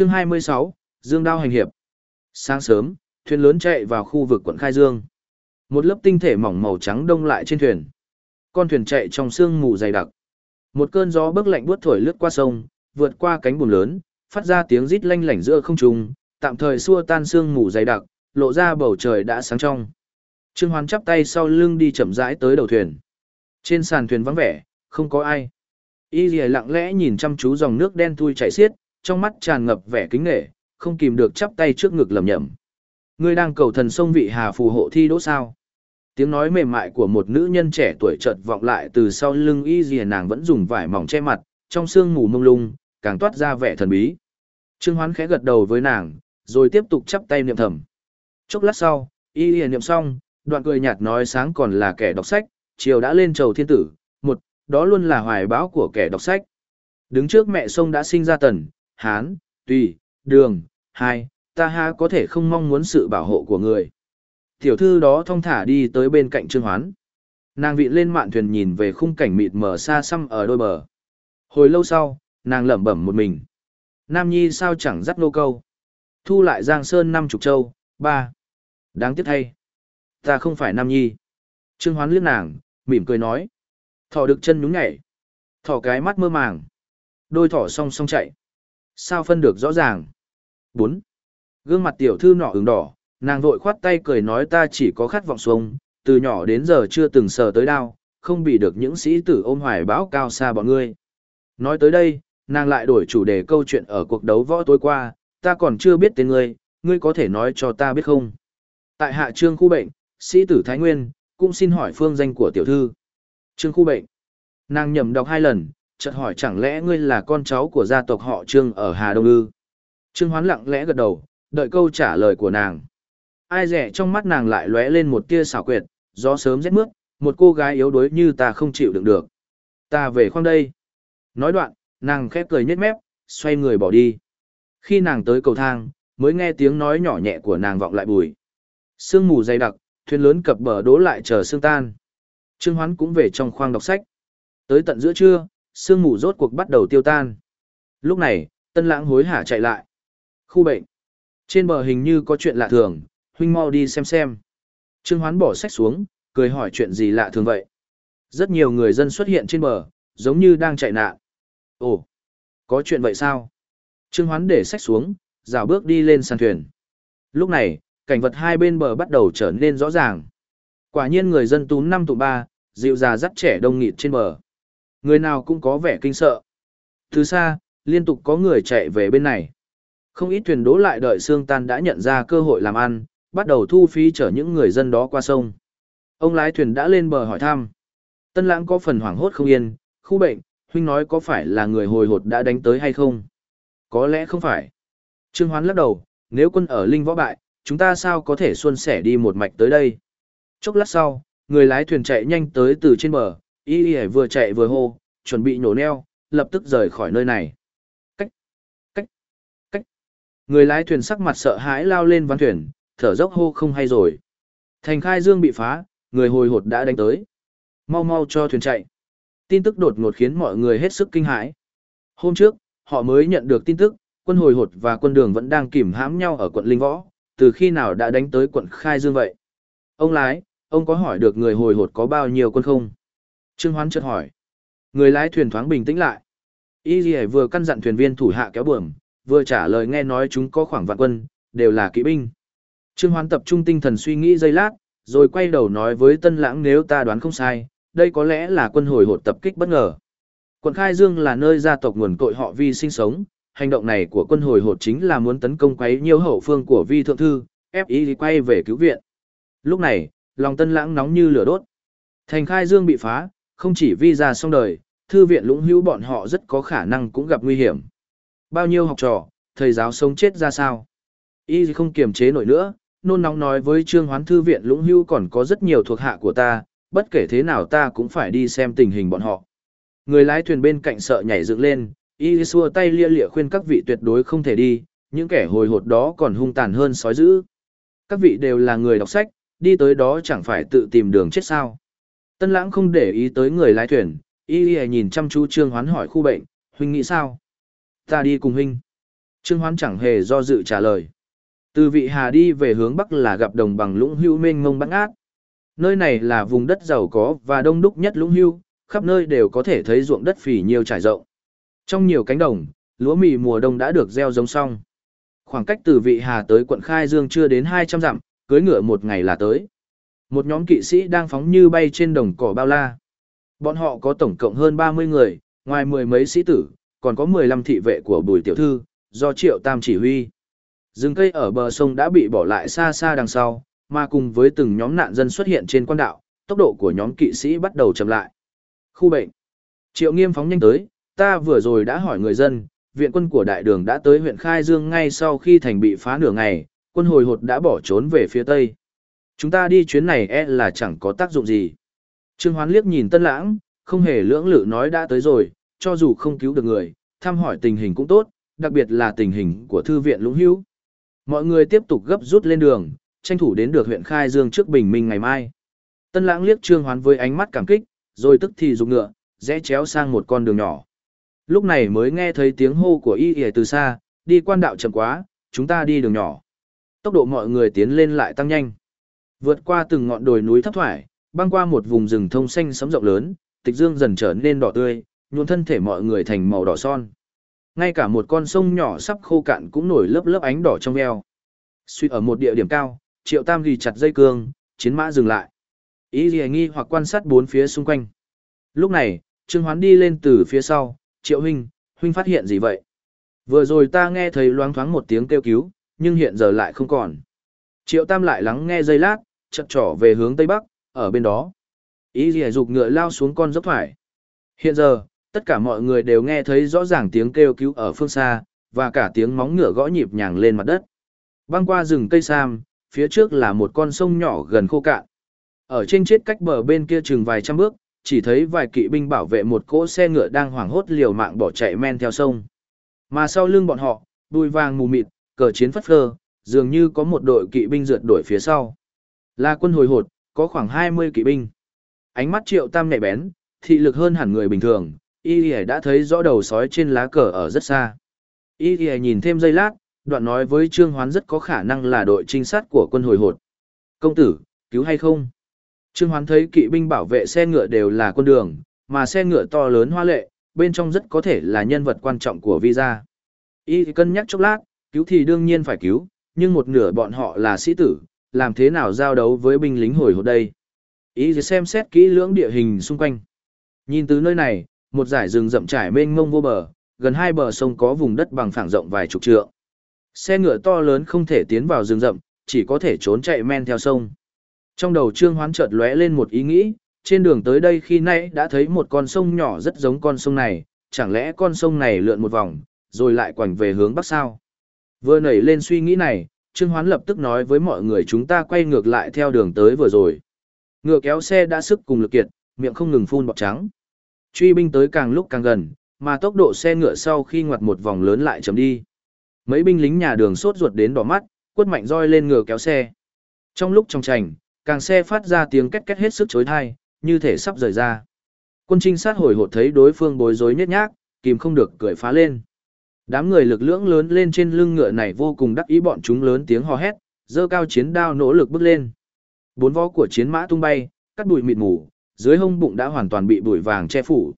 Chương 26, Dương Đao hành hiệp. Sáng sớm, thuyền lớn chạy vào khu vực quận Khai Dương. Một lớp tinh thể mỏng màu trắng đông lại trên thuyền. Con thuyền chạy trong sương mù dày đặc. Một cơn gió bấc lạnh buốt thổi lướt qua sông, vượt qua cánh buồm lớn, phát ra tiếng rít lanh lảnh giữa không trung, tạm thời xua tan sương mù dày đặc, lộ ra bầu trời đã sáng trong. Trương Hoán chắp tay sau lưng đi chậm rãi tới đầu thuyền. Trên sàn thuyền vắng vẻ, không có ai. Y Lìa lặng lẽ nhìn chăm chú dòng nước đen thui chảy xiết, trong mắt tràn ngập vẻ kính nể, không kìm được chắp tay trước ngực lẩm nhẩm. Ngươi đang cầu thần sông vị hà phù hộ thi đỗ sao? Tiếng nói mềm mại của một nữ nhân trẻ tuổi chợt vọng lại từ sau lưng Y dìa nàng vẫn dùng vải mỏng che mặt, trong sương mù mông lung, càng toát ra vẻ thần bí. Trương Hoán khẽ gật đầu với nàng, rồi tiếp tục chắp tay niệm thầm. Chốc lát sau, Y dìa niệm xong, đoạn cười nhạt nói sáng còn là kẻ đọc sách, chiều đã lên trầu thiên tử, một, đó luôn là hoài bão của kẻ đọc sách. Đứng trước mẹ sông đã sinh ra tần, hán, tùy, đường, hai, ta ha có thể không mong muốn sự bảo hộ của người. Tiểu thư đó thong thả đi tới bên cạnh Trương Hoán. Nàng vị lên mạn thuyền nhìn về khung cảnh mịt mờ xa xăm ở đôi bờ. Hồi lâu sau, nàng lẩm bẩm một mình. Nam Nhi sao chẳng dắt nô câu. Thu lại Giang Sơn năm chục châu, ba. Đáng tiếc thay. Ta không phải Nam Nhi. Trương Hoán liếc nàng, mỉm cười nói. Thỏ được chân nhún nhảy. Thỏ cái mắt mơ màng. Đôi thỏ song song chạy. Sao phân được rõ ràng. bốn Gương mặt tiểu thư nọ ứng đỏ, nàng vội khoát tay cười nói ta chỉ có khát vọng xuống, từ nhỏ đến giờ chưa từng sờ tới đao, không bị được những sĩ tử ôm hoài bão cao xa bọn ngươi. Nói tới đây, nàng lại đổi chủ đề câu chuyện ở cuộc đấu võ tối qua, ta còn chưa biết tên ngươi, ngươi có thể nói cho ta biết không? Tại hạ trương khu bệnh, sĩ tử Thái Nguyên, cũng xin hỏi phương danh của tiểu thư. Trương khu bệnh. Nàng nhầm đọc hai lần, chợt hỏi chẳng lẽ ngươi là con cháu của gia tộc họ Trương ở Hà Đông ư? Trương Hoán lặng lẽ gật đầu, đợi câu trả lời của nàng. Ai rẻ trong mắt nàng lại lóe lên một tia xảo quyệt, gió sớm rét mướt, một cô gái yếu đuối như ta không chịu đựng được. Ta về khoang đây. Nói đoạn, nàng khép cười nhếch mép, xoay người bỏ đi. Khi nàng tới cầu thang, mới nghe tiếng nói nhỏ nhẹ của nàng vọng lại bùi. Sương mù dày đặc, thuyền lớn cập bờ đỗ lại chờ sương tan. Trương Hoán cũng về trong khoang đọc sách. Tới tận giữa trưa, sương mù rốt cuộc bắt đầu tiêu tan. Lúc này, Tân Lãng hối hả chạy lại. Khu bệnh. Trên bờ hình như có chuyện lạ thường, huynh mau đi xem xem. Trương Hoán bỏ sách xuống, cười hỏi chuyện gì lạ thường vậy. Rất nhiều người dân xuất hiện trên bờ, giống như đang chạy nạn. Ồ, có chuyện vậy sao? Trương Hoán để sách xuống, dạo bước đi lên sàn thuyền. Lúc này, cảnh vật hai bên bờ bắt đầu trở nên rõ ràng. Quả nhiên người dân túm năm tụ ba, dịu già dắt trẻ đông nghịt trên bờ. Người nào cũng có vẻ kinh sợ. Từ xa, liên tục có người chạy về bên này. Không ít thuyền đố lại đợi Sương Tan đã nhận ra cơ hội làm ăn, bắt đầu thu phí chở những người dân đó qua sông. Ông lái thuyền đã lên bờ hỏi thăm. Tân lãng có phần hoảng hốt không yên, khu bệnh, huynh nói có phải là người hồi hột đã đánh tới hay không? Có lẽ không phải. Trương Hoán lắc đầu, nếu quân ở Linh võ bại, chúng ta sao có thể xuân sẻ đi một mạch tới đây? Chốc lát sau, người lái thuyền chạy nhanh tới từ trên bờ, y y vừa chạy vừa hô, chuẩn bị nhổ neo, lập tức rời khỏi nơi này. Cách, cách, cách. Người lái thuyền sắc mặt sợ hãi lao lên ván thuyền, thở dốc hô không hay rồi. Thành khai dương bị phá, người hồi hột đã đánh tới. Mau mau cho thuyền chạy. Tin tức đột ngột khiến mọi người hết sức kinh hãi. Hôm trước, họ mới nhận được tin tức, quân hồi hột và quân đường vẫn đang kìm hãm nhau ở quận Linh Võ, từ khi nào đã đánh tới quận Khai Dương vậy? Ông lái, ông có hỏi được người hồi hột có bao nhiêu quân không? Trương Hoán chợt hỏi. Người lái thuyền thoáng bình tĩnh lại. Y vừa căn dặn thuyền viên thủ hạ kéo buồm, vừa trả lời nghe nói chúng có khoảng vạn quân, đều là kỵ binh. Trương Hoán tập trung tinh thần suy nghĩ giây lát, rồi quay đầu nói với Tân Lãng nếu ta đoán không sai, đây có lẽ là quân hồi hột tập kích bất ngờ. Quận Khai Dương là nơi gia tộc nguồn cội họ Vi sinh sống, hành động này của quân hồi hột chính là muốn tấn công quấy nhiều hậu phương của Vi thượng thư, ép ý quay về cứu viện. Lúc này, lòng Tân Lãng nóng như lửa đốt. Thành Khai Dương bị phá, không chỉ Vi ra xong đời, thư viện lũng hữu bọn họ rất có khả năng cũng gặp nguy hiểm. Bao nhiêu học trò, thầy giáo sống chết ra sao? Y không kiềm chế nổi nữa, nôn nóng nói với Trương Hoán thư viện lũng hữu còn có rất nhiều thuộc hạ của ta, bất kể thế nào ta cũng phải đi xem tình hình bọn họ. Người lái thuyền bên cạnh sợ nhảy dựng lên, y xua tay lia lịa khuyên các vị tuyệt đối không thể đi, những kẻ hồi hột đó còn hung tàn hơn sói dữ. Các vị đều là người đọc sách, đi tới đó chẳng phải tự tìm đường chết sao. Tân lãng không để ý tới người lái thuyền, y nhìn chăm chú trương hoán hỏi khu bệnh, huynh nghĩ sao? Ta đi cùng huynh. Trương Hoán chẳng hề do dự trả lời. Từ vị hà đi về hướng bắc là gặp đồng bằng lũng hưu mênh mông bắn ác. Nơi này là vùng đất giàu có và đông đúc nhất lũng hưu, khắp nơi đều có thể thấy ruộng đất phì nhiều trải rộng. Trong nhiều cánh đồng, lúa mì mùa đông đã được gieo giống xong. Khoảng cách từ vị hà tới quận Khai Dương chưa đến 200 dặm, cưới ngựa một ngày là tới. Một nhóm kỵ sĩ đang phóng như bay trên đồng cỏ bao la. Bọn họ có tổng cộng hơn 30 người, ngoài mười mấy sĩ tử, còn có 15 thị vệ của bùi tiểu thư, do triệu tam chỉ huy. Rừng cây ở bờ sông đã bị bỏ lại xa xa đằng sau, mà cùng với từng nhóm nạn dân xuất hiện trên quan đạo, tốc độ của nhóm kỵ sĩ bắt đầu chậm lại. Khu bệnh. Triệu nghiêm phóng nhanh tới, ta vừa rồi đã hỏi người dân, viện quân của đại đường đã tới huyện Khai Dương ngay sau khi thành bị phá nửa ngày, quân hồi hột đã bỏ trốn về phía tây. Chúng ta đi chuyến này e là chẳng có tác dụng gì. Trương Hoán liếc nhìn Tân Lãng, không hề lưỡng lự nói đã tới rồi, cho dù không cứu được người, thăm hỏi tình hình cũng tốt, đặc biệt là tình hình của thư viện Lũng Hữu. Mọi người tiếp tục gấp rút lên đường, tranh thủ đến được huyện Khai Dương trước bình minh ngày mai. Tân Lãng liếc Trương Hoán với ánh mắt cảm kích, rồi tức thì dùng ngựa, rẽ chéo sang một con đường nhỏ. Lúc này mới nghe thấy tiếng hô của y y từ xa, đi quan đạo chậm quá, chúng ta đi đường nhỏ. Tốc độ mọi người tiến lên lại tăng nhanh. Vượt qua từng ngọn đồi núi thấp thoải, băng qua một vùng rừng thông xanh sấm rộng lớn, tịch dương dần trở nên đỏ tươi, nhuộm thân thể mọi người thành màu đỏ son. Ngay cả một con sông nhỏ sắp khô cạn cũng nổi lớp lớp ánh đỏ trong veo. Suy ở một địa điểm cao, Triệu Tam ghi chặt dây cương, chiến mã dừng lại. Ý gì nghi hoặc quan sát bốn phía xung quanh. Lúc này, Trương Hoán đi lên từ phía sau, Triệu huynh, huynh phát hiện gì vậy? Vừa rồi ta nghe thấy loáng thoáng một tiếng kêu cứu, nhưng hiện giờ lại không còn. Triệu Tam lại lắng nghe giây lát, chật trỏ về hướng tây bắc, ở bên đó. Ý gì dục ngựa lao xuống con dốc thoải. Hiện giờ, tất cả mọi người đều nghe thấy rõ ràng tiếng kêu cứu ở phương xa, và cả tiếng móng ngựa gõ nhịp nhàng lên mặt đất. Băng qua rừng cây sam, phía trước là một con sông nhỏ gần khô cạn. Ở trên chết cách bờ bên kia chừng vài trăm bước, chỉ thấy vài kỵ binh bảo vệ một cỗ xe ngựa đang hoảng hốt liều mạng bỏ chạy men theo sông. Mà sau lưng bọn họ, đuôi vàng mù mịt, cờ chiến phất phơ, dường như có một đội kỵ binh rượt đuổi phía sau. Là quân hồi hột, có khoảng 20 kỵ binh. Ánh mắt triệu tam nhạy bén, thị lực hơn hẳn người bình thường, y đã thấy rõ đầu sói trên lá cờ ở rất xa. Y nhìn thêm giây lát, đoạn nói với Trương Hoán rất có khả năng là đội trinh sát của quân hồi hột. Công tử, cứu hay không? Trương Hoán thấy kỵ binh bảo vệ xe ngựa đều là quân đường, mà xe ngựa to lớn hoa lệ, bên trong rất có thể là nhân vật quan trọng của visa. Y cân nhắc chốc lát, cứu thì đương nhiên phải cứu, nhưng một nửa bọn họ là sĩ tử, làm thế nào giao đấu với binh lính hồi hộp đây? Y xem xét kỹ lưỡng địa hình xung quanh. Nhìn từ nơi này, một dải rừng rậm trải mênh mông vô bờ, gần hai bờ sông có vùng đất bằng phẳng rộng vài chục trượng. Xe ngựa to lớn không thể tiến vào rừng rậm, chỉ có thể trốn chạy men theo sông. Trong đầu Trương Hoán chợt lóe lên một ý nghĩ, trên đường tới đây khi nãy đã thấy một con sông nhỏ rất giống con sông này, chẳng lẽ con sông này lượn một vòng, rồi lại quành về hướng bắc sao? Vừa nảy lên suy nghĩ này, Trương Hoán lập tức nói với mọi người chúng ta quay ngược lại theo đường tới vừa rồi. Ngựa kéo xe đã sức cùng lực kiệt, miệng không ngừng phun bọt trắng. Truy binh tới càng lúc càng gần, mà tốc độ xe ngựa sau khi ngoặt một vòng lớn lại chấm đi. Mấy binh lính nhà đường sốt ruột đến đỏ mắt, quất mạnh roi lên ngựa kéo xe. Trong lúc trong trành, càng xe phát ra tiếng két két hết sức chối thai, như thể sắp rời ra. Quân trinh sát hồi hộp thấy đối phương bối rối nhét nhác, kìm không được cười phá lên. Đám người lực lưỡng lớn lên trên lưng ngựa này vô cùng đắc ý bọn chúng lớn tiếng hò hét, dơ cao chiến đao nỗ lực bước lên. Bốn vó của chiến mã tung bay, cắt bụi mịt mù, dưới hông bụng đã hoàn toàn bị bụi vàng che phủ.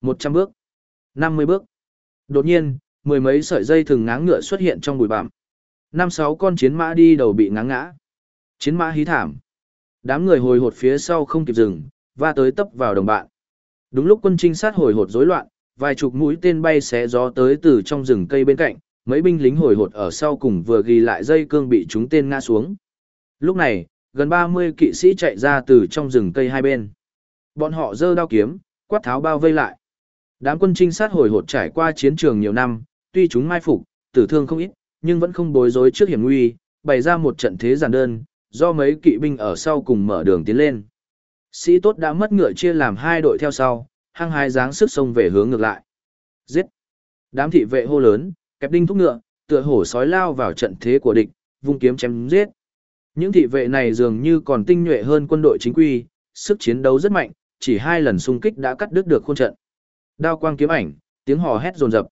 Một trăm bước, năm mươi bước. Đột nhiên, mười mấy sợi dây thừng ngáng ngựa xuất hiện trong bụi bặm. Năm sáu con chiến mã đi đầu bị ngáng ngã. Chiến mã hí thảm. Đám người hồi hột phía sau không kịp dừng, va tới tấp vào đồng bạn. Đúng lúc quân trinh sát hồi hột rối loạn, vài chục mũi tên bay xé gió tới từ trong rừng cây bên cạnh, mấy binh lính hồi hột ở sau cùng vừa ghi lại dây cương bị chúng tên ngã xuống. Lúc này, gần 30 kỵ sĩ chạy ra từ trong rừng cây hai bên. Bọn họ giơ đao kiếm, quát tháo bao vây lại. Đám quân trinh sát hồi hột trải qua chiến trường nhiều năm, tuy chúng mai phục, tử thương không ít, nhưng vẫn không bối rối trước hiểm nguy, bày ra một trận thế giản đơn, do mấy kỵ binh ở sau cùng mở đường tiến lên. Sĩ tốt đã mất ngựa chia làm hai đội theo sau, hăng hai dáng sức sông về hướng ngược lại. Giết! Đám thị vệ hô lớn, kẹp đinh thúc ngựa, tựa hổ sói lao vào trận thế của địch, vung kiếm chém giết. Những thị vệ này dường như còn tinh nhuệ hơn quân đội chính quy, sức chiến đấu rất mạnh, chỉ hai lần xung kích đã cắt đứt được khuôn trận. Đao quang kiếm ảnh, tiếng hò hét rồn rập.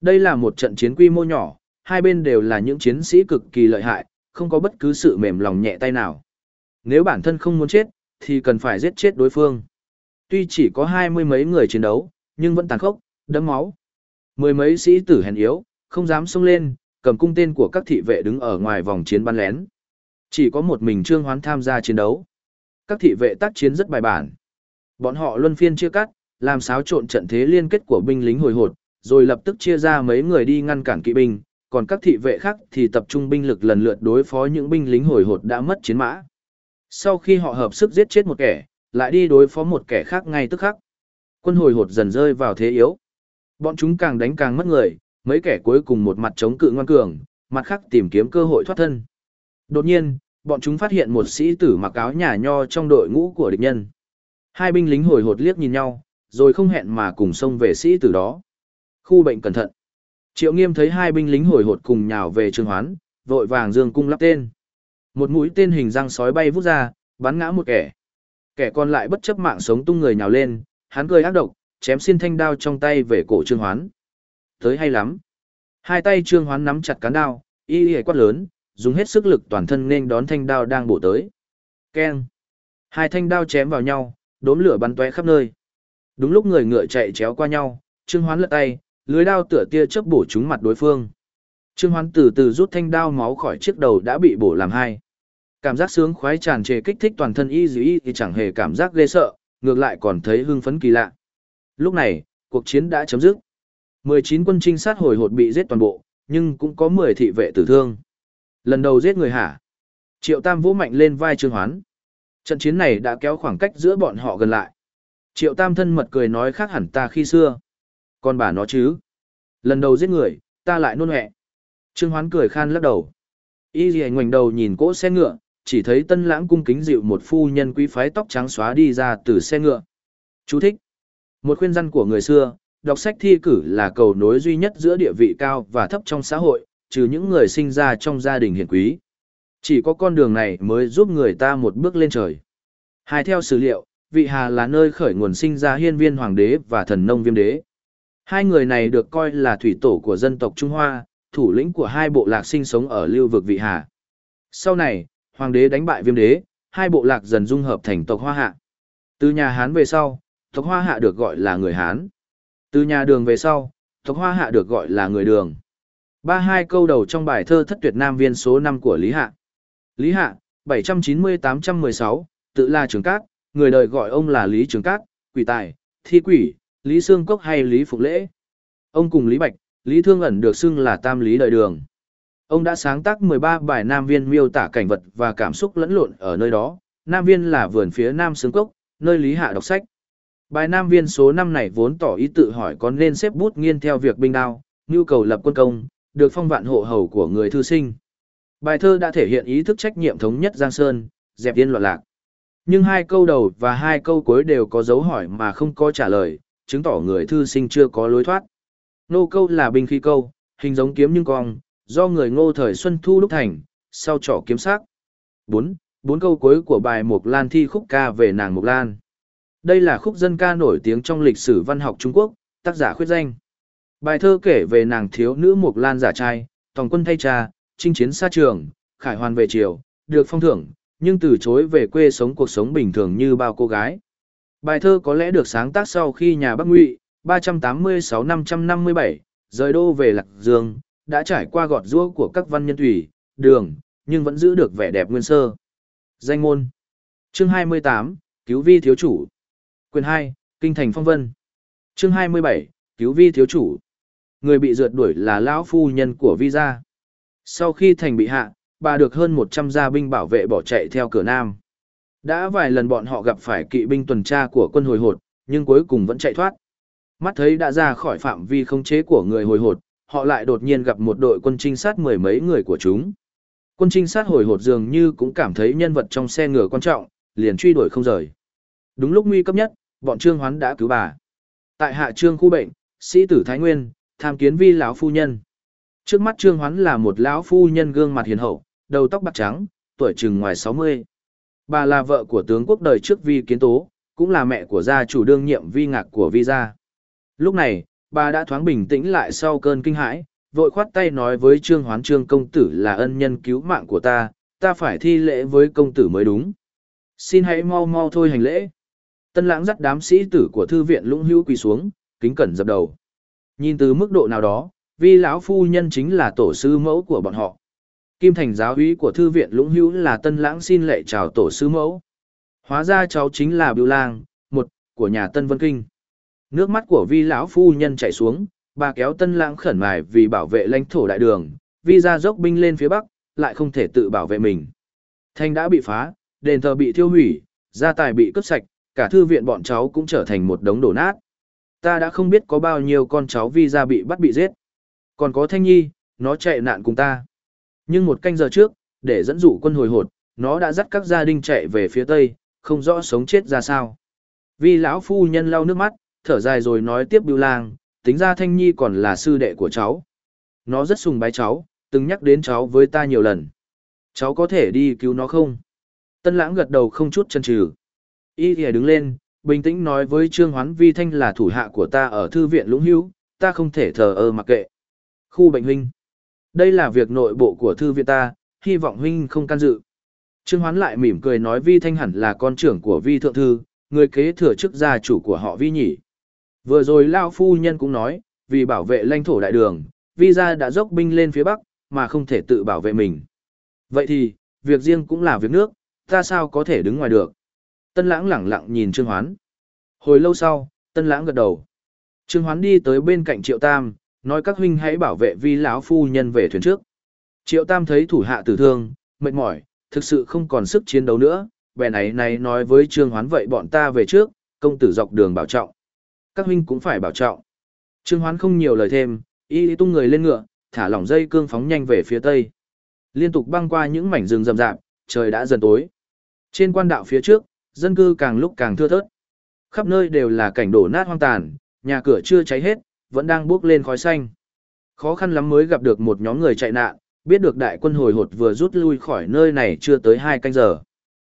Đây là một trận chiến quy mô nhỏ, hai bên đều là những chiến sĩ cực kỳ lợi hại, không có bất cứ sự mềm lòng nhẹ tay nào. Nếu bản thân không muốn chết, thì cần phải giết chết đối phương. Tuy chỉ có hai mươi mấy người chiến đấu, nhưng vẫn tàn khốc, đẫm máu. Mười mấy sĩ tử hèn yếu, không dám xông lên, cầm cung tên của các thị vệ đứng ở ngoài vòng chiến bắn lén. Chỉ có một mình Trương Hoán tham gia chiến đấu. Các thị vệ tác chiến rất bài bản. Bọn họ luân phiên chia cắt, làm xáo trộn trận thế liên kết của binh lính hồi hột, rồi lập tức chia ra mấy người đi ngăn cản kỵ binh, còn các thị vệ khác thì tập trung binh lực lần lượt đối phó những binh lính hồi hột đã mất chiến mã. Sau khi họ hợp sức giết chết một kẻ, lại đi đối phó một kẻ khác ngay tức khắc. Quân hồi hột dần rơi vào thế yếu. Bọn chúng càng đánh càng mất người, mấy kẻ cuối cùng một mặt chống cự ngoan cường, mặt khác tìm kiếm cơ hội thoát thân. Đột nhiên, bọn chúng phát hiện một sĩ tử mặc áo nhà nho trong đội ngũ của địch nhân. Hai binh lính hồi hột liếc nhìn nhau, rồi không hẹn mà cùng xông về sĩ tử đó. Khu bệnh cẩn thận. Triệu Nghiêm thấy hai binh lính hồi hột cùng nhào về Trương Hoán, vội vàng dương cung lắp tên. Một mũi tên hình răng sói bay vút ra, bắn ngã một kẻ. Kẻ còn lại bất chấp mạng sống tung người nhào lên, hắn cười ác độc, chém xin thanh đao trong tay về cổ Trương Hoán. Tới hay lắm. Hai tay Trương Hoán nắm chặt cán đao, y y quát lớn, dùng hết sức lực toàn thân nên đón thanh đao đang bổ tới. Keng. Hai thanh đao chém vào nhau, đốm lửa bắn tóe khắp nơi. Đúng lúc người ngựa chạy chéo qua nhau, Trương Hoán lật tay, lưới đao tựa tia chớp bổ trúng mặt đối phương. Trương Hoán từ từ rút thanh đao máu khỏi chiếc đầu đã bị bổ làm hai. Cảm giác sướng khoái tràn trề kích thích toàn thân y dĩ thì chẳng hề cảm giác ghê sợ, ngược lại còn thấy hưng phấn kỳ lạ. Lúc này, cuộc chiến đã chấm dứt. 19 quân trinh sát hồi hột bị giết toàn bộ, nhưng cũng có 10 thị vệ tử thương. Lần đầu giết người hả? Triệu Tam vũ mạnh lên vai Trương Hoán. Trận chiến này đã kéo khoảng cách giữa bọn họ gần lại. Triệu Tam thân mật cười nói khác hẳn ta khi xưa. Còn bà nó chứ? Lần đầu giết người, ta lại nôn hẹ. Trương Hoán cười khan lắc đầu. Y gì ngoảnh đầu nhìn cỗ xe ngựa, chỉ thấy tân lãng cung kính dịu một phu nhân quý phái tóc trắng xóa đi ra từ xe ngựa. Chú thích. Một khuyên dân của người xưa, đọc sách thi cử là cầu nối duy nhất giữa địa vị cao và thấp trong xã hội, trừ những người sinh ra trong gia đình hiển quý. Chỉ có con đường này mới giúp người ta một bước lên trời. Hai theo sử liệu, vị Hà là nơi khởi nguồn sinh ra hiên viên hoàng đế và thần nông viêm đế. Hai người này được coi là thủy tổ của dân tộc Trung Hoa, thủ lĩnh của hai bộ lạc sinh sống ở lưu vực vị Hà. Sau này, hoàng đế đánh bại viêm đế, hai bộ lạc dần dung hợp thành tộc Hoa Hạ. Từ nhà Hán về sau, tộc Hoa Hạ được gọi là người Hán. Từ nhà Đường về sau, tộc Hoa Hạ được gọi là người Đường. Ba hai câu đầu trong bài thơ thất tuyệt nam viên số 5 của Lý Hạ. Lý Hạ, 790-816, tự là Trường Cát, người đời gọi ông là Lý Trường Cát, quỷ tài, thi quỷ, Lý Sương Cốc hay Lý Phục Lễ. Ông cùng Lý Bạch, Lý Thương ẩn được xưng là Tam Lý Đời Đường. Ông đã sáng tác 13 bài Nam Viên miêu tả cảnh vật và cảm xúc lẫn lộn ở nơi đó. Nam Viên là vườn phía Nam Sương Cốc, nơi Lý Hạ đọc sách. Bài Nam Viên số 5 này vốn tỏ ý tự hỏi có nên xếp bút nghiên theo việc binh đao, nhu cầu lập quân công, được phong vạn hộ hầu của người thư sinh. Bài thơ đã thể hiện ý thức trách nhiệm thống nhất Giang Sơn, dẹp yên loạn lạc. Nhưng hai câu đầu và hai câu cuối đều có dấu hỏi mà không có trả lời, chứng tỏ người thư sinh chưa có lối thoát. Nô câu là binh khí câu, hình giống kiếm nhưng cong, do người ngô thời Xuân Thu đúc thành, sau trỏ kiếm sắc. 4. Bốn câu cuối của bài Mộc Lan thi khúc ca về nàng Mộc Lan. Đây là khúc dân ca nổi tiếng trong lịch sử văn học Trung Quốc, tác giả khuyết danh. Bài thơ kể về nàng thiếu nữ Mộc Lan giả trai, tòng quân thay cha, chinh chiến xa trường, khải hoàn về triều, được phong thưởng, nhưng từ chối về quê sống cuộc sống bình thường như bao cô gái. Bài thơ có lẽ được sáng tác sau khi nhà Bắc Ngụy 386-557 rời đô về Lạc Dương, đã trải qua gọt giũa của các văn nhân thủy, đường, nhưng vẫn giữ được vẻ đẹp nguyên sơ. Danh môn Chương 28, Cứu vi thiếu chủ Quyền 2, Kinh thành phong vân Chương 27, Cứu vi thiếu chủ Người bị rượt đuổi là lão phu nhân của vi gia. Sau khi thành bị hạ, bà được hơn 100 gia binh bảo vệ bỏ chạy theo cửa nam. Đã vài lần bọn họ gặp phải kỵ binh tuần tra của quân hồi hột, nhưng cuối cùng vẫn chạy thoát. Mắt thấy đã ra khỏi phạm vi khống chế của người hồi hột, họ lại đột nhiên gặp một đội quân trinh sát mười mấy người của chúng. Quân trinh sát hồi hột dường như cũng cảm thấy nhân vật trong xe ngựa quan trọng, liền truy đuổi không rời. Đúng lúc nguy cấp nhất, bọn Trương Hoán đã cứu bà. Tại hạ Trương khu bệnh, sĩ tử Thái Nguyên, tham kiến vi lão phu nhân. Trước mắt Trương Hoán là một lão phu nhân gương mặt hiền hậu, đầu tóc bạc trắng, tuổi chừng ngoài 60. Bà là vợ của tướng quốc đời trước Vi Kiến Tố, cũng là mẹ của gia chủ đương nhiệm Vi Ngạc của Vi gia. Lúc này, bà đã thoáng bình tĩnh lại sau cơn kinh hãi, vội khoát tay nói với Trương Hoán Trương công tử là ân nhân cứu mạng của ta, ta phải thi lễ với công tử mới đúng. Xin hãy mau mau thôi hành lễ. Tân lãng dắt đám sĩ tử của thư viện lũng hữu quỳ xuống, kính cẩn dập đầu. Nhìn từ mức độ nào đó, vi lão phu nhân chính là tổ sư mẫu của bọn họ. Kim thành giáo úy của thư viện lũng hữu là tân lãng xin lệ chào tổ sư mẫu. Hóa ra cháu chính là Biểu Lang, một, của nhà Tân Vân Kinh. Nước mắt của vi lão phu nhân chảy xuống, bà kéo tân lãng khẩn mài vì bảo vệ lãnh thổ đại đường, vi ra dốc binh lên phía bắc, lại không thể tự bảo vệ mình. Thanh đã bị phá, đền thờ bị thiêu hủy, gia tài bị cướp sạch, cả thư viện bọn cháu cũng trở thành một đống đổ nát. Ta đã không biết có bao nhiêu con cháu vi ra bị bắt bị giết. Còn có Thanh Nhi, nó chạy nạn cùng ta. Nhưng một canh giờ trước, để dẫn dụ quân hồi hột, nó đã dắt các gia đình chạy về phía tây, không rõ sống chết ra sao. Vi lão phu nhân lau nước mắt, thở dài rồi nói tiếp Bưu Lang, tính ra Thanh Nhi còn là sư đệ của cháu. Nó rất sùng bái cháu, từng nhắc đến cháu với ta nhiều lần. Cháu có thể đi cứu nó không? Tân lãng gật đầu không chút chần chừ Y thì đứng lên, bình tĩnh nói với Trương Hoán Vi Thanh là thủ hạ của ta ở thư viện Lũng Hữu, ta không thể thờ ơ mặc kệ. Khu bệnh huynh. Đây là việc nội bộ của thư viện ta, hy vọng huynh không can dự. Trương Hoán lại mỉm cười nói Vi Thanh hẳn là con trưởng của Vi Thượng Thư, người kế thừa chức gia chủ của họ Vi nhỉ. Vừa rồi Lao Phu Nhân cũng nói, vì bảo vệ lãnh thổ đại đường, Vi gia đã dốc binh lên phía Bắc, mà không thể tự bảo vệ mình. Vậy thì, việc riêng cũng là việc nước, ta sao có thể đứng ngoài được. Tân lãng lẳng lặng nhìn Trương Hoán. Hồi lâu sau, tân lãng gật đầu. Trương Hoán đi tới bên cạnh Triệu Tam, nói các huynh hãy bảo vệ vi lão phu nhân về thuyền trước. Triệu Tam thấy thủ hạ tử thương, mệt mỏi, thực sự không còn sức chiến đấu nữa, bè này này nói với Trương Hoán vậy bọn ta về trước, công tử dọc đường bảo trọng. Các huynh cũng phải bảo trọng. Trương Hoán không nhiều lời thêm, y tung người lên ngựa, thả lỏng dây cương phóng nhanh về phía tây. Liên tục băng qua những mảnh rừng rậm rạp, trời đã dần tối. Trên quan đạo phía trước, dân cư càng lúc càng thưa thớt. Khắp nơi đều là cảnh đổ nát hoang tàn, nhà cửa chưa cháy hết, vẫn đang bốc lên khói xanh. Khó khăn lắm mới gặp được một nhóm người chạy nạn, biết được đại quân hồi hột vừa rút lui khỏi nơi này chưa tới hai canh giờ.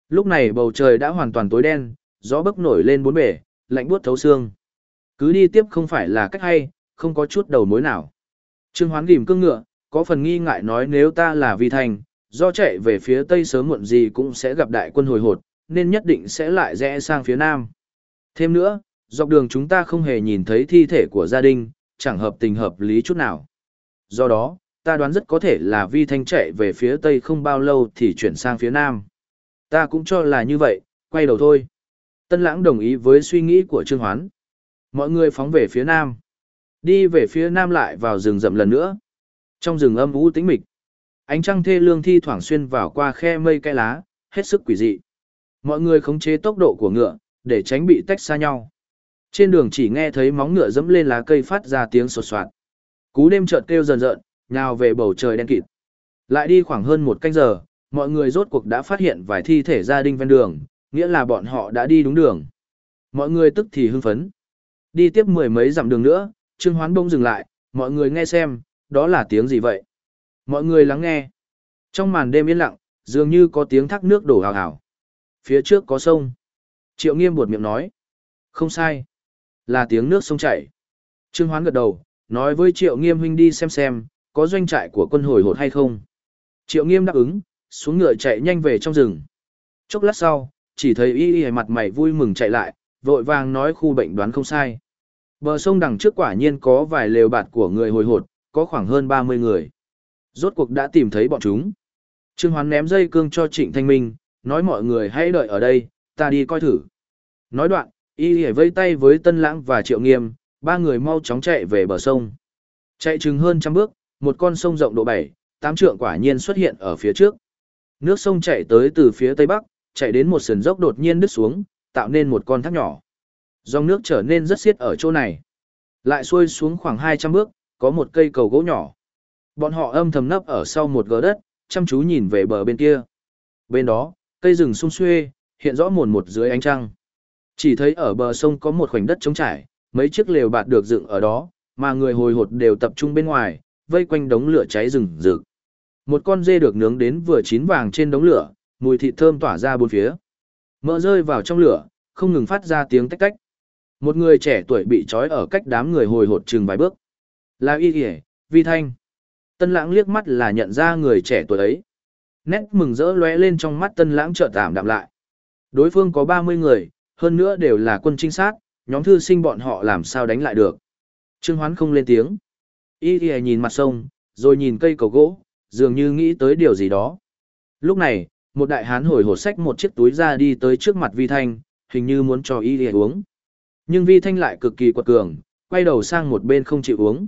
Lúc này bầu trời đã hoàn toàn tối đen, gió bấc nổi lên bốn bể, lạnh buốt thấu xương. Cứ đi tiếp không phải là cách hay, không có chút đầu mối nào. Trương Hoán ghim cương ngựa, có phần nghi ngại nói nếu ta là vi thành, do chạy về phía tây sớm muộn gì cũng sẽ gặp đại quân hồi hột, nên nhất định sẽ lại rẽ sang phía nam. Thêm nữa, dọc đường chúng ta không hề nhìn thấy thi thể của gia đình, chẳng hợp tình hợp lý chút nào. Do đó, ta đoán rất có thể là vi thanh chạy về phía tây không bao lâu thì chuyển sang phía nam. Ta cũng cho là như vậy, quay đầu thôi. Tân lãng đồng ý với suy nghĩ của Trương Hoán. Mọi người phóng về phía nam. Đi về phía nam lại vào rừng rậm lần nữa. Trong rừng âm u tĩnh mịch, ánh trăng thê lương thi thoảng xuyên vào qua khe mây cây lá, hết sức quỷ dị. Mọi người khống chế tốc độ của ngựa, để tránh bị tách xa nhau. Trên đường chỉ nghe thấy móng ngựa dẫm lên lá cây phát ra tiếng sột soạt. Cú đêm chợt kêu dần dợn, nhào về bầu trời đen kịt. Lại đi khoảng hơn một canh giờ, mọi người rốt cuộc đã phát hiện vài thi thể gia đình ven đường, nghĩa là bọn họ đã đi đúng đường. Mọi người tức thì hưng phấn. Đi tiếp mười mấy dặm đường nữa, Trương Hoán bông dừng lại, mọi người nghe xem, đó là tiếng gì vậy? Mọi người lắng nghe. Trong màn đêm yên lặng, dường như có tiếng thác nước đổ hào hào. Phía trước có sông. Triệu nghiêm buột miệng nói. Không sai. Là tiếng nước sông chảy. Trương Hoán gật đầu, nói với Triệu nghiêm huynh đi xem xem, có doanh trại của quân hồi hột hay không. Triệu nghiêm đáp ứng, xuống ngựa chạy nhanh về trong rừng. Chốc lát sau, chỉ thấy y y mặt mày vui mừng chạy lại, vội vàng nói khu bệnh đoán không sai. Bờ sông đằng trước quả nhiên có vài lều bạt của người hồi hột, có khoảng hơn 30 người. Rốt cuộc đã tìm thấy bọn chúng. Trương Hoán ném dây cương cho Trịnh Thanh Minh, nói mọi người hãy đợi ở đây, ta đi coi thử. Nói đoạn, y hề vây tay với Tân Lãng và Triệu Nghiêm, ba người mau chóng chạy về bờ sông. Chạy chừng hơn trăm bước, một con sông rộng độ 7, tám trượng quả nhiên xuất hiện ở phía trước. Nước sông chạy tới từ phía tây bắc, chạy đến một sườn dốc đột nhiên đứt xuống, tạo nên một con thác nhỏ. Dòng nước trở nên rất xiết ở chỗ này. Lại xuôi xuống khoảng 200 bước, có một cây cầu gỗ nhỏ. Bọn họ âm thầm nấp ở sau một gờ đất, chăm chú nhìn về bờ bên kia. Bên đó, cây rừng sung xuê, hiện rõ mồn một dưới ánh trăng. Chỉ thấy ở bờ sông có một khoảnh đất trống trải, mấy chiếc lều bạt được dựng ở đó, mà người hồi hột đều tập trung bên ngoài, vây quanh đống lửa cháy rừng rực. Một con dê được nướng đến vừa chín vàng trên đống lửa, mùi thịt thơm tỏa ra bốn phía. Mỡ rơi vào trong lửa, không ngừng phát ra tiếng tách tách. Một người trẻ tuổi bị trói ở cách đám người hồi hột chừng vài bước. Là y kìa, vi thanh. Tân lãng liếc mắt là nhận ra người trẻ tuổi ấy. Nét mừng rỡ lóe lên trong mắt tân lãng chợt tạm đạm lại. Đối phương có 30 người, hơn nữa đều là quân trinh sát, nhóm thư sinh bọn họ làm sao đánh lại được. Trương Hoán không lên tiếng. Y thì nhìn mặt sông, rồi nhìn cây cầu gỗ, dường như nghĩ tới điều gì đó. Lúc này, một đại hán hồi hột sách một chiếc túi ra đi tới trước mặt Vi Thanh, hình như muốn cho Y thì uống. Nhưng Vi Thanh lại cực kỳ quật cường, quay đầu sang một bên không chịu uống.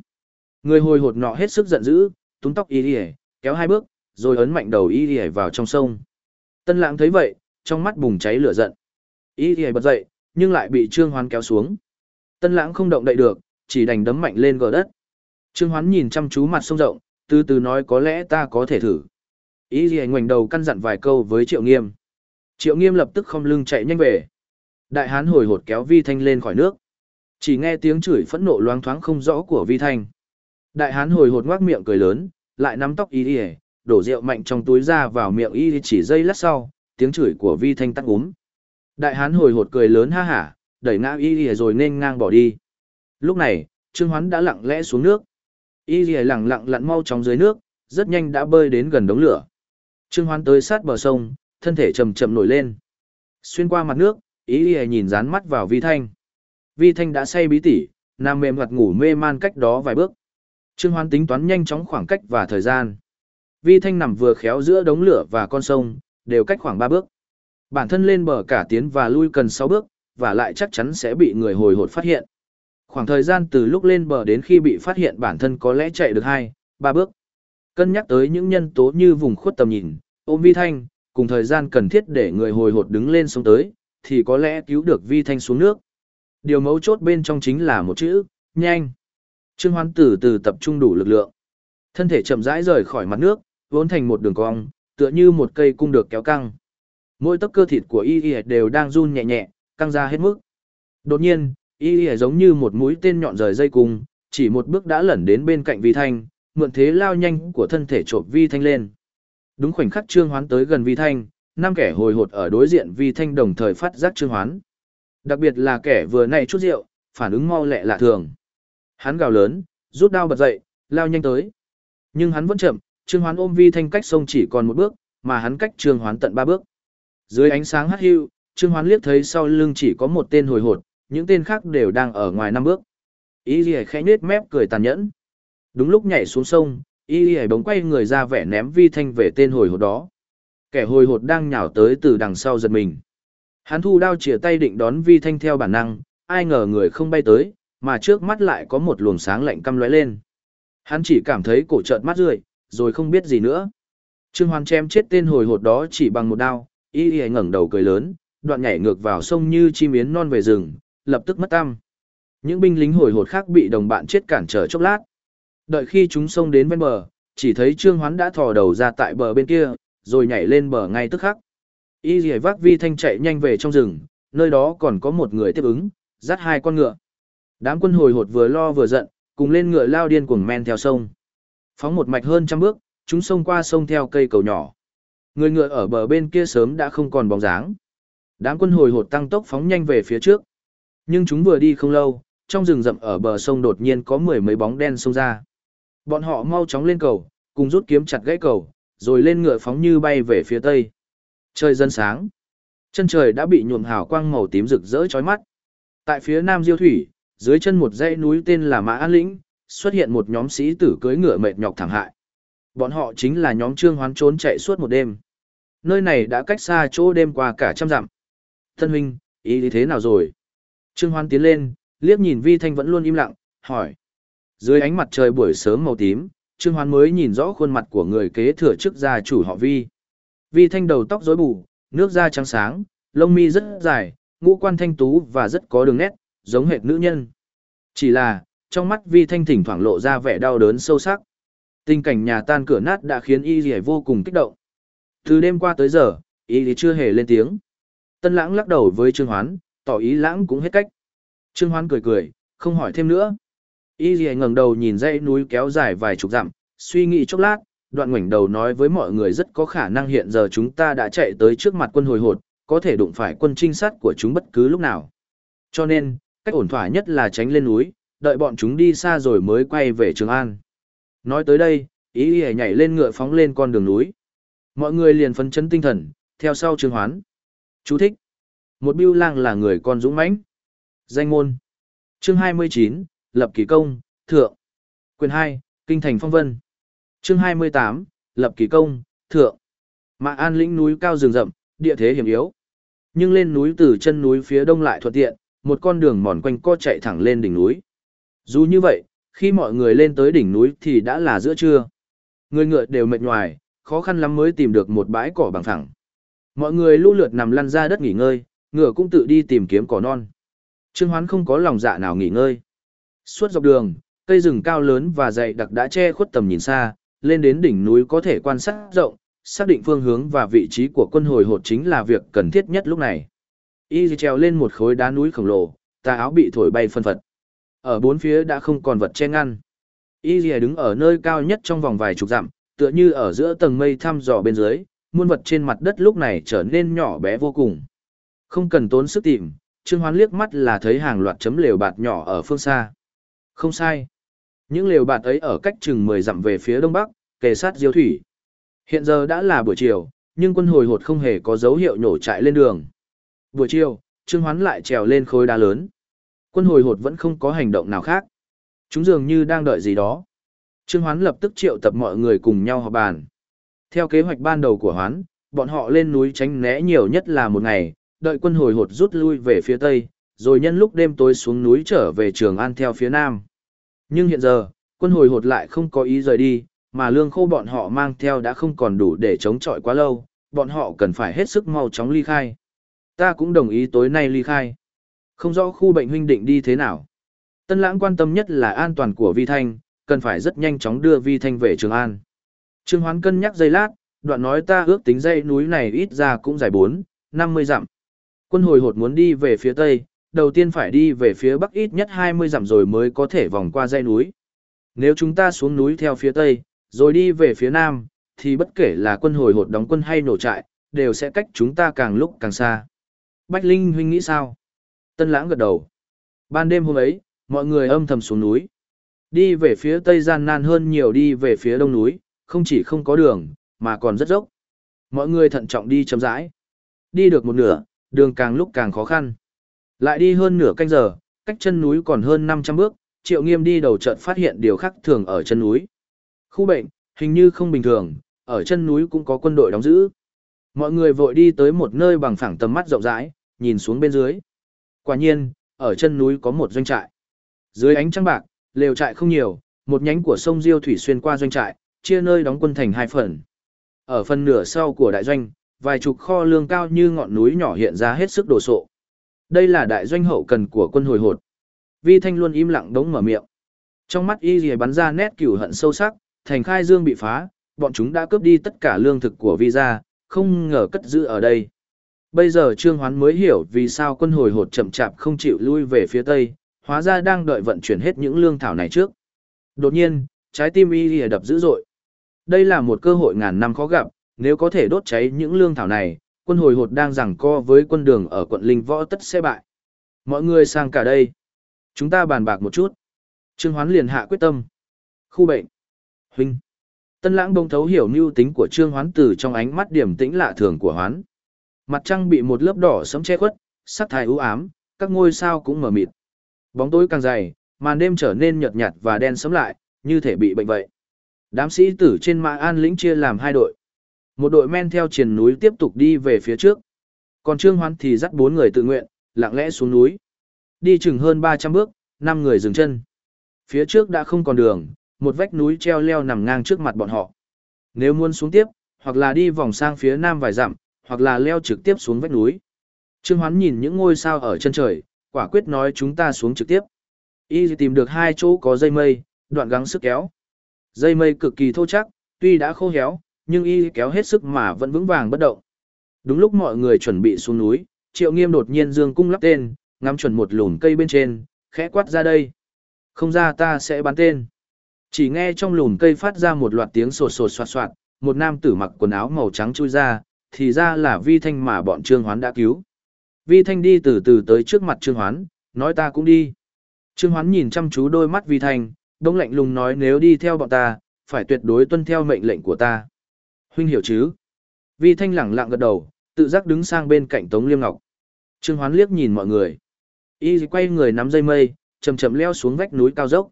Người hồi hột nọ hết sức giận dữ, túm tóc Y thì kéo hai bước, rồi ấn mạnh đầu Y thì vào trong sông. Tân lãng thấy vậy, trong mắt bùng cháy lửa giận. Y thì bật dậy, nhưng lại bị Trương Hoán kéo xuống. Tân lãng không động đậy được, chỉ đành đấm mạnh lên gờ đất. Trương Hoán nhìn chăm chú mặt sông rộng, từ từ nói có lẽ ta có thể thử. Y gì ngoảnh đầu căn dặn vài câu với Triệu Nghiêm. Triệu Nghiêm lập tức không lưng chạy nhanh về. Đại hán hồi hột kéo Vi Thanh lên khỏi nước. Chỉ nghe tiếng chửi phẫn nộ loáng thoáng không rõ của Vi Thanh. Đại hán hồi hột ngoác miệng cười lớn, lại nắm tóc Y Y, đổ rượu mạnh trong túi ra vào miệng Y chỉ giây lát sau, tiếng chửi của Vi Thanh tắt úm. Đại hán hồi hột cười lớn ha hả, đẩy ngã Y Y rồi nên ngang bỏ đi. Lúc này, Trương Hoán đã lặng lẽ xuống nước. Y Y lặng lặng lặn mau trong dưới nước, rất nhanh đã bơi đến gần đống lửa. Trương Hoán tới sát bờ sông, thân thể chậm chậm nổi lên. Xuyên qua mặt nước, ý ý nhìn dán mắt vào Vi Thanh. Vi Thanh đã say bí tỉ, nằm mềm mặt ngủ mê man cách đó vài bước. Trương Hoán tính toán nhanh chóng khoảng cách và thời gian. Vi Thanh nằm vừa khéo giữa đống lửa và con sông, đều cách khoảng 3 bước. Bản thân lên bờ cả tiến và lui cần 6 bước, và lại chắc chắn sẽ bị người hồi hột phát hiện. Khoảng thời gian từ lúc lên bờ đến khi bị phát hiện bản thân có lẽ chạy được 2, 3 bước. Cân nhắc tới những nhân tố như vùng khuất tầm nhìn, ôm vi thanh, cùng thời gian cần thiết để người hồi hột đứng lên sống tới, thì có lẽ cứu được vi thanh xuống nước. Điều mấu chốt bên trong chính là một chữ, nhanh. Trương Hoán từ từ tập trung đủ lực lượng. Thân thể chậm rãi rời khỏi mặt nước, vốn thành một đường cong, tựa như một cây cung được kéo căng. Mỗi tấc cơ thịt của y y đều đang run nhẹ nhẹ, căng ra hết mức. Đột nhiên, y y giống như một mũi tên nhọn rời dây cung, chỉ một bước đã lẩn đến bên cạnh vi thanh, mượn thế lao nhanh của thân thể trộm vi thanh lên. Đúng khoảnh khắc trương hoán tới gần vi thanh, năm kẻ hồi hột ở đối diện vi thanh đồng thời phát giác trương hoán. Đặc biệt là kẻ vừa nãy chút rượu, phản ứng mau lẹ lạ thường. Hắn gào lớn, rút đao bật dậy, lao nhanh tới. Nhưng hắn vẫn chậm, trương hoán ôm vi thanh cách sông chỉ còn một bước, mà hắn cách trương hoán tận ba bước. Dưới ánh sáng hắt hưu, Trương Hoán liếc thấy sau lưng chỉ có một tên hồi hột, những tên khác đều đang ở ngoài năm bước. Y Lì khẽ nết mép cười tàn nhẫn. Đúng lúc nhảy xuống sông, Y Lì bỗng quay người ra vẻ ném vi thanh về tên hồi hột đó. Kẻ hồi hột đang nhào tới từ đằng sau giật mình. Hắn thu đao chìa tay định đón vi thanh theo bản năng, ai ngờ người không bay tới, mà trước mắt lại có một luồng sáng lạnh căm lóe lên. Hắn chỉ cảm thấy cổ trợn mắt rười, rồi không biết gì nữa. Trương Hoan chém chết tên hồi hột đó chỉ bằng một đao, y y ngẩng đầu cười lớn, đoạn nhảy ngược vào sông như chim yến non về rừng, lập tức mất tăm. Những binh lính hồi hột khác bị đồng bạn chết cản trở chốc lát. Đợi khi chúng xông đến bên bờ, chỉ thấy Trương Hoán đã thò đầu ra tại bờ bên kia, rồi nhảy lên bờ ngay tức khắc. Y dì vác vi thanh chạy nhanh về trong rừng, nơi đó còn có một người tiếp ứng, dắt hai con ngựa. Đám quân hồi hột vừa lo vừa giận, cùng lên ngựa lao điên cuồng men theo sông. Phóng một mạch hơn trăm bước, chúng sông qua sông theo cây cầu nhỏ. Người ngựa ở bờ bên kia sớm đã không còn bóng dáng. Đám quân hồi hột tăng tốc phóng nhanh về phía trước. Nhưng chúng vừa đi không lâu, trong rừng rậm ở bờ sông đột nhiên có mười mấy bóng đen xông ra. Bọn họ mau chóng lên cầu, cùng rút kiếm chặt gãy cầu, rồi lên ngựa phóng như bay về phía tây. Trời dần sáng. Chân trời đã bị nhuộm hào quang màu tím rực rỡ chói mắt. Tại phía nam diêu thủy, dưới chân một dãy núi tên là Mã An Lĩnh, xuất hiện một nhóm sĩ tử cưỡi ngựa mệt nhọc thẳng hại. Bọn họ chính là nhóm trương hoán trốn chạy suốt một đêm. Nơi này đã cách xa chỗ đêm qua cả trăm dặm. Thân huynh, ý thế nào rồi? Trương Hoan tiến lên, liếc nhìn Vi Thanh vẫn luôn im lặng, hỏi. Dưới ánh mặt trời buổi sớm màu tím, Trương Hoan mới nhìn rõ khuôn mặt của người kế thừa chức gia chủ họ Vi. Vi Thanh đầu tóc rối bù, nước da trắng sáng, lông mi rất dài, ngũ quan thanh tú và rất có đường nét, giống hệt nữ nhân. Chỉ là, trong mắt Vi Thanh thỉnh thoảng lộ ra vẻ đau đớn sâu sắc. Tình cảnh nhà tan cửa nát đã khiến y dì vô cùng kích động. Từ đêm qua tới giờ, y dì chưa hề lên tiếng. Tân lãng lắc đầu với Trương Hoán, tỏ ý lãng cũng hết cách. Trương Hoán cười cười, không hỏi thêm nữa. Y Lệ ngẩng đầu nhìn dãy núi kéo dài vài chục dặm, suy nghĩ chốc lát, đoạn ngoảnh đầu nói với mọi người rất có khả năng hiện giờ chúng ta đã chạy tới trước mặt quân hồi hột, có thể đụng phải quân trinh sát của chúng bất cứ lúc nào. Cho nên, cách ổn thỏa nhất là tránh lên núi, đợi bọn chúng đi xa rồi mới quay về Trường An. Nói tới đây, ý ý nhảy lên ngựa phóng lên con đường núi. Mọi người liền phấn chấn tinh thần, theo sau Trương Hoán. Chú thích. Một biêu lang là người con dũng mãnh. Danh ngôn. Chương 29, Lập Kỳ Công, Thượng. Quyền 2, Kinh Thành Phong Vân. Chương 28, Lập Kỳ Công, Thượng. Mạ An lĩnh núi cao rừng rậm, địa thế hiểm yếu. Nhưng lên núi từ chân núi phía đông lại thuận tiện, một con đường mòn quanh co chạy thẳng lên đỉnh núi. Dù như vậy, khi mọi người lên tới đỉnh núi thì đã là giữa trưa. Người ngựa đều mệt nhoài, khó khăn lắm mới tìm được một bãi cỏ bằng phẳng. Mọi người lũ lượt nằm lăn ra đất nghỉ ngơi, ngựa cũng tự đi tìm kiếm cỏ non. Trương Hoán không có lòng dạ nào nghỉ ngơi. Suốt dọc đường, cây rừng cao lớn và dày đặc đã che khuất tầm nhìn xa, lên đến đỉnh núi có thể quan sát rộng, xác định phương hướng và vị trí của quân hồi hột chính là việc cần thiết nhất lúc này. Y trèo lên một khối đá núi khổng lồ, tà áo bị thổi bay phân phật. Ở bốn phía đã không còn vật che ngăn. Y đứng ở nơi cao nhất trong vòng vài chục dặm, tựa như ở giữa tầng mây thăm dò bên dưới, muôn vật trên mặt đất lúc này trở nên nhỏ bé vô cùng. Không cần tốn sức tìm, Trương Hoán liếc mắt là thấy hàng loạt chấm lều bạt nhỏ ở phương xa. Không sai. Những lều bạt ấy ở cách chừng 10 dặm về phía đông bắc, kề sát diêu thủy. Hiện giờ đã là buổi chiều, nhưng quân hồi hột không hề có dấu hiệu nhổ chạy lên đường. Buổi chiều, Trương Hoán lại trèo lên khối đá lớn. Quân hồi hột vẫn không có hành động nào khác. Chúng dường như đang đợi gì đó. Trương Hoán lập tức triệu tập mọi người cùng nhau họp bàn. Theo kế hoạch ban đầu của Hoán, bọn họ lên núi tránh né nhiều nhất là một ngày, đợi quân hồi hột rút lui về phía tây, rồi nhân lúc đêm tối xuống núi trở về Trường An theo phía nam. Nhưng hiện giờ, quân hồi hột lại không có ý rời đi, mà lương khô bọn họ mang theo đã không còn đủ để chống chọi quá lâu, bọn họ cần phải hết sức mau chóng ly khai. Ta cũng đồng ý tối nay ly khai. Không rõ khu bệnh huynh định đi thế nào. Tân lãng quan tâm nhất là an toàn của Vi Thanh, cần phải rất nhanh chóng đưa Vi Thanh về Trường An. Trương Hoán cân nhắc giây lát, đoạn nói ta ước tính dây núi này ít ra cũng dài 4, 50 dặm. Quân hồi hột muốn đi về phía tây, đầu tiên phải đi về phía bắc ít nhất 20 dặm rồi mới có thể vòng qua dãy núi. Nếu chúng ta xuống núi theo phía tây, rồi đi về phía nam, thì bất kể là quân hồi hột đóng quân hay nổ trại, đều sẽ cách chúng ta càng lúc càng xa. Bách Linh huynh nghĩ sao? Tân lãng gật đầu. Ban đêm hôm ấy, mọi người âm thầm xuống núi. Đi về phía tây gian nan hơn nhiều đi về phía đông núi, không chỉ không có đường, mà còn rất dốc. Mọi người thận trọng đi chậm rãi. Đi được một nửa, đường càng lúc càng khó khăn. Lại đi hơn nửa canh giờ, cách chân núi còn hơn 500 bước, Triệu Nghiêm đi đầu trận phát hiện điều khác thường ở chân núi. Khu bệnh, hình như không bình thường, ở chân núi cũng có quân đội đóng giữ. Mọi người vội đi tới một nơi bằng phẳng tầm mắt rộng rãi, nhìn xuống bên dưới. Quả nhiên, ở chân núi có một doanh trại. Dưới ánh trăng bạc, lều trại không nhiều, một nhánh của sông Diêu Thủy xuyên qua doanh trại, chia nơi đóng quân thành hai phần. Ở phần nửa sau của đại doanh, vài chục kho lương cao như ngọn núi nhỏ hiện ra hết sức đồ sộ. Đây là đại doanh hậu cần của quân hồi hột. Vi Thanh luôn im lặng đống mở miệng. Trong mắt y dì bắn ra nét cửu hận sâu sắc, thành khai dương bị phá, bọn chúng đã cướp đi tất cả lương thực của Vi gia, không ngờ cất giữ ở đây. Bây giờ Trương Hoán mới hiểu vì sao quân hồi hột chậm chạp không chịu lui về phía tây, hóa ra đang đợi vận chuyển hết những lương thảo này trước. Đột nhiên, trái tim y lìa đập dữ dội. Đây là một cơ hội ngàn năm khó gặp, nếu có thể đốt cháy những lương thảo này, quân hồi hột đang giằng co với quân đường ở quận Linh Võ tất sẽ bại. Mọi người sang cả đây. Chúng ta bàn bạc một chút. Trương Hoán liền hạ quyết tâm. Khu bệnh. Huynh. Tân lãng bông thấu hiểu mưu tính của Trương Hoán từ trong ánh mắt điểm tĩnh lạ thường của Hoán. Mặt trăng bị một lớp đỏ sẫm che khuất, sắc thái u ám, các ngôi sao cũng mờ mịt. Bóng tối càng dày, màn đêm trở nên nhợt nhạt và đen sẫm lại, như thể bị bệnh vậy. Đám sĩ tử trên mã an lĩnh chia làm hai đội. Một đội men theo triền núi tiếp tục đi về phía trước. Còn Trương Hoán thì dắt bốn người tự nguyện, lặng lẽ xuống núi. Đi chừng hơn 300 bước, năm người dừng chân. Phía trước đã không còn đường, một vách núi treo leo nằm ngang trước mặt bọn họ. Nếu muốn xuống tiếp, hoặc là đi vòng sang phía nam vài dặm, hoặc là leo trực tiếp xuống vách núi. Trương Hoán nhìn những ngôi sao ở chân trời, quả quyết nói chúng ta xuống trực tiếp. Y tìm được hai chỗ có dây mây, đoạn gắng sức kéo. Dây mây cực kỳ thô chắc, tuy đã khô héo, nhưng y kéo hết sức mà vẫn vững vàng bất động. Đúng lúc mọi người chuẩn bị xuống núi, Triệu Nghiêm đột nhiên dương cung lắp tên, ngắm chuẩn một lùm cây bên trên, khẽ quát ra đây. Không ra ta sẽ bắn tên. Chỉ nghe trong lùm cây phát ra một loạt tiếng sột sột soạt soạt, một nam tử mặc quần áo màu trắng chui ra, thì ra là Vi Thanh mà bọn Trương Hoán đã cứu. Vi Thanh đi từ từ tới trước mặt Trương Hoán, nói ta cũng đi. Trương Hoán nhìn chăm chú đôi mắt Vi Thanh, đông lạnh lùng nói nếu đi theo bọn ta, phải tuyệt đối tuân theo mệnh lệnh của ta. Huynh hiểu chứ? Vi Thanh lẳng lặng gật đầu, tự giác đứng sang bên cạnh Tống Liêm Ngọc. Trương Hoán liếc nhìn mọi người. Y quay người nắm dây mây, chậm chậm leo xuống vách núi cao dốc.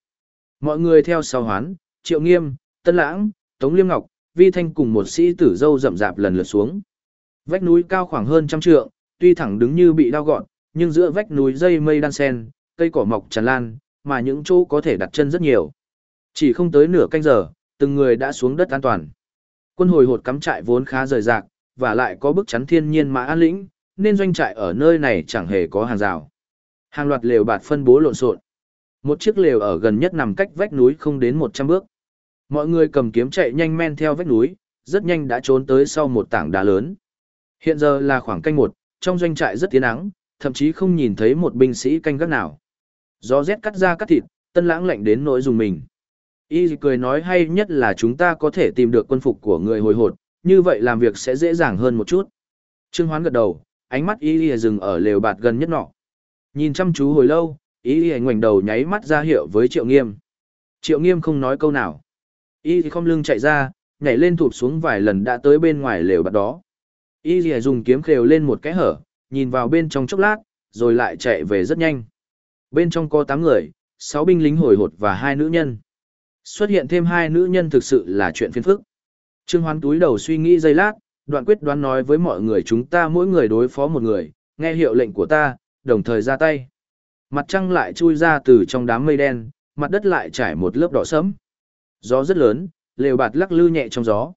Mọi người theo sau Hoán, Triệu Nghiêm, Tân Lãng, Tống Liêm Ngọc, Vi Thanh cùng một sĩ tử dâu rậm rạp lần lượt xuống. Vách núi cao khoảng hơn trăm trượng, tuy thẳng đứng như bị đao gọn, nhưng giữa vách núi dây mây đan sen, cây cỏ mọc tràn lan, mà những chỗ có thể đặt chân rất nhiều. Chỉ không tới nửa canh giờ, từng người đã xuống đất an toàn. Quân hồi hột cắm trại vốn khá rời rạc, và lại có bức chắn thiên nhiên mà an lĩnh, nên doanh trại ở nơi này chẳng hề có hàng rào. Hàng loạt lều bạt phân bố lộn xộn. Một chiếc lều ở gần nhất nằm cách vách núi không đến 100 bước. Mọi người cầm kiếm chạy nhanh men theo vách núi, rất nhanh đã trốn tới sau một tảng đá lớn. Hiện giờ là khoảng canh một, trong doanh trại rất tiến nắng, thậm chí không nhìn thấy một binh sĩ canh gác nào. Gió rét cắt da cắt thịt, tân lãng lạnh đến nỗi dùng mình. Y cười nói hay nhất là chúng ta có thể tìm được quân phục của người hồi hột, như vậy làm việc sẽ dễ dàng hơn một chút. Trương Hoán gật đầu, ánh mắt Y dừng ở lều bạt gần nhất nọ. Nhìn chăm chú hồi lâu, Y ngoảnh đầu nháy mắt ra hiệu với Triệu Nghiêm. Triệu Nghiêm không nói câu nào. Y không lưng chạy ra, nhảy lên thụp xuống vài lần đã tới bên ngoài lều bạt đó. Y dùng kiếm khều lên một cái hở, nhìn vào bên trong chốc lát, rồi lại chạy về rất nhanh. Bên trong có 8 người, 6 binh lính hồi hột và hai nữ nhân. Xuất hiện thêm hai nữ nhân thực sự là chuyện phiền phức. Trương Hoán túi đầu suy nghĩ giây lát, đoạn quyết đoán nói với mọi người chúng ta mỗi người đối phó một người, nghe hiệu lệnh của ta, đồng thời ra tay. Mặt trăng lại chui ra từ trong đám mây đen, mặt đất lại trải một lớp đỏ sẫm. Gió rất lớn, lều bạt lắc lư nhẹ trong gió.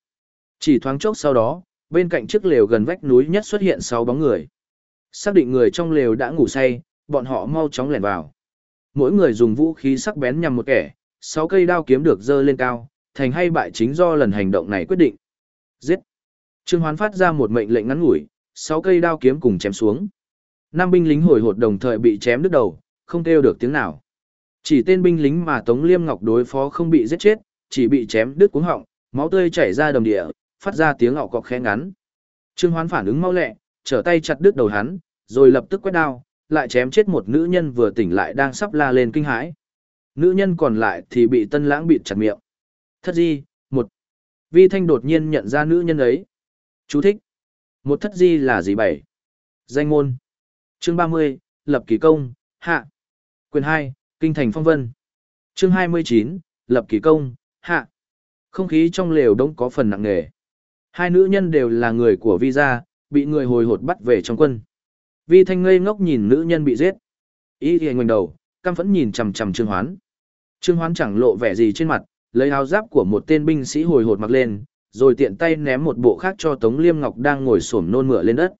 Chỉ thoáng chốc sau đó, bên cạnh chiếc lều gần vách núi nhất xuất hiện sáu bóng người. Xác định người trong lều đã ngủ say, bọn họ mau chóng lẻn vào. Mỗi người dùng vũ khí sắc bén nhằm một kẻ, sáu cây đao kiếm được dơ lên cao, thành hay bại chính do lần hành động này quyết định. Giết! Trương Hoán phát ra một mệnh lệnh ngắn ngủi, sáu cây đao kiếm cùng chém xuống. Năm binh lính hồi hột đồng thời bị chém đứt đầu, không kêu được tiếng nào. Chỉ tên binh lính mà Tống Liêm Ngọc đối phó không bị giết chết, chỉ bị chém đứt cuống họng, máu tươi chảy ra đồng địa, phát ra tiếng ngọ cọc khẽ ngắn. Trương Hoán phản ứng mau lẹ, trở tay chặt đứt đầu hắn, rồi lập tức quét đao, lại chém chết một nữ nhân vừa tỉnh lại đang sắp la lên kinh hãi. Nữ nhân còn lại thì bị tân lãng bịt chặt miệng. Thất di, một. Vi Thanh đột nhiên nhận ra nữ nhân ấy. Chú thích. Một thất di là gì bảy? Danh ngôn. Chương 30, Lập Kỳ Công, Hạ. Quyền 2, Kinh Thành Phong Vân. Chương 29, Lập Kỳ Công, Hạ. Không khí trong lều đông có phần nặng nề. Hai nữ nhân đều là người của Vi gia, bị người hồi hột bắt về trong quân. Vi Thanh ngây ngốc nhìn nữ nhân bị giết. Ý thì ngoảnh đầu, căm phẫn nhìn chằm chằm Trương Hoán. Trương Hoán chẳng lộ vẻ gì trên mặt, lấy áo giáp của một tên binh sĩ hồi hột mặc lên, rồi tiện tay ném một bộ khác cho Tống Liêm Ngọc đang ngồi xổm nôn mửa lên đất.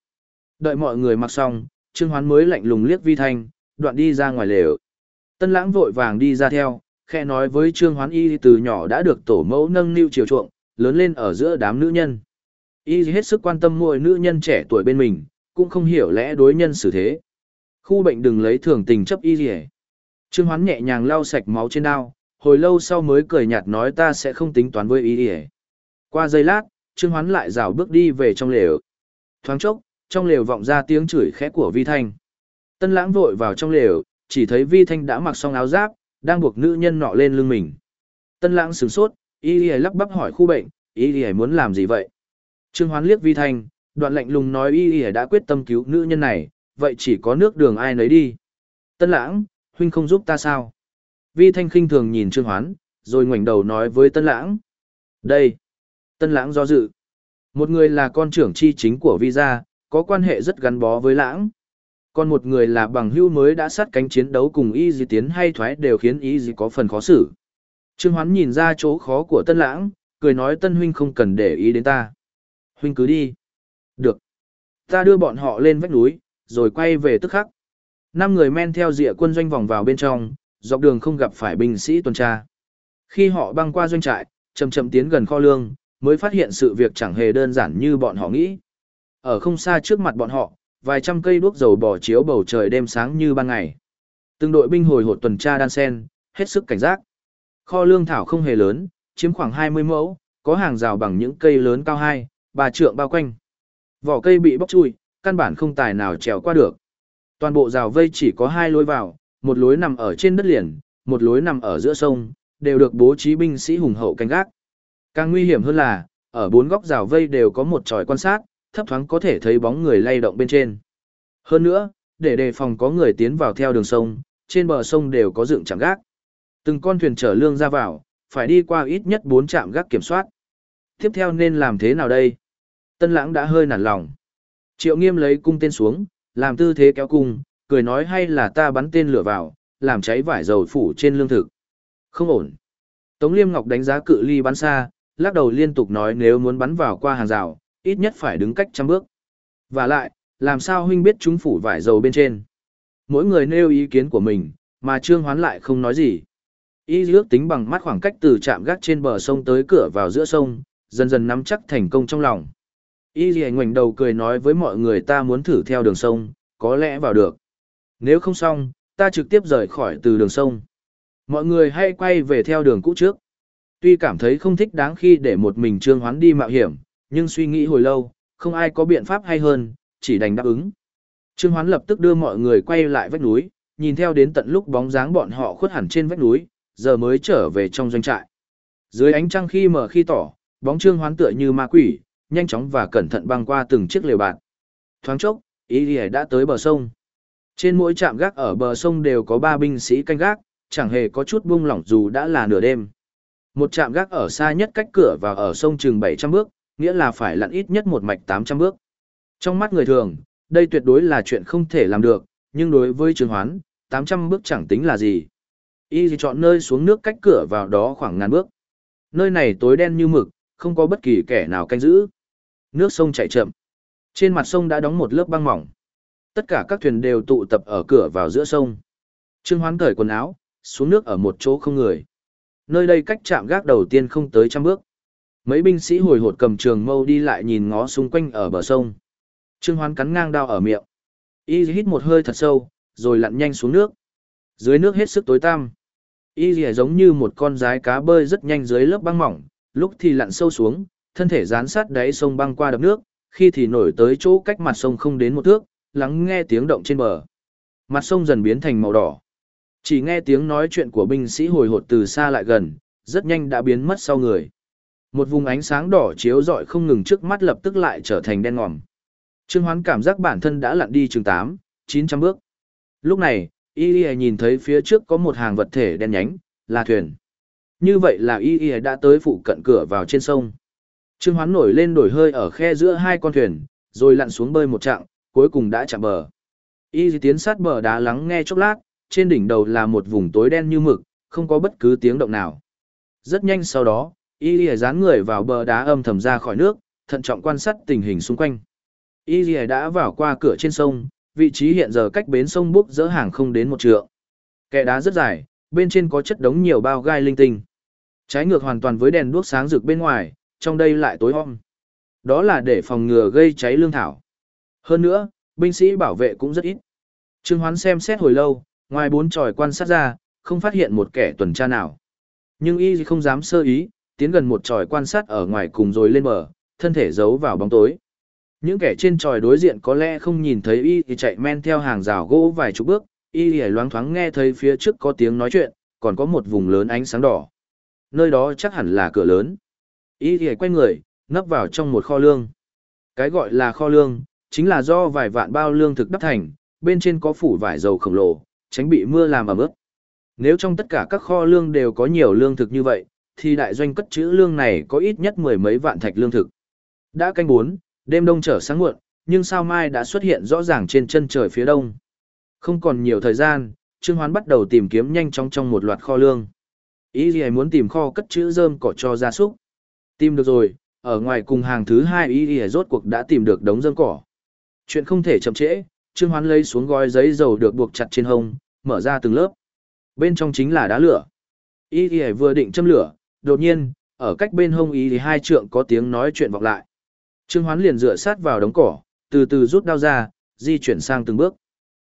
Đợi mọi người mặc xong, Trương Hoán mới lạnh lùng liếc Vi Thanh, đoạn đi ra ngoài lều. Tân Lãng vội vàng đi ra theo, khẽ nói với Trương Hoán y từ nhỏ đã được tổ mẫu nâng niu chiều chuộng, lớn lên ở giữa đám nữ nhân. Y hết sức quan tâm mỗi nữ nhân trẻ tuổi bên mình, cũng không hiểu lẽ đối nhân xử thế. Khu bệnh đừng lấy thường tình chấp y gì Trương Hoán nhẹ nhàng lau sạch máu trên đao, hồi lâu sau mới cười nhạt nói ta sẽ không tính toán với y ỉa. Qua giây lát, Trương Hoán lại rảo bước đi về trong lều. Thoáng chốc, trong lều vọng ra tiếng chửi khẽ của Vi Thanh. Tân lãng vội vào trong lều, chỉ thấy Vi Thanh đã mặc xong áo giáp, đang buộc nữ nhân nọ lên lưng mình. Tân lãng sửng sốt, y ỉa lắp bắp hỏi khu bệnh, y ỉa muốn làm gì vậy? Trương Hoán liếc Vi Thanh, đoạn lạnh lùng nói y ỉa đã quyết tâm cứu nữ nhân này, vậy chỉ có nước đường ai nấy đi. Tân lãng, huynh không giúp ta sao? Vi Thanh khinh thường nhìn Trương Hoán, rồi ngoảnh đầu nói với Tân lãng. Đây. Tân lãng do dự. Một người là con trưởng chi chính của Vi gia, có quan hệ rất gắn bó với lãng. Còn một người là bằng hữu mới đã sát cánh chiến đấu cùng y Di tiến hay thoái đều khiến y Di có phần khó xử. Trương Hoán nhìn ra chỗ khó của Tân lãng, cười nói Tân huynh không cần để ý đến ta. Huynh cứ đi. Được. Ta đưa bọn họ lên vách núi, rồi quay về tức khắc. Năm người men theo dịa quân doanh vòng vào bên trong, dọc đường không gặp phải binh sĩ tuần tra. Khi họ băng qua doanh trại, chậm chậm tiến gần kho lương, mới phát hiện sự việc chẳng hề đơn giản như bọn họ nghĩ. Ở không xa trước mặt bọn họ, vài trăm cây đuốc dầu bỏ chiếu bầu trời đêm sáng như ban ngày. Từng đội binh hồi hột tuần tra đan sen, hết sức cảnh giác. Kho lương thảo không hề lớn, chiếm khoảng 20 mẫu, có hàng rào bằng những cây lớn cao 2, 3 trượng bao quanh. Vỏ cây bị bóc chui, căn bản không tài nào trèo qua được. Toàn bộ rào vây chỉ có hai lối vào, một lối nằm ở trên đất liền, một lối nằm ở giữa sông, đều được bố trí binh sĩ hùng hậu canh gác. Càng nguy hiểm hơn là, ở bốn góc rào vây đều có một tròi quan sát, thấp thoáng có thể thấy bóng người lay động bên trên. Hơn nữa, để đề phòng có người tiến vào theo đường sông, trên bờ sông đều có dựng trạm gác. Từng con thuyền chở lương ra vào, phải đi qua ít nhất 4 trạm gác kiểm soát. Tiếp theo nên làm thế nào đây? Tân lãng đã hơi nản lòng. Triệu nghiêm lấy cung tên xuống, làm tư thế kéo cung, cười nói hay là ta bắn tên lửa vào, làm cháy vải dầu phủ trên lương thực. Không ổn. Tống Liêm Ngọc đánh giá cự ly bắn xa, lắc đầu liên tục nói nếu muốn bắn vào qua hàng rào, ít nhất phải đứng cách trăm bước. Và lại, làm sao huynh biết chúng phủ vải dầu bên trên? Mỗi người nêu ý kiến của mình, mà Trương Hoán lại không nói gì. Y ước tính bằng mắt khoảng cách từ trạm gác trên bờ sông tới cửa vào giữa sông, dần dần nắm chắc thành công trong lòng. Y gì ngoảnh đầu cười nói với mọi người ta muốn thử theo đường sông, có lẽ vào được. Nếu không xong, ta trực tiếp rời khỏi từ đường sông. Mọi người hãy quay về theo đường cũ trước. Tuy cảm thấy không thích đáng khi để một mình Trương Hoán đi mạo hiểm, nhưng suy nghĩ hồi lâu, không ai có biện pháp hay hơn, chỉ đành đáp ứng. Trương Hoán lập tức đưa mọi người quay lại vách núi, nhìn theo đến tận lúc bóng dáng bọn họ khuất hẳn trên vách núi, giờ mới trở về trong doanh trại. Dưới ánh trăng khi mở khi tỏ, bóng Trương Hoán tựa như ma quỷ, nhanh chóng và cẩn thận băng qua từng chiếc lều bạt. Thoáng chốc, ý lìa đã tới bờ sông. Trên mỗi trạm gác ở bờ sông đều có ba binh sĩ canh gác, chẳng hề có chút buông lỏng dù đã là nửa đêm. Một trạm gác ở xa nhất cách cửa và ở sông chừng 700 bước, nghĩa là phải lặn ít nhất một mạch 800 bước. Trong mắt người thường, đây tuyệt đối là chuyện không thể làm được, nhưng đối với trường Hoán, 800 bước chẳng tính là gì. Y chọn nơi xuống nước cách cửa vào đó khoảng ngàn bước. Nơi này tối đen như mực, không có bất kỳ kẻ nào canh giữ. Nước sông chảy chậm. Trên mặt sông đã đóng một lớp băng mỏng. Tất cả các thuyền đều tụ tập ở cửa vào giữa sông. Trương Hoán cởi quần áo, xuống nước ở một chỗ không người. Nơi đây cách trạm gác đầu tiên không tới trăm bước. Mấy binh sĩ hồi hột cầm trường mâu đi lại nhìn ngó xung quanh ở bờ sông. Trương Hoán cắn ngang đao ở miệng. Y hít một hơi thật sâu, rồi lặn nhanh xuống nước. Dưới nước hết sức tối tăm. Y giống như một con rái cá bơi rất nhanh dưới lớp băng mỏng, lúc thì lặn sâu xuống, thân thể dán sát đáy sông băng qua đập nước, khi thì nổi tới chỗ cách mặt sông không đến một thước, lắng nghe tiếng động trên bờ. Mặt sông dần biến thành màu đỏ. Chỉ nghe tiếng nói chuyện của binh sĩ hồi hột từ xa lại gần, rất nhanh đã biến mất sau người. Một vùng ánh sáng đỏ chiếu rọi không ngừng trước mắt lập tức lại trở thành đen ngòm. Trương Hoán cảm giác bản thân đã lặn đi chừng 8, 900 bước. Lúc này, Y nhìn thấy phía trước có một hàng vật thể đen nhánh, là thuyền. Như vậy là Y đã tới phụ cận cửa vào trên sông. Trương Hoán nổi lên đổi hơi ở khe giữa hai con thuyền, rồi lặn xuống bơi một chặng, cuối cùng đã chạm bờ. Y tiến sát bờ đá lắng nghe chốc lát, trên đỉnh đầu là một vùng tối đen như mực, không có bất cứ tiếng động nào. Rất nhanh sau đó, Y Lìa dán người vào bờ đá âm thầm ra khỏi nước, thận trọng quan sát tình hình xung quanh. Y Lìa đã vào qua cửa trên sông, vị trí hiện giờ cách bến sông búc dỡ hàng không đến một trượng. Kẻ đá rất dài, bên trên có chất đống nhiều bao gai linh tinh. Trái ngược hoàn toàn với đèn đuốc sáng rực bên ngoài, trong đây lại tối om. Đó là để phòng ngừa gây cháy lương thảo. Hơn nữa, binh sĩ bảo vệ cũng rất ít. Trương Hoán xem xét hồi lâu, ngoài bốn tròi quan sát ra, không phát hiện một kẻ tuần tra nào. Nhưng y không dám sơ ý, tiến gần một tròi quan sát ở ngoài cùng rồi lên bờ, thân thể giấu vào bóng tối. Những kẻ trên tròi đối diện có lẽ không nhìn thấy y thì chạy men theo hàng rào gỗ vài chục bước, y thì loáng thoáng nghe thấy phía trước có tiếng nói chuyện, còn có một vùng lớn ánh sáng đỏ. Nơi đó chắc hẳn là cửa lớn. Ý thì quay người, nấp vào trong một kho lương. Cái gọi là kho lương, chính là do vài vạn bao lương thực đắp thành, bên trên có phủ vải dầu khổng lồ, tránh bị mưa làm ẩm ướt. Nếu trong tất cả các kho lương đều có nhiều lương thực như vậy, thì đại doanh cất trữ lương này có ít nhất mười mấy vạn thạch lương thực. Đã canh bốn, đêm đông trở sáng muộn, nhưng sao mai đã xuất hiện rõ ràng trên chân trời phía đông. Không còn nhiều thời gian, Trương Hoán bắt đầu tìm kiếm nhanh chóng trong một loạt kho lương. Ý gì muốn tìm kho cất trữ rơm cỏ cho gia súc. Tìm được rồi, ở ngoài cùng hàng thứ hai y y rốt cuộc đã tìm được đống rơm cỏ. Chuyện không thể chậm trễ, Trương Hoán lấy xuống gói giấy dầu được buộc chặt trên hông, mở ra từng lớp. Bên trong chính là đá lửa. Y Y vừa định châm lửa, đột nhiên, ở cách bên hông Y thì hai trượng có tiếng nói chuyện vọng lại. Trương Hoán liền dựa sát vào đống cỏ, từ từ rút đao ra, di chuyển sang từng bước.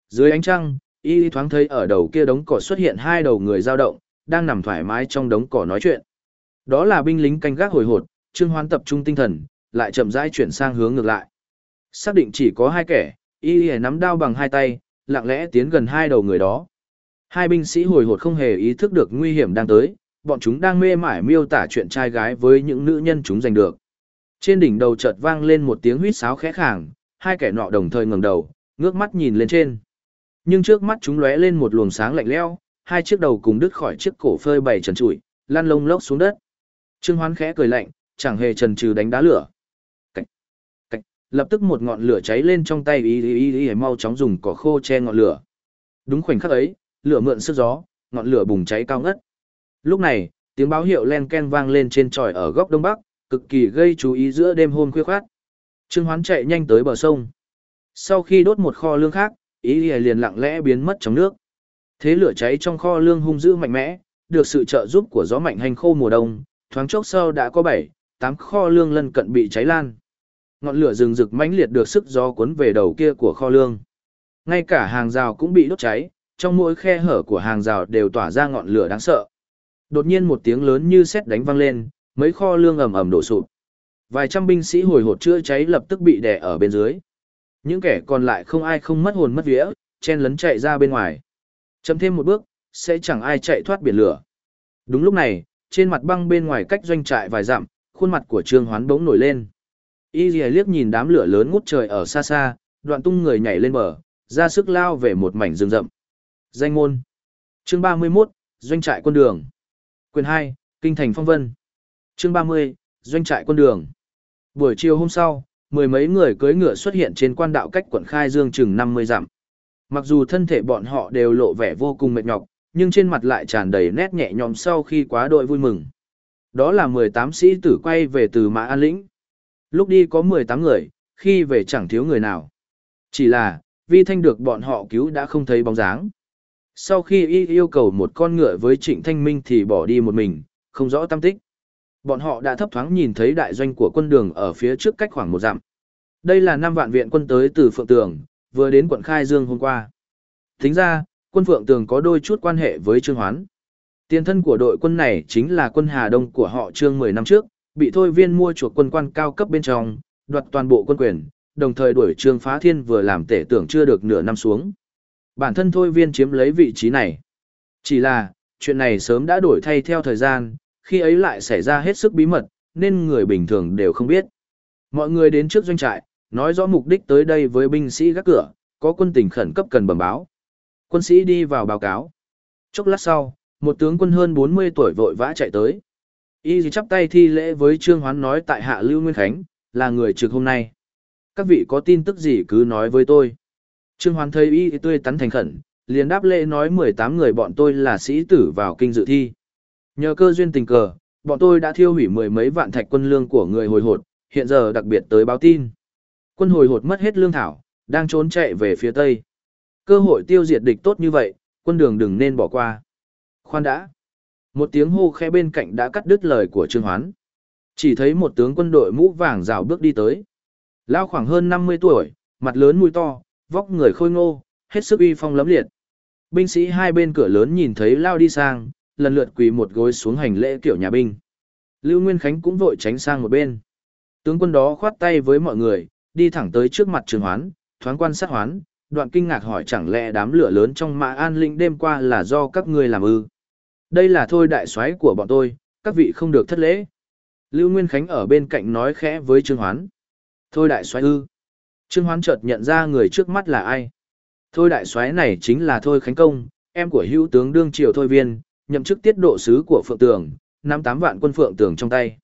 Dưới ánh trăng, Y thoáng thấy ở đầu kia đống cỏ xuất hiện hai đầu người dao động, đang nằm thoải mái trong đống cỏ nói chuyện. Đó là binh lính canh gác hồi hột, Trương Hoán tập trung tinh thần, lại chậm rãi chuyển sang hướng ngược lại. Xác định chỉ có hai kẻ, Y nắm đao bằng hai tay, lặng lẽ tiến gần hai đầu người đó. Hai binh sĩ hồi hột không hề ý thức được nguy hiểm đang tới, bọn chúng đang mê mải miêu tả chuyện trai gái với những nữ nhân chúng giành được. Trên đỉnh đầu chợt vang lên một tiếng huýt sáo khẽ khàng, hai kẻ nọ đồng thời ngẩng đầu, ngước mắt nhìn lên trên. Nhưng trước mắt chúng lóe lên một luồng sáng lạnh lẽo, hai chiếc đầu cùng đứt khỏi chiếc cổ phơi bày trần trụi, lăn lông lốc xuống đất. Trương Hoán khẽ cười lạnh, chẳng hề chần chừ đánh đá lửa. Cạch, cạch, lập tức một ngọn lửa cháy lên trong tay y y y mau chóng dùng cỏ khô che ngọn lửa. Đúng khoảnh khắc ấy, lửa mượn sức gió, ngọn lửa bùng cháy cao ngất. Lúc này, tiếng báo hiệu len ken vang lên trên tròi ở góc đông bắc, cực kỳ gây chú ý giữa đêm hôm khuya khoát. Trương Hoán chạy nhanh tới bờ sông. Sau khi đốt một kho lương khác, ý liền lặng lẽ biến mất trong nước. Thế lửa cháy trong kho lương hung dữ mạnh mẽ, được sự trợ giúp của gió mạnh hành khô mùa đông, thoáng chốc sau đã có 7, 8 kho lương lân cận bị cháy lan. Ngọn lửa rừng rực mãnh liệt được sức gió cuốn về đầu kia của kho lương. Ngay cả hàng rào cũng bị đốt cháy, trong mỗi khe hở của hàng rào đều tỏa ra ngọn lửa đáng sợ. Đột nhiên một tiếng lớn như sét đánh vang lên, mấy kho lương ầm ầm đổ sụp. Vài trăm binh sĩ hồi hột chữa cháy lập tức bị đè ở bên dưới. Những kẻ còn lại không ai không mất hồn mất vía, chen lấn chạy ra bên ngoài. Chậm thêm một bước, sẽ chẳng ai chạy thoát biển lửa. Đúng lúc này, trên mặt băng bên ngoài cách doanh trại vài dặm, khuôn mặt của Trương Hoán bỗng nổi lên. Y Lìa liếc nhìn đám lửa lớn ngút trời ở xa xa, đoạn tung người nhảy lên bờ, ra sức lao về một mảnh rừng rậm. Danh môn. Chương 31, doanh trại quân đường. Quyền 2, kinh thành phong vân. Chương 30, doanh trại quân đường. Buổi chiều hôm sau, mười mấy người cưỡi ngựa xuất hiện trên quan đạo cách quận Khai Dương chừng 50 dặm. Mặc dù thân thể bọn họ đều lộ vẻ vô cùng mệt nhọc, nhưng trên mặt lại tràn đầy nét nhẹ nhõm sau khi quá đội vui mừng. Đó là 18 sĩ tử quay về từ Mã An Lĩnh. Lúc đi có 18 người, khi về chẳng thiếu người nào. Chỉ là, vi thanh được bọn họ cứu đã không thấy bóng dáng. Sau khi y yêu cầu một con ngựa với trịnh thanh minh thì bỏ đi một mình, không rõ tâm tích. Bọn họ đã thấp thoáng nhìn thấy đại doanh của quân đường ở phía trước cách khoảng một dặm. Đây là năm vạn viện quân tới từ Phượng Tường, vừa đến quận Khai Dương hôm qua. Tính ra, quân Phượng Tường có đôi chút quan hệ với Trương Hoán. Tiền thân của đội quân này chính là quân Hà Đông của họ Trương 10 năm trước, bị thôi viên mua chuộc quân quan cao cấp bên trong, đoạt toàn bộ quân quyền, đồng thời đuổi Trương Phá Thiên vừa làm tể tưởng chưa được nửa năm xuống. Bản thân thôi viên chiếm lấy vị trí này. Chỉ là, chuyện này sớm đã đổi thay theo thời gian, khi ấy lại xảy ra hết sức bí mật, nên người bình thường đều không biết. Mọi người đến trước doanh trại, nói rõ mục đích tới đây với binh sĩ gác cửa, có quân tình khẩn cấp cần bẩm báo. Quân sĩ đi vào báo cáo. Chốc lát sau, một tướng quân hơn 40 tuổi vội vã chạy tới. Y chắp tay thi lễ với Trương Hoán nói tại hạ Lưu Nguyên Khánh, là người trực hôm nay. Các vị có tin tức gì cứ nói với tôi. Trương Hoán thấy y tươi tắn thành khẩn, liền đáp lễ nói 18 người bọn tôi là sĩ tử vào kinh dự thi. Nhờ cơ duyên tình cờ, bọn tôi đã thiêu hủy mười mấy vạn thạch quân lương của người hồi hột, hiện giờ đặc biệt tới báo tin. Quân hồi hột mất hết lương thảo, đang trốn chạy về phía tây. Cơ hội tiêu diệt địch tốt như vậy, quân đường đừng nên bỏ qua. Khoan đã. Một tiếng hô khẽ bên cạnh đã cắt đứt lời của Trương Hoán. Chỉ thấy một tướng quân đội mũ vàng rào bước đi tới. Lao khoảng hơn 50 tuổi, mặt lớn mũi to, vóc người khôi ngô, hết sức uy phong lấm liệt. Binh sĩ hai bên cửa lớn nhìn thấy Lao đi sang, lần lượt quỳ một gối xuống hành lễ kiểu nhà binh. Lưu Nguyên Khánh cũng vội tránh sang một bên. Tướng quân đó khoát tay với mọi người, đi thẳng tới trước mặt trương hoán, thoáng quan sát hoán, đoạn kinh ngạc hỏi chẳng lẽ đám lửa lớn trong mã an linh đêm qua là do các ngươi làm ư. Đây là thôi đại soái của bọn tôi, các vị không được thất lễ. Lưu Nguyên Khánh ở bên cạnh nói khẽ với Trương Hoán. Thôi đại soái ư. Trương Hoán chợt nhận ra người trước mắt là ai. Thôi đại soái này chính là Thôi Khánh Công, em của hữu tướng đương triều Thôi Viên, nhậm chức tiết độ sứ của Phượng Tường, năm tám vạn quân Phượng Tường trong tay.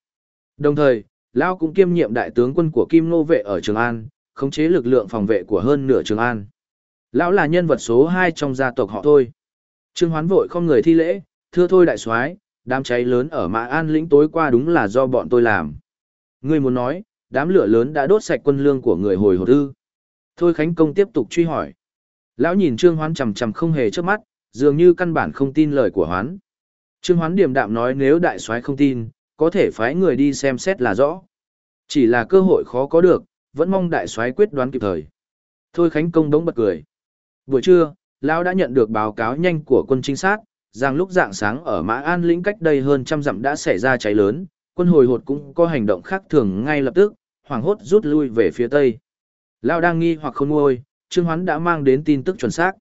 Đồng thời, Lao cũng kiêm nhiệm đại tướng quân của Kim Nô Vệ ở Trường An, khống chế lực lượng phòng vệ của hơn nửa Trường An. Lão là nhân vật số 2 trong gia tộc họ thôi. Trương Hoán vội không người thi lễ, thưa thôi đại soái, đám cháy lớn ở Mã An lĩnh tối qua đúng là do bọn tôi làm. Ngươi muốn nói, đám lửa lớn đã đốt sạch quân lương của người hồi hột ư. Thôi Khánh Công tiếp tục truy hỏi. Lão nhìn Trương Hoán chằm chằm không hề chớp mắt, dường như căn bản không tin lời của Hoán. Trương Hoán điềm đạm nói nếu đại soái không tin, có thể phái người đi xem xét là rõ. Chỉ là cơ hội khó có được, vẫn mong đại soái quyết đoán kịp thời. Thôi Khánh Công đống bật cười. Buổi trưa, Lão đã nhận được báo cáo nhanh của quân trinh sát, rằng lúc dạng sáng ở Mã An lĩnh cách đây hơn trăm dặm đã xảy ra cháy lớn, quân hồi hột cũng có hành động khác thường ngay lập tức, hoảng hốt rút lui về phía tây. Lão đang nghi hoặc không ngôi, Trương Hoán đã mang đến tin tức chuẩn xác.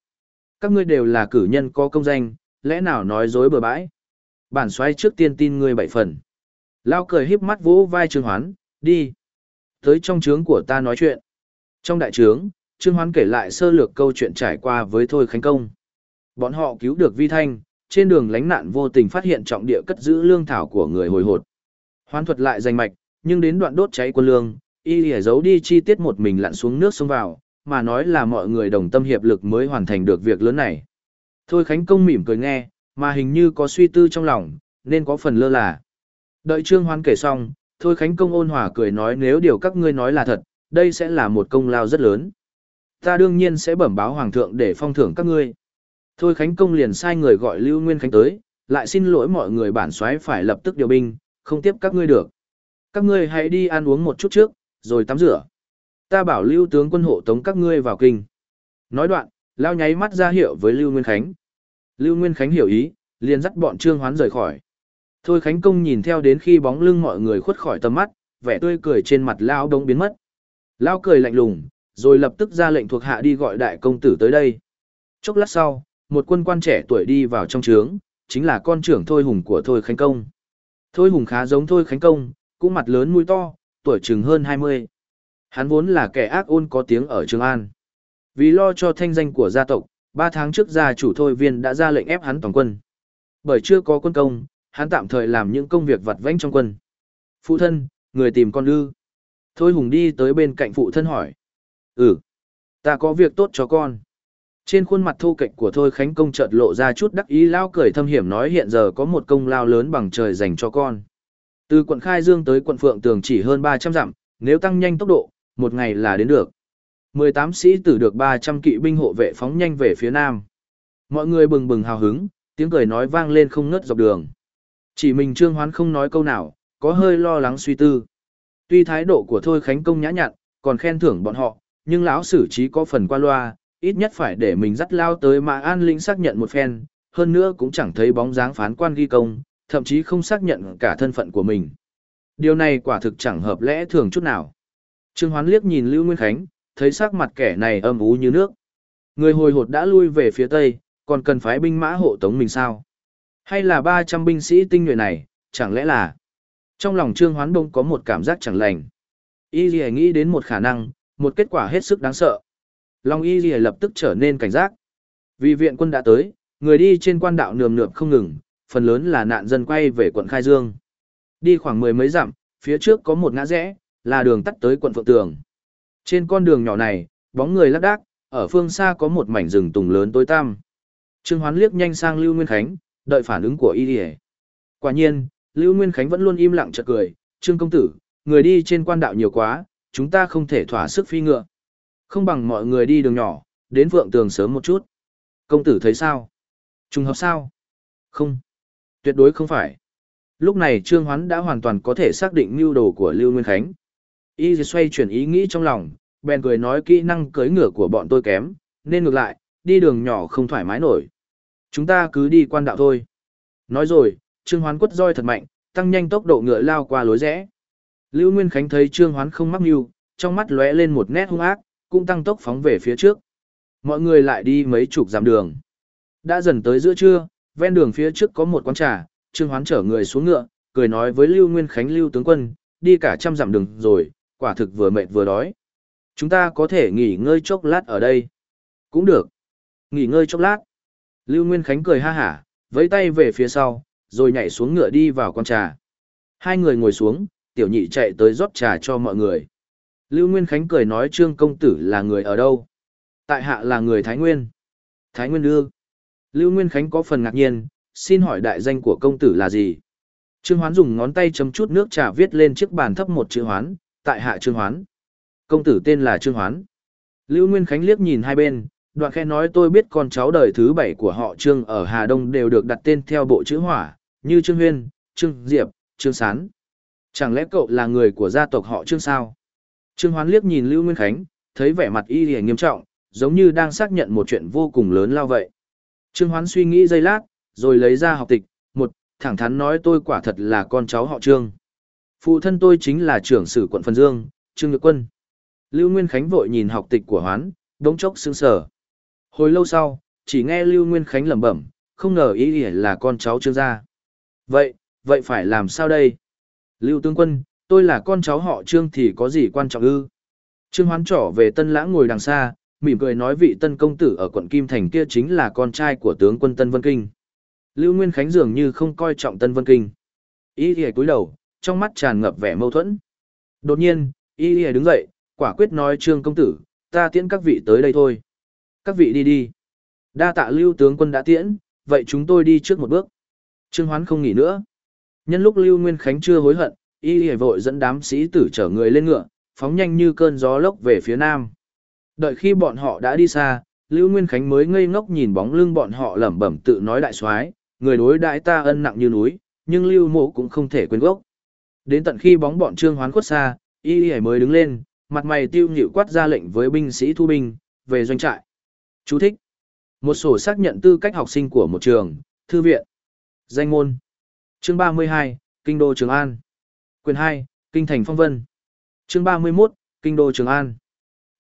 Các ngươi đều là cử nhân có công danh, lẽ nào nói dối bừa bãi? bản xoay trước tiên tin ngươi bảy phần. Lao cười híp mắt vỗ vai Trương Hoán, đi. Tới trong trướng của ta nói chuyện. Trong đại trướng, Trương Hoán kể lại sơ lược câu chuyện trải qua với Thôi Khánh Công. Bọn họ cứu được Vi Thanh, trên đường lánh nạn vô tình phát hiện trọng địa cất giữ lương thảo của người hồi hột. Hoán thuật lại danh mạch, nhưng đến đoạn đốt cháy quân lương, y lìa giấu đi chi tiết một mình lặn xuống nước sông vào, mà nói là mọi người đồng tâm hiệp lực mới hoàn thành được việc lớn này. Thôi Khánh Công mỉm cười nghe, mà hình như có suy tư trong lòng, nên có phần lơ là. Đợi Trương Hoán kể xong, Thôi Khánh Công ôn hòa cười nói nếu điều các ngươi nói là thật, đây sẽ là một công lao rất lớn. Ta đương nhiên sẽ bẩm báo Hoàng thượng để phong thưởng các ngươi. Thôi Khánh Công liền sai người gọi Lưu Nguyên Khánh tới, lại xin lỗi mọi người bản soái phải lập tức điều binh, không tiếp các ngươi được. Các ngươi hãy đi ăn uống một chút trước, rồi tắm rửa. Ta bảo Lưu tướng quân hộ tống các ngươi vào kinh. Nói đoạn, lao nháy mắt ra hiệu với Lưu Nguyên Khánh. Lưu Nguyên Khánh hiểu ý, liền dắt bọn Trương Hoán rời khỏi. Thôi Khánh Công nhìn theo đến khi bóng lưng mọi người khuất khỏi tầm mắt, vẻ tươi cười trên mặt lao đống biến mất. Lao cười lạnh lùng, rồi lập tức ra lệnh thuộc hạ đi gọi đại công tử tới đây. Chốc lát sau, một quân quan trẻ tuổi đi vào trong trướng, chính là con trưởng Thôi Hùng của Thôi Khánh Công. Thôi Hùng khá giống Thôi Khánh Công, cũng mặt lớn mũi to, tuổi chừng hơn 20. Hắn vốn là kẻ ác ôn có tiếng ở Trường An. Vì lo cho thanh danh của gia tộc, ba tháng trước gia chủ Thôi Viên đã ra lệnh ép hắn toàn quân. Bởi chưa có quân công, hắn tạm thời làm những công việc vặt vãnh trong quân. Phụ thân, người tìm con ư. Thôi Hùng đi tới bên cạnh phụ thân hỏi. Ừ, ta có việc tốt cho con. Trên khuôn mặt thô kệch của Thôi Khánh Công chợt lộ ra chút đắc ý lao cười thâm hiểm nói hiện giờ có một công lao lớn bằng trời dành cho con. Từ quận Khai Dương tới quận Phượng Tường chỉ hơn 300 dặm, nếu tăng nhanh tốc độ, một ngày là đến được. 18 sĩ tử được 300 kỵ binh hộ vệ phóng nhanh về phía nam. Mọi người bừng bừng hào hứng, tiếng cười nói vang lên không ngớt dọc đường. Chỉ mình Trương Hoán không nói câu nào, có hơi lo lắng suy tư. Tuy thái độ của Thôi Khánh Công nhã nhặn, còn khen thưởng bọn họ, nhưng lão sử trí có phần qua loa, ít nhất phải để mình dắt lao tới mà an linh xác nhận một phen, hơn nữa cũng chẳng thấy bóng dáng phán quan ghi công, thậm chí không xác nhận cả thân phận của mình. Điều này quả thực chẳng hợp lẽ thường chút nào. Trương Hoán liếc nhìn Lưu Nguyên Khánh, thấy sắc mặt kẻ này âm ú như nước. Người hồi hột đã lui về phía tây, còn cần phái binh mã hộ tống mình sao? Hay là 300 binh sĩ tinh nhuệ này, chẳng lẽ là... Trong lòng Trương Hoán Đông có một cảm giác chẳng lành. Y Ghi nghĩ đến một khả năng, một kết quả hết sức đáng sợ. Long Y Ghi lập tức trở nên cảnh giác. Vì viện quân đã tới, người đi trên quan đạo nườm nượp không ngừng, phần lớn là nạn dân quay về quận Khai Dương. Đi khoảng mười mấy dặm, phía trước có một ngã rẽ, là đường tắt tới quận Phượng Tường. Trên con đường nhỏ này, bóng người lác đác, ở phương xa có một mảnh rừng tùng lớn tối tăm. Trương Hoán liếc nhanh sang Lưu Nguyên Khánh, đợi phản ứng của y đi Quả nhiên, Lưu Nguyên Khánh vẫn luôn im lặng chợt cười, Trương Công Tử, người đi trên quan đạo nhiều quá, chúng ta không thể thỏa sức phi ngựa. Không bằng mọi người đi đường nhỏ, đến vượng Tường sớm một chút. Công tử thấy sao? Trùng hợp sao? Không. Tuyệt đối không phải. Lúc này Trương Hoán đã hoàn toàn có thể xác định mưu đồ của Lưu Nguyên Khánh. Y xoay chuyển ý nghĩ trong lòng, bèn cười nói kỹ năng cưỡi ngựa của bọn tôi kém, nên ngược lại, đi đường nhỏ không thoải mái nổi. Chúng ta cứ đi quan đạo thôi. Nói rồi, Trương Hoán quất roi thật mạnh, tăng nhanh tốc độ ngựa lao qua lối rẽ. Lưu Nguyên Khánh thấy Trương Hoán không mắc mưu, trong mắt lóe lên một nét hung ác, cũng tăng tốc phóng về phía trước. Mọi người lại đi mấy chục dặm đường. Đã dần tới giữa trưa, ven đường phía trước có một quán trà, Trương Hoán chở người xuống ngựa, cười nói với Lưu Nguyên Khánh Lưu tướng quân, đi cả trăm dặm đường rồi, quả thực vừa mệt vừa đói. Chúng ta có thể nghỉ ngơi chốc lát ở đây. Cũng được. Nghỉ ngơi chốc lát. Lưu Nguyên Khánh cười ha hả, vẫy tay về phía sau, rồi nhảy xuống ngựa đi vào con trà. Hai người ngồi xuống, tiểu nhị chạy tới rót trà cho mọi người. Lưu Nguyên Khánh cười nói Trương Công Tử là người ở đâu? Tại hạ là người Thái Nguyên. Thái Nguyên đưa. Lưu Nguyên Khánh có phần ngạc nhiên, xin hỏi đại danh của công tử là gì? Trương Hoán dùng ngón tay chấm chút nước trà viết lên chiếc bàn thấp một chữ Hoán, tại hạ Trương Hoán. Công tử tên là Trương Hoán. Lưu Nguyên Khánh liếc nhìn hai bên, đoạn khe nói tôi biết con cháu đời thứ bảy của họ Trương ở Hà Đông đều được đặt tên theo bộ chữ hỏa, như Trương Huyên, Trương Diệp, Trương Sán. Chẳng lẽ cậu là người của gia tộc họ Trương sao? Trương Hoán liếc nhìn Lưu Nguyên Khánh, thấy vẻ mặt y lìa nghiêm trọng, giống như đang xác nhận một chuyện vô cùng lớn lao vậy. Trương Hoán suy nghĩ giây lát, rồi lấy ra học tịch, một, thẳng thắn nói tôi quả thật là con cháu họ Trương. Phụ thân tôi chính là trưởng sử quận Phần Dương, Trương Nhược Quân. Lưu Nguyên Khánh vội nhìn học tịch của Hoán, đống chốc sững sờ. Hồi lâu sau, chỉ nghe Lưu Nguyên Khánh lẩm bẩm, không ngờ ý ỉa là con cháu Trương gia. Vậy, vậy phải làm sao đây? Lưu tướng quân, tôi là con cháu họ Trương thì có gì quan trọng ư? Trương Hoán trỏ về Tân Lãng ngồi đằng xa, mỉm cười nói vị Tân công tử ở quận Kim Thành kia chính là con trai của tướng quân Tân Vân Kinh. Lưu Nguyên Khánh dường như không coi trọng Tân Vân Kinh. Ý thì cúi đầu, trong mắt tràn ngập vẻ mâu thuẫn. Đột nhiên, Y Y đứng dậy, quả quyết nói Trương công tử, ta tiễn các vị tới đây thôi. Các vị đi đi. Đa tạ lưu tướng quân đã tiễn, vậy chúng tôi đi trước một bước. Trương Hoán không nghỉ nữa. Nhân lúc Lưu Nguyên Khánh chưa hối hận, Y Y vội dẫn đám sĩ tử chở người lên ngựa, phóng nhanh như cơn gió lốc về phía nam. Đợi khi bọn họ đã đi xa, Lưu Nguyên Khánh mới ngây ngốc nhìn bóng lưng bọn họ lẩm bẩm tự nói đại soái, người đối đại ta ân nặng như núi, nhưng Lưu Mộ cũng không thể quên gốc. Đến tận khi bóng bọn Trương Hoán khuất xa, Y Y mới đứng lên, mặt mày tiêu nhịu quát ra lệnh với binh sĩ thu binh, về doanh trại. Chú thích. Một sổ xác nhận tư cách học sinh của một trường, thư viện. Danh môn. Chương 32, Kinh đô Trường An. Quyền 2, Kinh thành Phong Vân. Chương 31, Kinh đô Trường An.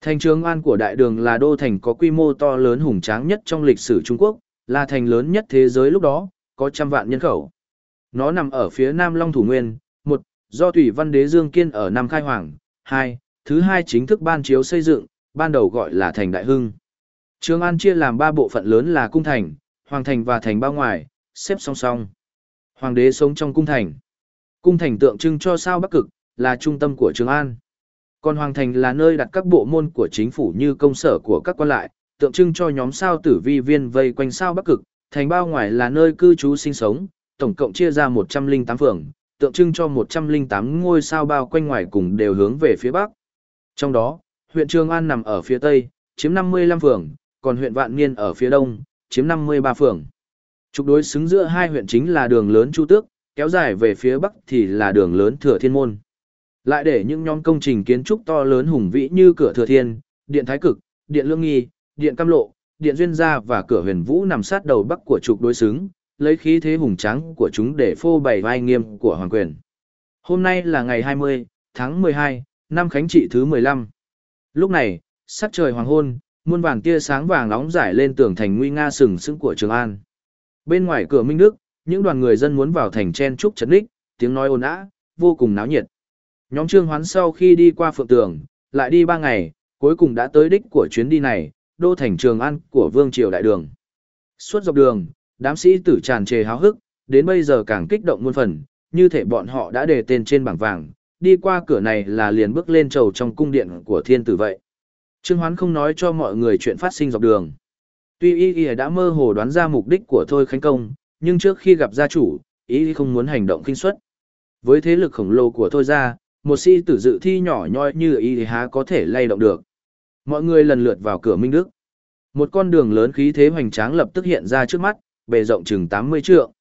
Thành Trường An của Đại Đường là đô thành có quy mô to lớn hùng tráng nhất trong lịch sử Trung Quốc, là thành lớn nhất thế giới lúc đó, có trăm vạn nhân khẩu. Nó nằm ở phía Nam Long Thủ Nguyên, một, do Thủy Văn Đế Dương Kiên ở Nam Khai Hoàng, hai, thứ hai chính thức ban chiếu xây dựng, ban đầu gọi là thành Đại Hưng. Trường An chia làm ba bộ phận lớn là cung thành, hoàng thành và thành bao ngoài, xếp song song. Hoàng đế sống trong cung thành. Cung thành tượng trưng cho sao Bắc Cực, là trung tâm của Trường An. Còn hoàng thành là nơi đặt các bộ môn của chính phủ như công sở của các quan lại, tượng trưng cho nhóm sao tử vi viên vây quanh sao Bắc Cực, thành bao ngoài là nơi cư trú sinh sống, tổng cộng chia ra 108 phường, tượng trưng cho 108 ngôi sao bao quanh ngoài cùng đều hướng về phía Bắc. Trong đó, huyện Trường An nằm ở phía Tây, chiếm 55 phường, còn huyện Vạn Niên ở phía Đông, chiếm 53 phường. Trục đối xứng giữa hai huyện chính là đường lớn Chu Tước, kéo dài về phía Bắc thì là đường lớn Thừa Thiên Môn. Lại để những nhóm công trình kiến trúc to lớn hùng vĩ như cửa Thừa Thiên, Điện Thái Cực, Điện Lương Nghi, Điện Cam Lộ, Điện Duyên Gia và cửa huyền vũ nằm sát đầu Bắc của trục đối xứng, lấy khí thế hùng tráng của chúng để phô bày vai nghiêm của hoàng quyền. Hôm nay là ngày 20, tháng 12, năm Khánh Trị thứ 15. Lúc này, sắc trời hoàng hôn, muôn vàng tia sáng vàng nóng rải lên tường thành nguy nga sừng sững của Trường An. Bên ngoài cửa Minh Đức, những đoàn người dân muốn vào thành chen trúc chấn đích, tiếng nói ồn ào, vô cùng náo nhiệt. Nhóm Trương Hoán sau khi đi qua phượng tường, lại đi ba ngày, cuối cùng đã tới đích của chuyến đi này, đô thành Trường An của Vương Triều Đại Đường. Suốt dọc đường, đám sĩ tử tràn trề háo hức, đến bây giờ càng kích động muôn phần, như thể bọn họ đã đề tên trên bảng vàng, đi qua cửa này là liền bước lên trầu trong cung điện của thiên tử vậy. Trương Hoán không nói cho mọi người chuyện phát sinh dọc đường. Tuy y y đã mơ hồ đoán ra mục đích của Thôi Khánh Công, nhưng trước khi gặp gia chủ, y không muốn hành động kinh suất. Với thế lực khổng lồ của Thôi gia, một sĩ tử dự thi nhỏ nhoi như y há có thể lay động được. Mọi người lần lượt vào cửa Minh Đức. Một con đường lớn khí thế hoành tráng lập tức hiện ra trước mắt, bề rộng chừng 80 trượng.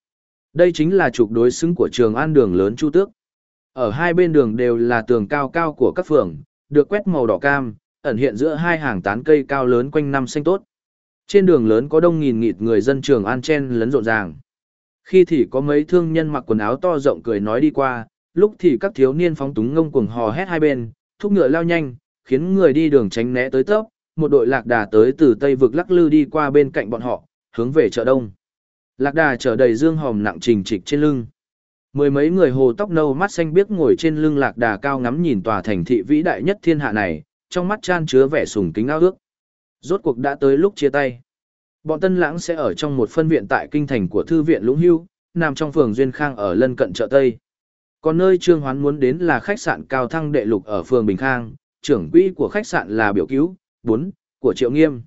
Đây chính là trục đối xứng của trường an đường lớn Chu Tước. Ở hai bên đường đều là tường cao cao của các phường, được quét màu đỏ cam, ẩn hiện giữa hai hàng tán cây cao lớn quanh năm xanh tốt. Trên đường lớn có đông nghìn nghịt người dân trường an chen lấn rộn ràng. Khi thì có mấy thương nhân mặc quần áo to rộng cười nói đi qua, lúc thì các thiếu niên phóng túng ngông cuồng hò hét hai bên, thúc ngựa lao nhanh, khiến người đi đường tránh né tới tấp. một đội lạc đà tới từ tây vực lắc lư đi qua bên cạnh bọn họ, hướng về chợ đông. Lạc đà chở đầy dương hòm nặng trình trịch trên lưng. Mười mấy người hồ tóc nâu mắt xanh biếc ngồi trên lưng lạc đà cao ngắm nhìn tòa thành thị vĩ đại nhất thiên hạ này, trong mắt chan chứa vẻ sùng kính ao ước. Rốt cuộc đã tới lúc chia tay. Bọn Tân Lãng sẽ ở trong một phân viện tại kinh thành của thư viện Lũng Hưu, nằm trong phường Duyên Khang ở lân cận chợ Tây. Còn nơi Trương Hoán muốn đến là khách sạn Cao Thăng Đệ Lục ở phường Bình Khang, trưởng quỹ của khách sạn là biểu cứu, 4, của Triệu Nghiêm.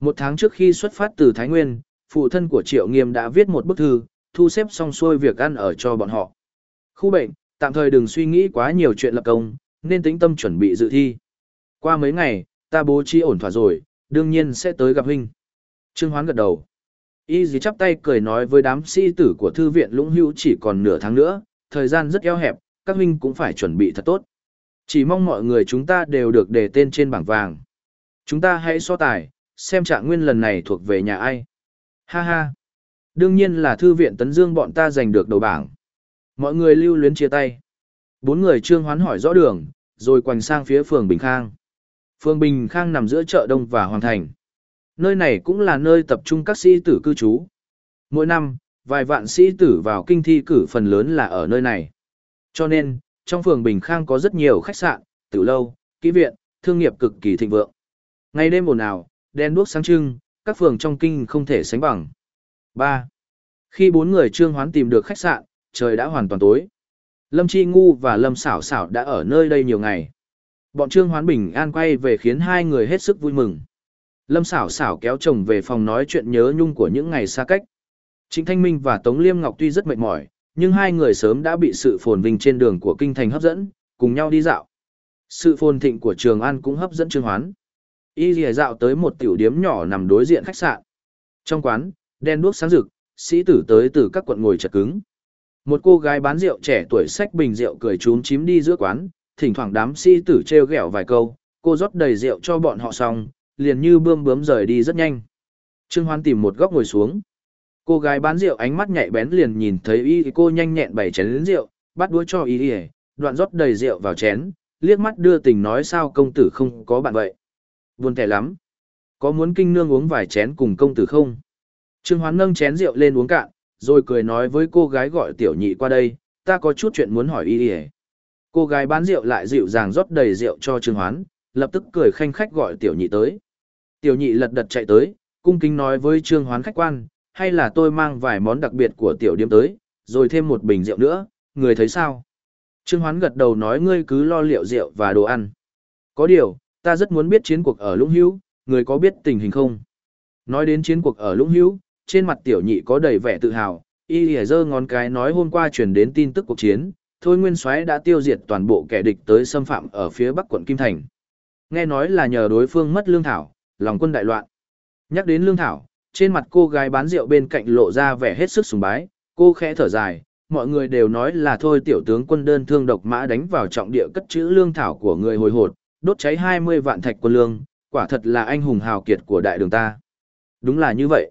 Một tháng trước khi xuất phát từ Thái Nguyên, phụ thân của Triệu Nghiêm đã viết một bức thư, thu xếp xong xuôi việc ăn ở cho bọn họ. Khu bệnh, tạm thời đừng suy nghĩ quá nhiều chuyện lập công, nên tính tâm chuẩn bị dự thi. Qua mấy ngày, ta bố trí ổn thỏa rồi, đương nhiên sẽ tới gặp huynh. Trương Hoán gật đầu. Y dì chắp tay cười nói với đám sĩ tử của thư viện Lũng Hữu chỉ còn nửa tháng nữa, thời gian rất eo hẹp, các huynh cũng phải chuẩn bị thật tốt. Chỉ mong mọi người chúng ta đều được đề tên trên bảng vàng. Chúng ta hãy so tài, xem trạng nguyên lần này thuộc về nhà ai. Ha ha. Đương nhiên là thư viện Tấn Dương bọn ta giành được đầu bảng. Mọi người lưu luyến chia tay. Bốn người trương hoán hỏi rõ đường, rồi quành sang phía phường Bình Khang. Phường Bình Khang nằm giữa chợ Đông và Hoàng Thành. Nơi này cũng là nơi tập trung các sĩ tử cư trú. Mỗi năm, vài vạn sĩ tử vào kinh thi cử phần lớn là ở nơi này. Cho nên, trong phường Bình Khang có rất nhiều khách sạn, tử lâu, kỹ viện, thương nghiệp cực kỳ thịnh vượng. Ngày đêm ồn ào, đèn đuốc sáng trưng, các phường trong kinh không thể sánh bằng. 3. Khi bốn người Trương Hoán tìm được khách sạn, trời đã hoàn toàn tối. Lâm Chi Ngu và Lâm Sảo Sảo đã ở nơi đây nhiều ngày. Bọn Trương Hoán Bình an quay về khiến hai người hết sức vui mừng. Lâm xảo xảo kéo chồng về phòng nói chuyện nhớ nhung của những ngày xa cách. Trịnh Thanh Minh và Tống Liêm Ngọc tuy rất mệt mỏi, nhưng hai người sớm đã bị sự phồn vinh trên đường của kinh thành hấp dẫn, cùng nhau đi dạo. Sự phồn thịnh của Trường An cũng hấp dẫn Trương Hoán. Y lìa dạo tới một tiểu điếm nhỏ nằm đối diện khách sạn. Trong quán, đen đuốc sáng rực, sĩ tử tới từ các quận ngồi chật cứng. Một cô gái bán rượu trẻ tuổi xách bình rượu cười chúm chím đi giữa quán, thỉnh thoảng đám sĩ tử treo ghẹo vài câu, cô rót đầy rượu cho bọn họ xong, liền như bươm bướm rời đi rất nhanh. Trương Hoan tìm một góc ngồi xuống. Cô gái bán rượu ánh mắt nhạy bén liền nhìn thấy y cô nhanh nhẹn bày chén rượu, bắt đuôi cho y y, đoạn rót đầy rượu vào chén, liếc mắt đưa tình nói sao công tử không có bạn vậy. Buồn tẻ lắm. Có muốn kinh nương uống vài chén cùng công tử không? Trương Hoán nâng chén rượu lên uống cạn, rồi cười nói với cô gái gọi tiểu nhị qua đây, ta có chút chuyện muốn hỏi y y. Cô gái bán rượu lại dịu dàng rót đầy rượu cho Trương Hoán, lập tức cười khanh khách gọi tiểu nhị tới. Tiểu nhị lật đật chạy tới, cung kính nói với Trương Hoán khách quan, hay là tôi mang vài món đặc biệt của tiểu điếm tới, rồi thêm một bình rượu nữa, người thấy sao? Trương Hoán gật đầu nói ngươi cứ lo liệu rượu và đồ ăn. Có điều, ta rất muốn biết chiến cuộc ở Lũng Hữu, người có biết tình hình không? Nói đến chiến cuộc ở Lũng Hữu, trên mặt tiểu nhị có đầy vẻ tự hào, y lìa giơ ngón cái nói hôm qua truyền đến tin tức cuộc chiến, thôi nguyên soái đã tiêu diệt toàn bộ kẻ địch tới xâm phạm ở phía bắc quận Kim Thành. Nghe nói là nhờ đối phương mất lương thảo, lòng quân đại loạn. Nhắc đến lương thảo, trên mặt cô gái bán rượu bên cạnh lộ ra vẻ hết sức sùng bái, cô khẽ thở dài, mọi người đều nói là thôi tiểu tướng quân đơn thương độc mã đánh vào trọng địa cất trữ lương thảo của người hồi hột, đốt cháy 20 vạn thạch quân lương, quả thật là anh hùng hào kiệt của đại đường ta. Đúng là như vậy.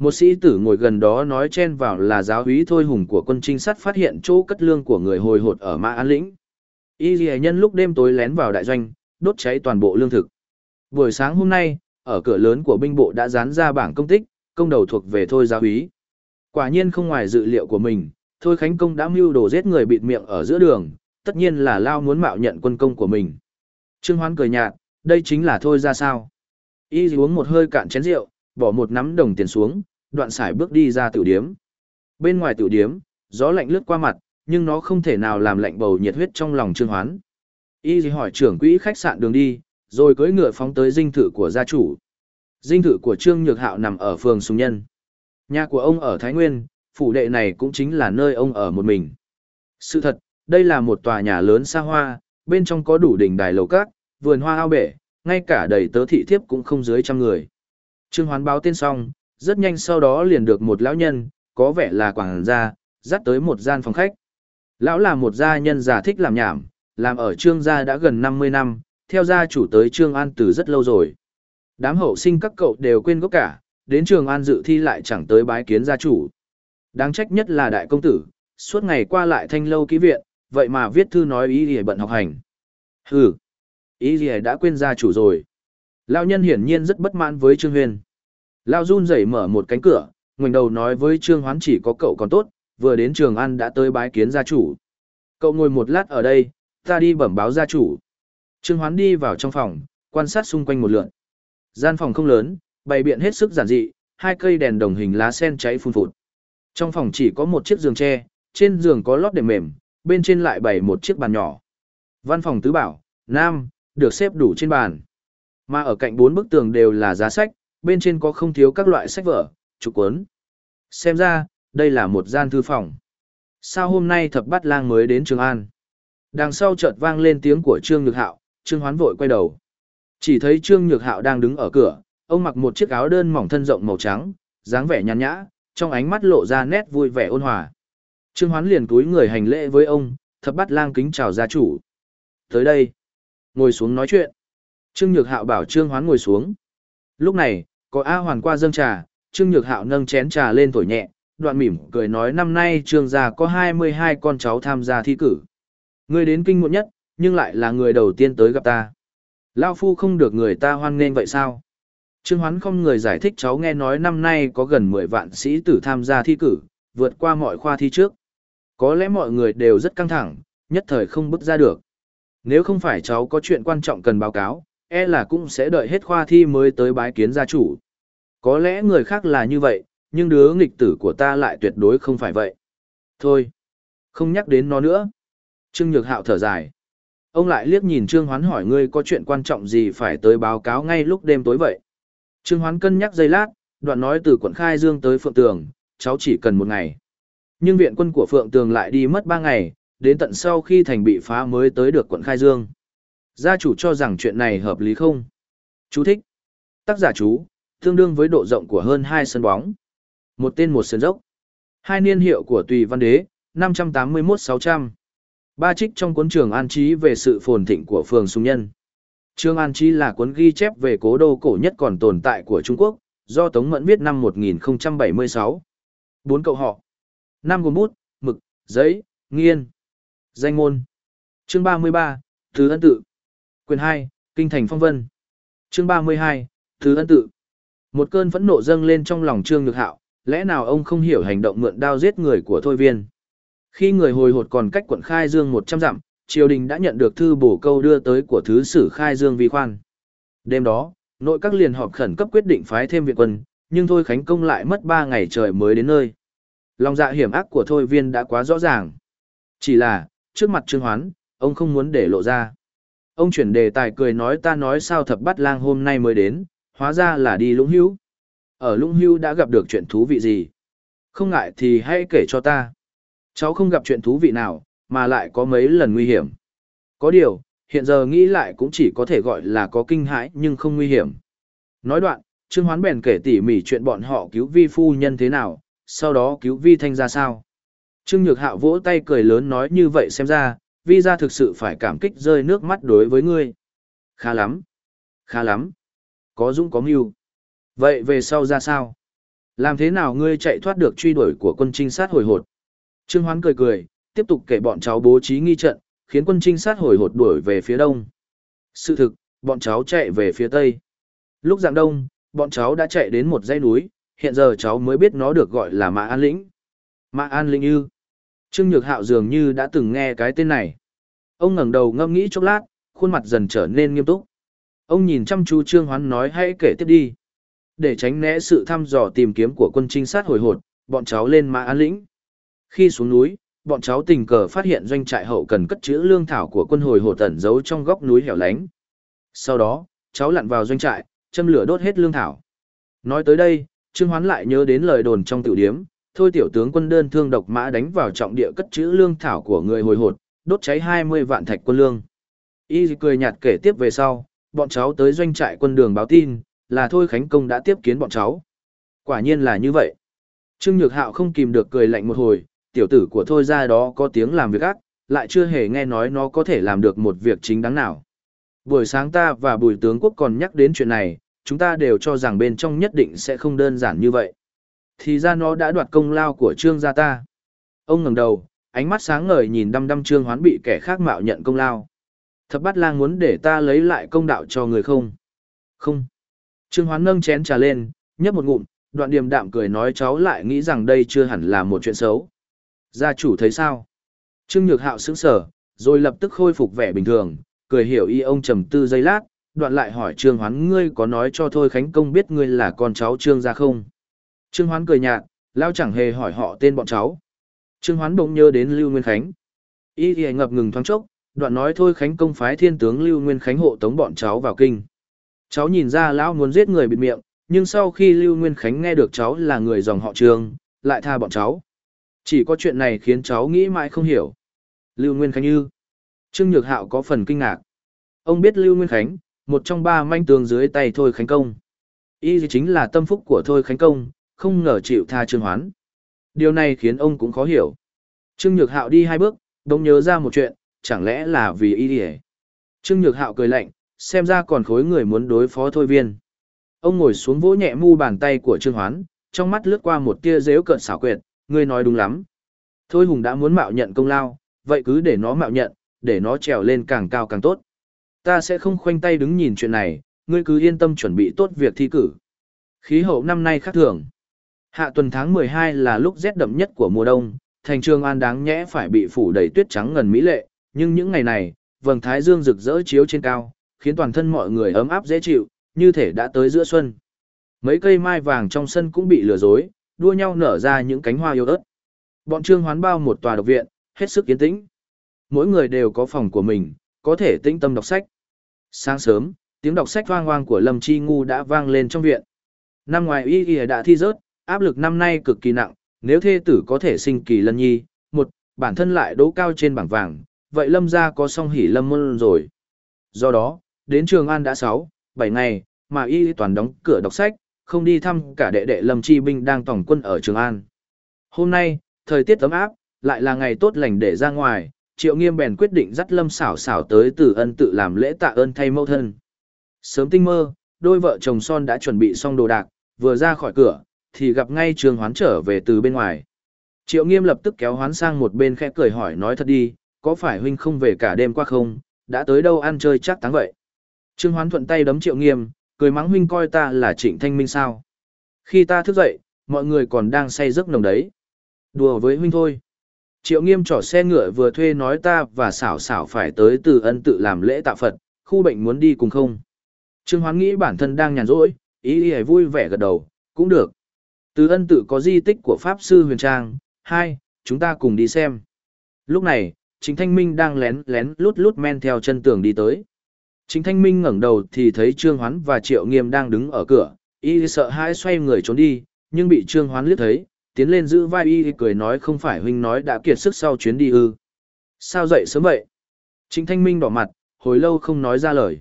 Một sĩ tử ngồi gần đó nói chen vào là giáo úy thôi hùng của quân trinh sát phát hiện chỗ cất lương của người hồi hột ở Mã An Lĩnh. Y Ghi nhân lúc đêm tối lén vào đại doanh, đốt cháy toàn bộ lương thực. Buổi sáng hôm nay, ở cửa lớn của binh bộ đã dán ra bảng công tích, công đầu thuộc về thôi giáo úy. Quả nhiên không ngoài dự liệu của mình, thôi Khánh Công đã mưu đồ giết người bịt miệng ở giữa đường, tất nhiên là Lao muốn mạo nhận quân công của mình. Trương Hoán cười nhạt, đây chính là thôi ra sao. Y uống một hơi cạn chén rượu, bỏ một nắm đồng tiền xuống, đoạn sải bước đi ra tiểu điếm. Bên ngoài tiểu điếm, gió lạnh lướt qua mặt, nhưng nó không thể nào làm lạnh bầu nhiệt huyết trong lòng Trương Hoán. Y hỏi trưởng quỹ khách sạn đường đi, rồi cưỡi ngựa phóng tới dinh thự của gia chủ. Dinh thự của Trương Nhược Hạo nằm ở phường Sùng Nhân. Nhà của ông ở Thái Nguyên, phủ đệ này cũng chính là nơi ông ở một mình. Sự thật, đây là một tòa nhà lớn xa hoa, bên trong có đủ đỉnh đài lầu các, vườn hoa ao bể, ngay cả đầy tớ thị thiếp cũng không dưới trăm người. Trương Hoán báo tên xong, rất nhanh sau đó liền được một lão nhân, có vẻ là quảng gia, dắt tới một gian phòng khách. Lão là một gia nhân già thích làm nhảm, làm ở trương gia đã gần 50 năm, theo gia chủ tới trương an từ rất lâu rồi. Đám hậu sinh các cậu đều quên gốc cả, đến trường an dự thi lại chẳng tới bái kiến gia chủ. Đáng trách nhất là đại công tử, suốt ngày qua lại thanh lâu ký viện, vậy mà viết thư nói ý gì bận học hành. Hừ, ý gì đã quên gia chủ rồi. Lão nhân hiển nhiên rất bất mãn với Trương Huyền. Lão run rẩy mở một cánh cửa, ngoảnh đầu nói với Trương Hoán chỉ có cậu còn tốt, vừa đến trường ăn đã tới bái kiến gia chủ. Cậu ngồi một lát ở đây, ta đi bẩm báo gia chủ. Trương Hoán đi vào trong phòng, quan sát xung quanh một lượt. Gian phòng không lớn, bày biện hết sức giản dị, hai cây đèn đồng hình lá sen cháy phun phụt. Trong phòng chỉ có một chiếc giường tre, trên giường có lót đệm mềm, bên trên lại bày một chiếc bàn nhỏ. Văn phòng tứ bảo, nam, được xếp đủ trên bàn. Mà ở cạnh bốn bức tường đều là giá sách, bên trên có không thiếu các loại sách vở, trục cuốn. Xem ra, đây là một gian thư phòng. Sao hôm nay thập bát lang mới đến Trường An? Đằng sau chợt vang lên tiếng của Trương Nhược Hạo, Trương Hoán vội quay đầu. Chỉ thấy Trương Nhược Hạo đang đứng ở cửa, ông mặc một chiếc áo đơn mỏng thân rộng màu trắng, dáng vẻ nhàn nhã, trong ánh mắt lộ ra nét vui vẻ ôn hòa. Trương Hoán liền cúi người hành lễ với ông, thập bát lang kính chào gia chủ. Tới đây, ngồi xuống nói chuyện. Trương Nhược Hạo bảo Trương Hoán ngồi xuống. Lúc này, có A Hoàn qua dâng trà, Trương Nhược Hạo nâng chén trà lên thổi nhẹ, đoạn mỉm cười nói năm nay Trương gia có 22 con cháu tham gia thi cử. Người đến kinh muộn nhất, nhưng lại là người đầu tiên tới gặp ta. Lao phu không được người ta hoan nghênh vậy sao? Trương Hoán không người giải thích cháu nghe nói năm nay có gần 10 vạn sĩ tử tham gia thi cử, vượt qua mọi khoa thi trước. Có lẽ mọi người đều rất căng thẳng, nhất thời không bước ra được. Nếu không phải cháu có chuyện quan trọng cần báo cáo, e là cũng sẽ đợi hết khoa thi mới tới bái kiến gia chủ. Có lẽ người khác là như vậy, nhưng đứa nghịch tử của ta lại tuyệt đối không phải vậy. Thôi, không nhắc đến nó nữa. Trương Nhược Hạo thở dài. Ông lại liếc nhìn Trương Hoán hỏi ngươi có chuyện quan trọng gì phải tới báo cáo ngay lúc đêm tối vậy. Trương Hoán cân nhắc giây lát, đoạn nói từ quận Khai Dương tới Phượng Tường, cháu chỉ cần một ngày. Nhưng viện quân của Phượng Tường lại đi mất ba ngày, đến tận sau khi thành bị phá mới tới được quận Khai Dương. Gia chủ cho rằng chuyện này hợp lý không? Chú thích. Tác giả chú, tương đương với độ rộng của hơn hai sân bóng. Một tên một sân dốc. Hai niên hiệu của Tùy Văn Đế, 581-600. Ba trích trong cuốn trường An Trí về sự phồn thịnh của phường Sùng Nhân. Trường An Trí là cuốn ghi chép về cố đô cổ nhất còn tồn tại của Trung Quốc, do Tống Mẫn viết năm 1076. Bốn cậu họ. Năm gồm bút, mực, giấy, nghiên. Danh môn. Chương 33, Thứ ân tự. Quyền 2, Kinh thành phong vân. Chương 32, Thứ ân tự. Một cơn phẫn nộ dâng lên trong lòng Trương Nhược Hạo, lẽ nào ông không hiểu hành động mượn đao giết người của Thôi Viên. Khi người hồi hột còn cách quận Khai Dương 100 dặm, triều đình đã nhận được thư bổ câu đưa tới của Thứ sử Khai Dương Vi Khoan. Đêm đó, nội các liền họp khẩn cấp quyết định phái thêm viện quân, nhưng Thôi Khánh Công lại mất 3 ngày trời mới đến nơi. Lòng dạ hiểm ác của Thôi Viên đã quá rõ ràng. Chỉ là, trước mặt Trương Hoán, ông không muốn để lộ ra. Ông chuyển đề tài cười nói ta nói sao thập bắt lang hôm nay mới đến, hóa ra là đi lũng hữu. Ở lũng hữu đã gặp được chuyện thú vị gì? Không ngại thì hãy kể cho ta. Cháu không gặp chuyện thú vị nào, mà lại có mấy lần nguy hiểm. Có điều, hiện giờ nghĩ lại cũng chỉ có thể gọi là có kinh hãi nhưng không nguy hiểm. Nói đoạn, Trương Hoán bèn kể tỉ mỉ chuyện bọn họ cứu vi phu nhân thế nào, sau đó cứu vi thanh ra sao. Trương Nhược Hạo vỗ tay cười lớn nói như vậy xem ra, vi ra thực sự phải cảm kích rơi nước mắt đối với ngươi. Khá lắm. Khá lắm. Có dũng có mưu. Vậy về sau ra sao? Làm thế nào ngươi chạy thoát được truy đuổi của quân trinh sát hồi hột? Trương Hoán cười cười, tiếp tục kể bọn cháu bố trí nghi trận, khiến quân trinh sát hồi hột đuổi về phía đông. Sự thực, bọn cháu chạy về phía tây. Lúc dạng đông, bọn cháu đã chạy đến một dãy núi, hiện giờ cháu mới biết nó được gọi là Mã An Lĩnh. Mã An Lĩnh ư. Trương Nhược Hạo dường như đã từng nghe cái tên này. Ông ngẩng đầu ngâm nghĩ chốc lát, khuôn mặt dần trở nên nghiêm túc. Ông nhìn chăm chú Trương Hoán nói hãy kể tiếp đi. Để tránh né sự thăm dò tìm kiếm của quân trinh sát hồi hột, bọn cháu lên Mã An Lĩnh. Khi xuống núi, bọn cháu tình cờ phát hiện doanh trại hậu cần cất trữ lương thảo của quân hồi hột tẩn giấu trong góc núi hẻo lánh. Sau đó, cháu lặn vào doanh trại, châm lửa đốt hết lương thảo. Nói tới đây, Trương Hoán lại nhớ đến lời đồn trong tiểu điếm, thôi tiểu tướng quân đơn thương độc mã đánh vào trọng địa cất trữ lương thảo của người hồi hột, đốt cháy 20 vạn thạch quân lương. Y cười nhạt kể tiếp về sau, bọn cháu tới doanh trại quân đường báo tin, là Thôi Khánh Công đã tiếp kiến bọn cháu. Quả nhiên là như vậy. Trương Nhược Hạo không kìm được cười lạnh một hồi, tiểu tử của Thôi ra đó có tiếng làm việc ác, lại chưa hề nghe nói nó có thể làm được một việc chính đáng nào. Buổi sáng ta và bùi tướng quốc còn nhắc đến chuyện này, chúng ta đều cho rằng bên trong nhất định sẽ không đơn giản như vậy. Thì ra nó đã đoạt công lao của trương gia ta. Ông ngẩng đầu, ánh mắt sáng ngời nhìn đăm đăm trương hoán bị kẻ khác mạo nhận công lao. Thập bát lang muốn để ta lấy lại công đạo cho người không? Không. Trương hoán nâng chén trà lên, nhấp một ngụm, đoạn điềm đạm cười nói cháu lại nghĩ rằng đây chưa hẳn là một chuyện xấu. Gia chủ thấy sao? Trương nhược hạo sững sở, rồi lập tức khôi phục vẻ bình thường, cười hiểu y ông trầm tư giây lát, đoạn lại hỏi Trương Hoán ngươi có nói cho Thôi Khánh Công biết ngươi là con cháu Trương gia không? Trương Hoán cười nhạt, lao chẳng hề hỏi họ tên bọn cháu. Trương Hoán bỗng nhớ đến Lưu Nguyên Khánh. Y Y ngập ngừng thoáng chốc, đoạn nói thôi Khánh Công phái thiên tướng Lưu Nguyên Khánh hộ tống bọn cháu vào kinh. Cháu nhìn ra lão muốn giết người bịt miệng, nhưng sau khi Lưu Nguyên Khánh nghe được cháu là người dòng họ Trương, lại tha bọn cháu. Chỉ có chuyện này khiến cháu nghĩ mãi không hiểu. Lưu Nguyên Khánh ư? Trương Nhược Hạo có phần kinh ngạc. Ông biết Lưu Nguyên Khánh, một trong ba manh tướng dưới tay Thôi Khánh Công. Y chính là tâm phúc của Thôi Khánh Công, không ngờ chịu tha Trương Hoán. Điều này khiến ông cũng khó hiểu. Trương Nhược Hạo đi hai bước, đông nhớ ra một chuyện, chẳng lẽ là vì y đi Trương Nhược Hạo cười lạnh, xem ra còn khối người muốn đối phó Thôi Viên. Ông ngồi xuống vỗ nhẹ mu bàn tay của Trương Hoán, trong mắt lướt qua một tia dếu cợt xảo quyệt, ngươi nói đúng lắm. Thôi Hùng đã muốn mạo nhận công lao, vậy cứ để nó mạo nhận, để nó trèo lên càng cao càng tốt. Ta sẽ không khoanh tay đứng nhìn chuyện này, ngươi cứ yên tâm chuẩn bị tốt việc thi cử. Khí hậu năm nay khác thường. Hạ tuần tháng 12 là lúc rét đậm nhất của mùa đông, thành trường an đáng nhẽ phải bị phủ đầy tuyết trắng ngần mỹ lệ, nhưng những ngày này, vầng thái dương rực rỡ chiếu trên cao, khiến toàn thân mọi người ấm áp dễ chịu, như thể đã tới giữa xuân. Mấy cây mai vàng trong sân cũng bị lừa dối, đua nhau nở ra những cánh hoa yêu ớt. Bọn Trương Hoán bao một tòa độc viện, hết sức yên tĩnh. Mỗi người đều có phòng của mình, có thể tĩnh tâm đọc sách. Sáng sớm, tiếng đọc sách hoang hoang của Lâm Chi Ngu đã vang lên trong viện. Năm ngoài y y đã thi rớt, áp lực năm nay cực kỳ nặng, nếu thê tử có thể sinh kỳ lân nhi, một, bản thân lại đỗ cao trên bảng vàng, vậy Lâm gia có song hỉ lâm môn rồi. Do đó, đến trường An đã 6, 7 ngày, mà y toàn đóng cửa đọc sách, không đi thăm cả đệ đệ Lâm Chi Binh đang tổng quân ở Trường An. Hôm nay, thời tiết ấm áp, lại là ngày tốt lành để ra ngoài, Triệu Nghiêm bèn quyết định dắt Lâm xảo xảo tới Tử Ân tự làm lễ tạ ơn thay mẫu thân. Sớm tinh mơ, đôi vợ chồng son đã chuẩn bị xong đồ đạc, vừa ra khỏi cửa, thì gặp ngay Trường Hoán trở về từ bên ngoài. Triệu Nghiêm lập tức kéo Hoán sang một bên khẽ cười hỏi nói thật đi, có phải huynh không về cả đêm qua không, đã tới đâu ăn chơi chắc táng vậy. Trương Hoán thuận tay đấm Triệu Nghiêm, cười mắng huynh coi ta là Trịnh Thanh Minh sao. Khi ta thức dậy, mọi người còn đang say giấc nồng đấy. Đùa với huynh thôi. Triệu Nghiêm trỏ xe ngựa vừa thuê nói ta và xảo xảo phải tới từ ân tự làm lễ tạ Phật, khu bệnh muốn đi cùng không. Trương Hoán nghĩ bản thân đang nhàn rỗi, ý ý vui vẻ gật đầu, cũng được. Từ ân tự có di tích của Pháp Sư Huyền Trang, hai, chúng ta cùng đi xem. Lúc này, Chính Thanh Minh đang lén lén lút lút men theo chân tường đi tới. Chính Thanh Minh ngẩng đầu thì thấy Trương Hoán và Triệu Nghiêm đang đứng ở cửa, y sợ hãi xoay người trốn đi, nhưng bị Trương Hoán liếc thấy, tiến lên giữ vai y cười nói không phải huynh nói đã kiệt sức sau chuyến đi ư. Sao dậy sớm vậy? Chính Thanh Minh đỏ mặt, hồi lâu không nói ra lời.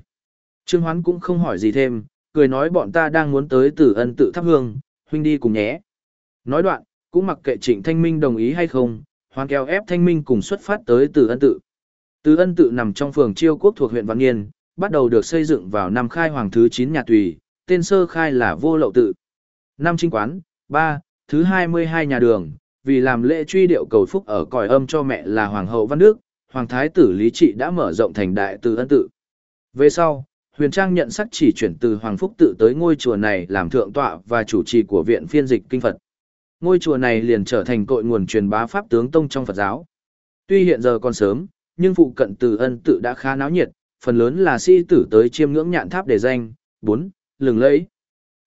Trương Hoán cũng không hỏi gì thêm, cười nói bọn ta đang muốn tới tử ân tự thắp hương, huynh đi cùng nhé. Nói đoạn, cũng mặc kệ Trịnh Thanh Minh đồng ý hay không, hoàn kéo ép Thanh Minh cùng xuất phát tới Từ Ân Tự. Từ Ân Tự nằm trong phường Chiêu Quốc thuộc huyện Văn Nghiên, bắt đầu được xây dựng vào năm khai hoàng thứ 9 nhà tùy, tên sơ khai là Vô Lậu Tự. Năm trinh quán, 3, thứ 22 nhà đường, vì làm lễ truy điệu cầu phúc ở cõi âm cho mẹ là Hoàng hậu Văn Đức, Hoàng Thái tử Lý Trị đã mở rộng thành Đại Từ Ân Tự. Về sau, Huyền Trang nhận sắc chỉ chuyển từ Hoàng Phúc tự tới ngôi chùa này làm thượng tọa và chủ trì của viện phiên dịch kinh Phật. Ngôi chùa này liền trở thành cội nguồn truyền bá pháp tướng tông trong Phật giáo. Tuy hiện giờ còn sớm, nhưng phụ cận từ ân tự đã khá náo nhiệt, phần lớn là sĩ tử tới chiêm ngưỡng nhạn tháp để danh, 4. Lừng lẫy.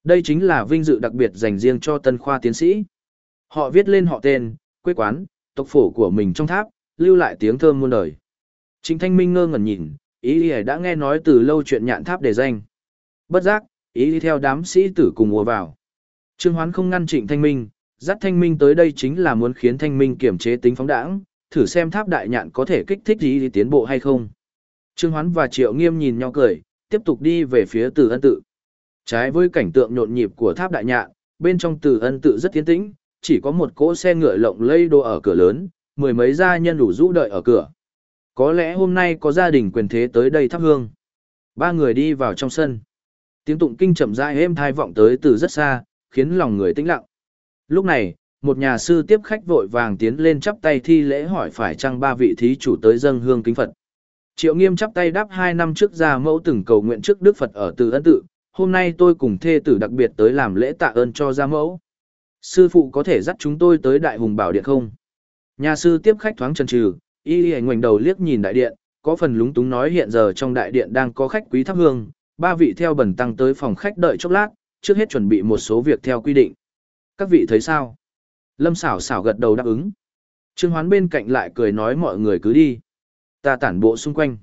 Đây chính là vinh dự đặc biệt dành riêng cho tân khoa tiến sĩ. Họ viết lên họ tên, quê quán, tộc phổ của mình trong tháp, lưu lại tiếng thơm muôn đời. Trịnh Thanh Minh ngơ ngẩn nhìn, ý ý đã nghe nói từ lâu chuyện nhạn tháp để danh. Bất giác, ý đi theo đám sĩ tử cùng ùa vào. Trương Hoán không ngăn Trịnh Thanh Minh, dắt Thanh Minh tới đây chính là muốn khiến Thanh Minh kiểm chế tính phóng đãng, thử xem tháp đại nhạn có thể kích thích ý tiến bộ hay không. Trương Hoán và Triệu Nghiêm nhìn nhau cười, tiếp tục đi về phía Từ Ân tự. Trái với cảnh tượng nhộn nhịp của tháp đại nhạn, bên trong Từ Ân tự rất tiến tĩnh, chỉ có một cỗ xe ngựa lộng lây đồ ở cửa lớn, mười mấy gia nhân đủ rũ đợi ở cửa. Có lẽ hôm nay có gia đình quyền thế tới đây thắp hương. Ba người đi vào trong sân. Tiếng tụng kinh chậm rãi êm thai vọng tới từ rất xa, khiến lòng người tĩnh lặng. Lúc này, một nhà sư tiếp khách vội vàng tiến lên chắp tay thi lễ hỏi phải chăng ba vị thí chủ tới dâng hương kính Phật. Triệu nghiêm chắp tay đáp hai năm trước ra mẫu từng cầu nguyện trước Đức Phật ở Từ Ân Tự, hôm nay tôi cùng thê tử đặc biệt tới làm lễ tạ ơn cho gia mẫu. Sư phụ có thể dắt chúng tôi tới Đại Hùng Bảo Điện không? Nhà sư tiếp khách thoáng chần chừ, y y ngoảnh đầu liếc nhìn đại điện, có phần lúng túng nói hiện giờ trong đại điện đang có khách quý thắp hương, ba vị theo bẩn tăng tới phòng khách đợi chốc lát, trước hết chuẩn bị một số việc theo quy định. Các vị thấy sao? Lâm xảo xảo gật đầu đáp ứng. Trương Hoán bên cạnh lại cười nói mọi người cứ đi. Ta tản bộ xung quanh.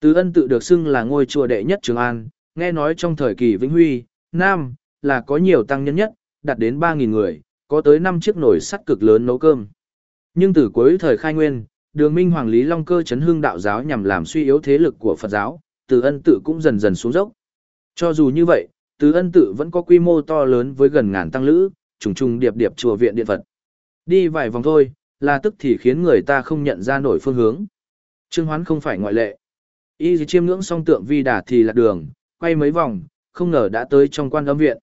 Từ ân tự được xưng là ngôi chùa đệ nhất Trường An, nghe nói trong thời kỳ Vĩnh Huy, Nam, là có nhiều tăng nhân nhất, đạt đến 3.000 người, có tới 5 chiếc nồi sắt cực lớn nấu cơm. Nhưng từ cuối thời khai nguyên, đường minh Hoàng Lý Long cơ chấn hưng đạo giáo nhằm làm suy yếu thế lực của Phật giáo, từ ân tự cũng dần dần xuống dốc. Cho dù như vậy, từ ân tự vẫn có quy mô to lớn với gần ngàn tăng lữ, trùng trùng điệp điệp chùa viện điện Phật. Đi vài vòng thôi, là tức thì khiến người ta không nhận ra nổi phương hướng. Trương Hoán không phải ngoại lệ. Y chiêm ngưỡng song tượng vi đà thì lạc đường, quay mấy vòng, không ngờ đã tới trong quan âm viện.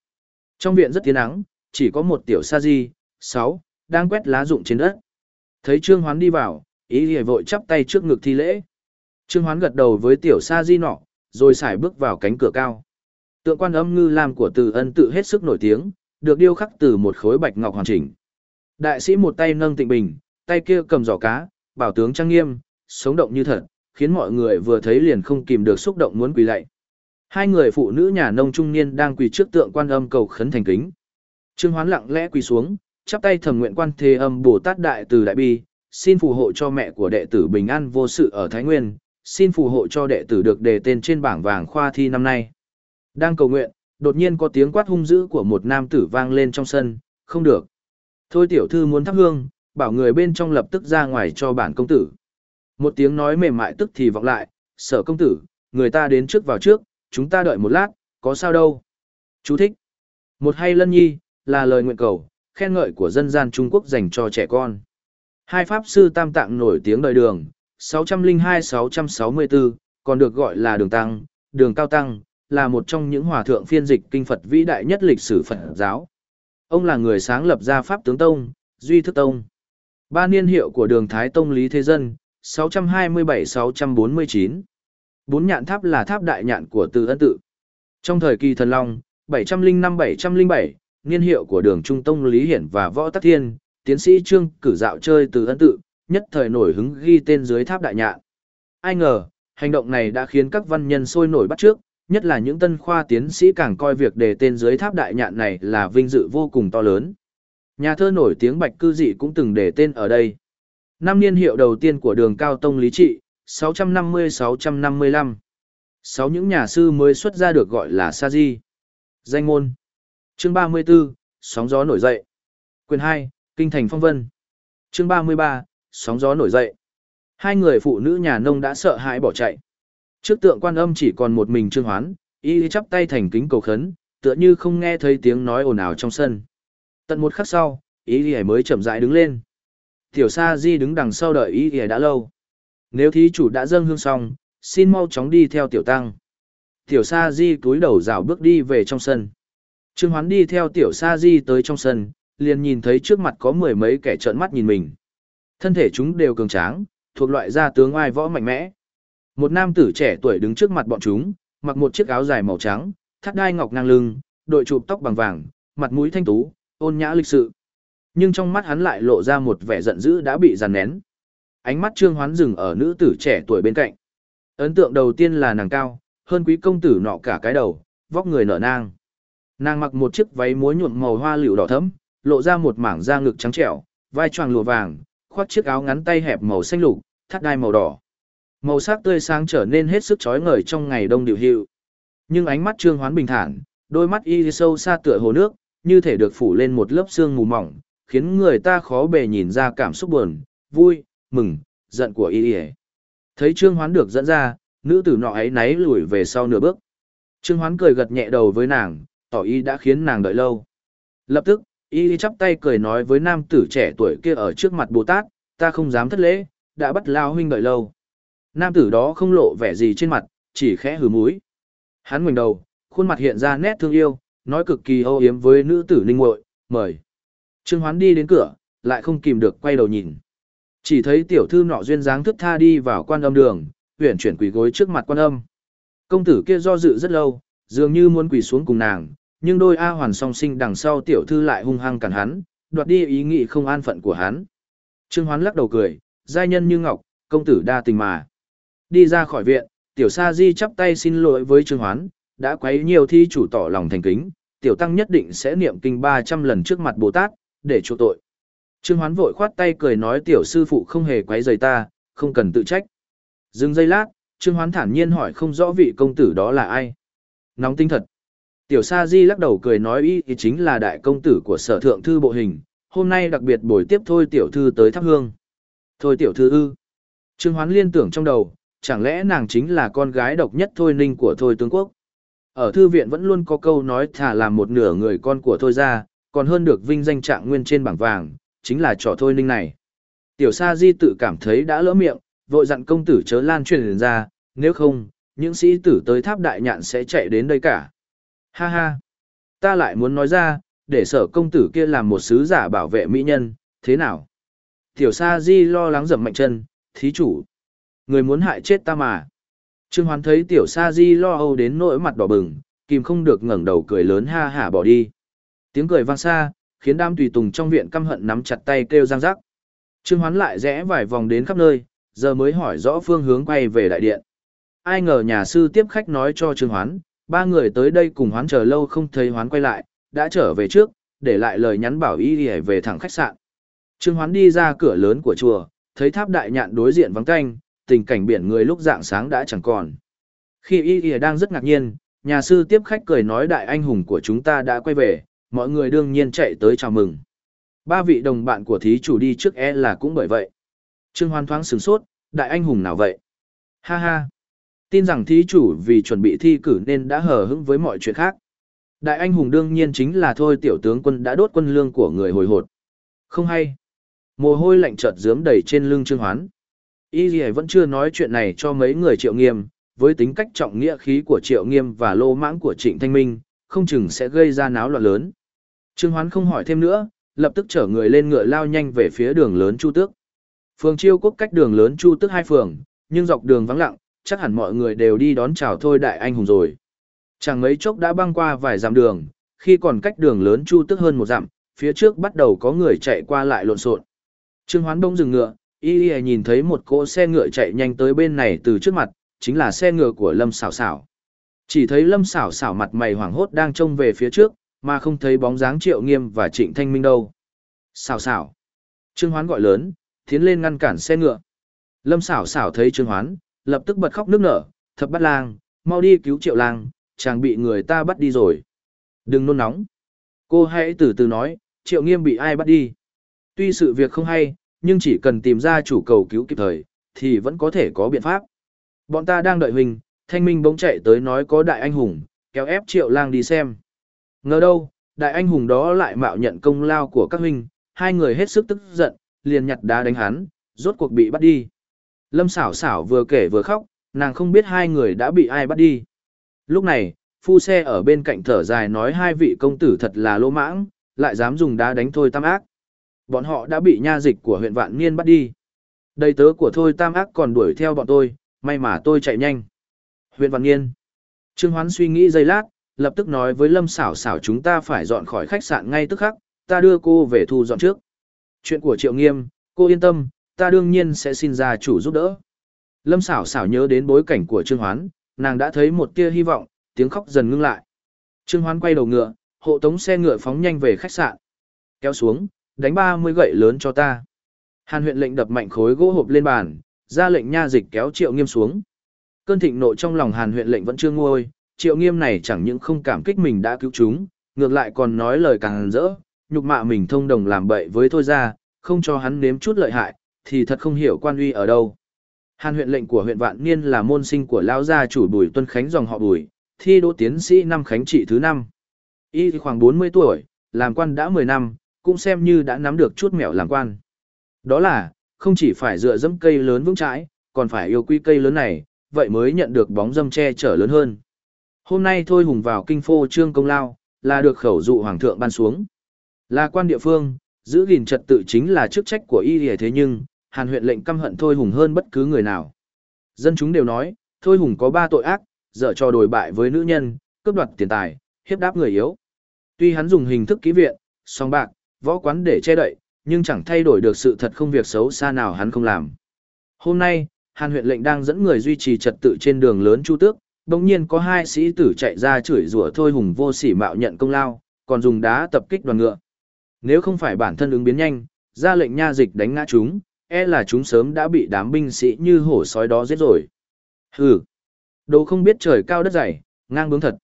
Trong viện rất tiến nắng, chỉ có một tiểu sa di, sáu, đang quét lá rụng trên đất. Thấy Trương Hoán đi vào, ý thì vội chắp tay trước ngực thi lễ. Trương Hoán gật đầu với tiểu sa di nọ, rồi xài bước vào cánh cửa cao. Tượng quan âm ngư lam của từ ân tự hết sức nổi tiếng, được điêu khắc từ một khối bạch ngọc hoàn chỉnh. Đại sĩ một tay nâng tịnh bình, tay kia cầm giỏ cá, bảo tướng trang nghiêm, sống động như thật, khiến mọi người vừa thấy liền không kìm được xúc động muốn quỳ lạy. Hai người phụ nữ nhà nông trung niên đang quỳ trước tượng quan âm cầu khấn thành kính. Trương Hoán lặng lẽ quỳ xuống, chắp tay thầm nguyện quan thế âm Bồ Tát Đại từ Đại Bi, xin phù hộ cho mẹ của đệ tử bình an vô sự ở Thái Nguyên, xin phù hộ cho đệ tử được đề tên trên bảng vàng khoa thi năm nay. Đang cầu nguyện, đột nhiên có tiếng quát hung dữ của một nam tử vang lên trong sân, không được. Thôi tiểu thư muốn thắp hương, bảo người bên trong lập tức ra ngoài cho bản công tử. Một tiếng nói mềm mại tức thì vọng lại, sở công tử, người ta đến trước vào trước, chúng ta đợi một lát, có sao đâu. Chú thích. Một hay lân nhi, là lời nguyện cầu, khen ngợi của dân gian Trung Quốc dành cho trẻ con. Hai pháp sư tam tạng nổi tiếng đời đường, 602-664, còn được gọi là đường tăng, đường cao tăng, là một trong những hòa thượng phiên dịch kinh Phật vĩ đại nhất lịch sử Phật giáo. Ông là người sáng lập ra Pháp Tướng Tông, Duy Thức Tông. Ba niên hiệu của đường Thái Tông Lý Thế Dân, 627-649. Bốn nhạn tháp là tháp đại nhạn của Từ Ân Tự. Trong thời kỳ thần long, 705-707, niên hiệu của đường Trung Tông Lý Hiển và Võ Tắc Thiên, tiến sĩ Trương cử dạo chơi Từ Ân Tự, nhất thời nổi hứng ghi tên dưới tháp đại nhạn. Ai ngờ, hành động này đã khiến các văn nhân sôi nổi bắt trước, nhất là những tân khoa tiến sĩ càng coi việc đề tên dưới tháp đại nhạn này là vinh dự vô cùng to lớn. Nhà thơ nổi tiếng Bạch Cư Dị cũng từng đề tên ở đây. Năm niên hiệu đầu tiên của đường Cao Tông Lý Trị, 650-655. Sáu những nhà sư mới xuất ra được gọi là Sa Di. Danh môn. Chương 34, Sóng gió nổi dậy. Quyền 2, Kinh thành phong vân. Chương 33, Sóng gió nổi dậy. Hai người phụ nữ nhà nông đã sợ hãi bỏ chạy. Trước tượng quan âm chỉ còn một mình Trương Hoán, y chắp tay thành kính cầu khấn, tựa như không nghe thấy tiếng nói ồn ào trong sân. Tận một khắc sau, y mới chậm rãi đứng lên. Tiểu Sa Di đứng đằng sau đợi y đã lâu. Nếu thí chủ đã dâng hương xong, xin mau chóng đi theo tiểu tăng. Tiểu Sa Di cúi đầu rảo bước đi về trong sân. Trương Hoán đi theo Tiểu Sa Di tới trong sân, liền nhìn thấy trước mặt có mười mấy kẻ trợn mắt nhìn mình. Thân thể chúng đều cường tráng, thuộc loại gia tướng oai võ mạnh mẽ. Một nam tử trẻ tuổi đứng trước mặt bọn chúng, mặc một chiếc áo dài màu trắng, thắt đai ngọc ngang lưng, đội chụp tóc bằng vàng, mặt mũi thanh tú, ôn nhã lịch sự. Nhưng trong mắt hắn lại lộ ra một vẻ giận dữ đã bị dằn nén. Ánh mắt Trương Hoán dừng ở nữ tử trẻ tuổi bên cạnh. Ấn tượng đầu tiên là nàng cao, hơn quý công tử nọ cả cái đầu, vóc người nở nang. Nàng mặc một chiếc váy múa nhuộm màu hoa liễu đỏ thẫm, lộ ra một mảng da ngực trắng trẻo, vai choàng lụa vàng, khoác chiếc áo ngắn tay hẹp màu xanh lục, thắt đai màu đỏ. Màu sắc tươi sáng trở nên hết sức chói ngời trong ngày đông điều hiệu. Nhưng ánh mắt Trương Hoán bình thản, đôi mắt y sâu xa tựa hồ nước, như thể được phủ lên một lớp sương mù mỏng, khiến người ta khó bề nhìn ra cảm xúc buồn, vui, mừng, giận của y. Thấy Trương Hoán được dẫn ra, nữ tử nọ ấy náy lùi về sau nửa bước. Trương Hoán cười gật nhẹ đầu với nàng, tỏ ý đã khiến nàng đợi lâu. Lập tức, y chắp tay cười nói với nam tử trẻ tuổi kia ở trước mặt Bồ Tát, ta không dám thất lễ, đã bắt lao huynh đợi lâu. Nam tử đó không lộ vẻ gì trên mặt, chỉ khẽ hừ mũi. Hắn ngoảnh đầu, khuôn mặt hiện ra nét thương yêu, nói cực kỳ âu yếm với nữ tử ninh muội, mời. Trương Hoán đi đến cửa, lại không kìm được quay đầu nhìn. Chỉ thấy tiểu thư nọ duyên dáng thức tha đi vào quan âm đường, huyển chuyển quỳ gối trước mặt quan âm. Công tử kia do dự rất lâu, dường như muốn quỳ xuống cùng nàng, nhưng đôi A hoàn song sinh đằng sau tiểu thư lại hung hăng cản hắn, đoạt đi ý nghĩ không an phận của hắn. Trương Hoán lắc đầu cười, giai nhân như ngọc, công tử đa tình mà. Đi ra khỏi viện, tiểu sa di chắp tay xin lỗi với Trương Hoán, đã quấy nhiều thi chủ tỏ lòng thành kính, tiểu tăng nhất định sẽ niệm kinh 300 lần trước mặt Bồ Tát, để chu tội. Trương Hoán vội khoát tay cười nói tiểu sư phụ không hề quấy rầy ta, không cần tự trách. Dừng giây lát, Trương Hoán thản nhiên hỏi không rõ vị công tử đó là ai. Nóng tinh thật. Tiểu Sa Di lắc đầu cười nói ý thì chính là đại công tử của sở thượng thư bộ hình, hôm nay đặc biệt buổi tiếp thôi tiểu thư tới thắp hương. Thôi tiểu thư ư. Trương Hoán liên tưởng trong đầu, chẳng lẽ nàng chính là con gái độc nhất thôi ninh của thôi tướng quốc. Ở thư viện vẫn luôn có câu nói thả làm một nửa người con của thôi ra, còn hơn được vinh danh trạng nguyên trên bảng vàng, chính là trò thôi ninh này. Tiểu Sa Di tự cảm thấy đã lỡ miệng, vội dặn công tử chớ lan truyền ra, nếu không, những sĩ tử tới tháp đại nhạn sẽ chạy đến đây cả. Ha ha, ta lại muốn nói ra, để sở công tử kia làm một sứ giả bảo vệ mỹ nhân, thế nào? Tiểu Sa Di lo lắng dầm mạnh chân, thí chủ. Người muốn hại chết ta mà. Trương Hoán thấy Tiểu Sa Di lo âu đến nỗi mặt đỏ bừng, kìm không được ngẩng đầu cười lớn ha hả bỏ đi. Tiếng cười vang xa, khiến đám tùy tùng trong viện căm hận nắm chặt tay kêu răng rắc. Trương Hoán lại rẽ vài vòng đến khắp nơi, giờ mới hỏi rõ phương hướng quay về đại điện. Ai ngờ nhà sư tiếp khách nói cho Trương Hoán, ba người tới đây cùng Hoán chờ lâu không thấy Hoán quay lại, đã trở về trước, để lại lời nhắn bảo y đi về thẳng khách sạn. Trương Hoán đi ra cửa lớn của chùa, thấy tháp đại nhạn đối diện vắng canh, tình cảnh biển người lúc dạng sáng đã chẳng còn. Khi y y đang rất ngạc nhiên, nhà sư tiếp khách cười nói đại anh hùng của chúng ta đã quay về, mọi người đương nhiên chạy tới chào mừng. Ba vị đồng bạn của thí chủ đi trước e là cũng bởi vậy. Trương Hoán thoáng sửng sốt, đại anh hùng nào vậy? Ha ha. Tin rằng thí chủ vì chuẩn bị thi cử nên đã hờ hững với mọi chuyện khác. Đại anh hùng đương nhiên chính là thôi tiểu tướng quân đã đốt quân lương của người hồi hột. Không hay. Mồ hôi lạnh chợt dướm đầy trên lưng Trương Hoán. Y gì vẫn chưa nói chuyện này cho mấy người triệu nghiêm, với tính cách trọng nghĩa khí của triệu nghiêm và lô mãng của trịnh thanh minh, không chừng sẽ gây ra náo loạn lớn. Trương Hoán không hỏi thêm nữa, lập tức chở người lên ngựa lao nhanh về phía đường lớn Chu Tước. Phường Chiêu Quốc cách đường lớn Chu Tước hai phường, nhưng dọc đường vắng lặng, chắc hẳn mọi người đều đi đón chào thôi đại anh hùng rồi. Chẳng mấy chốc đã băng qua vài dặm đường, khi còn cách đường lớn Chu tức hơn một dặm, phía trước bắt đầu có người chạy qua lại lộn xộn. Trương Hoán bỗng dừng ngựa, y y nhìn thấy một cỗ xe ngựa chạy nhanh tới bên này từ trước mặt, chính là xe ngựa của Lâm Sảo Sảo. Chỉ thấy Lâm Sảo Sảo mặt mày hoảng hốt đang trông về phía trước, mà không thấy bóng dáng Triệu Nghiêm và Trịnh Thanh Minh đâu. Sảo Sảo. Trương Hoán gọi lớn, tiến lên ngăn cản xe ngựa. Lâm Sảo Sảo thấy Trương Hoán, lập tức bật khóc nước nở, thập bắt lang, mau đi cứu Triệu Lang, chàng bị người ta bắt đi rồi. Đừng nôn nóng. Cô hãy từ từ nói, Triệu Nghiêm bị ai bắt đi. Tuy sự việc không hay, nhưng chỉ cần tìm ra chủ cầu cứu kịp thời, thì vẫn có thể có biện pháp. Bọn ta đang đợi huynh, thanh minh bỗng chạy tới nói có đại anh hùng, kéo ép triệu lang đi xem. Ngờ đâu, đại anh hùng đó lại mạo nhận công lao của các huynh, hai người hết sức tức giận, liền nhặt đá đánh hắn, rốt cuộc bị bắt đi. Lâm xảo xảo vừa kể vừa khóc, nàng không biết hai người đã bị ai bắt đi. Lúc này, phu xe ở bên cạnh thở dài nói hai vị công tử thật là lỗ mãng, lại dám dùng đá đánh thôi tam ác. Bọn họ đã bị nha dịch của huyện Vạn Niên bắt đi. Đầy tớ của Thôi Tam Ác còn đuổi theo bọn tôi, may mà tôi chạy nhanh. Huyện Vạn Niên. Trương Hoán suy nghĩ giây lát, lập tức nói với Lâm Sảo Sảo chúng ta phải dọn khỏi khách sạn ngay tức khắc, ta đưa cô về thu dọn trước. Chuyện của Triệu Nghiêm, cô yên tâm, ta đương nhiên sẽ xin gia chủ giúp đỡ. Lâm Sảo Sảo nhớ đến bối cảnh của Trương Hoán, nàng đã thấy một tia hy vọng, tiếng khóc dần ngưng lại. Trương Hoán quay đầu ngựa, hộ tống xe ngựa phóng nhanh về khách sạn. Kéo xuống, đánh ba mươi gậy lớn cho ta. Hàn huyện lệnh đập mạnh khối gỗ hộp lên bàn, ra lệnh nha dịch kéo triệu nghiêm xuống. Cơn thịnh nộ trong lòng hàn huyện lệnh vẫn chưa nguôi, triệu nghiêm này chẳng những không cảm kích mình đã cứu chúng, ngược lại còn nói lời càng rỡ, nhục mạ mình thông đồng làm bậy với thôi ra, không cho hắn nếm chút lợi hại, thì thật không hiểu quan uy ở đâu. Hàn huyện lệnh của huyện Vạn Niên là môn sinh của lão gia chủ Bùi Tuân Khánh dòng họ Bùi, thi đỗ tiến sĩ năm khánh trị thứ năm. Y khoảng 40 tuổi, làm quan đã 10 năm, cũng xem như đã nắm được chút mẹo làm quan. Đó là, không chỉ phải dựa dẫm cây lớn vững chãi, còn phải yêu quý cây lớn này, vậy mới nhận được bóng dâm che chở lớn hơn. Hôm nay thôi hùng vào kinh phô trương công lao, là được khẩu dụ hoàng thượng ban xuống. Là quan địa phương, giữ gìn trật tự chính là chức trách của y thế nhưng, hàn huyện lệnh căm hận thôi hùng hơn bất cứ người nào. Dân chúng đều nói, thôi hùng có ba tội ác, dở cho đồi bại với nữ nhân, cướp đoạt tiền tài, hiếp đáp người yếu. Tuy hắn dùng hình thức ký viện, song bạc, võ quán để che đậy, nhưng chẳng thay đổi được sự thật không việc xấu xa nào hắn không làm. Hôm nay, Hàn huyện lệnh đang dẫn người duy trì trật tự trên đường lớn Chu Tước, đồng nhiên có hai sĩ tử chạy ra chửi rủa thôi hùng vô sỉ mạo nhận công lao, còn dùng đá tập kích đoàn ngựa. Nếu không phải bản thân ứng biến nhanh, ra lệnh nha dịch đánh ngã chúng, e là chúng sớm đã bị đám binh sĩ như hổ sói đó giết rồi. Hừ, đồ không biết trời cao đất dày, ngang bướng thật.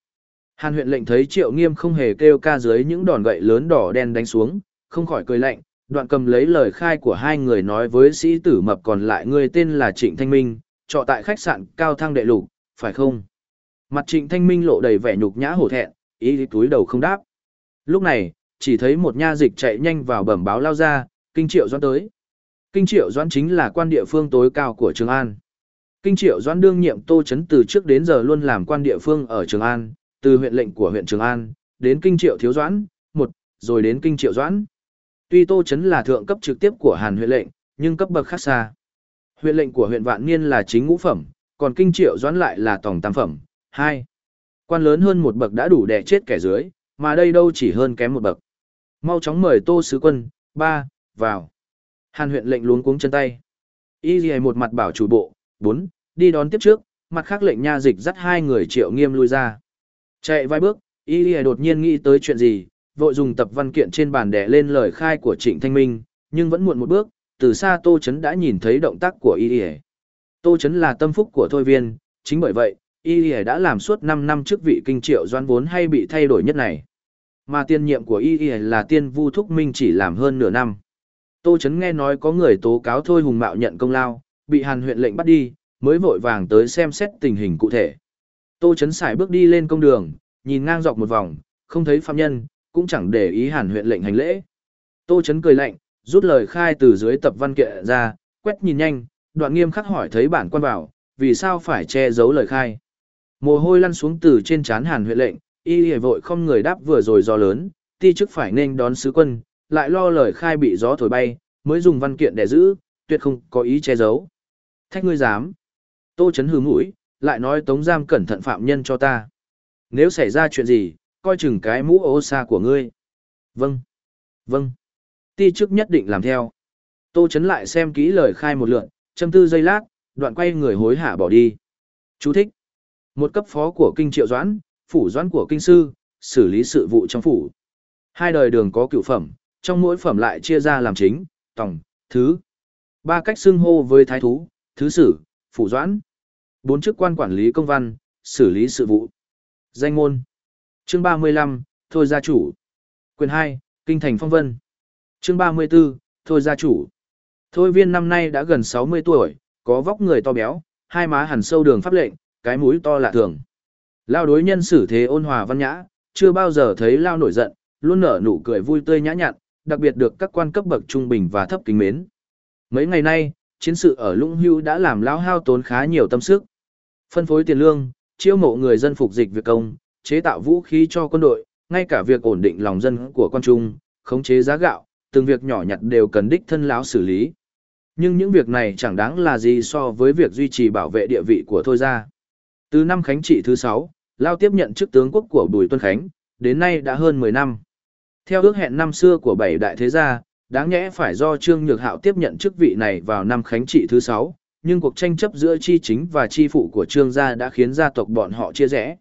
Hàn huyện lệnh thấy triệu nghiêm không hề kêu ca dưới những đòn gậy lớn đỏ đen đánh xuống, không khỏi cười lạnh, đoạn cầm lấy lời khai của hai người nói với sĩ tử mập còn lại người tên là Trịnh Thanh Minh, trọ tại khách sạn Cao Thăng Đệ Lục, phải không? Mặt Trịnh Thanh Minh lộ đầy vẻ nhục nhã hổ thẹn, ý túi đầu không đáp. Lúc này, chỉ thấy một nha dịch chạy nhanh vào bẩm báo lao ra, kinh triệu doan tới. Kinh triệu doãn chính là quan địa phương tối cao của Trường An. Kinh triệu doãn đương nhiệm tô chấn từ trước đến giờ luôn làm quan địa phương ở Trường An, từ huyện lệnh của huyện Trường An, đến kinh triệu thiếu doãn, một, rồi đến kinh triệu doãn. Tuy Tô Chấn là thượng cấp trực tiếp của Hàn huyện lệnh, nhưng cấp bậc khác xa. Huyện lệnh của huyện Vạn Niên là chính ngũ phẩm, còn kinh triệu doãn lại là tổng tam phẩm. Hai, Quan lớn hơn một bậc đã đủ đè chết kẻ dưới, Mà đây đâu chỉ hơn kém một bậc. Mau chóng mời Tô Sứ Quân, ba, vào. Hàn huyện lệnh luống cuống chân tay. Y gì một mặt bảo chủ bộ, bốn, đi đón tiếp trước, mặt khác lệnh nha dịch dắt hai người triệu nghiêm lui ra. Chạy vài bước, Y gì đột nhiên nghĩ tới chuyện gì, vội dùng tập văn kiện trên bàn đẻ lên lời khai của Trịnh Thanh Minh, nhưng vẫn muộn một bước, từ xa Tô Chấn đã nhìn thấy động tác của Y gì. Tô Chấn là tâm phúc của Thôi Viên, chính bởi vậy, Y gì đã làm suốt 5 năm trước vị kinh triệu doan vốn hay bị thay đổi nhất này. Mà tiên nhiệm của Y là tiên vu thúc minh chỉ làm hơn nửa năm. Tô Chấn nghe nói có người tố cáo Thôi Hùng Mạo nhận công lao, bị Hàn huyện lệnh bắt đi, mới vội vàng tới xem xét tình hình cụ thể. Tô Chấn xài bước đi lên công đường, nhìn ngang dọc một vòng, không thấy phạm nhân, cũng chẳng để ý Hàn huyện lệnh hành lễ. Tô Chấn cười lạnh, rút lời khai từ dưới tập văn kiện ra, quét nhìn nhanh, đoạn nghiêm khắc hỏi thấy bản quan bảo, vì sao phải che giấu lời khai. Mồ hôi lăn xuống từ trên trán Hàn huyện lệnh, y hề vội không người đáp vừa rồi do lớn, ti chức phải nên đón sứ quân, lại lo lời khai bị gió thổi bay, mới dùng văn kiện để giữ, tuyệt không có ý che giấu. Thách ngươi dám. Tô chấn hừ mũi, lại nói tống giam cẩn thận phạm nhân cho ta. Nếu xảy ra chuyện gì, coi chừng cái mũ ô xa của ngươi. Vâng. Vâng. Ti chức nhất định làm theo. Tô chấn lại xem kỹ lời khai một lượt, châm tư giây lát, đoạn quay người hối hả bỏ đi. Chú thích. Một cấp phó của kinh triệu doãn, phủ doãn của kinh sư, xử lý sự vụ trong phủ. Hai đời đường có cựu phẩm, trong mỗi phẩm lại chia ra làm chính, tổng, thứ. Ba cách xưng hô với thái thú, thứ sử, phủ doãn. Bốn chức quan quản lý công văn, xử lý sự vụ. Danh môn. Chương 35, Thôi gia chủ. Quyền 2, Kinh thành phong vân. Chương 34, Thôi gia chủ. Thôi viên năm nay đã gần 60 tuổi, có vóc người to béo, hai má hẳn sâu đường pháp lệnh, cái mũi to lạ thường. Lao đối nhân xử thế ôn hòa văn nhã, chưa bao giờ thấy Lao nổi giận, luôn nở nụ cười vui tươi nhã nhặn, đặc biệt được các quan cấp bậc trung bình và thấp kính mến. Mấy ngày nay, chiến sự ở Lũng Hưu đã làm Lão hao tốn khá nhiều tâm sức. Phân phối tiền lương, chiêu mộ người dân phục dịch việc công, chế tạo vũ khí cho quân đội, ngay cả việc ổn định lòng dân của quan trung, khống chế giá gạo, từng việc nhỏ nhặt đều cần đích thân lão xử lý. Nhưng những việc này chẳng đáng là gì so với việc duy trì bảo vệ địa vị của Thôi gia. Từ năm Khánh trị thứ 6, Lao tiếp nhận chức tướng quốc của Bùi Tuân Khánh, đến nay đã hơn 10 năm. Theo ước hẹn năm xưa của bảy đại thế gia, đáng nhẽ phải do Trương Nhược Hạo tiếp nhận chức vị này vào năm Khánh trị thứ 6, nhưng cuộc tranh chấp giữa chi chính và chi phụ của Trương gia đã khiến gia tộc bọn họ chia rẽ.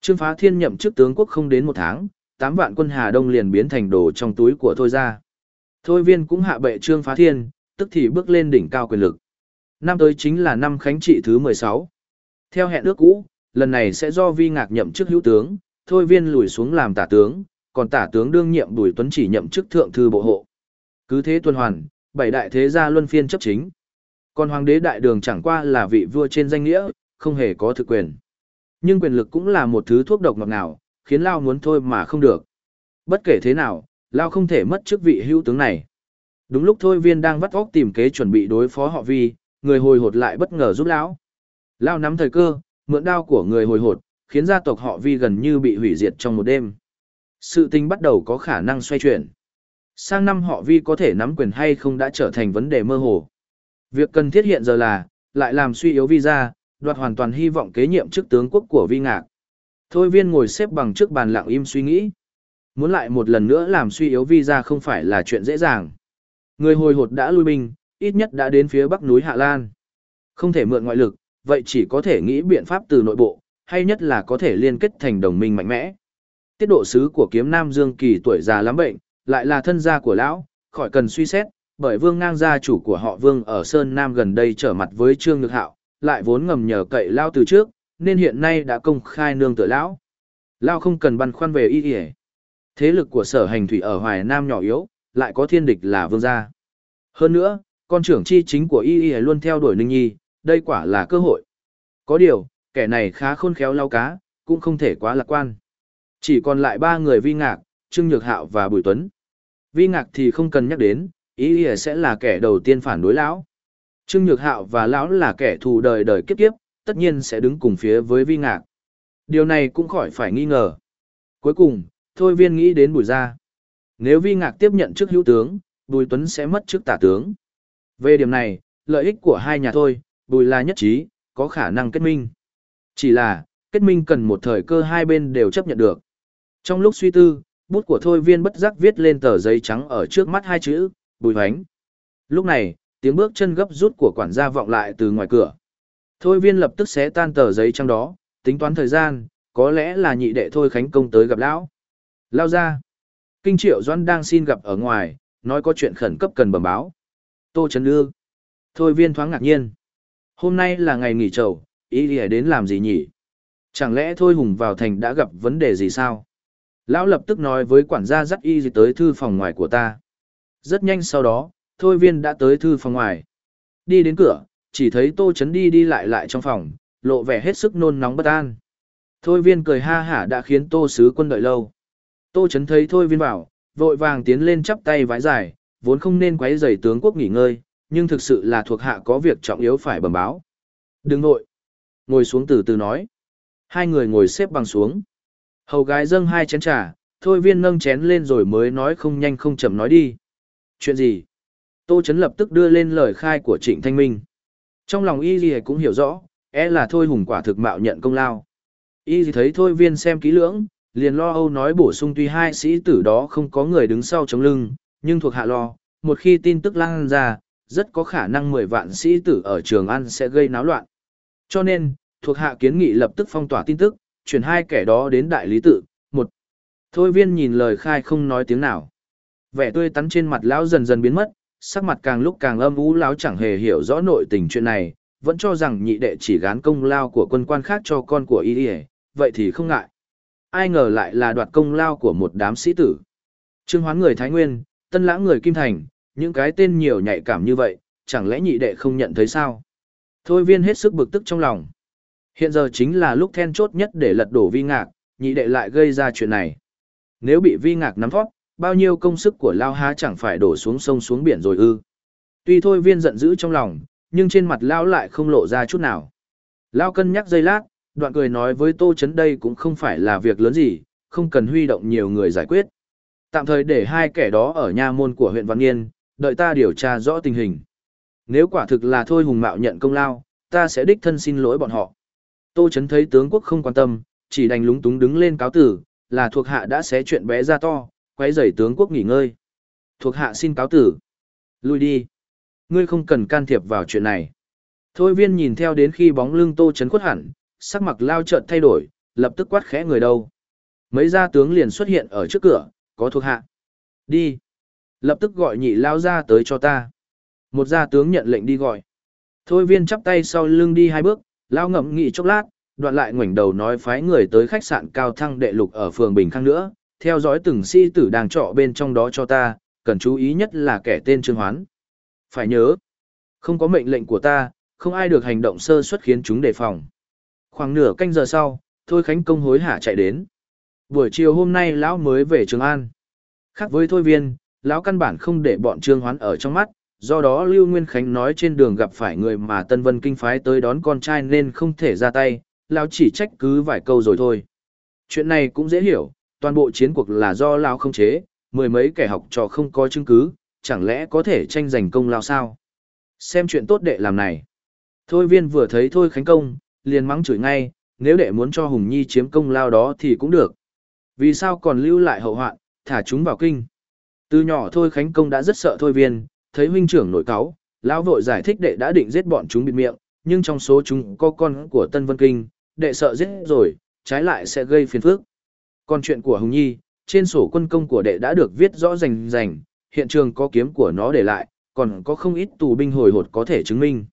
Trương Phá Thiên nhậm chức tướng quốc không đến một tháng, 8 vạn quân Hà Đông liền biến thành đồ trong túi của Thôi gia. Thôi viên cũng hạ bệ Trương Phá Thiên, tức thì bước lên đỉnh cao quyền lực. Năm tới chính là năm Khánh trị thứ 16. Theo hẹn ước cũ, lần này sẽ do vi ngạc nhậm chức hữu tướng, thôi viên lùi xuống làm tả tướng, còn tả tướng đương nhiệm Bùi Tuấn chỉ nhậm chức thượng thư bộ hộ. Cứ thế tuần hoàn, bảy đại thế gia luân phiên chấp chính. Còn hoàng đế đại đường chẳng qua là vị vua trên danh nghĩa, không hề có thực quyền. Nhưng quyền lực cũng là một thứ thuốc độc ngọt ngào, khiến Lao muốn thôi mà không được. Bất kể thế nào, Lao không thể mất chức vị hữu tướng này. Đúng lúc thôi viên đang vắt óc tìm kế chuẩn bị đối phó họ vi, người hồi hột lại bất ngờ giúp lão. Lao nắm thời cơ, mượn đao của người hồi hột, khiến gia tộc họ vi gần như bị hủy diệt trong một đêm. Sự tình bắt đầu có khả năng xoay chuyển. Sang năm họ vi có thể nắm quyền hay không đã trở thành vấn đề mơ hồ. Việc cần thiết hiện giờ là, lại làm suy yếu vi ra, đoạt hoàn toàn hy vọng kế nhiệm chức tướng quốc của vi ngạc. Thôi viên ngồi xếp bằng trước bàn lặng im suy nghĩ. Muốn lại một lần nữa làm suy yếu vi ra không phải là chuyện dễ dàng. Người hồi hột đã lui binh, ít nhất đã đến phía bắc núi Hạ Lan. Không thể mượn ngoại lực, vậy chỉ có thể nghĩ biện pháp từ nội bộ, hay nhất là có thể liên kết thành đồng minh mạnh mẽ. Tiết độ sứ của kiếm Nam Dương Kỳ tuổi già lắm bệnh, lại là thân gia của lão, khỏi cần suy xét, bởi vương ngang gia chủ của họ vương ở Sơn Nam gần đây trở mặt với Trương Nhược Hạo, lại vốn ngầm nhờ cậy lao từ trước, nên hiện nay đã công khai nương tựa lão. Lao không cần băn khoăn về y ỉa Thế lực của sở hành thủy ở Hoài Nam nhỏ yếu, lại có thiên địch là vương gia. Hơn nữa, con trưởng chi chính của y y luôn theo đuổi Ninh Nhi, đây quả là cơ hội. Có điều, kẻ này khá khôn khéo lao cá, cũng không thể quá lạc quan. Chỉ còn lại ba người vi ngạc, Trương Nhược Hạo và Bùi Tuấn. Vi ngạc thì không cần nhắc đến, ý ý sẽ là kẻ đầu tiên phản đối lão. Trương Nhược Hạo và lão là kẻ thù đời đời kiếp kiếp, tất nhiên sẽ đứng cùng phía với vi ngạc. Điều này cũng khỏi phải nghi ngờ. Cuối cùng, Thôi Viên nghĩ đến Bùi Gia. Nếu vi ngạc tiếp nhận chức hữu tướng, Bùi Tuấn sẽ mất chức tả tướng. Về điểm này, lợi ích của hai nhà thôi, Bùi là nhất trí, có khả năng kết minh. Chỉ là, kết minh cần một thời cơ hai bên đều chấp nhận được. Trong lúc suy tư, bút của thôi viên bất giác viết lên tờ giấy trắng ở trước mắt hai chữ, bùi hoánh. Lúc này, tiếng bước chân gấp rút của quản gia vọng lại từ ngoài cửa. Thôi viên lập tức xé tan tờ giấy trắng đó, tính toán thời gian, có lẽ là nhị đệ thôi khánh công tới gặp lão. Lao ra. Kinh triệu doãn đang xin gặp ở ngoài, nói có chuyện khẩn cấp cần bẩm báo. Tô Trấn Đưa. Thôi viên thoáng ngạc nhiên. Hôm nay là ngày nghỉ trầu, ý đi đến làm gì nhỉ? Chẳng lẽ Thôi Hùng vào thành đã gặp vấn đề gì sao? Lão lập tức nói với quản gia dắt y gì tới thư phòng ngoài của ta. Rất nhanh sau đó, Thôi viên đã tới thư phòng ngoài. Đi đến cửa, chỉ thấy Tô Trấn đi đi lại lại trong phòng, lộ vẻ hết sức nôn nóng bất an. Thôi viên cười ha hả đã khiến Tô Sứ quân đợi lâu. Tô Trấn thấy Thôi viên bảo, vội vàng tiến lên chắp tay vái dài, vốn không nên quấy rầy tướng quốc nghỉ ngơi, nhưng thực sự là thuộc hạ có việc trọng yếu phải bẩm báo. Đừng nội. Ngồi xuống từ từ nói. Hai người ngồi xếp bằng xuống. Hầu gái dâng hai chén trà, thôi viên nâng chén lên rồi mới nói không nhanh không chậm nói đi. Chuyện gì? Tô Chấn lập tức đưa lên lời khai của Trịnh Thanh Minh. Trong lòng y gì cũng hiểu rõ, e là thôi hùng quả thực mạo nhận công lao. Y gì thấy thôi viên xem kỹ lưỡng, liền lo âu nói bổ sung tuy hai sĩ tử đó không có người đứng sau chống lưng, nhưng thuộc hạ lo, một khi tin tức lan ra, rất có khả năng 10 vạn sĩ tử ở Trường An sẽ gây náo loạn. Cho nên, thuộc hạ kiến nghị lập tức phong tỏa tin tức, chuyển hai kẻ đó đến đại lý tự. Một. Thôi viên nhìn lời khai không nói tiếng nào. Vẻ tươi tắn trên mặt lão dần dần biến mất, sắc mặt càng lúc càng âm u lão chẳng hề hiểu rõ nội tình chuyện này, vẫn cho rằng nhị đệ chỉ gán công lao của quân quan khác cho con của y vậy thì không ngại. Ai ngờ lại là đoạt công lao của một đám sĩ tử. Trương hoán người Thái Nguyên, tân lãng người Kim Thành, những cái tên nhiều nhạy cảm như vậy, chẳng lẽ nhị đệ không nhận thấy sao? Thôi viên hết sức bực tức trong lòng. Hiện giờ chính là lúc then chốt nhất để lật đổ vi ngạc, nhị đệ lại gây ra chuyện này. Nếu bị vi ngạc nắm thoát, bao nhiêu công sức của Lao Há chẳng phải đổ xuống sông xuống biển rồi ư. Tuy thôi viên giận dữ trong lòng, nhưng trên mặt Lao lại không lộ ra chút nào. Lao cân nhắc giây lát, đoạn cười nói với Tô Chấn đây cũng không phải là việc lớn gì, không cần huy động nhiều người giải quyết. Tạm thời để hai kẻ đó ở nha môn của huyện Văn Nghiên, đợi ta điều tra rõ tình hình. Nếu quả thực là thôi hùng mạo nhận công lao, ta sẽ đích thân xin lỗi bọn họ. Tô Chấn thấy tướng quốc không quan tâm, chỉ đành lúng túng đứng lên cáo tử, là thuộc hạ đã xé chuyện bé ra to, quấy rầy tướng quốc nghỉ ngơi. Thuộc hạ xin cáo tử. Lui đi. Ngươi không cần can thiệp vào chuyện này. Thôi viên nhìn theo đến khi bóng lưng Tô Chấn khuất hẳn, sắc mặt lao chợt thay đổi, lập tức quát khẽ người đâu. Mấy gia tướng liền xuất hiện ở trước cửa, có thuộc hạ. Đi. Lập tức gọi nhị lao ra tới cho ta. Một gia tướng nhận lệnh đi gọi. Thôi viên chắp tay sau lưng đi hai bước, lao ngậm nghị chốc lát, đoạn lại ngoảnh đầu nói phái người tới khách sạn cao thăng đệ lục ở phường Bình Khang nữa, theo dõi từng sĩ tử đang trọ bên trong đó cho ta, cần chú ý nhất là kẻ tên Trương Hoán. Phải nhớ, không có mệnh lệnh của ta, không ai được hành động sơ suất khiến chúng đề phòng. Khoảng nửa canh giờ sau, Thôi Khánh Công hối hả chạy đến. Buổi chiều hôm nay lão mới về Trường An. Khác với Thôi Viên, lão căn bản không để bọn Trương Hoán ở trong mắt, do đó Lưu Nguyên Khánh nói trên đường gặp phải người mà Tân Vân Kinh phái tới đón con trai nên không thể ra tay, lão chỉ trách cứ vài câu rồi thôi. Chuyện này cũng dễ hiểu, toàn bộ chiến cuộc là do lão không chế, mười mấy kẻ học trò không có chứng cứ, chẳng lẽ có thể tranh giành công lao sao? Xem chuyện tốt đệ làm này. Thôi viên vừa thấy Thôi Khánh Công, liền mắng chửi ngay, nếu đệ muốn cho Hùng Nhi chiếm công lao đó thì cũng được. Vì sao còn lưu lại hậu hoạn, thả chúng vào kinh. Từ nhỏ thôi Khánh Công đã rất sợ thôi viên, thấy huynh trưởng nổi cáu, lão vội giải thích đệ đã định giết bọn chúng bịt miệng, nhưng trong số chúng có con của Tân Vân Kinh, đệ sợ giết rồi, trái lại sẽ gây phiền phức. Còn chuyện của Hùng Nhi, trên sổ quân công của đệ đã được viết rõ rành rành, hiện trường có kiếm của nó để lại, còn có không ít tù binh hồi hột có thể chứng minh.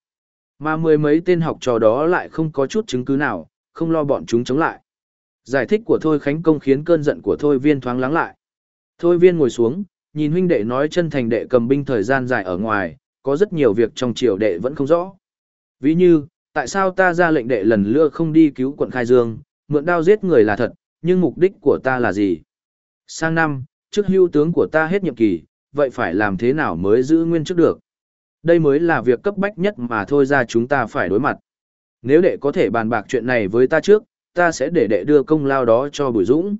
Mà mười mấy tên học trò đó lại không có chút chứng cứ nào, không lo bọn chúng chống lại. Giải thích của Thôi Khánh Công khiến cơn giận của Thôi Viên thoáng lắng lại. Thôi Viên ngồi xuống, nhìn huynh đệ nói chân thành đệ cầm binh thời gian dài ở ngoài, có rất nhiều việc trong triều đệ vẫn không rõ. Ví như, tại sao ta ra lệnh đệ lần lưa không đi cứu quận Khai Dương, mượn đao giết người là thật, nhưng mục đích của ta là gì? Sang năm, trước hưu tướng của ta hết nhiệm kỳ, vậy phải làm thế nào mới giữ nguyên chức được? Đây mới là việc cấp bách nhất mà thôi ra chúng ta phải đối mặt. Nếu đệ có thể bàn bạc chuyện này với ta trước, ta sẽ để đệ đưa công lao đó cho Bùi Dũng.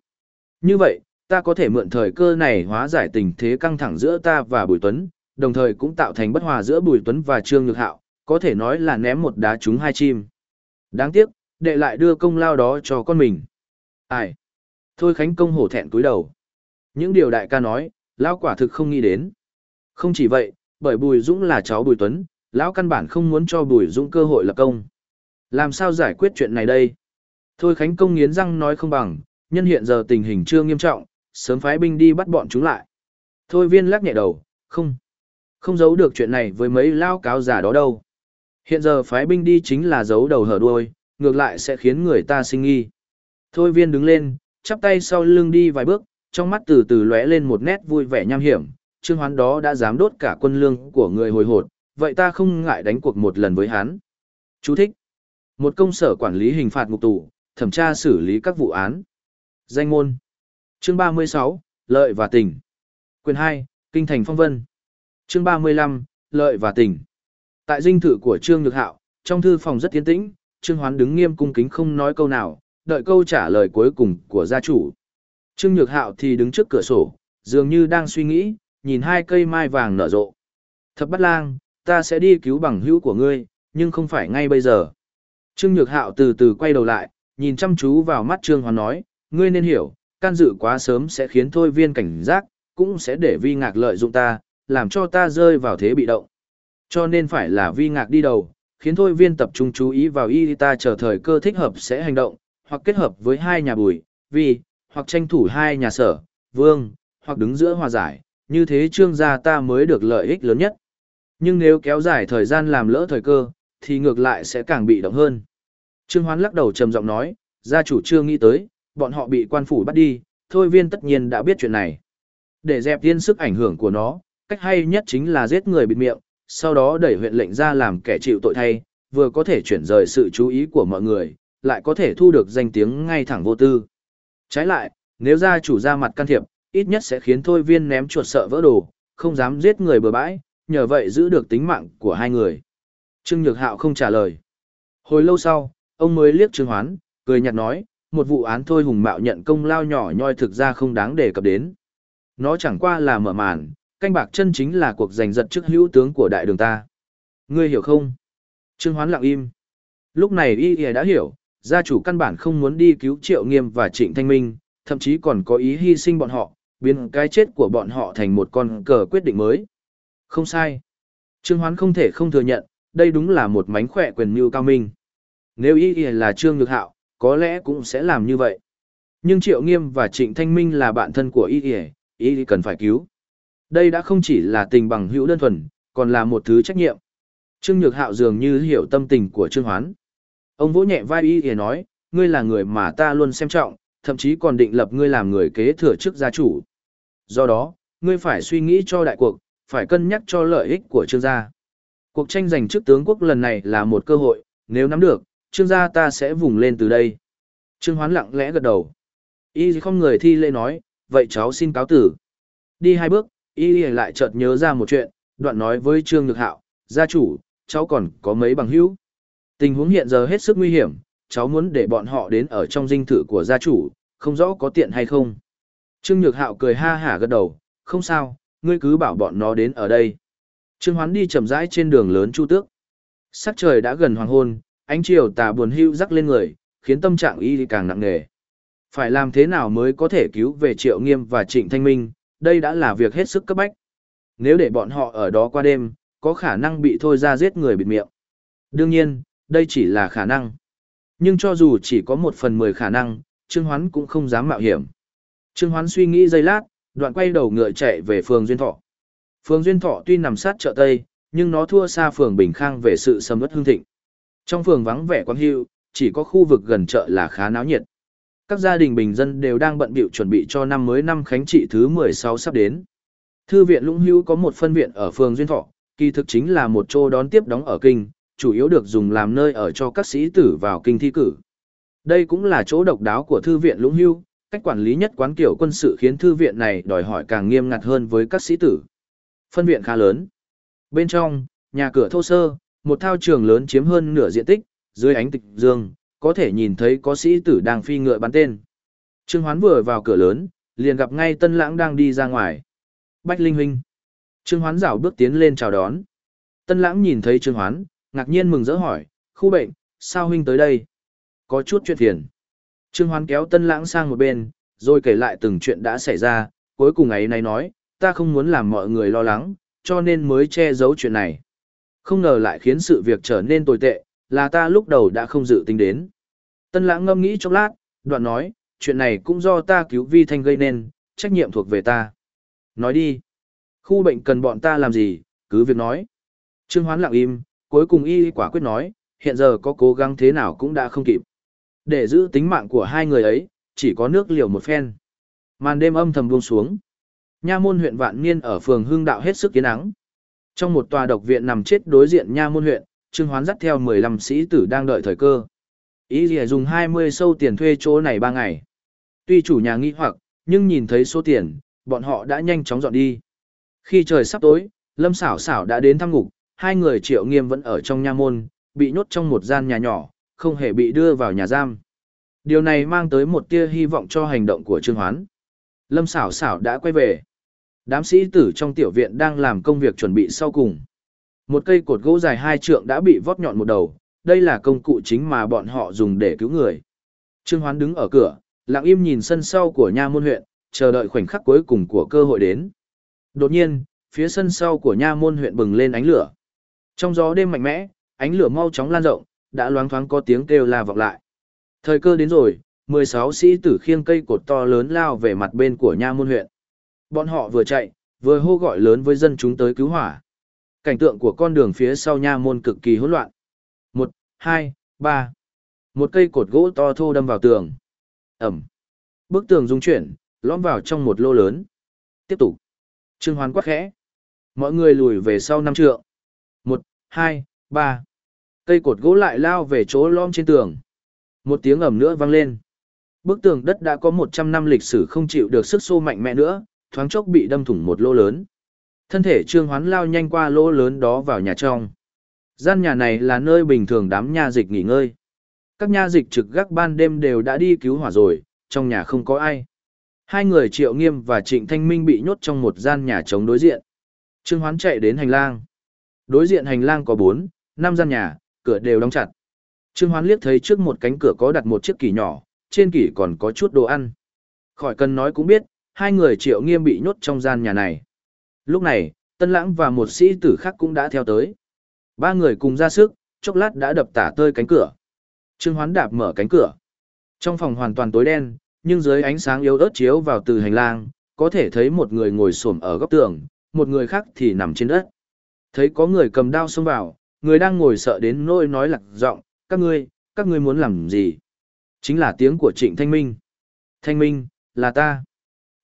Như vậy, ta có thể mượn thời cơ này hóa giải tình thế căng thẳng giữa ta và Bùi Tuấn, đồng thời cũng tạo thành bất hòa giữa Bùi Tuấn và Trương Nhược Hạo, có thể nói là ném một đá trúng hai chim. Đáng tiếc, đệ lại đưa công lao đó cho con mình. Ai? Thôi Khánh Công hổ thẹn cúi đầu. Những điều đại ca nói, lão quả thực không nghĩ đến. Không chỉ vậy, bởi Bùi Dũng là cháu Bùi Tuấn, lão căn bản không muốn cho Bùi Dũng cơ hội lập công. Làm sao giải quyết chuyện này đây? Thôi Khánh Công nghiến răng nói không bằng, nhân hiện giờ tình hình chưa nghiêm trọng, sớm phái binh đi bắt bọn chúng lại. Thôi viên lắc nhẹ đầu, không. Không giấu được chuyện này với mấy lao cáo giả đó đâu. Hiện giờ phái binh đi chính là giấu đầu hở đuôi, ngược lại sẽ khiến người ta sinh nghi. Thôi viên đứng lên, chắp tay sau lưng đi vài bước, trong mắt từ từ lóe lên một nét vui vẻ nham hiểm. Trương hoán đó đã dám đốt cả quân lương của người hồi hột, vậy ta không ngại đánh cuộc một lần với hắn. Chú thích. Một công sở quản lý hình phạt ngục tù, thẩm tra xử lý các vụ án. Danh môn. Chương 36, Lợi và Tình. Quyền 2, Kinh thành phong vân. Chương 35, Lợi và Tình. Tại dinh thự của Trương Nhược Hạo, trong thư phòng rất tiến tĩnh, Trương Hoán đứng nghiêm cung kính không nói câu nào, đợi câu trả lời cuối cùng của gia chủ. Trương Nhược Hạo thì đứng trước cửa sổ, dường như đang suy nghĩ, nhìn hai cây mai vàng nở rộ. Thập bắt lang, ta sẽ đi cứu bằng hữu của ngươi, nhưng không phải ngay bây giờ. Trương Nhược Hạo từ từ quay đầu lại, nhìn chăm chú vào mắt Trương Hoán nói, ngươi nên hiểu, can dự quá sớm sẽ khiến thôi viên cảnh giác, cũng sẽ để vi ngạc lợi dụng ta, làm cho ta rơi vào thế bị động. Cho nên phải là vi ngạc đi đầu, khiến thôi viên tập trung chú ý vào y ta chờ thời cơ thích hợp sẽ hành động, hoặc kết hợp với hai nhà bùi, vi, hoặc tranh thủ hai nhà sở, vương, hoặc đứng giữa hòa giải, như thế trương gia ta mới được lợi ích lớn nhất. Nhưng nếu kéo dài thời gian làm lỡ thời cơ, thì ngược lại sẽ càng bị động hơn. Trương Hoán lắc đầu trầm giọng nói, gia chủ chưa nghĩ tới, bọn họ bị quan phủ bắt đi, thôi viên tất nhiên đã biết chuyện này. Để dẹp tiên sức ảnh hưởng của nó, cách hay nhất chính là giết người bịt miệng, sau đó đẩy huyện lệnh ra làm kẻ chịu tội thay, vừa có thể chuyển rời sự chú ý của mọi người, lại có thể thu được danh tiếng ngay thẳng vô tư. Trái lại, nếu gia chủ ra mặt can thiệp, ít nhất sẽ khiến thôi viên ném chuột sợ vỡ đồ, không dám giết người bừa bãi, nhờ vậy giữ được tính mạng của hai người. Trương Nhược Hạo không trả lời. Hồi lâu sau, ông mới liếc Trương Hoán, cười nhạt nói, một vụ án thôi hùng mạo nhận công lao nhỏ nhoi thực ra không đáng đề cập đến. Nó chẳng qua là mở màn, canh bạc chân chính là cuộc giành giật chức hữu tướng của đại đường ta. Ngươi hiểu không? Trương Hoán lặng im. Lúc này y y đã hiểu, gia chủ căn bản không muốn đi cứu Triệu Nghiêm và Trịnh Thanh Minh, thậm chí còn có ý hy sinh bọn họ, biến cái chết của bọn họ thành một con cờ quyết định mới. Không sai. Trương Hoán không thể không thừa nhận, đây đúng là một mánh khỏe quyền mưu cao minh. Nếu y y là Trương Nhược Hạo, có lẽ cũng sẽ làm như vậy. Nhưng Triệu Nghiêm và Trịnh Thanh Minh là bạn thân của y y, y cần phải cứu. Đây đã không chỉ là tình bằng hữu đơn thuần, còn là một thứ trách nhiệm. Trương Nhược Hạo dường như hiểu tâm tình của Trương Hoán. Ông vỗ nhẹ vai y y nói, ngươi là người mà ta luôn xem trọng, thậm chí còn định lập ngươi làm người kế thừa chức gia chủ. Do đó, ngươi phải suy nghĩ cho đại cuộc, phải cân nhắc cho lợi ích của Trương gia. Cuộc tranh giành chức tướng quốc lần này là một cơ hội, nếu nắm được, Trương gia ta sẽ vùng lên từ đây. Trương Hoán lặng lẽ gật đầu. Y không người thi lễ nói, vậy cháu xin cáo tử. Đi hai bước, Y lại chợt nhớ ra một chuyện, đoạn nói với Trương Nhược Hạo, gia chủ, cháu còn có mấy bằng hữu. Tình huống hiện giờ hết sức nguy hiểm, cháu muốn để bọn họ đến ở trong dinh thự của gia chủ, không rõ có tiện hay không. Trương Nhược Hạo cười ha hả gật đầu, không sao, ngươi cứ bảo bọn nó đến ở đây. Trương Hoán đi chậm rãi trên đường lớn Chu Tước. Sắc trời đã gần hoàng hôn, ánh chiều tà buồn hưu rắc lên người, khiến tâm trạng y càng nặng nề. Phải làm thế nào mới có thể cứu về Triệu Nghiêm và Trịnh Thanh Minh, đây đã là việc hết sức cấp bách. Nếu để bọn họ ở đó qua đêm, có khả năng bị thôi ra giết người bịt miệng. Đương nhiên, đây chỉ là khả năng. Nhưng cho dù chỉ có một phần mười khả năng, Trương Hoán cũng không dám mạo hiểm. Trương Hoán suy nghĩ giây lát, đoạn quay đầu ngựa chạy về phường Duyên Thọ. Phường Duyên Thọ tuy nằm sát chợ Tây, nhưng nó thua xa phường Bình Khang về sự sầm uất hương thịnh. Trong phường vắng vẻ quang hưu, chỉ có khu vực gần chợ là khá náo nhiệt. Các gia đình bình dân đều đang bận bịu chuẩn bị cho năm mới năm khánh trị thứ 16 sắp đến. Thư viện Lũng Hưu có một phân viện ở phường Duyên Thọ, kỳ thực chính là một chỗ đón tiếp đóng ở kinh, chủ yếu được dùng làm nơi ở cho các sĩ tử vào kinh thi cử. Đây cũng là chỗ độc đáo của thư viện Lũng Hưu, cách quản lý nhất quán kiểu quân sự khiến thư viện này đòi hỏi càng nghiêm ngặt hơn với các sĩ tử. Phân viện khá lớn. Bên trong, nhà cửa thô sơ, một thao trường lớn chiếm hơn nửa diện tích, dưới ánh tịch dương, có thể nhìn thấy có sĩ tử đang phi ngựa bắn tên. Trương Hoán vừa vào cửa lớn, liền gặp ngay Tân Lãng đang đi ra ngoài. Bách Linh huynh. Trương Hoán rảo bước tiến lên chào đón. Tân Lãng nhìn thấy Trương Hoán, ngạc nhiên mừng rỡ hỏi, khu bệnh, sao huynh tới đây? Có chút chuyện phiền. Trương Hoán kéo Tân Lãng sang một bên, rồi kể lại từng chuyện đã xảy ra, cuối cùng ấy này nói, ta không muốn làm mọi người lo lắng, cho nên mới che giấu chuyện này. Không ngờ lại khiến sự việc trở nên tồi tệ, là ta lúc đầu đã không dự tính đến. Tân lãng ngâm nghĩ chốc lát, đoạn nói, chuyện này cũng do ta cứu vi thanh gây nên, trách nhiệm thuộc về ta. Nói đi. Khu bệnh cần bọn ta làm gì, cứ việc nói. Trương Hoán lặng im, cuối cùng y quả quyết nói, hiện giờ có cố gắng thế nào cũng đã không kịp. Để giữ tính mạng của hai người ấy, chỉ có nước liều một phen. Màn đêm âm thầm buông xuống. Nha môn huyện Vạn Niên ở phường Hưng Đạo hết sức kiến nắng. Trong một tòa độc viện nằm chết đối diện Nha môn huyện, Trương Hoán dắt theo 15 sĩ tử đang đợi thời cơ. Ý gì dùng 20 sâu tiền thuê chỗ này 3 ngày. Tuy chủ nhà nghi hoặc, nhưng nhìn thấy số tiền, bọn họ đã nhanh chóng dọn đi. Khi trời sắp tối, Lâm Sảo Sảo đã đến thăm ngục, hai người triệu nghiêm vẫn ở trong nha môn, bị nhốt trong một gian nhà nhỏ, không hề bị đưa vào nhà giam. Điều này mang tới một tia hy vọng cho hành động của Trương Hoán. Lâm Sảo Sảo đã quay về. Đám sĩ tử trong tiểu viện đang làm công việc chuẩn bị sau cùng. Một cây cột gỗ dài hai trượng đã bị vót nhọn một đầu, đây là công cụ chính mà bọn họ dùng để cứu người. Trương Hoán đứng ở cửa, lặng im nhìn sân sau của nha môn huyện, chờ đợi khoảnh khắc cuối cùng của cơ hội đến. Đột nhiên, phía sân sau của nha môn huyện bừng lên ánh lửa. Trong gió đêm mạnh mẽ, ánh lửa mau chóng lan rộng, đã loáng thoáng có tiếng kêu la vọng lại. Thời cơ đến rồi, 16 sĩ tử khiêng cây cột to lớn lao về mặt bên của nha môn huyện. Bọn họ vừa chạy, vừa hô gọi lớn với dân chúng tới cứu hỏa. Cảnh tượng của con đường phía sau nha môn cực kỳ hỗn loạn. Một, hai, ba. Một cây cột gỗ to thô đâm vào tường. Ẩm. Bức tường rung chuyển, lõm vào trong một lô lớn. Tiếp tục. Trương Hoán quát khẽ. Mọi người lùi về sau năm trượng. Một, hai, ba. Cây cột gỗ lại lao về chỗ lõm trên tường. Một tiếng ầm nữa vang lên. Bức tường đất đã có 100 năm lịch sử không chịu được sức xô mạnh mẽ nữa, thoáng chốc bị đâm thủng một lỗ lớn. Thân thể Trương Hoán lao nhanh qua lỗ lớn đó vào nhà trong. Gian nhà này là nơi bình thường đám nha dịch nghỉ ngơi. Các nha dịch trực gác ban đêm đều đã đi cứu hỏa rồi, trong nhà không có ai. Hai người Triệu Nghiêm và Trịnh Thanh Minh bị nhốt trong một gian nhà trống đối diện. Trương Hoán chạy đến hành lang. Đối diện hành lang có bốn, năm gian nhà, cửa đều đóng chặt. Trương Hoán liếc thấy trước một cánh cửa có đặt một chiếc kỷ nhỏ, trên kỷ còn có chút đồ ăn. Khỏi cần nói cũng biết, hai người Triệu Nghiêm bị nhốt trong gian nhà này. Lúc này, Tân Lãng và một sĩ tử khác cũng đã theo tới. Ba người cùng ra sức, chốc lát đã đập tả tơi cánh cửa. Trương Hoán đạp mở cánh cửa. Trong phòng hoàn toàn tối đen, nhưng dưới ánh sáng yếu ớt chiếu vào từ hành lang, có thể thấy một người ngồi xổm ở góc tường, một người khác thì nằm trên đất. Thấy có người cầm đao xông vào, người đang ngồi sợ đến nỗi nói lạc giọng, các ngươi, các ngươi muốn làm gì? Chính là tiếng của Trịnh Thanh Minh. Thanh Minh, là ta.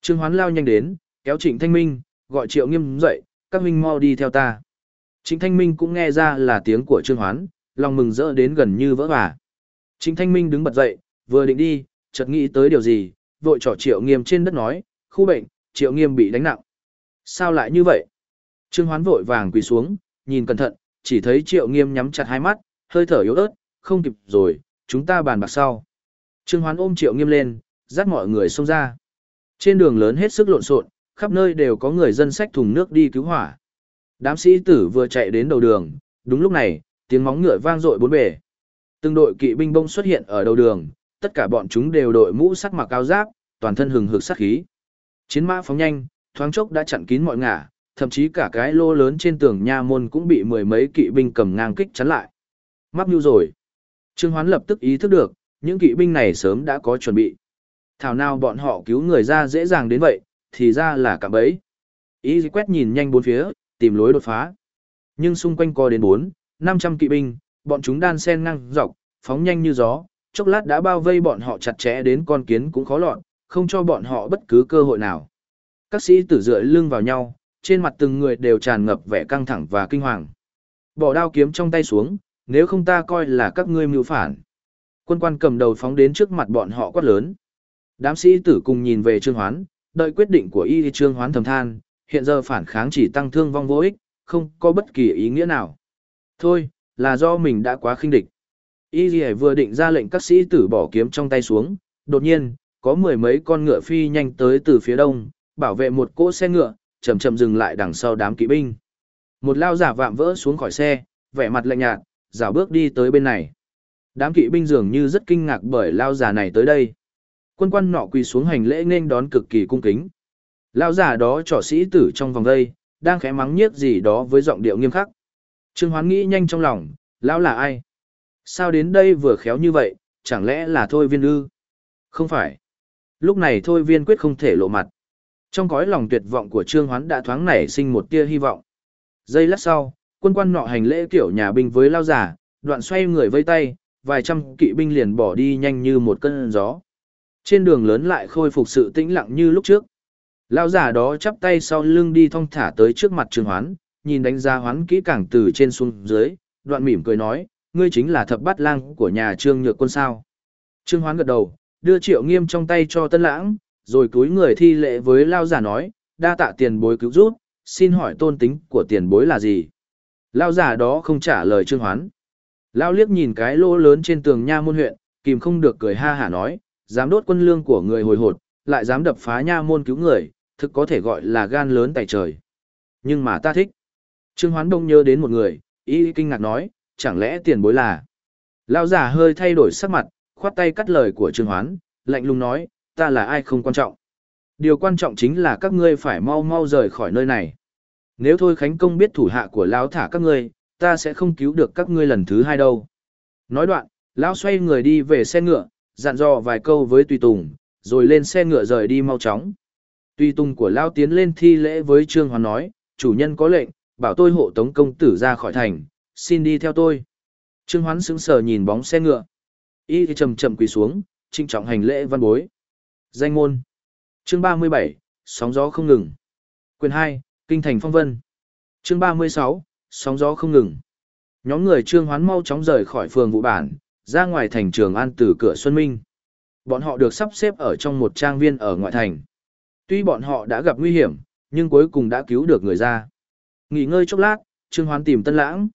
Trương Hoán lao nhanh đến, kéo Trịnh Thanh Minh, gọi Triệu Nghiêm dậy, các huynh mau đi theo ta. Trịnh Thanh Minh cũng nghe ra là tiếng của Trương Hoán, lòng mừng rỡ đến gần như vỡ hòa. Trịnh Thanh Minh đứng bật dậy, vừa định đi, chợt nghĩ tới điều gì, vội trỏ Triệu Nghiêm trên đất nói, khu bệnh, Triệu Nghiêm bị đánh nặng. Sao lại như vậy? Trương Hoán vội vàng quỳ xuống, nhìn cẩn thận, chỉ thấy Triệu Nghiêm nhắm chặt hai mắt, hơi thở yếu ớt, không kịp rồi, chúng ta bàn bạc sau. Trương Hoán ôm Triệu Nghiêm lên, dắt mọi người xông ra. Trên đường lớn hết sức lộn xộn, khắp nơi đều có người dân xách thùng nước đi cứu hỏa. Đám sĩ tử vừa chạy đến đầu đường, đúng lúc này, tiếng móng ngựa vang dội bốn bề. Từng đội kỵ binh bông xuất hiện ở đầu đường, tất cả bọn chúng đều đội mũ sắc mặc áo giáp, toàn thân hừng hực sát khí. Chiến mã phóng nhanh, thoáng chốc đã chặn kín mọi ngả, thậm chí cả cái lô lớn trên tường nha môn cũng bị mười mấy kỵ binh cầm ngang kích chắn lại. Mắc nhu rồi. Trương Hoán lập tức ý thức được, những kỵ binh này sớm đã có chuẩn bị. Thảo nào bọn họ cứu người ra dễ dàng đến vậy, thì ra là cả bấy. Ý quét nhìn nhanh bốn phía, tìm lối đột phá. Nhưng xung quanh có đến 4, 500 kỵ binh, bọn chúng đan sen ngang dọc, phóng nhanh như gió, chốc lát đã bao vây bọn họ chặt chẽ đến con kiến cũng khó lọt, không cho bọn họ bất cứ cơ hội nào. Các sĩ tử dựa lưng vào nhau, trên mặt từng người đều tràn ngập vẻ căng thẳng và kinh hoàng. Bỏ đao kiếm trong tay xuống, nếu không ta coi là các ngươi mưu phản. Quân quan cầm đầu phóng đến trước mặt bọn họ quát lớn. Đám sĩ tử cùng nhìn về Trương Hoán, đợi quyết định của y Trương Hoán thầm than, hiện giờ phản kháng chỉ tăng thương vong vô ích, không có bất kỳ ý nghĩa nào. Thôi, là do mình đã quá khinh địch. Y vừa định ra lệnh các sĩ tử bỏ kiếm trong tay xuống, đột nhiên, có mười mấy con ngựa phi nhanh tới từ phía đông, bảo vệ một cỗ xe ngựa, chậm chậm dừng lại đằng sau đám kỵ binh. Một lao giả vạm vỡ xuống khỏi xe, vẻ mặt lạnh nhạt, rảo bước đi tới bên này. Đám kỵ binh dường như rất kinh ngạc bởi lao giả này tới đây. Quân quan nọ quỳ xuống hành lễ nên đón cực kỳ cung kính. Lão giả đó trỏ sĩ tử trong vòng đây, đang khẽ mắng nhiếc gì đó với giọng điệu nghiêm khắc. Trương Hoán nghĩ nhanh trong lòng, lão là ai? Sao đến đây vừa khéo như vậy, chẳng lẽ là Thôi Viên ư? Không phải. Lúc này Thôi Viên quyết không thể lộ mặt. Trong cõi lòng tuyệt vọng của Trương Hoán đã thoáng nảy sinh một tia hy vọng. Giây lát sau, quân quan nọ hành lễ kiểu nhà binh với lao giả, đoạn xoay người vây tay, vài trăm kỵ binh liền bỏ đi nhanh như một cơn gió. Trên đường lớn lại khôi phục sự tĩnh lặng như lúc trước. Lão giả đó chắp tay sau lưng đi thong thả tới trước mặt Trương Hoán, nhìn đánh giá Hoán kỹ càng từ trên xuống dưới, đoạn mỉm cười nói, ngươi chính là thập bát lang của nhà Trương Nhược Quân sao. Trương Hoán gật đầu, đưa triệu nghiêm trong tay cho Tân Lãng, rồi cúi người thi lễ với Lao giả nói, đa tạ tiền bối cứu giúp, xin hỏi tôn tính của tiền bối là gì. Lao giả đó không trả lời Trương Hoán. Lao liếc nhìn cái lỗ lớn trên tường nha môn huyện, kìm không được cười ha hả nói, dám đốt quân lương của người hồi hột, lại dám đập phá nha môn cứu người, thực có thể gọi là gan lớn tại trời. Nhưng mà ta thích. Trương Hoán Đông nhớ đến một người, ý kinh ngạc nói, chẳng lẽ tiền bối là. lão giả hơi thay đổi sắc mặt, khoát tay cắt lời của Trương Hoán, lạnh lùng nói, ta là ai không quan trọng. Điều quan trọng chính là các ngươi phải mau mau rời khỏi nơi này. Nếu thôi Khánh Công biết thủ hạ của Lão thả các ngươi, ta sẽ không cứu được các ngươi lần thứ hai đâu. Nói đoạn, Lão xoay người đi về xe ngựa, dặn dò vài câu với Tùy Tùng, rồi lên xe ngựa rời đi mau chóng. Tùy Tùng của Lão tiến lên thi lễ với Trương Hoàn nói, chủ nhân có lệnh, bảo tôi hộ tống công tử ra khỏi thành, xin đi theo tôi. Trương Hoán sững sờ nhìn bóng xe ngựa. Y chậm chậm quỳ xuống, trinh trọng hành lễ văn bối. Danh môn. Chương 37, sóng gió không ngừng. Quyền 2, Kinh thành phong vân. Chương 36, sóng gió không ngừng. Nhóm người Trương Hoán mau chóng rời khỏi phường vụ bản, ra ngoài thành trường an từ cửa Xuân Minh. Bọn họ được sắp xếp ở trong một trang viên ở ngoại thành. Tuy bọn họ đã gặp nguy hiểm, nhưng cuối cùng đã cứu được người ra. Nghỉ ngơi chốc lát, Trương Hoán tìm Tân Lãng.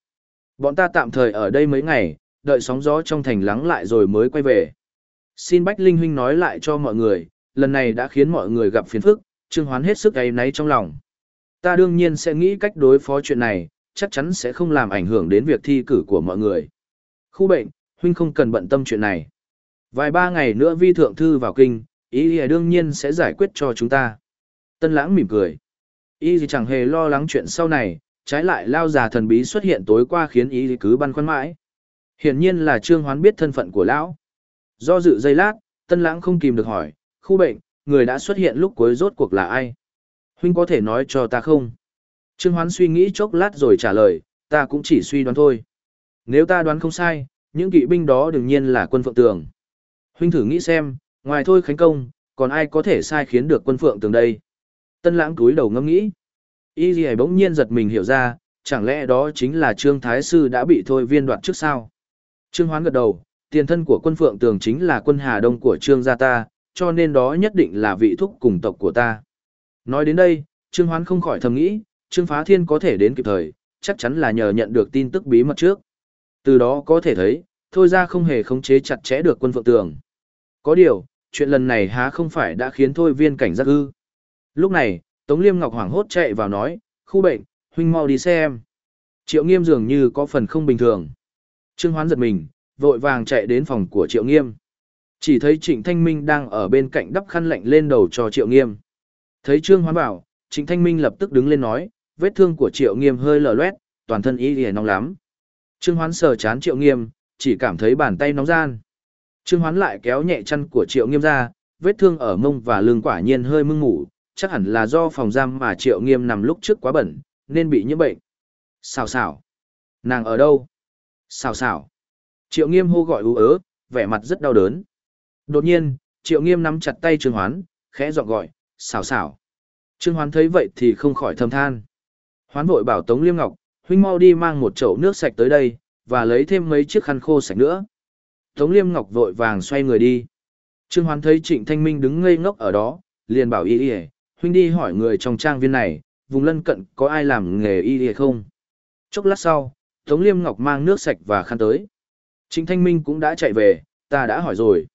Bọn ta tạm thời ở đây mấy ngày, đợi sóng gió trong thành lắng lại rồi mới quay về. Xin Bách Linh Huynh nói lại cho mọi người, lần này đã khiến mọi người gặp phiền phức, Trương Hoán hết sức ấy náy trong lòng. Ta đương nhiên sẽ nghĩ cách đối phó chuyện này, chắc chắn sẽ không làm ảnh hưởng đến việc thi cử của mọi người. Khu bệnh, Huynh không cần bận tâm chuyện này. Vài ba ngày nữa vi thượng thư vào kinh, ý ý đương nhiên sẽ giải quyết cho chúng ta. Tân lãng mỉm cười. Ý gì chẳng hề lo lắng chuyện sau này, trái lại lao già thần bí xuất hiện tối qua khiến ý cứ băn khoăn mãi. Hiển nhiên là Trương Hoán biết thân phận của lão. Do dự giây lát, Tân Lãng không kìm được hỏi, khu bệnh, người đã xuất hiện lúc cuối rốt cuộc là ai? Huynh có thể nói cho ta không? Trương Hoán suy nghĩ chốc lát rồi trả lời, ta cũng chỉ suy đoán thôi. Nếu ta đoán không sai, những kỵ binh đó đương nhiên là quân phượng tường. Huynh thử nghĩ xem, ngoài thôi khánh công, còn ai có thể sai khiến được quân phượng tường đây? Tân lãng túi đầu ngâm nghĩ. Y gì bỗng nhiên giật mình hiểu ra, chẳng lẽ đó chính là Trương Thái Sư đã bị thôi viên đoạt trước sao? Trương Hoán gật đầu, tiền thân của quân phượng tường chính là quân Hà Đông của Trương gia ta, cho nên đó nhất định là vị thúc cùng tộc của ta. Nói đến đây, Trương Hoán không khỏi thầm nghĩ, Trương Phá Thiên có thể đến kịp thời, chắc chắn là nhờ nhận được tin tức bí mật trước. Từ đó có thể thấy, thôi ra không hề khống chế chặt chẽ được quân phượng tường. Có điều, chuyện lần này há không phải đã khiến thôi viên cảnh giác ư. Lúc này, Tống Liêm Ngọc hoảng hốt chạy vào nói, khu bệnh, huynh mau đi xem. Triệu Nghiêm dường như có phần không bình thường. Trương Hoán giật mình, vội vàng chạy đến phòng của Triệu Nghiêm. Chỉ thấy Trịnh Thanh Minh đang ở bên cạnh đắp khăn lạnh lên đầu cho Triệu Nghiêm. Thấy Trương Hoán bảo, Trịnh Thanh Minh lập tức đứng lên nói, vết thương của Triệu Nghiêm hơi lở loét, toàn thân y liễu nóng lắm. Trương Hoán sờ chán Triệu Nghiêm, chỉ cảm thấy bàn tay nóng gian. Trương Hoán lại kéo nhẹ chân của Triệu Nghiêm ra, vết thương ở mông và lưng quả nhiên hơi mưng mủ, chắc hẳn là do phòng giam mà Triệu Nghiêm nằm lúc trước quá bẩn, nên bị nhiễm bệnh. Xào xào. Nàng ở đâu? Xào xào. Triệu Nghiêm hô gọi ú ớ, vẻ mặt rất đau đớn. Đột nhiên, Triệu Nghiêm nắm chặt tay Trương Hoán, khẽ giọng gọi, xào xào. Trương Hoán thấy vậy thì không khỏi thầm than. Hoán vội bảo Tống Liêm Ngọc, huynh mau đi mang một chậu nước sạch tới đây, và lấy thêm mấy chiếc khăn khô sạch nữa. Tống Liêm Ngọc vội vàng xoay người đi. Trương Hoán thấy Trịnh Thanh Minh đứng ngây ngốc ở đó, liền bảo y y, huynh đi hỏi người trong trang viên này, vùng lân cận có ai làm nghề y y không? Chốc lát sau, Tống Liêm Ngọc mang nước sạch và khăn tới. Trịnh Thanh Minh cũng đã chạy về, ta đã hỏi rồi.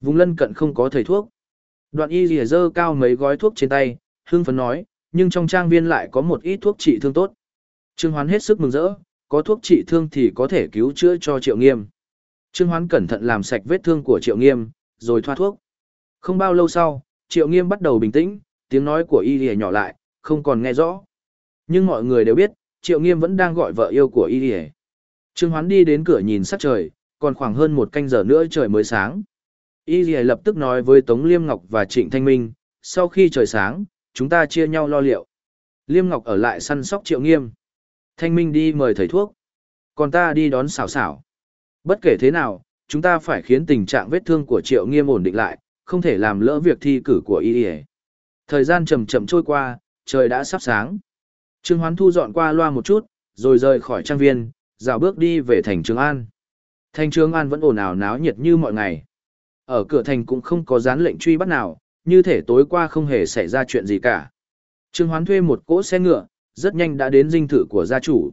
Vùng lân cận không có thầy thuốc. Đoạn y rìa dơ cao mấy gói thuốc trên tay, hưng phấn nói, nhưng trong trang viên lại có một ít thuốc trị thương tốt. Trương Hoán hết sức mừng rỡ, có thuốc trị thương thì có thể cứu chữa cho Triệu Nghiêm. Trương Hoán cẩn thận làm sạch vết thương của Triệu Nghiêm, rồi thoa thuốc. Không bao lâu sau, Triệu Nghiêm bắt đầu bình tĩnh, tiếng nói của y lìa nhỏ lại, không còn nghe rõ. Nhưng mọi người đều biết, Triệu Nghiêm vẫn đang gọi vợ yêu của y lìa. Trương Hoán đi đến cửa nhìn sắc trời, còn khoảng hơn một canh giờ nữa trời mới sáng. Y lìa lập tức nói với Tống Liêm Ngọc và Trịnh Thanh Minh, sau khi trời sáng, chúng ta chia nhau lo liệu. Liêm Ngọc ở lại săn sóc Triệu Nghiêm. Thanh Minh đi mời thầy thuốc. Còn ta đi đón xảo xảo. Bất kể thế nào, chúng ta phải khiến tình trạng vết thương của Triệu Nghiêm ổn định lại, không thể làm lỡ việc thi cử của y Thời gian chậm chậm trôi qua, trời đã sắp sáng. Trương Hoán thu dọn qua loa một chút, rồi rời khỏi trang viên, dạo bước đi về thành Trường An. Thành Trường An vẫn ồn ào náo nhiệt như mọi ngày. Ở cửa thành cũng không có dán lệnh truy bắt nào, như thể tối qua không hề xảy ra chuyện gì cả. Trương Hoán thuê một cỗ xe ngựa, rất nhanh đã đến dinh thự của gia chủ.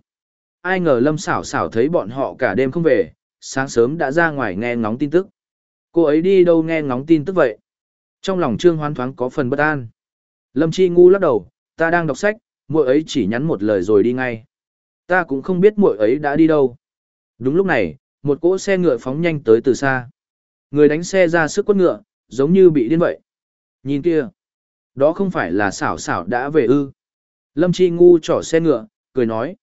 Ai ngờ Lâm xảo xảo thấy bọn họ cả đêm không về, sáng sớm đã ra ngoài nghe ngóng tin tức. Cô ấy đi đâu nghe ngóng tin tức vậy? Trong lòng Trương Hoán thoáng có phần bất an. Lâm Chi ngu lắc đầu, ta đang đọc sách, muội ấy chỉ nhắn một lời rồi đi ngay. Ta cũng không biết muội ấy đã đi đâu. Đúng lúc này, một cỗ xe ngựa phóng nhanh tới từ xa. Người đánh xe ra sức quất ngựa, giống như bị điên vậy. Nhìn kia, đó không phải là xảo xảo đã về ư. Lâm Chi ngu trỏ xe ngựa, cười nói.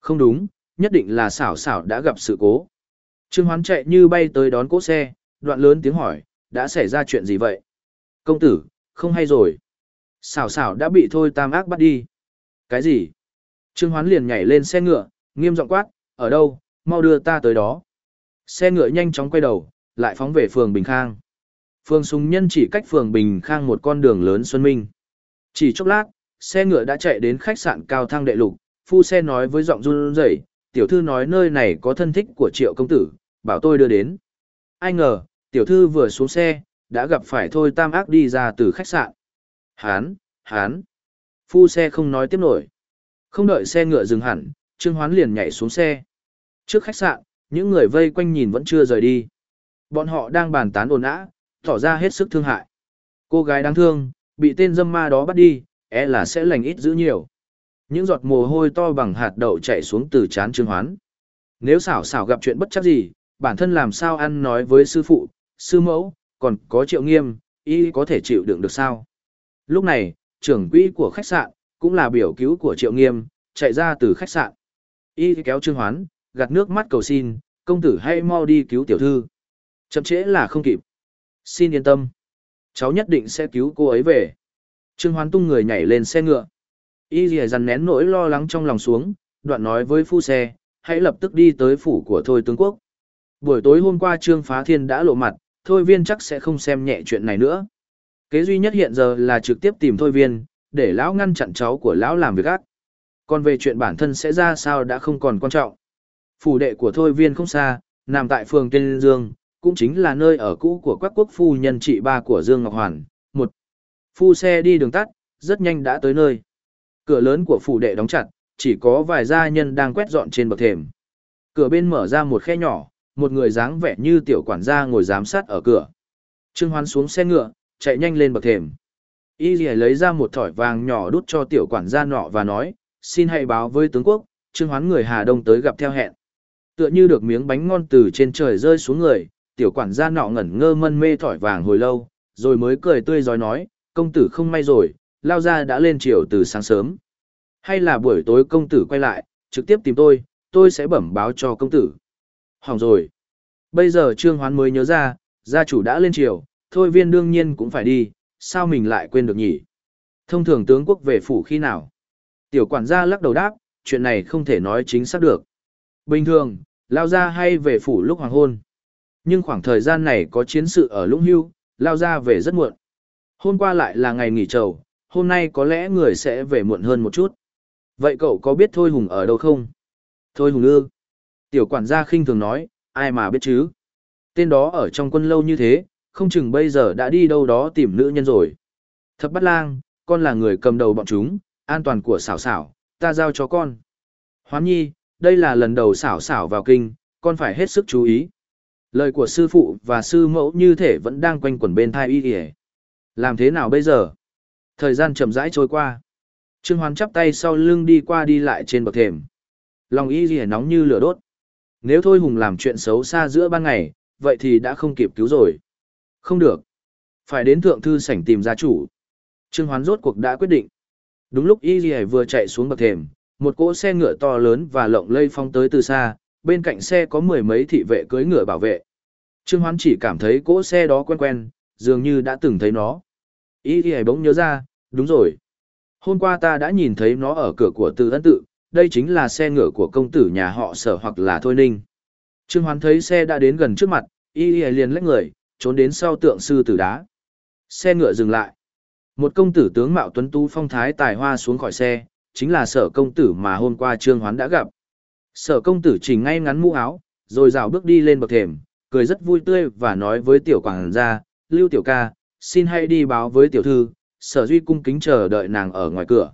Không đúng, nhất định là xảo xảo đã gặp sự cố. Trương Hoán chạy như bay tới đón cỗ xe, đoạn lớn tiếng hỏi, đã xảy ra chuyện gì vậy? Công tử, không hay rồi. Xảo xảo đã bị thôi tam ác bắt đi. Cái gì? Trương Hoán liền nhảy lên xe ngựa, nghiêm giọng quát, ở đâu, mau đưa ta tới đó. Xe ngựa nhanh chóng quay đầu, lại phóng về phường Bình Khang. Phường Sùng Nhân chỉ cách phường Bình Khang một con đường lớn Xuân Minh. Chỉ chốc lát, xe ngựa đã chạy đến khách sạn cao thang đệ lục, phu xe nói với giọng run rẩy, tiểu thư nói nơi này có thân thích của triệu công tử, bảo tôi đưa đến. Ai ngờ, tiểu thư vừa xuống xe, đã gặp phải thôi tam ác đi ra từ khách sạn. Hán, hán. Phu xe không nói tiếp nổi. Không đợi xe ngựa dừng hẳn, Trương Hoán liền nhảy xuống xe. Trước khách sạn, những người vây quanh nhìn vẫn chưa rời đi. Bọn họ đang bàn tán ồn ã, tỏ ra hết sức thương hại. Cô gái đáng thương, bị tên dâm ma đó bắt đi, e là sẽ lành ít giữ nhiều. Những giọt mồ hôi to bằng hạt đậu chảy xuống từ chán Trương Hoán. Nếu xảo xảo gặp chuyện bất chắc gì, bản thân làm sao ăn nói với sư phụ, sư mẫu, còn có triệu nghiêm, y có thể chịu đựng được sao? Lúc này, trưởng quỹ của khách sạn, cũng là biểu cứu của triệu nghiêm, chạy ra từ khách sạn. Y kéo Trương Hoán, gạt nước mắt cầu xin, công tử hãy mau đi cứu tiểu thư. Chậm trễ là không kịp. Xin yên tâm. Cháu nhất định sẽ cứu cô ấy về. Trương Hoán tung người nhảy lên xe ngựa. Y lìa dằn nén nỗi lo lắng trong lòng xuống, đoạn nói với phu xe, hãy lập tức đi tới phủ của Thôi tướng quốc. Buổi tối hôm qua Trương Phá Thiên đã lộ mặt, Thôi Viên chắc sẽ không xem nhẹ chuyện này nữa. Kế duy nhất hiện giờ là trực tiếp tìm Thôi Viên, để lão ngăn chặn cháu của lão làm việc ác. Còn về chuyện bản thân sẽ ra sao đã không còn quan trọng. Phủ đệ của Thôi Viên không xa, nằm tại phường Tiên Dương, cũng chính là nơi ở cũ của các quốc phu nhân trị ba của Dương Ngọc Hoàn. Phu xe đi đường tắt, rất nhanh đã tới nơi. Cửa lớn của phủ đệ đóng chặt, chỉ có vài gia nhân đang quét dọn trên bậc thềm. Cửa bên mở ra một khe nhỏ, một người dáng vẻ như tiểu quản gia ngồi giám sát ở cửa. Trương Hoán xuống xe ngựa, chạy nhanh lên bậc thềm. Y Lì lấy ra một thỏi vàng nhỏ đút cho tiểu quản gia nọ và nói, xin hãy báo với tướng quốc, Trương Hoán người Hà Đông tới gặp theo hẹn. Tựa như được miếng bánh ngon từ trên trời rơi xuống người, tiểu quản gia nọ ngẩn ngơ mân mê thỏi vàng hồi lâu, rồi mới cười tươi giói nói, công tử không may rồi, lao ra đã lên chiều từ sáng sớm. Hay là buổi tối công tử quay lại, trực tiếp tìm tôi, tôi sẽ bẩm báo cho công tử. Hỏng rồi. Bây giờ Trương Hoán mới nhớ ra, gia chủ đã lên chiều, thôi viên đương nhiên cũng phải đi, sao mình lại quên được nhỉ? Thông thường tướng quốc về phủ khi nào? Tiểu quản gia lắc đầu đáp, chuyện này không thể nói chính xác được. Bình thường, lao ra hay về phủ lúc hoàng hôn. Nhưng khoảng thời gian này có chiến sự ở Lũng Hưu, lao ra về rất muộn. Hôm qua lại là ngày nghỉ trầu, hôm nay có lẽ người sẽ về muộn hơn một chút. Vậy cậu có biết Thôi Hùng ở đâu không? Thôi Hùng ư? Tiểu quản gia khinh thường nói, ai mà biết chứ? Tên đó ở trong quân lâu như thế, không chừng bây giờ đã đi đâu đó tìm nữ nhân rồi. Thập bắt lang, con là người cầm đầu bọn chúng, an toàn của xảo xảo, ta giao cho con. Hoán nhi, đây là lần đầu xảo xảo vào kinh, con phải hết sức chú ý. Lời của sư phụ và sư mẫu như thể vẫn đang quanh quẩn bên thai y kìa. Làm thế nào bây giờ? Thời gian chậm rãi trôi qua. Trương Hoán chắp tay sau lưng đi qua đi lại trên bậc thềm. Lòng y gì nóng như lửa đốt. Nếu Thôi Hùng làm chuyện xấu xa giữa ban ngày, vậy thì đã không kịp cứu rồi. Không được. Phải đến thượng thư sảnh tìm gia chủ. Trương Hoán rốt cuộc đã quyết định. Đúng lúc Y Ghi vừa chạy xuống bậc thềm, một cỗ xe ngựa to lớn và lộng lây phong tới từ xa, bên cạnh xe có mười mấy thị vệ cưỡi ngựa bảo vệ. Trương Hoán chỉ cảm thấy cỗ xe đó quen quen, dường như đã từng thấy nó. Y Ghi bỗng nhớ ra, đúng rồi. Hôm qua ta đã nhìn thấy nó ở cửa của Từ Ân Tự, đây chính là xe ngựa của công tử nhà họ sở hoặc là Thôi Ninh. Trương Hoán thấy xe đã đến gần trước mặt, Y y liền lách người, trốn đến sau tượng sư tử đá. Xe ngựa dừng lại. Một công tử tướng mạo tuấn tú phong thái tài hoa xuống khỏi xe, chính là sở công tử mà hôm qua Trương Hoán đã gặp. Sở công tử chỉnh ngay ngắn mũ áo, rồi rào bước đi lên bậc thềm, cười rất vui tươi và nói với tiểu quảng gia, Lưu tiểu ca, xin hãy đi báo với tiểu thư, sở duy cung kính chờ đợi nàng ở ngoài cửa.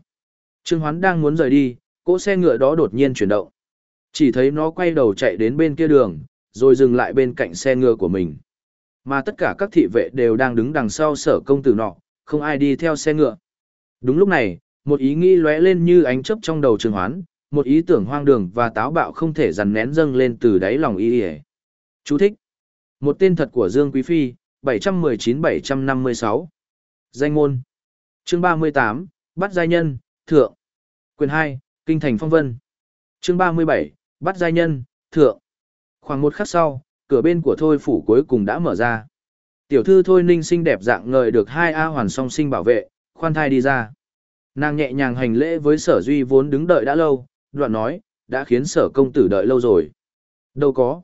Trương Hoán đang muốn rời đi, cỗ xe ngựa đó đột nhiên chuyển động. Chỉ thấy nó quay đầu chạy đến bên kia đường, rồi dừng lại bên cạnh xe ngựa của mình. Mà tất cả các thị vệ đều đang đứng đằng sau sở công tử nọ, không ai đi theo xe ngựa. Đúng lúc này, một ý nghĩ lóe lên như ánh chớp trong đầu Trương Hoán, một ý tưởng hoang đường và táo bạo không thể dằn nén dâng lên từ đáy lòng y ỉa. Chú thích. Một tên thật của Dương Quý Phi, 719-756. Danh môn. Chương 38, Bắt Giai Nhân, Thượng. Quyền 2, Kinh Thành Phong Vân. Chương 37, Bắt Giai Nhân, Thượng. Khoảng một khắc sau, cửa bên của Thôi Phủ cuối cùng đã mở ra. Tiểu thư Thôi Ninh xinh đẹp dạng ngời được hai A hoàn song sinh bảo vệ, khoan thai đi ra. Nàng nhẹ nhàng hành lễ với sở duy vốn đứng đợi đã lâu, đoạn nói, đã khiến sở công tử đợi lâu rồi. Đâu có.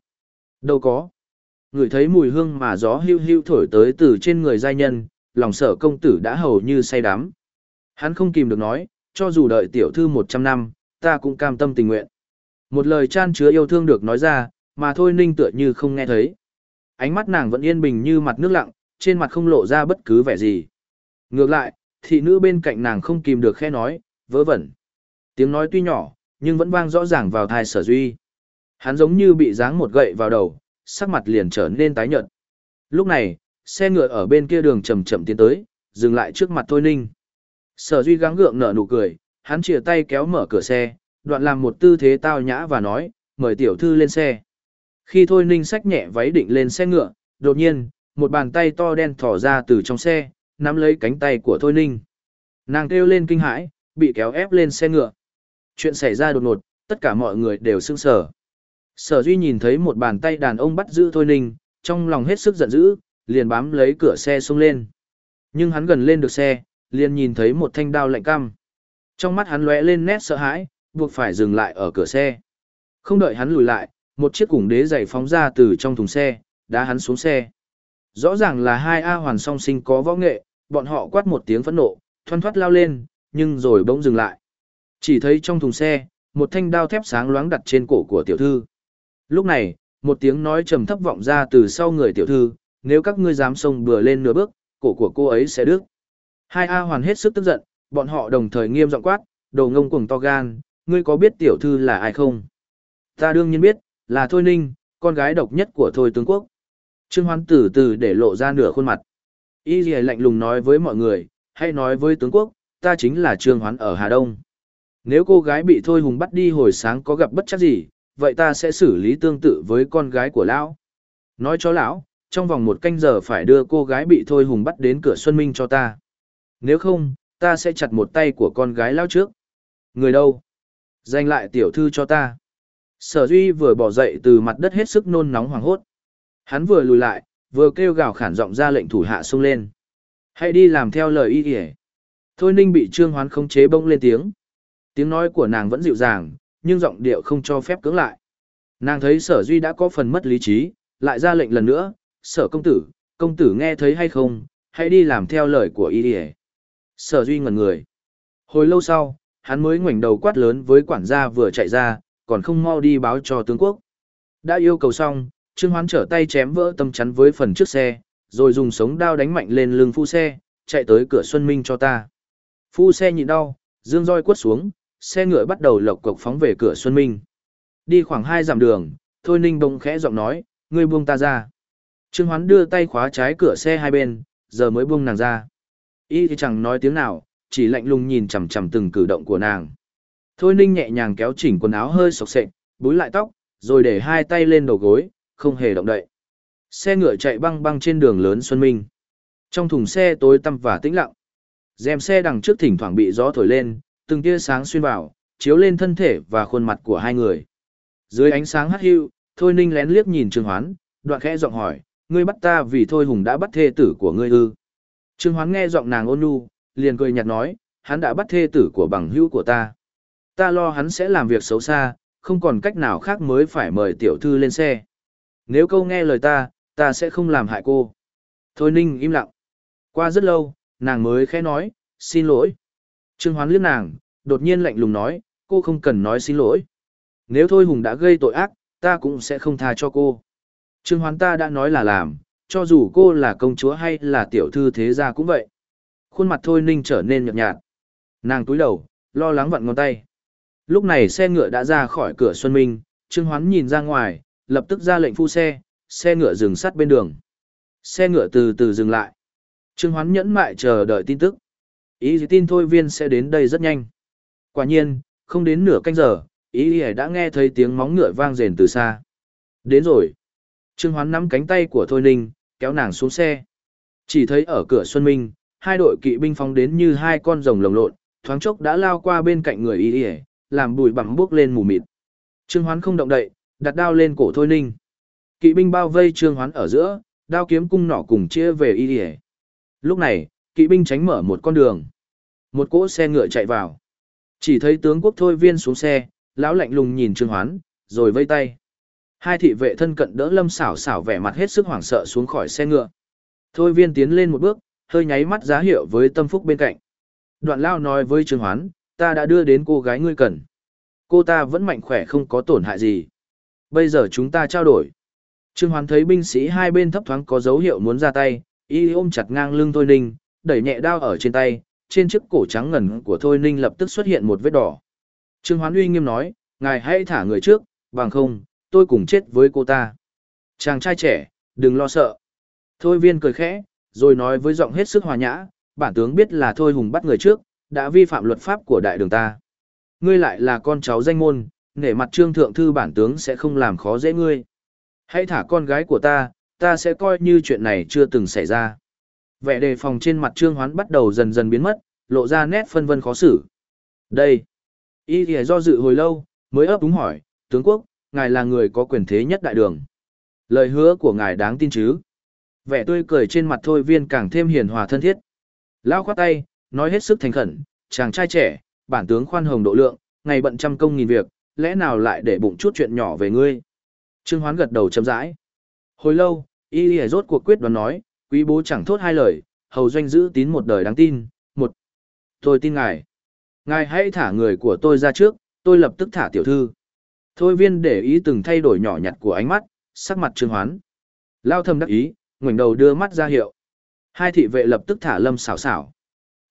Đâu có. Người thấy mùi hương mà gió hưu hưu thổi tới từ trên người giai nhân, lòng sở công tử đã hầu như say đắm. Hắn không kìm được nói, cho dù đợi tiểu thư 100 năm, ta cũng cam tâm tình nguyện. Một lời chan chứa yêu thương được nói ra, mà thôi ninh tựa như không nghe thấy. Ánh mắt nàng vẫn yên bình như mặt nước lặng, trên mặt không lộ ra bất cứ vẻ gì. Ngược lại, thị nữ bên cạnh nàng không kìm được khe nói, vớ vẩn. Tiếng nói tuy nhỏ, nhưng vẫn vang rõ ràng vào thai sở duy. Hắn giống như bị giáng một gậy vào đầu, sắc mặt liền trở nên tái nhợt. Lúc này, xe ngựa ở bên kia đường chậm chậm tiến tới, dừng lại trước mặt Thôi Ninh. Sở Duy gắng gượng nở nụ cười, hắn chìa tay kéo mở cửa xe, đoạn làm một tư thế tao nhã và nói, mời tiểu thư lên xe. Khi Thôi Ninh xách nhẹ váy định lên xe ngựa, đột nhiên, một bàn tay to đen thỏ ra từ trong xe, nắm lấy cánh tay của Thôi Ninh. Nàng kêu lên kinh hãi, bị kéo ép lên xe ngựa. Chuyện xảy ra đột ngột, tất cả mọi người đều sững sờ. Sở Duy nhìn thấy một bàn tay đàn ông bắt giữ Thôi Ninh, trong lòng hết sức giận dữ, liền bám lấy cửa xe xông lên. Nhưng hắn gần lên được xe, liền nhìn thấy một thanh đao lạnh căm. Trong mắt hắn lóe lên nét sợ hãi, buộc phải dừng lại ở cửa xe. Không đợi hắn lùi lại, một chiếc củng đế giày phóng ra từ trong thùng xe, đá hắn xuống xe. Rõ ràng là hai A hoàn song sinh có võ nghệ, bọn họ quát một tiếng phẫn nộ, thoăn thoát lao lên, nhưng rồi bỗng dừng lại. Chỉ thấy trong thùng xe, một thanh đao thép sáng loáng đặt trên cổ của tiểu thư. Lúc này, một tiếng nói trầm thấp vọng ra từ sau người tiểu thư, nếu các ngươi dám xông bừa lên nửa bước, cổ của cô ấy sẽ đứt. Hai A hoàn hết sức tức giận, bọn họ đồng thời nghiêm giọng quát, đồ ngông cuồng to gan, ngươi có biết tiểu thư là ai không? Ta đương nhiên biết, là Thôi Ninh, con gái độc nhất của Thôi Tướng Quốc. Trương Hoán từ từ để lộ ra nửa khuôn mặt. Y gì lạnh lùng nói với mọi người, hay nói với tướng quốc, ta chính là Trương Hoán ở Hà Đông. Nếu cô gái bị Thôi Hùng bắt đi hồi sáng có gặp bất chắc gì, vậy ta sẽ xử lý tương tự với con gái của lão. Nói cho lão, trong vòng một canh giờ phải đưa cô gái bị Thôi Hùng bắt đến cửa Xuân Minh cho ta. Nếu không, ta sẽ chặt một tay của con gái lão trước. Người đâu? Dành lại tiểu thư cho ta. Sở Duy vừa bỏ dậy từ mặt đất hết sức nôn nóng hoảng hốt. Hắn vừa lùi lại, vừa kêu gào khản giọng ra lệnh thủ hạ xông lên. Hãy đi làm theo lời y ỉa Thôi ninh bị trương hoán khống chế bông lên tiếng. Tiếng nói của nàng vẫn dịu dàng, nhưng giọng điệu không cho phép cưỡng lại. Nàng thấy sở duy đã có phần mất lý trí, lại ra lệnh lần nữa, sở công tử, công tử nghe thấy hay không, hãy đi làm theo lời của y đi Sở duy ngẩn người. Hồi lâu sau, hắn mới ngoảnh đầu quát lớn với quản gia vừa chạy ra, còn không mau đi báo cho tướng quốc. Đã yêu cầu xong, Trương Hoán trở tay chém vỡ tâm chắn với phần trước xe, rồi dùng sống đao đánh mạnh lên lưng phu xe, chạy tới cửa Xuân Minh cho ta. Phu xe nhịn đau, dương roi quất xuống, xe ngựa bắt đầu lộc cộc phóng về cửa Xuân Minh. Đi khoảng hai dặm đường, Thôi Ninh bỗng khẽ giọng nói, ngươi buông ta ra. Trương Hoán đưa tay khóa trái cửa xe hai bên, giờ mới buông nàng ra. Y thì chẳng nói tiếng nào, chỉ lạnh lùng nhìn chằm chằm từng cử động của nàng. Thôi Ninh nhẹ nhàng kéo chỉnh quần áo hơi sọc sệch, búi lại tóc, rồi để hai tay lên đầu gối, không hề động đậy. Xe ngựa chạy băng băng trên đường lớn Xuân Minh. Trong thùng xe tối tăm và tĩnh lặng. Dèm xe đằng trước thỉnh thoảng bị gió thổi lên, từng tia sáng xuyên vào, chiếu lên thân thể và khuôn mặt của hai người. Dưới ánh sáng hắt hiu, Thôi Ninh lén liếc nhìn Trương Hoán, đoạn khẽ giọng hỏi, ngươi bắt ta vì Thôi Hùng đã bắt thê tử của ngươi ư. Trương Hoán nghe giọng nàng ôn nhu, liền cười nhạt nói, hắn đã bắt thê tử của bằng hữu của ta. Ta lo hắn sẽ làm việc xấu xa, không còn cách nào khác mới phải mời tiểu thư lên xe. Nếu câu nghe lời ta, ta sẽ không làm hại cô. Thôi Ninh im lặng. Qua rất lâu, nàng mới khẽ nói, xin lỗi. Trương Hoán liếc nàng, đột nhiên lạnh lùng nói, cô không cần nói xin lỗi. Nếu Thôi Hùng đã gây tội ác, ta cũng sẽ không tha cho cô. Trương Hoán ta đã nói là làm, cho dù cô là công chúa hay là tiểu thư thế gia cũng vậy. Khuôn mặt Thôi Ninh trở nên nhợt nhạt. Nàng túi đầu, lo lắng vặn ngón tay. Lúc này xe ngựa đã ra khỏi cửa Xuân Minh, Trương Hoán nhìn ra ngoài, lập tức ra lệnh phu xe, xe ngựa dừng sát bên đường. Xe ngựa từ từ dừng lại. Trương Hoán nhẫn mại chờ đợi tin tức. Ý gì tin thôi viên sẽ đến đây rất nhanh. Quả nhiên, không đến nửa canh giờ, ý ý đã nghe thấy tiếng móng ngựa vang rền từ xa. Đến rồi. Trương Hoán nắm cánh tay của Thôi Ninh, kéo nàng xuống xe. Chỉ thấy ở cửa Xuân Minh, hai đội kỵ binh phóng đến như hai con rồng lồng lộn, thoáng chốc đã lao qua bên cạnh người ý ý, làm bụi bặm bước lên mù mịt. Trương Hoán không động đậy, đặt đao lên cổ Thôi Ninh. Kỵ binh bao vây Trương Hoán ở giữa, đao kiếm cung nỏ cùng chia về ý ý. Lúc này, kỵ binh tránh mở một con đường. Một cỗ xe ngựa chạy vào. Chỉ thấy tướng quốc Thôi Viên xuống xe, lão lạnh lùng nhìn Trương Hoán, rồi vây tay. Hai thị vệ thân cận đỡ Lâm Sảo Sảo vẻ mặt hết sức hoảng sợ xuống khỏi xe ngựa. Thôi Viên tiến lên một bước, hơi nháy mắt giá hiệu với Tâm Phúc bên cạnh. Đoạn Lao nói với Trương Hoán, ta đã đưa đến cô gái ngươi cần. Cô ta vẫn mạnh khỏe không có tổn hại gì. Bây giờ chúng ta trao đổi. Trương Hoán thấy binh sĩ hai bên thấp thoáng có dấu hiệu muốn ra tay, y ôm chặt ngang lưng Thôi Ninh, đẩy nhẹ đao ở trên tay, trên chiếc cổ trắng ngần của Thôi Ninh lập tức xuất hiện một vết đỏ. Trương Hoán uy nghiêm nói, ngài hãy thả người trước, bằng không, tôi cùng chết với cô ta. Chàng trai trẻ, đừng lo sợ. Thôi viên cười khẽ, rồi nói với giọng hết sức hòa nhã, bản tướng biết là Thôi Hùng bắt người trước, đã vi phạm luật pháp của đại đường ta. Ngươi lại là con cháu danh môn, nể mặt trương thượng thư bản tướng sẽ không làm khó dễ ngươi. Hãy thả con gái của ta, ta sẽ coi như chuyện này chưa từng xảy ra. Vẻ đề phòng trên mặt trương hoán bắt đầu dần dần biến mất, lộ ra nét phân vân khó xử. Đây. Y thì do dự hồi lâu, mới ấp úng hỏi, tướng quốc, ngài là người có quyền thế nhất đại đường. Lời hứa của ngài đáng tin chứ. Vẻ tươi cười trên mặt thôi viên càng thêm hiền hòa thân thiết. Lao khoát tay, nói hết sức thành khẩn, chàng trai trẻ, bản tướng khoan hồng độ lượng, ngày bận trăm công nghìn việc, lẽ nào lại để bụng chút chuyện nhỏ về ngươi. Trương Hoán gật đầu chậm rãi. Hồi lâu, y lìa rốt cuộc quyết đoán nói, quý bố chẳng thốt hai lời, hầu doanh giữ tín một đời đáng tin, một. Tôi tin ngài. Ngài hãy thả người của tôi ra trước, tôi lập tức thả tiểu thư. Thôi viên để ý từng thay đổi nhỏ nhặt của ánh mắt, sắc mặt trương hoán. Lao thầm đắc ý, ngoảnh đầu đưa mắt ra hiệu. Hai thị vệ lập tức thả lâm xảo xảo.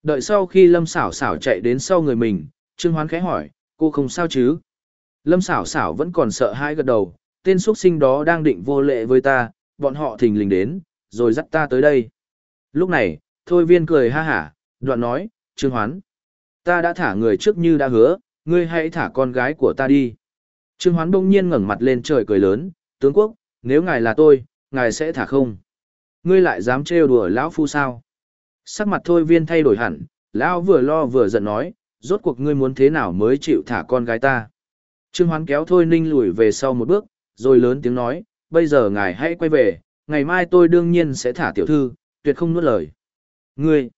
Đợi sau khi lâm xảo xảo chạy đến sau người mình, trương hoán khẽ hỏi, cô không sao chứ? Lâm xảo xảo vẫn còn sợ hai gật đầu, tên xuất sinh đó đang định vô lệ với ta, bọn họ thình lình đến, rồi dắt ta tới đây. Lúc này, thôi viên cười ha hả, đoạn nói, trương hoán. Ta đã thả người trước như đã hứa, ngươi hãy thả con gái của ta đi. Trương hoán bỗng nhiên ngẩng mặt lên trời cười lớn, tướng quốc, nếu ngài là tôi, ngài sẽ thả không? Ngươi lại dám trêu đùa lão phu sao? Sắc mặt thôi viên thay đổi hẳn, lão vừa lo vừa giận nói, rốt cuộc ngươi muốn thế nào mới chịu thả con gái ta? Trương hoán kéo thôi ninh lùi về sau một bước, rồi lớn tiếng nói, bây giờ ngài hãy quay về, ngày mai tôi đương nhiên sẽ thả tiểu thư, tuyệt không nuốt lời. Ngươi!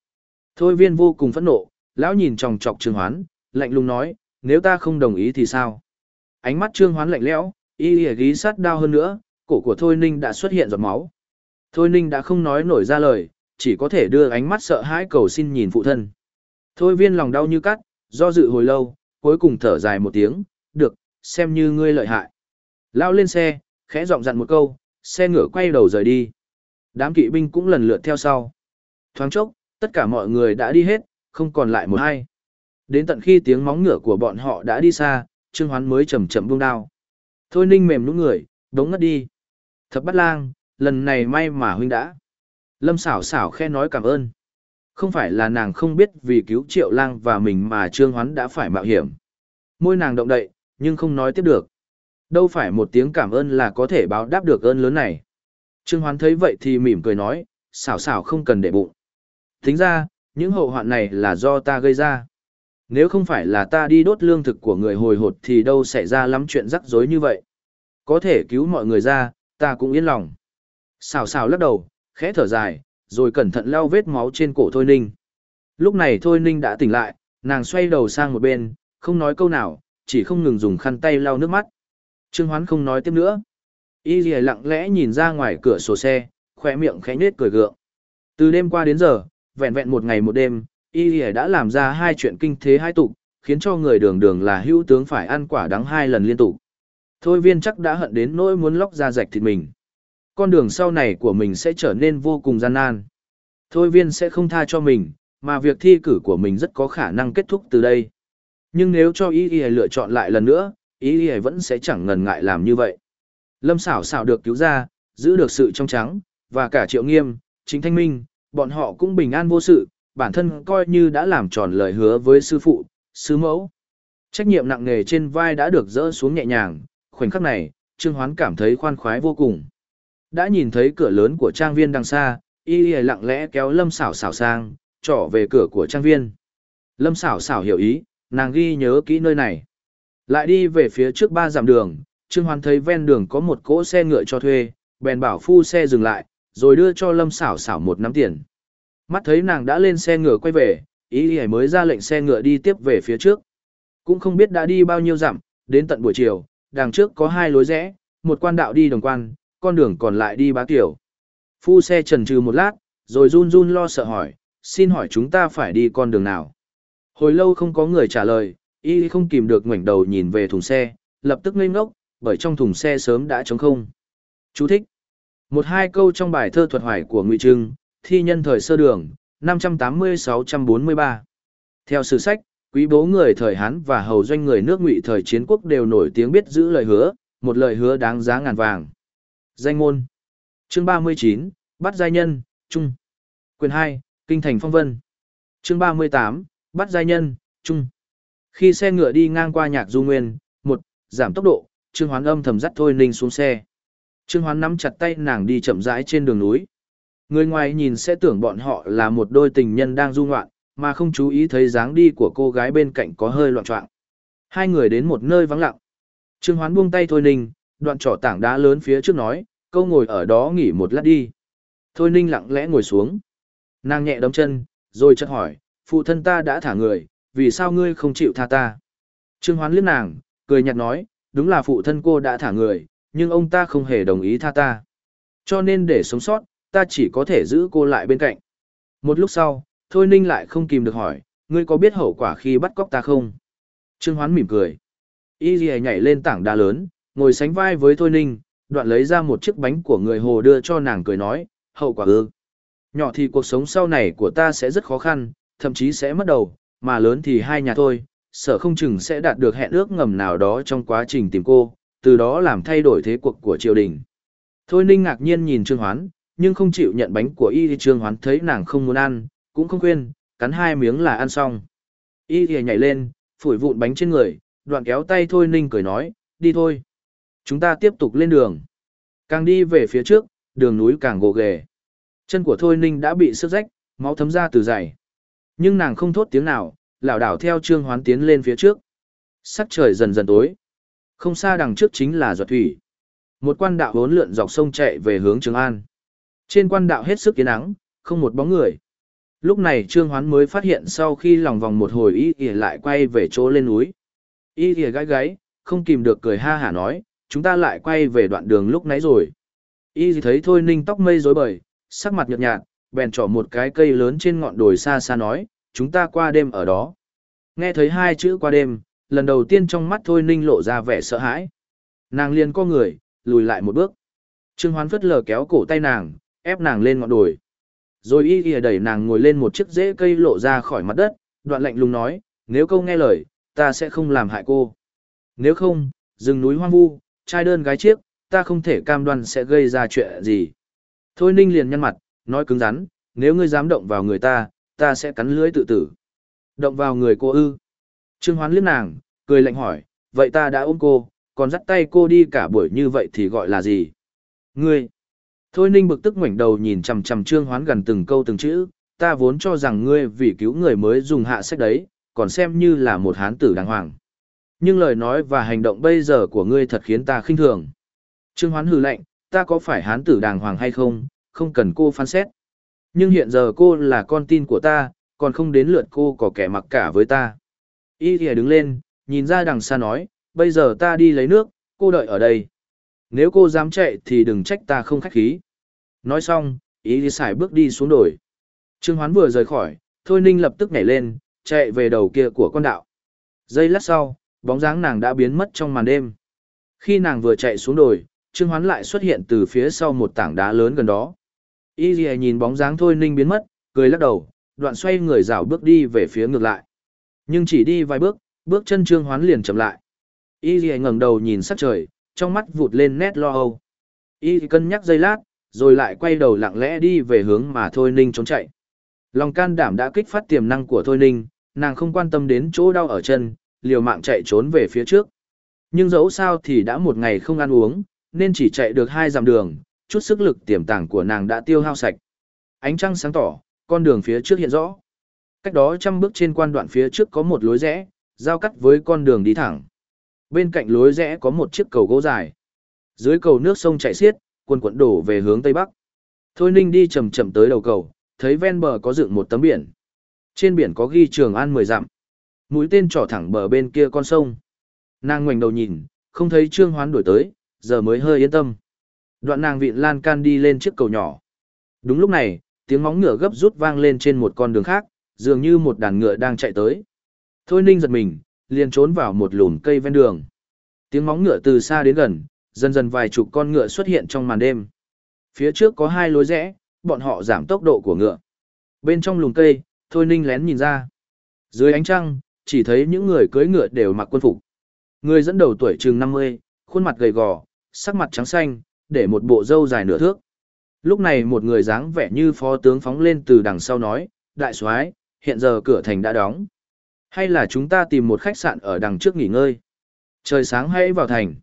Thôi viên vô cùng phẫn nộ, lão nhìn tròng trọc trương hoán, lạnh lùng nói, nếu ta không đồng ý thì sao? Ánh mắt trương hoán lạnh lẽo, y lìa ghi sát đau hơn nữa, cổ của Thôi Ninh đã xuất hiện giọt máu. Thôi Ninh đã không nói nổi ra lời, chỉ có thể đưa ánh mắt sợ hãi cầu xin nhìn phụ thân. Thôi viên lòng đau như cắt, do dự hồi lâu, cuối cùng thở dài một tiếng, được, xem như ngươi lợi hại. Lao lên xe, khẽ giọng dặn một câu, xe ngựa quay đầu rời đi. Đám kỵ binh cũng lần lượt theo sau. Thoáng chốc, tất cả mọi người đã đi hết, không còn lại một ai. Đến tận khi tiếng móng ngựa của bọn họ đã đi xa, Trương Hoán mới chậm chậm buông đao. Thôi ninh mềm nũng người, đống ngất đi. Thập bát lang, lần này may mà huynh đã. Lâm xảo xảo khe nói cảm ơn. Không phải là nàng không biết vì cứu triệu lang và mình mà Trương Hoán đã phải mạo hiểm. Môi nàng động đậy, nhưng không nói tiếp được. Đâu phải một tiếng cảm ơn là có thể báo đáp được ơn lớn này. Trương Hoán thấy vậy thì mỉm cười nói, xảo xảo không cần để bụng. Tính ra, những hậu hoạn này là do ta gây ra. Nếu không phải là ta đi đốt lương thực của người hồi hột thì đâu xảy ra lắm chuyện rắc rối như vậy. Có thể cứu mọi người ra, ta cũng yên lòng. Xào xào lắc đầu, khẽ thở dài, rồi cẩn thận lau vết máu trên cổ Thôi Ninh. Lúc này Thôi Ninh đã tỉnh lại, nàng xoay đầu sang một bên, không nói câu nào, chỉ không ngừng dùng khăn tay lau nước mắt. Trương Hoán không nói tiếp nữa. Y Lì lặng lẽ nhìn ra ngoài cửa sổ xe, khỏe miệng khẽ nết cười gượng. Từ đêm qua đến giờ, vẹn vẹn một ngày một đêm, Y Lì đã làm ra hai chuyện kinh thế hai tục, khiến cho người đường đường là hữu tướng phải ăn quả đắng hai lần liên tục. Thôi viên chắc đã hận đến nỗi muốn lóc ra rạch thịt mình. Con đường sau này của mình sẽ trở nên vô cùng gian nan. Thôi viên sẽ không tha cho mình, mà việc thi cử của mình rất có khả năng kết thúc từ đây. Nhưng nếu cho Y Lì lựa chọn lại lần nữa, ý ý vẫn sẽ chẳng ngần ngại làm như vậy. Lâm xảo xảo được cứu ra, giữ được sự trong trắng, và cả triệu nghiêm, chính thanh minh, bọn họ cũng bình an vô sự, bản thân coi như đã làm tròn lời hứa với sư phụ, sư mẫu. Trách nhiệm nặng nề trên vai đã được dỡ xuống nhẹ nhàng, khoảnh khắc này, Trương Hoán cảm thấy khoan khoái vô cùng. Đã nhìn thấy cửa lớn của trang viên đằng xa, y y lặng lẽ kéo lâm xảo xảo sang, trỏ về cửa của trang viên. Lâm xảo xảo hiểu ý, nàng ghi nhớ kỹ nơi này. Lại đi về phía trước ba dặm đường, Trương Hoan thấy ven đường có một cỗ xe ngựa cho thuê, bèn bảo phu xe dừng lại, rồi đưa cho lâm xảo xảo một nắm tiền. Mắt thấy nàng đã lên xe ngựa quay về, ý y mới ra lệnh xe ngựa đi tiếp về phía trước. Cũng không biết đã đi bao nhiêu dặm, đến tận buổi chiều, đằng trước có hai lối rẽ, một quan đạo đi đồng quan, con đường còn lại đi bá tiểu. Phu xe trần trừ một lát, rồi run run lo sợ hỏi, xin hỏi chúng ta phải đi con đường nào? Hồi lâu không có người trả lời, y không kìm được ngoảnh đầu nhìn về thùng xe, lập tức ngây ngốc, bởi trong thùng xe sớm đã trống không. Chú thích. Một hai câu trong bài thơ thuật hoài của Ngụy Trưng, thi nhân thời sơ đường, 580-643. Theo sử sách, quý bố người thời Hán và hầu doanh người nước Ngụy thời chiến quốc đều nổi tiếng biết giữ lời hứa, một lời hứa đáng giá ngàn vàng. Danh môn. Chương 39, Bắt giai nhân, Trung. Quyền 2, Kinh thành phong vân. Chương 38, Bắt giai nhân, Trung. Khi xe ngựa đi ngang qua nhạc du nguyên, một, giảm tốc độ, Trương Hoán âm thầm dắt Thôi Ninh xuống xe. Trương Hoán nắm chặt tay nàng đi chậm rãi trên đường núi. Người ngoài nhìn sẽ tưởng bọn họ là một đôi tình nhân đang du ngoạn, mà không chú ý thấy dáng đi của cô gái bên cạnh có hơi loạn trọng. Hai người đến một nơi vắng lặng. Trương Hoán buông tay Thôi Ninh, đoạn trỏ tảng đá lớn phía trước nói, câu ngồi ở đó nghỉ một lát đi. Thôi Ninh lặng lẽ ngồi xuống. Nàng nhẹ đấm chân, rồi chợt hỏi, phụ thân ta đã thả người, vì sao ngươi không chịu tha ta? Trương Hoán liếc nàng, cười nhạt nói, đúng là phụ thân cô đã thả người, nhưng ông ta không hề đồng ý tha ta. Cho nên để sống sót, ta chỉ có thể giữ cô lại bên cạnh. Một lúc sau, Thôi Ninh lại không kìm được hỏi, ngươi có biết hậu quả khi bắt cóc ta không? Trương Hoán mỉm cười. Y Ghi nhảy lên tảng đá lớn, ngồi sánh vai với Thôi Ninh, đoạn lấy ra một chiếc bánh của người hồ đưa cho nàng cười nói, hậu quả ư. Nhỏ thì cuộc sống sau này của ta sẽ rất khó khăn, thậm chí sẽ mất đầu, mà lớn thì hai nhà thôi, sợ không chừng sẽ đạt được hẹn ước ngầm nào đó trong quá trình tìm cô, từ đó làm thay đổi thế cuộc của triều đình. Thôi Ninh ngạc nhiên nhìn Trương Hoán, nhưng không chịu nhận bánh của y thì Trương Hoán thấy nàng không muốn ăn, cũng không khuyên, cắn hai miếng là ăn xong. Y thì nhảy lên, phủi vụn bánh trên người, đoạn kéo tay Thôi Ninh cười nói, đi thôi. Chúng ta tiếp tục lên đường. Càng đi về phía trước, đường núi càng gồ ghề. Chân của Thôi Ninh đã bị sức rách, máu thấm ra từ giày. Nhưng nàng không thốt tiếng nào, lảo đảo theo Trương Hoán tiến lên phía trước. Sắc trời dần dần tối. Không xa đằng trước chính là giọt thủy. Một quan đạo hốn lượn dọc sông chạy về hướng Trường An. Trên quan đạo hết sức kiến nắng, không một bóng người. Lúc này Trương Hoán mới phát hiện sau khi lòng vòng một hồi y ỉa lại quay về chỗ lên núi. Y ỉa gái gáy, không kìm được cười ha hả nói, chúng ta lại quay về đoạn đường lúc nãy rồi. Y thấy thôi ninh tóc mây rối bời, sắc mặt nhợt nhạt, bèn trỏ một cái cây lớn trên ngọn đồi xa xa nói, chúng ta qua đêm ở đó. Nghe thấy hai chữ qua đêm, lần đầu tiên trong mắt thôi ninh lộ ra vẻ sợ hãi. Nàng liền co người, lùi lại một bước. Trương Hoán phất lờ kéo cổ tay nàng, ép nàng lên ngọn đồi. Rồi y y đẩy nàng ngồi lên một chiếc rễ cây lộ ra khỏi mặt đất, đoạn lạnh lùng nói, nếu câu nghe lời, ta sẽ không làm hại cô. Nếu không, rừng núi hoang vu, trai đơn gái chiếc, ta không thể cam đoan sẽ gây ra chuyện gì. Thôi ninh liền nhăn mặt, nói cứng rắn, nếu ngươi dám động vào người ta, ta sẽ cắn lưới tự tử. Động vào người cô ư. Trương Hoán liếc nàng, cười lạnh hỏi, vậy ta đã ôm cô, còn dắt tay cô đi cả buổi như vậy thì gọi là gì? Ngươi! Thôi ninh bực tức ngoảnh đầu nhìn chằm chằm trương hoán gần từng câu từng chữ, ta vốn cho rằng ngươi vì cứu người mới dùng hạ sách đấy, còn xem như là một hán tử đàng hoàng. Nhưng lời nói và hành động bây giờ của ngươi thật khiến ta khinh thường. Trương hoán hừ lạnh, ta có phải hán tử đàng hoàng hay không, không cần cô phán xét. Nhưng hiện giờ cô là con tin của ta, còn không đến lượt cô có kẻ mặc cả với ta. Y thì đứng lên, nhìn ra đằng xa nói, bây giờ ta đi lấy nước, cô đợi ở đây. Nếu cô dám chạy thì đừng trách ta không khách khí. Nói xong, ý thì xài bước đi xuống đồi. Trương Hoán vừa rời khỏi, Thôi Ninh lập tức nhảy lên, chạy về đầu kia của con đạo. Giây lát sau, bóng dáng nàng đã biến mất trong màn đêm. Khi nàng vừa chạy xuống đồi, Trương Hoán lại xuất hiện từ phía sau một tảng đá lớn gần đó. Y nhìn bóng dáng Thôi Ninh biến mất, cười lắc đầu, đoạn xoay người rảo bước đi về phía ngược lại. Nhưng chỉ đi vài bước, bước chân Trương Hoán liền chậm lại. Y ngẩng đầu nhìn sắc trời, trong mắt vụt lên nét lo âu. Y cân nhắc giây lát, rồi lại quay đầu lặng lẽ đi về hướng mà Thôi Ninh trốn chạy. Lòng can đảm đã kích phát tiềm năng của Thôi Ninh, nàng không quan tâm đến chỗ đau ở chân, liều mạng chạy trốn về phía trước. Nhưng dẫu sao thì đã một ngày không ăn uống, nên chỉ chạy được hai dặm đường, chút sức lực tiềm tàng của nàng đã tiêu hao sạch. Ánh trăng sáng tỏ, con đường phía trước hiện rõ. Cách đó trăm bước trên quan đoạn phía trước có một lối rẽ, giao cắt với con đường đi thẳng. Bên cạnh lối rẽ có một chiếc cầu gỗ dài. Dưới cầu nước sông chảy xiết, quần quận đổ về hướng tây bắc. Thôi Ninh đi chậm chậm tới đầu cầu, thấy ven bờ có dựng một tấm biển. Trên biển có ghi Trường An mười dặm. Mũi tên trỏ thẳng bờ bên kia con sông. Nàng ngoảnh đầu nhìn, không thấy Trương Hoán đuổi tới, giờ mới hơi yên tâm. Đoạn nàng vịn lan can đi lên chiếc cầu nhỏ. Đúng lúc này, tiếng móng ngựa gấp rút vang lên trên một con đường khác, dường như một đàn ngựa đang chạy tới. Thôi ninh giật mình, liền trốn vào một lùm cây ven đường. Tiếng móng ngựa từ xa đến gần, dần dần vài chục con ngựa xuất hiện trong màn đêm. Phía trước có hai lối rẽ, bọn họ giảm tốc độ của ngựa. Bên trong lùm cây, Thôi Ninh lén nhìn ra. Dưới ánh trăng, chỉ thấy những người cưỡi ngựa đều mặc quân phục. Người dẫn đầu tuổi chừng 50, khuôn mặt gầy gò, sắc mặt trắng xanh, để một bộ râu dài nửa thước. Lúc này một người dáng vẻ như phó tướng phóng lên từ đằng sau nói, đại soái, hiện giờ cửa thành đã đóng. Hay là chúng ta tìm một khách sạn ở đằng trước nghỉ ngơi? Trời sáng hãy vào thành.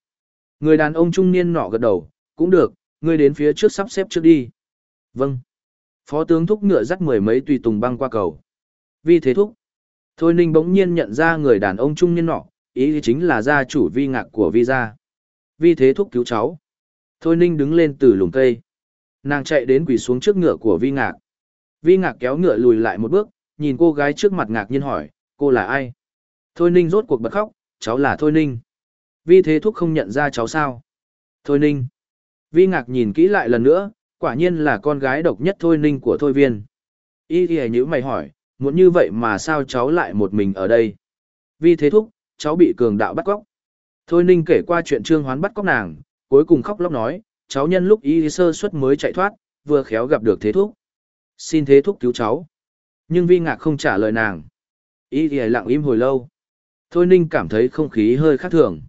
Người đàn ông trung niên nọ gật đầu, cũng được, ngươi đến phía trước sắp xếp trước đi. Vâng. Phó tướng thúc ngựa dắt mười mấy tùy tùng băng qua cầu. Vì thế thúc. Thôi ninh bỗng nhiên nhận ra người đàn ông trung niên nọ, ý chính là gia chủ vi ngạc của vi gia. Vì thế thúc cứu cháu. Thôi ninh đứng lên từ lùm cây. Nàng chạy đến quỳ xuống trước ngựa của vi ngạc. Vi ngạc kéo ngựa lùi lại một bước, nhìn cô gái trước mặt ngạc nhiên hỏi, cô là ai? Thôi ninh rốt cuộc bật khóc, cháu là Thôi ninh. Vi thế thúc không nhận ra cháu sao? Thôi ninh. Vi ngạc nhìn kỹ lại lần nữa, quả nhiên là con gái độc nhất Thôi ninh của Thôi viên. Y thì nhữ mày hỏi, muốn như vậy mà sao cháu lại một mình ở đây? Vi thế thúc, cháu bị cường đạo bắt cóc. Thôi ninh kể qua chuyện trương hoán bắt cóc nàng, cuối cùng khóc lóc nói, cháu nhân lúc y sơ suất mới chạy thoát, vừa khéo gặp được thế thúc. Xin thế thúc cứu cháu. Nhưng vi ngạc không trả lời nàng. Y thì lặng im hồi lâu. Thôi ninh cảm thấy không khí hơi khác thường.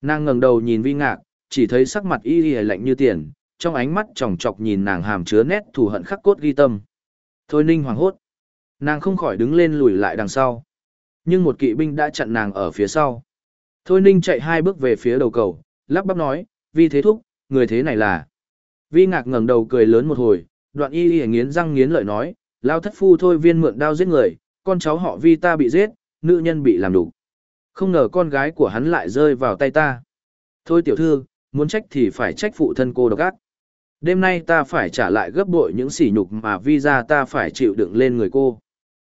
Nàng ngẩng đầu nhìn vi ngạc, chỉ thấy sắc mặt y thì lạnh như tiền, trong ánh mắt chòng chọc nhìn nàng hàm chứa nét thù hận khắc cốt ghi tâm. Thôi ninh hoảng hốt. Nàng không khỏi đứng lên lùi lại đằng sau. Nhưng một kỵ binh đã chặn nàng ở phía sau. Thôi ninh chạy hai bước về phía đầu cầu, lắp bắp nói, vi thế thúc, người thế này là. Vi ngạc ngẩng đầu cười lớn một hồi, đoạn y y nghiến răng nghiến lợi nói, lao thất phu thôi viên mượn đao giết người, con cháu họ vi ta bị giết, nữ nhân bị làm đủ. Không ngờ con gái của hắn lại rơi vào tay ta. Thôi tiểu thư, muốn trách thì phải trách phụ thân cô độc ác. Đêm nay ta phải trả lại gấp bội những sỉ nhục mà vi ra ta phải chịu đựng lên người cô.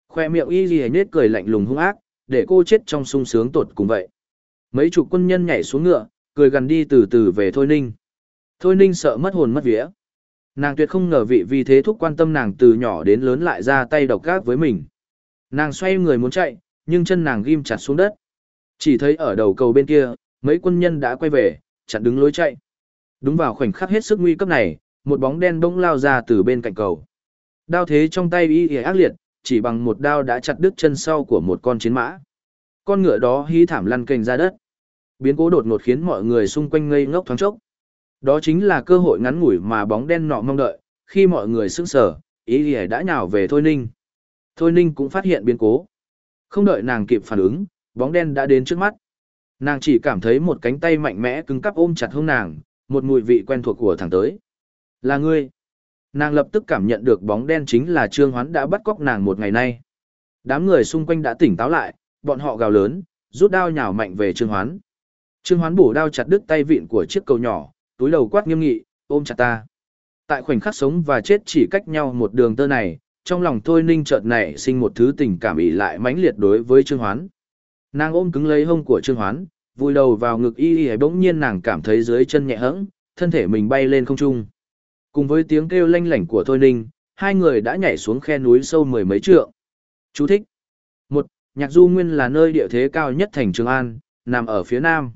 Khoe miệng y y nết cười lạnh lùng hung ác, để cô chết trong sung sướng tột cùng vậy. Mấy chục quân nhân nhảy xuống ngựa, cười gần đi từ từ về Thôi Ninh. Thôi Ninh sợ mất hồn mất vía. Nàng tuyệt không ngờ vị vì thế thúc quan tâm nàng từ nhỏ đến lớn lại ra tay độc ác với mình. Nàng xoay người muốn chạy, nhưng chân nàng ghim chặt xuống đất. Chỉ thấy ở đầu cầu bên kia, mấy quân nhân đã quay về, chặn đứng lối chạy. Đúng vào khoảnh khắc hết sức nguy cấp này, một bóng đen bỗng lao ra từ bên cạnh cầu. Đao thế trong tay y ỉa ác liệt, chỉ bằng một đao đã chặt đứt chân sau của một con chiến mã. Con ngựa đó hí thảm lăn kềnh ra đất. Biến cố đột ngột khiến mọi người xung quanh ngây ngốc thoáng chốc. Đó chính là cơ hội ngắn ngủi mà bóng đen nọ mong đợi, khi mọi người sững sờ, ý y đã nhào về Thôi Ninh. Thôi Ninh cũng phát hiện biến cố. Không đợi nàng kịp phản ứng, bóng đen đã đến trước mắt. Nàng chỉ cảm thấy một cánh tay mạnh mẽ cứng cắp ôm chặt hông nàng, một mùi vị quen thuộc của thằng tới. Là ngươi. Nàng lập tức cảm nhận được bóng đen chính là Trương Hoán đã bắt cóc nàng một ngày nay. Đám người xung quanh đã tỉnh táo lại, bọn họ gào lớn, rút đao nhào mạnh về Trương Hoán. Trương Hoán bổ đao chặt đứt tay vịn của chiếc cầu nhỏ, túi đầu quát nghiêm nghị, ôm chặt ta. Tại khoảnh khắc sống và chết chỉ cách nhau một đường tơ này, trong lòng Thôi Ninh chợt nảy sinh một thứ tình cảm ỉ lại mãnh liệt đối với Trương Hoán. Nàng ôm cứng lấy hông của Trương Hoán, vùi đầu vào ngực y y bỗng nhiên nàng cảm thấy dưới chân nhẹ hẫng, thân thể mình bay lên không trung. Cùng với tiếng kêu lanh lảnh của Thôi Ninh, hai người đã nhảy xuống khe núi sâu mười mấy trượng. Chú thích. một Nhạc Du Nguyên là nơi địa thế cao nhất thành Trường An, nằm ở phía nam.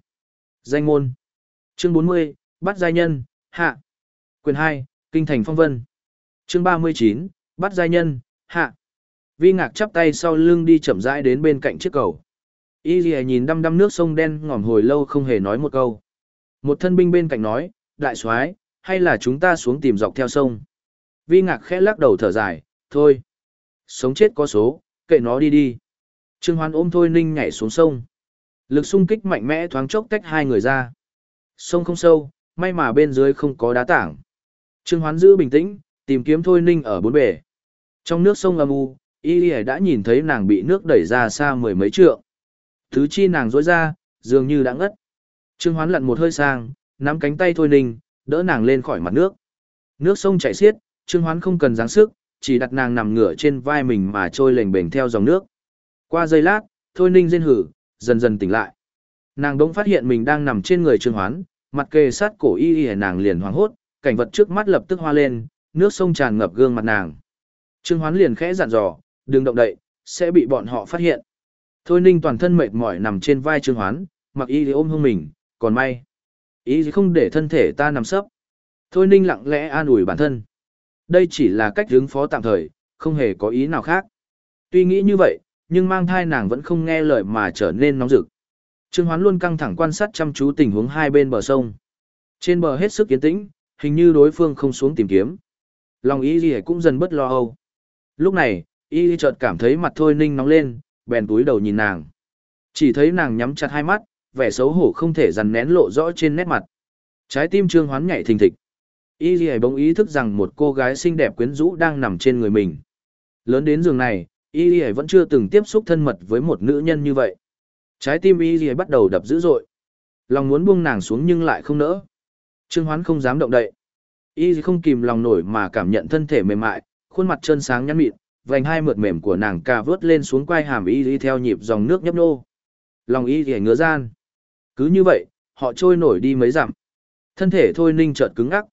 Danh môn. Chương 40, Bắt Giai Nhân, Hạ. Quyền 2, Kinh Thành Phong Vân. Chương 39, Bắt Giai Nhân, Hạ. Vi ngạc chắp tay sau lưng đi chậm rãi đến bên cạnh chiếc cầu. Y Ghi nhìn đăm đăm nước sông đen ngòm hồi lâu không hề nói một câu. Một thân binh bên cạnh nói, đại soái, hay là chúng ta xuống tìm dọc theo sông. Vi ngạc khẽ lắc đầu thở dài, thôi. Sống chết có số, kệ nó đi đi. Trương Hoan ôm Thôi Ninh nhảy xuống sông. Lực xung kích mạnh mẽ thoáng chốc tách hai người ra. Sông không sâu, may mà bên dưới không có đá tảng. Trương Hoán giữ bình tĩnh, tìm kiếm Thôi Ninh ở bốn bể. Trong nước sông âm u, Y đã nhìn thấy nàng bị nước đẩy ra xa mười mấy trượng. Thứ chi nàng rối ra, dường như đã ngất. Trương Hoán lặn một hơi sang, nắm cánh tay Thôi Ninh, đỡ nàng lên khỏi mặt nước. Nước sông chảy xiết, Trương Hoán không cần giáng sức, chỉ đặt nàng nằm ngửa trên vai mình mà trôi lềnh bềnh theo dòng nước. Qua giây lát, Thôi Ninh rên hử, dần dần tỉnh lại. Nàng đống phát hiện mình đang nằm trên người Trương Hoán, mặt kề sát cổ y y nàng liền hoảng hốt, cảnh vật trước mắt lập tức hoa lên, nước sông tràn ngập gương mặt nàng. Trương Hoán liền khẽ dặn dò, đừng động đậy, sẽ bị bọn họ phát hiện. Thôi Ninh toàn thân mệt mỏi nằm trên vai Trương Hoán, mặc y ôm hương mình, còn may. Ý không để thân thể ta nằm sấp. Thôi Ninh lặng lẽ an ủi bản thân. Đây chỉ là cách hướng phó tạm thời, không hề có ý nào khác. Tuy nghĩ như vậy, nhưng mang thai nàng vẫn không nghe lời mà trở nên nóng rực. Trương Hoán luôn căng thẳng quan sát chăm chú tình huống hai bên bờ sông. Trên bờ hết sức yên tĩnh, hình như đối phương không xuống tìm kiếm. Lòng ý gì cũng dần bất lo âu. Lúc này, y chợt cảm thấy mặt thôi ninh nóng lên, bèn túi đầu nhìn nàng. Chỉ thấy nàng nhắm chặt hai mắt, vẻ xấu hổ không thể dằn nén lộ rõ trên nét mặt. Trái tim Trương Hoán nhảy thình thịch. Y Lì bỗng ý thức rằng một cô gái xinh đẹp quyến rũ đang nằm trên người mình. Lớn đến giường này, Y Y vẫn chưa từng tiếp xúc thân mật với một nữ nhân như vậy. Trái tim Y Y bắt đầu đập dữ dội. Lòng muốn buông nàng xuống nhưng lại không nỡ. Trương Hoán không dám động đậy. Y không kìm lòng nổi mà cảm nhận thân thể mềm mại, khuôn mặt trơn sáng nhăn mịn, vành hai mượt mềm của nàng cà vớt lên xuống quai hàm Y Lì theo nhịp dòng nước nhấp nô. Lòng Y Lì ngứa gian. Cứ như vậy, họ trôi nổi đi mấy dặm. Thân thể thôi ninh chợt cứng ngắc.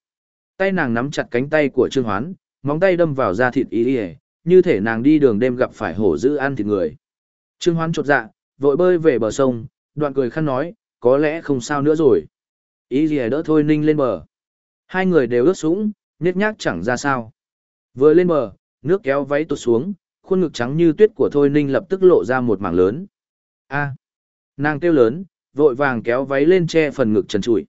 Tay nàng nắm chặt cánh tay của Trương Hoán, móng tay đâm vào da thịt y y, như thể nàng đi đường đêm gặp phải hổ dữ ăn thịt người. Trương Hoán chột dạ, vội bơi về bờ sông, đoạn cười khăn nói, có lẽ không sao nữa rồi. Ý gì đỡ thôi ninh lên bờ. Hai người đều ướt sũng, nhét nhác chẳng ra sao. Vừa lên bờ, nước kéo váy tụt xuống, khuôn ngực trắng như tuyết của thôi ninh lập tức lộ ra một mảng lớn. A, nàng kêu lớn, vội vàng kéo váy lên che phần ngực trần trụi.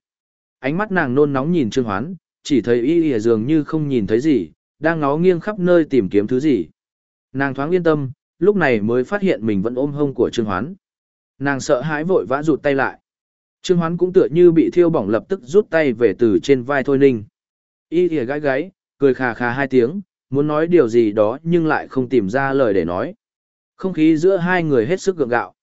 Ánh mắt nàng nôn nóng nhìn Trương Hoán, chỉ thấy y y dường như không nhìn thấy gì, đang ngó nghiêng khắp nơi tìm kiếm thứ gì. Nàng thoáng yên tâm, lúc này mới phát hiện mình vẫn ôm hông của Trương Hoán. Nàng sợ hãi vội vã rụt tay lại. Trương Hoán cũng tựa như bị thiêu bỏng lập tức rút tay về từ trên vai Thôi Ninh. Y thìa gái gáy, cười khà khà hai tiếng, muốn nói điều gì đó nhưng lại không tìm ra lời để nói. Không khí giữa hai người hết sức gượng gạo.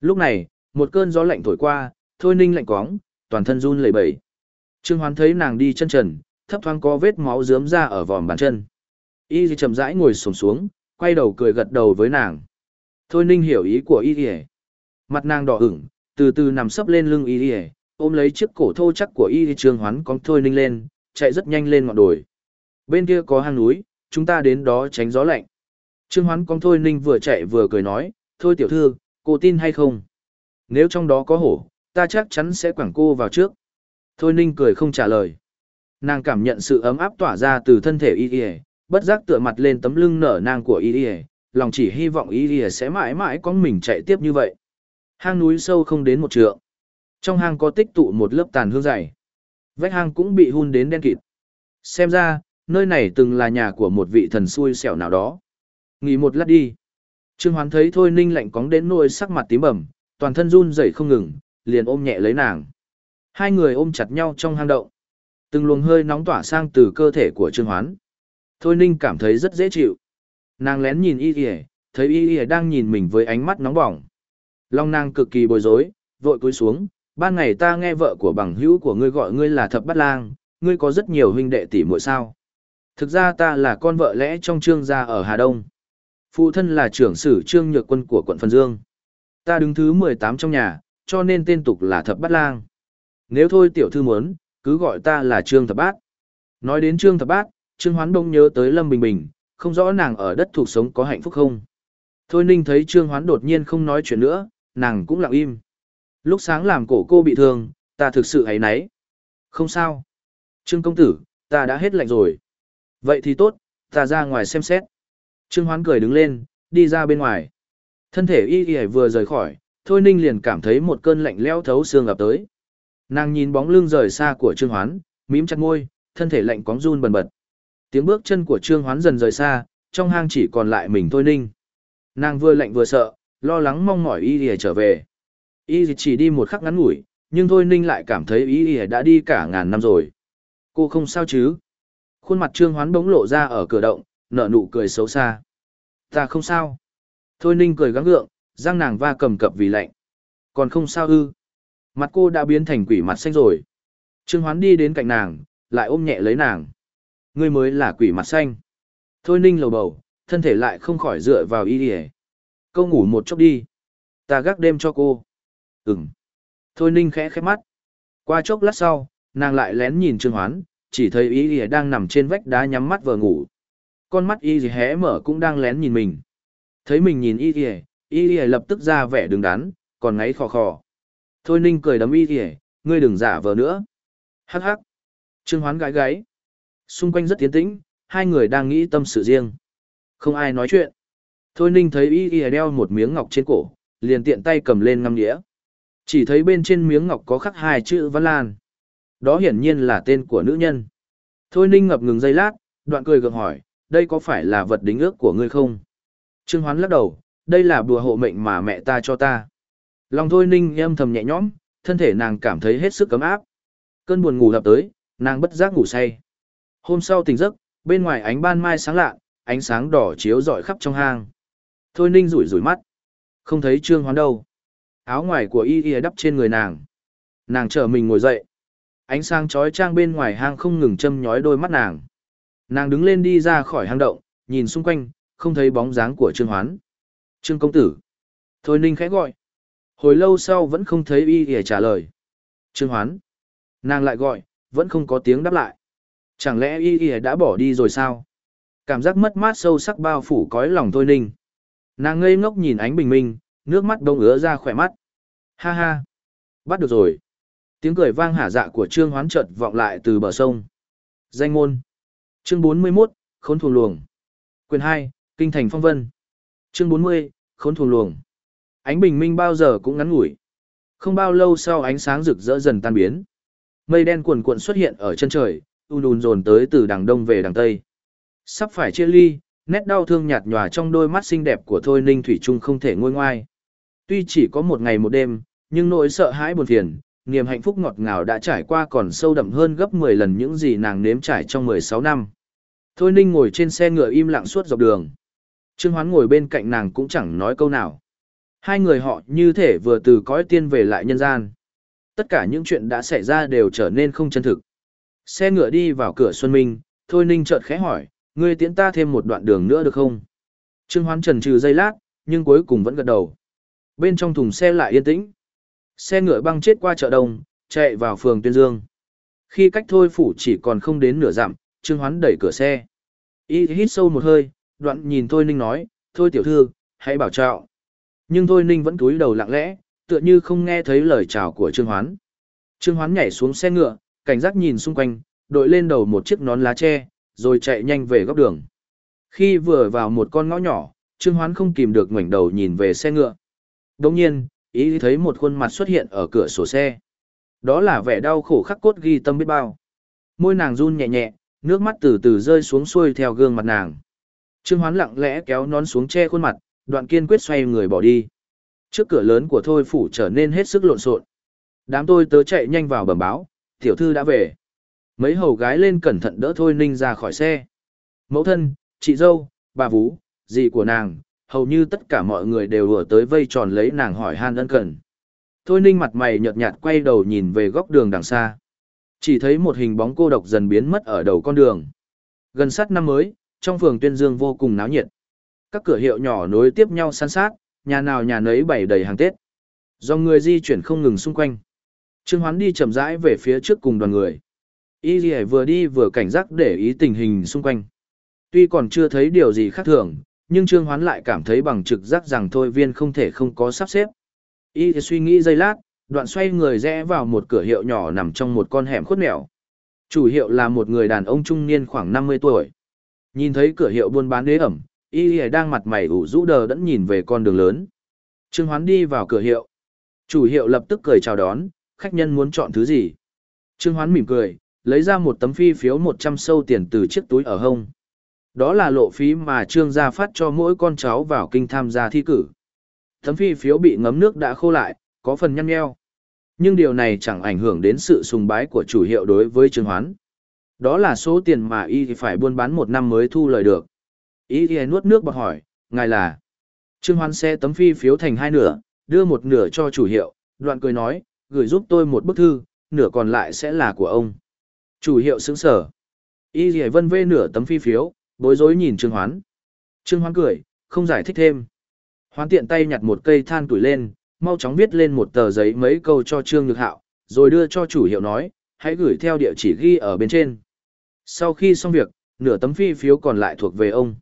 Lúc này, một cơn gió lạnh thổi qua, Thôi Ninh lạnh quóng, toàn thân run lẩy bẩy. Trương Hoán thấy nàng đi chân trần, thấp thoáng có vết máu dướm ra ở vòm bàn chân. Y chậm rãi ngồi xổm xuống, quay đầu cười gật đầu với nàng. Thôi Ninh hiểu ý của Y Y. Mặt nàng đỏ ửng, từ từ nằm sấp lên lưng Y Y, ôm lấy chiếc cổ thô chắc của Y Trương Hoán con Thôi Ninh lên, chạy rất nhanh lên ngọn đồi. Bên kia có hang núi, chúng ta đến đó tránh gió lạnh. Trương Hoán con Thôi Ninh vừa chạy vừa cười nói, thôi tiểu thư, cô tin hay không? Nếu trong đó có hổ, ta chắc chắn sẽ quẳng cô vào trước. Thôi Ninh cười không trả lời. Nàng cảm nhận sự ấm áp tỏa ra từ thân thể y ỉa bất giác tựa mặt lên tấm lưng nở nang của y ỉa lòng chỉ hy vọng y ỉa sẽ mãi mãi con mình chạy tiếp như vậy. Hang núi sâu không đến một trượng. Trong hang có tích tụ một lớp tàn hương dày. Vách hang cũng bị hun đến đen kịt. Xem ra, nơi này từng là nhà của một vị thần xui xẻo nào đó. Nghỉ một lát đi. Trương Hoán thấy Thôi Ninh lạnh cóng đến nôi sắc mặt tím bầm, toàn thân run rẩy không ngừng, liền ôm nhẹ lấy nàng. Hai người ôm chặt nhau trong hang động. Từng luồng hơi nóng tỏa sang từ cơ thể của Trương Hoán. Thôi Ninh cảm thấy rất dễ chịu. Nàng lén nhìn y y, thấy y y đang nhìn mình với ánh mắt nóng bỏng. Long nàng cực kỳ bối rối, vội cúi xuống. Ban ngày ta nghe vợ của bằng hữu của ngươi gọi ngươi là thập bát lang, ngươi có rất nhiều huynh đệ tỷ muội sao. Thực ra ta là con vợ lẽ trong trương gia ở Hà Đông. Phụ thân là trưởng sử trương nhược quân của quận Phần Dương. Ta đứng thứ 18 trong nhà, cho nên tên tục là thập bát lang. Nếu thôi tiểu thư muốn, cứ gọi ta là trương thập bát. Nói đến trương thập bát, trương hoán đông nhớ tới Lâm Bình Bình, không rõ nàng ở đất thuộc sống có hạnh phúc không. Thôi ninh thấy trương hoán đột nhiên không nói chuyện nữa, nàng cũng lặng im. Lúc sáng làm cổ cô bị thương, ta thực sự ấy nấy. Không sao. Trương công tử, ta đã hết lạnh rồi. Vậy thì tốt, ta ra ngoài xem xét. Trương Hoán cười đứng lên, đi ra bên ngoài. Thân thể y y vừa rời khỏi, Thôi Ninh liền cảm thấy một cơn lạnh leo thấu xương ập tới. Nàng nhìn bóng lưng rời xa của Trương Hoán, mím chặt môi, thân thể lạnh cóng run bần bật. Tiếng bước chân của Trương Hoán dần rời xa, trong hang chỉ còn lại mình Thôi Ninh. Nàng vừa lạnh vừa sợ, lo lắng mong mỏi y lìa trở về. Y chỉ đi một khắc ngắn ngủi, nhưng Thôi Ninh lại cảm thấy y lìa đã đi cả ngàn năm rồi. Cô không sao chứ? Khuôn mặt Trương Hoán bỗng lộ ra ở cửa động, nở nụ cười xấu xa. Ta không sao. Thôi Ninh cười gắng gượng, răng nàng va cầm cập vì lạnh. Còn không sao ư. Mặt cô đã biến thành quỷ mặt xanh rồi. Trương Hoán đi đến cạnh nàng, lại ôm nhẹ lấy nàng. Ngươi mới là quỷ mặt xanh. Thôi Ninh lầu bầu, thân thể lại không khỏi dựa vào y đi Câu ngủ một chốc đi. Ta gác đêm cho cô. Ừm. Thôi Ninh khẽ khép mắt. Qua chốc lát sau, nàng lại lén nhìn Trương Hoán, chỉ thấy y đi đang nằm trên vách đá nhắm mắt vờ ngủ. Con mắt y gì hé mở cũng đang lén nhìn mình. Thấy mình nhìn y y, y y lập tức ra vẻ đứng đắn, còn ngáy khò khò. Thôi ninh cười đấm y kìa, ngươi đừng giả vờ nữa. Hắc hắc. Trương hoán gãi gáy. Xung quanh rất tiến tĩnh, hai người đang nghĩ tâm sự riêng. Không ai nói chuyện. Thôi ninh thấy y y đeo một miếng ngọc trên cổ, liền tiện tay cầm lên ngăm đĩa. Chỉ thấy bên trên miếng ngọc có khắc hai chữ Văn Lan. Đó hiển nhiên là tên của nữ nhân. Thôi ninh ngập ngừng giây lát, đoạn cười gượng hỏi, đây có phải là vật đính ước của ngươi không? Trương Hoán lắc đầu, đây là bùa hộ mệnh mà mẹ ta cho ta. Lòng thôi ninh âm thầm nhẹ nhõm, thân thể nàng cảm thấy hết sức cấm áp. Cơn buồn ngủ lập tới, nàng bất giác ngủ say. Hôm sau tỉnh giấc, bên ngoài ánh ban mai sáng lạ, ánh sáng đỏ chiếu rọi khắp trong hang. Thôi ninh rủi rủi mắt. Không thấy Trương Hoán đâu. Áo ngoài của y y đắp trên người nàng. Nàng trở mình ngồi dậy. Ánh sáng chói trang bên ngoài hang không ngừng châm nhói đôi mắt nàng. Nàng đứng lên đi ra khỏi hang động, nhìn xung quanh, không thấy bóng dáng của Trương Hoán. Trương công tử. Thôi Ninh khẽ gọi. Hồi lâu sau vẫn không thấy y ỉa trả lời. Trương Hoán. Nàng lại gọi, vẫn không có tiếng đáp lại. Chẳng lẽ y y đã bỏ đi rồi sao? Cảm giác mất mát sâu sắc bao phủ cõi lòng Thôi Ninh. Nàng ngây ngốc nhìn ánh bình minh, nước mắt đông ứa ra khỏe mắt. Ha ha. Bắt được rồi. Tiếng cười vang hả dạ của Trương Hoán chợt vọng lại từ bờ sông. Danh ngôn. Chương 41, Khốn thuồng luồng. Quyền 2, Kinh thành phong vân. Chương 40, Khốn thuồng luồng. Ánh bình minh bao giờ cũng ngắn ngủi. Không bao lâu sau ánh sáng rực rỡ dần tan biến. Mây đen cuồn cuộn xuất hiện ở chân trời, u đùn dồn tới từ đằng đông về đằng tây. Sắp phải chia ly, nét đau thương nhạt nhòa trong đôi mắt xinh đẹp của Thôi Ninh Thủy Trung không thể ngôi ngoai. Tuy chỉ có một ngày một đêm, nhưng nỗi sợ hãi buồn phiền, niềm hạnh phúc ngọt ngào đã trải qua còn sâu đậm hơn gấp 10 lần những gì nàng nếm trải trong 16 năm. Thôi Ninh ngồi trên xe ngựa im lặng suốt dọc đường. Trương Hoán ngồi bên cạnh nàng cũng chẳng nói câu nào. Hai người họ như thể vừa từ cõi tiên về lại nhân gian. Tất cả những chuyện đã xảy ra đều trở nên không chân thực. Xe ngựa đi vào cửa Xuân Minh, Thôi Ninh chợt khẽ hỏi, ngươi tiễn ta thêm một đoạn đường nữa được không? Trương Hoán trần trừ giây lát, nhưng cuối cùng vẫn gật đầu. Bên trong thùng xe lại yên tĩnh. Xe ngựa băng chết qua chợ đông, chạy vào phường Tuyên Dương. Khi cách Thôi Phủ chỉ còn không đến nửa dặm, Trương Hoán đẩy cửa xe. Y hít sâu một hơi, đoạn nhìn Thôi Ninh nói, Thôi tiểu thư, hãy bảo trọng. Nhưng Thôi Ninh vẫn cúi đầu lặng lẽ, tựa như không nghe thấy lời chào của Trương Hoán. Trương Hoán nhảy xuống xe ngựa, cảnh giác nhìn xung quanh, đội lên đầu một chiếc nón lá tre, rồi chạy nhanh về góc đường. Khi vừa vào một con ngõ nhỏ, Trương Hoán không kìm được ngoảnh đầu nhìn về xe ngựa. Đồng nhiên, ý thấy một khuôn mặt xuất hiện ở cửa sổ xe. Đó là vẻ đau khổ khắc cốt ghi tâm biết bao. Môi nàng run nhẹ nhẹ, nước mắt từ từ rơi xuống xuôi theo gương mặt nàng. Trương Hoán lặng lẽ kéo nón xuống che khuôn mặt, đoạn kiên quyết xoay người bỏ đi. Trước cửa lớn của Thôi phủ trở nên hết sức lộn xộn. Đám tôi tớ chạy nhanh vào bẩm báo, tiểu thư đã về. Mấy hầu gái lên cẩn thận đỡ Thôi Ninh ra khỏi xe. Mẫu thân, chị dâu, bà vú, dì của nàng, hầu như tất cả mọi người đều vừa tới vây tròn lấy nàng hỏi han ân cần. Thôi Ninh mặt mày nhợt nhạt quay đầu nhìn về góc đường đằng xa. Chỉ thấy một hình bóng cô độc dần biến mất ở đầu con đường. Gần sát năm mới, trong phường Tuyên Dương vô cùng náo nhiệt. Các cửa hiệu nhỏ nối tiếp nhau san sát, nhà nào nhà nấy bày đầy hàng Tết. Do người di chuyển không ngừng xung quanh. Trương Hoán đi chậm rãi về phía trước cùng đoàn người. Y Lì vừa đi vừa cảnh giác để ý tình hình xung quanh. Tuy còn chưa thấy điều gì khác thường, nhưng Trương Hoán lại cảm thấy bằng trực giác rằng thôi viên không thể không có sắp xếp. Y suy nghĩ giây lát, đoạn xoay người rẽ vào một cửa hiệu nhỏ nằm trong một con hẻm khuất nẻo. Chủ hiệu là một người đàn ông trung niên khoảng 50 tuổi. Nhìn thấy cửa hiệu buôn bán đế ẩm, Y đang mặt mày ủ rũ đờ đẫn nhìn về con đường lớn. Trương Hoán đi vào cửa hiệu. Chủ hiệu lập tức cười chào đón, khách nhân muốn chọn thứ gì. Trương Hoán mỉm cười, lấy ra một tấm phi phiếu 100 sâu tiền từ chiếc túi ở hông. Đó là lộ phí mà Trương gia phát cho mỗi con cháu vào kinh tham gia thi cử. Tấm phi phiếu bị ngấm nước đã khô lại, có phần nhăn nheo. Nhưng điều này chẳng ảnh hưởng đến sự sùng bái của chủ hiệu đối với Trương Hoán. Đó là số tiền mà y phải buôn bán một năm mới thu lời được. Ý y nuốt nước bọt hỏi, ngài là. Trương Hoan xe tấm phi phiếu thành hai nửa, đưa một nửa cho chủ hiệu, đoạn cười nói, gửi giúp tôi một bức thư, nửa còn lại sẽ là của ông. Chủ hiệu sững sở. Y y vân vê nửa tấm phi phiếu, bối rối nhìn Trương Hoán. Trương Hoán cười, không giải thích thêm. Hoán tiện tay nhặt một cây than tuổi lên, mau chóng viết lên một tờ giấy mấy câu cho Trương Nhược Hạo, rồi đưa cho chủ hiệu nói, hãy gửi theo địa chỉ ghi ở bên trên. Sau khi xong việc, nửa tấm phi phiếu còn lại thuộc về ông.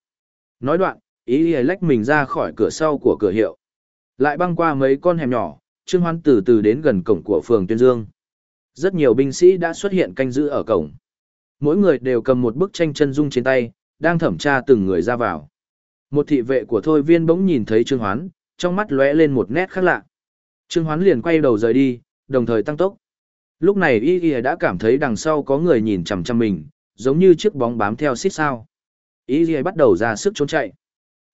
Nói đoạn, ý ý lách mình ra khỏi cửa sau của cửa hiệu. Lại băng qua mấy con hẻm nhỏ, Trương Hoán từ từ đến gần cổng của phường Tuyên Dương. Rất nhiều binh sĩ đã xuất hiện canh giữ ở cổng. Mỗi người đều cầm một bức tranh chân dung trên tay, đang thẩm tra từng người ra vào. Một thị vệ của Thôi Viên bỗng nhìn thấy Trương Hoán, trong mắt lóe lên một nét khác lạ. Trương Hoán liền quay đầu rời đi, đồng thời tăng tốc. Lúc này Y Y đã cảm thấy đằng sau có người nhìn chằm chằm mình, giống như chiếc bóng bám theo xích sao ý gì bắt đầu ra sức trốn chạy.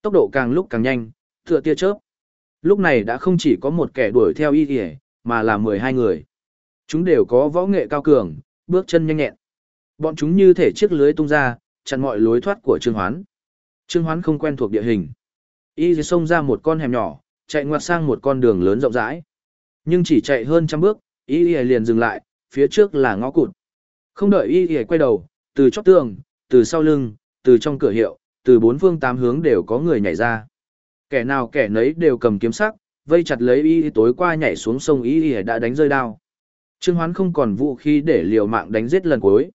Tốc độ càng lúc càng nhanh, tựa tia chớp. Lúc này đã không chỉ có một kẻ đuổi theo Y Y, mà là 12 người. Chúng đều có võ nghệ cao cường, bước chân nhanh nhẹn. Bọn chúng như thể chiếc lưới tung ra, chặn mọi lối thoát của Trương Hoán. Trương Hoán không quen thuộc địa hình. Y xông ra một con hẻm nhỏ, chạy ngoặt sang một con đường lớn rộng rãi. Nhưng chỉ chạy hơn trăm bước, Y liền dừng lại, phía trước là ngõ cụt. Không đợi Y quay đầu, từ chót tường, từ sau lưng, từ trong cửa hiệu, từ bốn phương tám hướng đều có người nhảy ra. Kẻ nào kẻ nấy đều cầm kiếm sắc, vây chặt lấy Y tối qua nhảy xuống sông Y đã đánh rơi đao. Trương Hoán không còn vũ khí để liều mạng đánh giết lần cuối.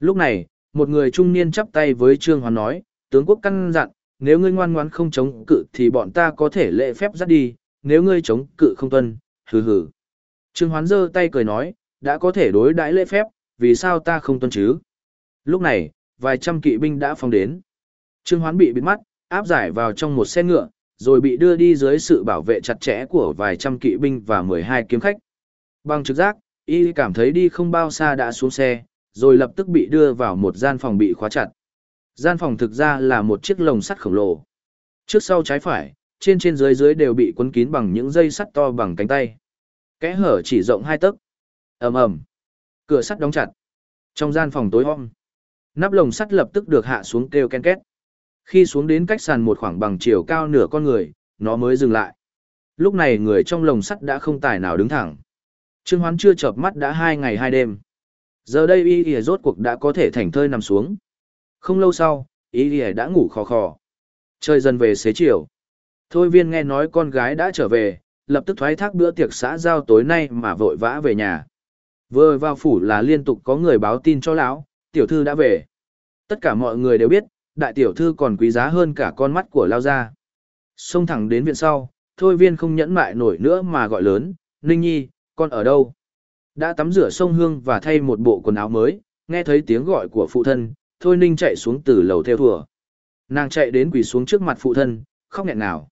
Lúc này, một người trung niên chắp tay với Trương Hoán nói, tướng quốc căn dặn, nếu ngươi ngoan ngoãn không chống cự thì bọn ta có thể lễ phép dắt đi, nếu ngươi chống cự không tuân, hừ hừ. Trương Hoán giơ tay cười nói, đã có thể đối đãi lễ phép, vì sao ta không tuân chứ? Lúc này, vài trăm kỵ binh đã phong đến. Trương Hoán bị bịt mắt, áp giải vào trong một xe ngựa, rồi bị đưa đi dưới sự bảo vệ chặt chẽ của vài trăm kỵ binh và 12 kiếm khách. Bằng trực giác, y cảm thấy đi không bao xa đã xuống xe, rồi lập tức bị đưa vào một gian phòng bị khóa chặt. Gian phòng thực ra là một chiếc lồng sắt khổng lồ. Trước sau trái phải, trên trên dưới dưới đều bị quấn kín bằng những dây sắt to bằng cánh tay. Kẽ hở chỉ rộng hai tấc. ầm ầm, cửa sắt đóng chặt. Trong gian phòng tối om, nắp lồng sắt lập tức được hạ xuống kêu ken két. Khi xuống đến cách sàn một khoảng bằng chiều cao nửa con người, nó mới dừng lại. Lúc này người trong lồng sắt đã không tài nào đứng thẳng. Trương Hoán chưa chợp mắt đã hai ngày hai đêm. Giờ đây y y rốt cuộc đã có thể thành thơi nằm xuống. Không lâu sau, y y đã ngủ khò khò. Trời dần về xế chiều. Thôi viên nghe nói con gái đã trở về, lập tức thoái thác bữa tiệc xã giao tối nay mà vội vã về nhà. Vừa vào phủ là liên tục có người báo tin cho lão, tiểu thư đã về. Tất cả mọi người đều biết, đại tiểu thư còn quý giá hơn cả con mắt của lao gia. Xông thẳng đến viện sau, thôi viên không nhẫn mại nổi nữa mà gọi lớn, Ninh Nhi, con ở đâu? Đã tắm rửa sông hương và thay một bộ quần áo mới, nghe thấy tiếng gọi của phụ thân, Thôi Ninh chạy xuống từ lầu theo thùa. Nàng chạy đến quỳ xuống trước mặt phụ thân, khóc nghẹn nào.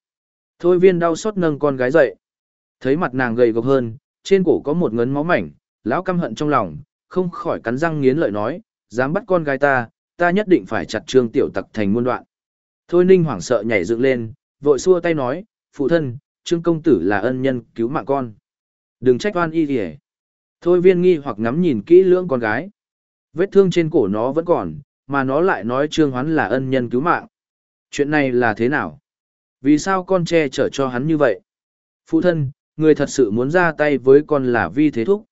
Thôi viên đau xót nâng con gái dậy. Thấy mặt nàng gầy gộc hơn, trên cổ có một ngấn máu mảnh, lão căm hận trong lòng, không khỏi cắn răng nghiến lợi nói, dám bắt con gái ta, ta nhất định phải chặt trương tiểu tặc thành muôn đoạn. Thôi ninh hoảng sợ nhảy dựng lên, vội xua tay nói, phụ thân, trương công tử là ân nhân cứu mạng con. Đừng trách oan y kìa. Thôi viên nghi hoặc ngắm nhìn kỹ lưỡng con gái. Vết thương trên cổ nó vẫn còn, mà nó lại nói Trương Hoán là ân nhân cứu mạng. Chuyện này là thế nào? Vì sao con che chở cho hắn như vậy? Phụ thân, người thật sự muốn ra tay với con là vi thế thúc.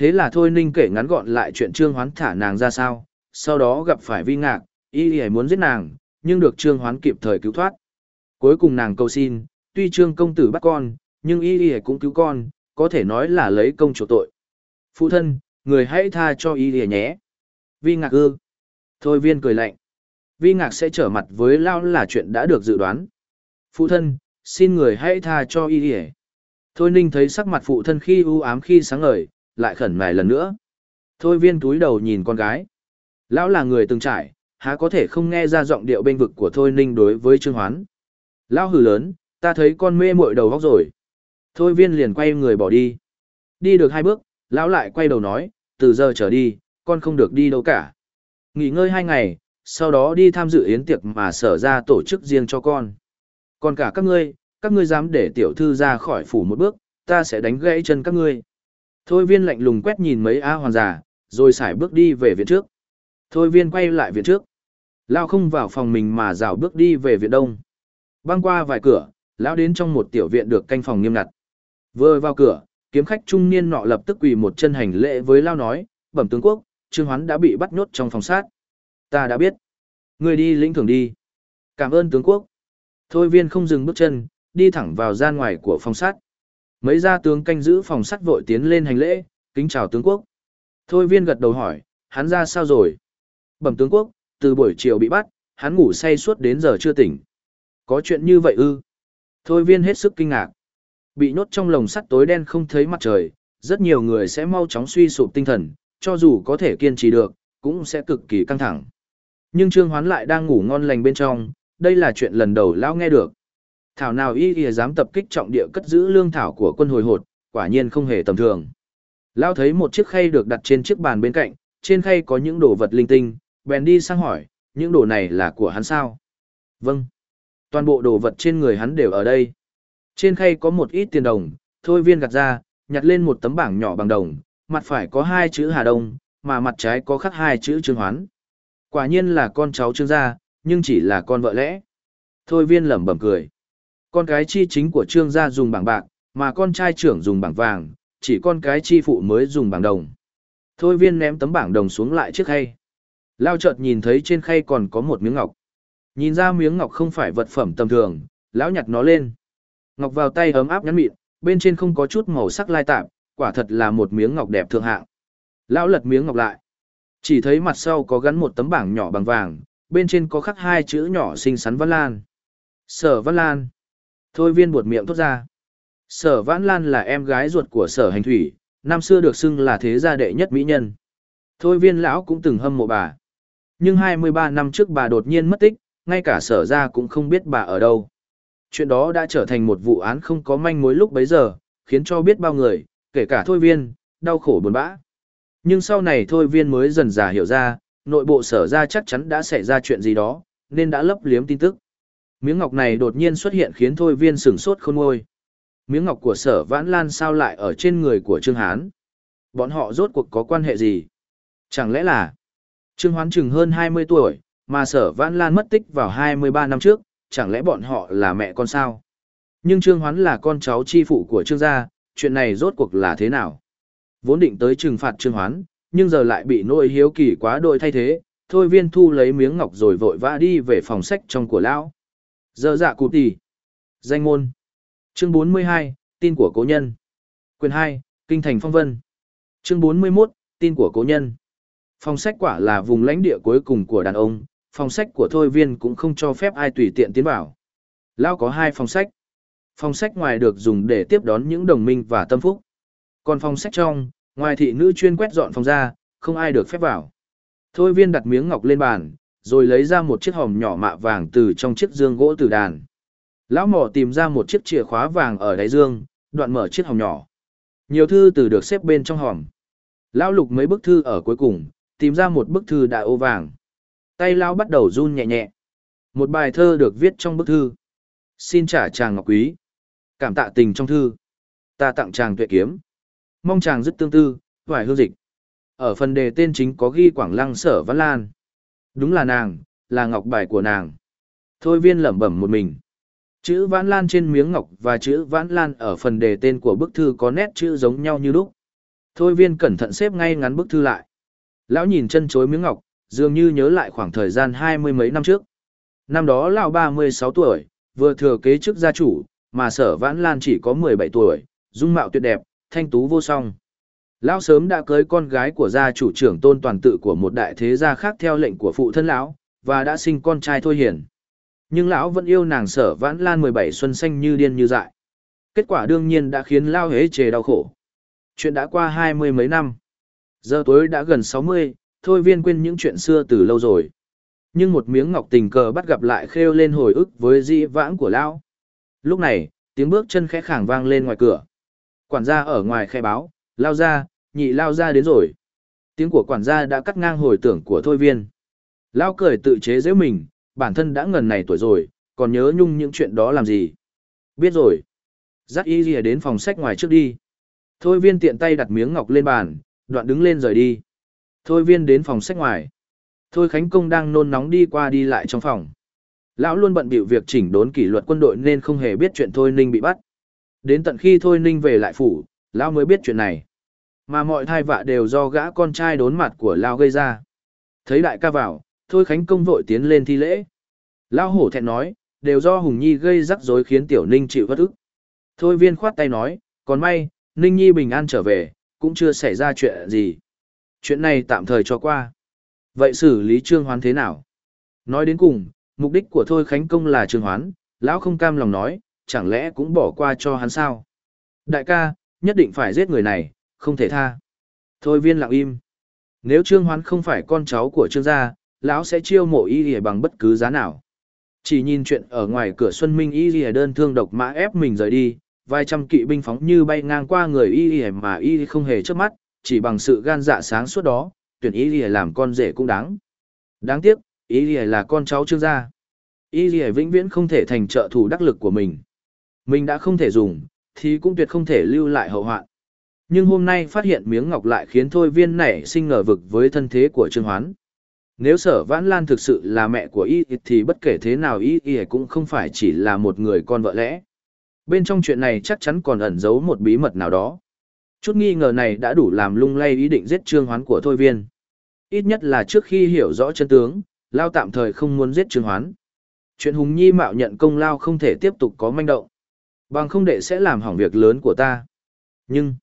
Thế là thôi ninh kể ngắn gọn lại chuyện Trương Hoán thả nàng ra sao, sau đó gặp phải vi ngạc, y y muốn giết nàng, nhưng được Trương Hoán kịp thời cứu thoát. Cuối cùng nàng cầu xin, tuy Trương công tử bắt con, nhưng y y cũng cứu con, có thể nói là lấy công chỗ tội. Phụ thân, người hãy tha cho y y nhé. Vi ngạc ư. Thôi viên cười lạnh. Vi ngạc sẽ trở mặt với Lao là chuyện đã được dự đoán. Phụ thân, xin người hãy tha cho y y Thôi ninh thấy sắc mặt phụ thân khi u ám khi sáng ngời, lại khẩn mài lần nữa. Thôi viên túi đầu nhìn con gái. Lão là người từng trải, há có thể không nghe ra giọng điệu bên vực của Thôi ninh đối với Trương Hoán. Lão hừ lớn, ta thấy con mê muội đầu góc rồi. Thôi viên liền quay người bỏ đi. Đi được hai bước, lão lại quay đầu nói, từ giờ trở đi, con không được đi đâu cả. Nghỉ ngơi hai ngày, sau đó đi tham dự yến tiệc mà sở ra tổ chức riêng cho con. Còn cả các ngươi, các ngươi dám để tiểu thư ra khỏi phủ một bước, ta sẽ đánh gãy chân các ngươi. Thôi viên lạnh lùng quét nhìn mấy A hoàn già, rồi xài bước đi về viện trước. Thôi viên quay lại viện trước. Lao không vào phòng mình mà rào bước đi về viện đông. Băng qua vài cửa, lão đến trong một tiểu viện được canh phòng nghiêm ngặt. Vừa vào cửa, kiếm khách trung niên nọ lập tức quỳ một chân hành lễ với Lao nói, bẩm tướng quốc, Trương Hoán đã bị bắt nhốt trong phòng sát. Ta đã biết. Người đi lĩnh thưởng đi. Cảm ơn tướng quốc. Thôi viên không dừng bước chân, đi thẳng vào gian ngoài của phòng sát. Mấy gia tướng canh giữ phòng sắt vội tiến lên hành lễ, kính chào tướng quốc. Thôi viên gật đầu hỏi, hắn ra sao rồi? Bẩm tướng quốc, từ buổi chiều bị bắt, hắn ngủ say suốt đến giờ chưa tỉnh. Có chuyện như vậy ư? Thôi viên hết sức kinh ngạc. Bị nhốt trong lồng sắt tối đen không thấy mặt trời, rất nhiều người sẽ mau chóng suy sụp tinh thần, cho dù có thể kiên trì được, cũng sẽ cực kỳ căng thẳng. Nhưng Trương Hoán lại đang ngủ ngon lành bên trong, đây là chuyện lần đầu lão nghe được. Thảo nào y y dám tập kích trọng địa cất giữ lương thảo của quân hồi hột, quả nhiên không hề tầm thường. Lao thấy một chiếc khay được đặt trên chiếc bàn bên cạnh, trên khay có những đồ vật linh tinh, bèn đi sang hỏi, những đồ này là của hắn sao? Vâng. Toàn bộ đồ vật trên người hắn đều ở đây. Trên khay có một ít tiền đồng, thôi viên gạt ra, nhặt lên một tấm bảng nhỏ bằng đồng, mặt phải có hai chữ Hà Đông, mà mặt trái có khắc hai chữ Trương Hoán. Quả nhiên là con cháu Trương gia, nhưng chỉ là con vợ lẽ. Thôi viên lẩm bẩm cười. Con cái chi chính của trương gia dùng bảng bạc, mà con trai trưởng dùng bảng vàng, chỉ con cái chi phụ mới dùng bảng đồng. Thôi viên ném tấm bảng đồng xuống lại chiếc khay. Lao chợt nhìn thấy trên khay còn có một miếng ngọc. Nhìn ra miếng ngọc không phải vật phẩm tầm thường, lão nhặt nó lên. Ngọc vào tay ấm áp nhắn mịn, bên trên không có chút màu sắc lai tạp, quả thật là một miếng ngọc đẹp thượng hạng. Lão lật miếng ngọc lại. Chỉ thấy mặt sau có gắn một tấm bảng nhỏ bằng vàng, bên trên có khắc hai chữ nhỏ xinh xắn Văn Lan. Sở Văn Lan. Thôi viên buột miệng thốt ra. Sở Vãn Lan là em gái ruột của sở hành thủy, năm xưa được xưng là thế gia đệ nhất mỹ nhân. Thôi viên lão cũng từng hâm mộ bà. Nhưng 23 năm trước bà đột nhiên mất tích, ngay cả sở ra cũng không biết bà ở đâu. Chuyện đó đã trở thành một vụ án không có manh mối lúc bấy giờ, khiến cho biết bao người, kể cả thôi viên, đau khổ buồn bã. Nhưng sau này thôi viên mới dần dà hiểu ra, nội bộ sở ra chắc chắn đã xảy ra chuyện gì đó, nên đã lấp liếm tin tức. Miếng ngọc này đột nhiên xuất hiện khiến thôi viên sửng sốt khôn ngôi. Miếng ngọc của sở vãn lan sao lại ở trên người của Trương Hán? Bọn họ rốt cuộc có quan hệ gì? Chẳng lẽ là Trương Hoán chừng hơn 20 tuổi, mà sở vãn lan mất tích vào 23 năm trước, chẳng lẽ bọn họ là mẹ con sao? Nhưng Trương Hoán là con cháu chi phụ của Trương gia, chuyện này rốt cuộc là thế nào? Vốn định tới trừng phạt Trương Hoán, nhưng giờ lại bị nỗi hiếu kỳ quá đội thay thế, thôi viên thu lấy miếng ngọc rồi vội vã đi về phòng sách trong của lão. Giờ dạ cụ tỷ. Danh môn. Chương 42, tin của cố nhân. Quyền 2, Kinh thành phong vân. Chương 41, tin của cố nhân. Phòng sách quả là vùng lãnh địa cuối cùng của đàn ông, phòng sách của thôi viên cũng không cho phép ai tùy tiện tiến vào. Lao có hai phòng sách. Phòng sách ngoài được dùng để tiếp đón những đồng minh và tâm phúc. Còn phòng sách trong, ngoài thị nữ chuyên quét dọn phòng ra, không ai được phép vào. Thôi viên đặt miếng ngọc lên bàn, rồi lấy ra một chiếc hòm nhỏ mạ vàng từ trong chiếc dương gỗ từ đàn. Lão mỏ tìm ra một chiếc chìa khóa vàng ở đáy dương, đoạn mở chiếc hòm nhỏ. Nhiều thư từ được xếp bên trong hòm. Lão lục mấy bức thư ở cuối cùng, tìm ra một bức thư đại ô vàng. Tay lão bắt đầu run nhẹ nhẹ. Một bài thơ được viết trong bức thư. Xin trả chàng ngọc quý. Cảm tạ tình trong thư. Ta tặng chàng tuệ kiếm. Mong chàng dứt tương tư, hoài hương dịch. Ở phần đề tên chính có ghi Quảng Lăng Sở Văn Lan. Đúng là nàng, là ngọc bài của nàng. Thôi viên lẩm bẩm một mình. Chữ Vãn Lan trên miếng ngọc và chữ Vãn Lan ở phần đề tên của bức thư có nét chữ giống nhau như lúc. Thôi viên cẩn thận xếp ngay ngắn bức thư lại. Lão nhìn chân chối miếng ngọc, dường như nhớ lại khoảng thời gian hai mươi mấy năm trước. Năm đó lão ba mươi sáu tuổi, vừa thừa kế chức gia chủ, mà sở Vãn Lan chỉ có mười bảy tuổi, dung mạo tuyệt đẹp, thanh tú vô song. Lão sớm đã cưới con gái của gia chủ trưởng tôn toàn tự của một đại thế gia khác theo lệnh của phụ thân lão, và đã sinh con trai thôi hiển. Nhưng lão vẫn yêu nàng sở vãn lan 17 xuân xanh như điên như dại. Kết quả đương nhiên đã khiến lao hế chề đau khổ. Chuyện đã qua hai mươi mấy năm. Giờ tối đã gần 60, thôi viên quên những chuyện xưa từ lâu rồi. Nhưng một miếng ngọc tình cờ bắt gặp lại khêu lên hồi ức với dĩ vãng của lão. Lúc này, tiếng bước chân khẽ khàng vang lên ngoài cửa. Quản gia ở ngoài khai báo, lao ra, nhị lao ra đến rồi. Tiếng của quản gia đã cắt ngang hồi tưởng của thôi viên. Lao cười tự chế giễu mình, bản thân đã ngần này tuổi rồi, còn nhớ nhung những chuyện đó làm gì. Biết rồi. Dắt y gì đến phòng sách ngoài trước đi. Thôi viên tiện tay đặt miếng ngọc lên bàn, đoạn đứng lên rời đi. Thôi viên đến phòng sách ngoài. Thôi Khánh Công đang nôn nóng đi qua đi lại trong phòng. Lão luôn bận bịu việc chỉnh đốn kỷ luật quân đội nên không hề biết chuyện Thôi Ninh bị bắt. Đến tận khi Thôi Ninh về lại phủ, Lão mới biết chuyện này. Mà mọi thai vạ đều do gã con trai đốn mặt của Lão gây ra. Thấy đại ca vào, Thôi Khánh Công vội tiến lên thi lễ. Lão hổ thẹn nói, đều do Hùng Nhi gây rắc rối khiến Tiểu Ninh chịu bất ức. Thôi viên khoát tay nói, còn may, Ninh Nhi bình an trở về, cũng chưa xảy ra chuyện gì. Chuyện này tạm thời cho qua. Vậy xử lý Trương Hoán thế nào? Nói đến cùng, mục đích của Thôi Khánh Công là Trương Hoán, lão không cam lòng nói, chẳng lẽ cũng bỏ qua cho hắn sao? Đại ca, nhất định phải giết người này, không thể tha. Thôi viên lặng im. Nếu Trương Hoán không phải con cháu của Trương gia, lão sẽ chiêu mộ y lìa bằng bất cứ giá nào. Chỉ nhìn chuyện ở ngoài cửa Xuân Minh y lìa đơn thương độc mã ép mình rời đi, vài trăm kỵ binh phóng như bay ngang qua người y lìa mà y không hề chớp mắt, chỉ bằng sự gan dạ sáng suốt đó, tuyển y lìa làm con rể cũng đáng. Đáng tiếc, y lìa là con cháu Trương gia. Y lìa vĩnh viễn không thể thành trợ thủ đắc lực của mình. Mình đã không thể dùng, thì cũng tuyệt không thể lưu lại hậu hoạn. Nhưng hôm nay phát hiện miếng ngọc lại khiến Thôi Viên nảy sinh ngờ vực với thân thế của Trương Hoán. Nếu sở vãn lan thực sự là mẹ của y thì bất kể thế nào y y cũng không phải chỉ là một người con vợ lẽ. Bên trong chuyện này chắc chắn còn ẩn giấu một bí mật nào đó. Chút nghi ngờ này đã đủ làm lung lay ý định giết Trương Hoán của Thôi Viên. Ít nhất là trước khi hiểu rõ chân tướng, Lao tạm thời không muốn giết Trương Hoán. Chuyện Hùng Nhi mạo nhận công Lao không thể tiếp tục có manh động. Bằng không đệ sẽ làm hỏng việc lớn của ta. Nhưng,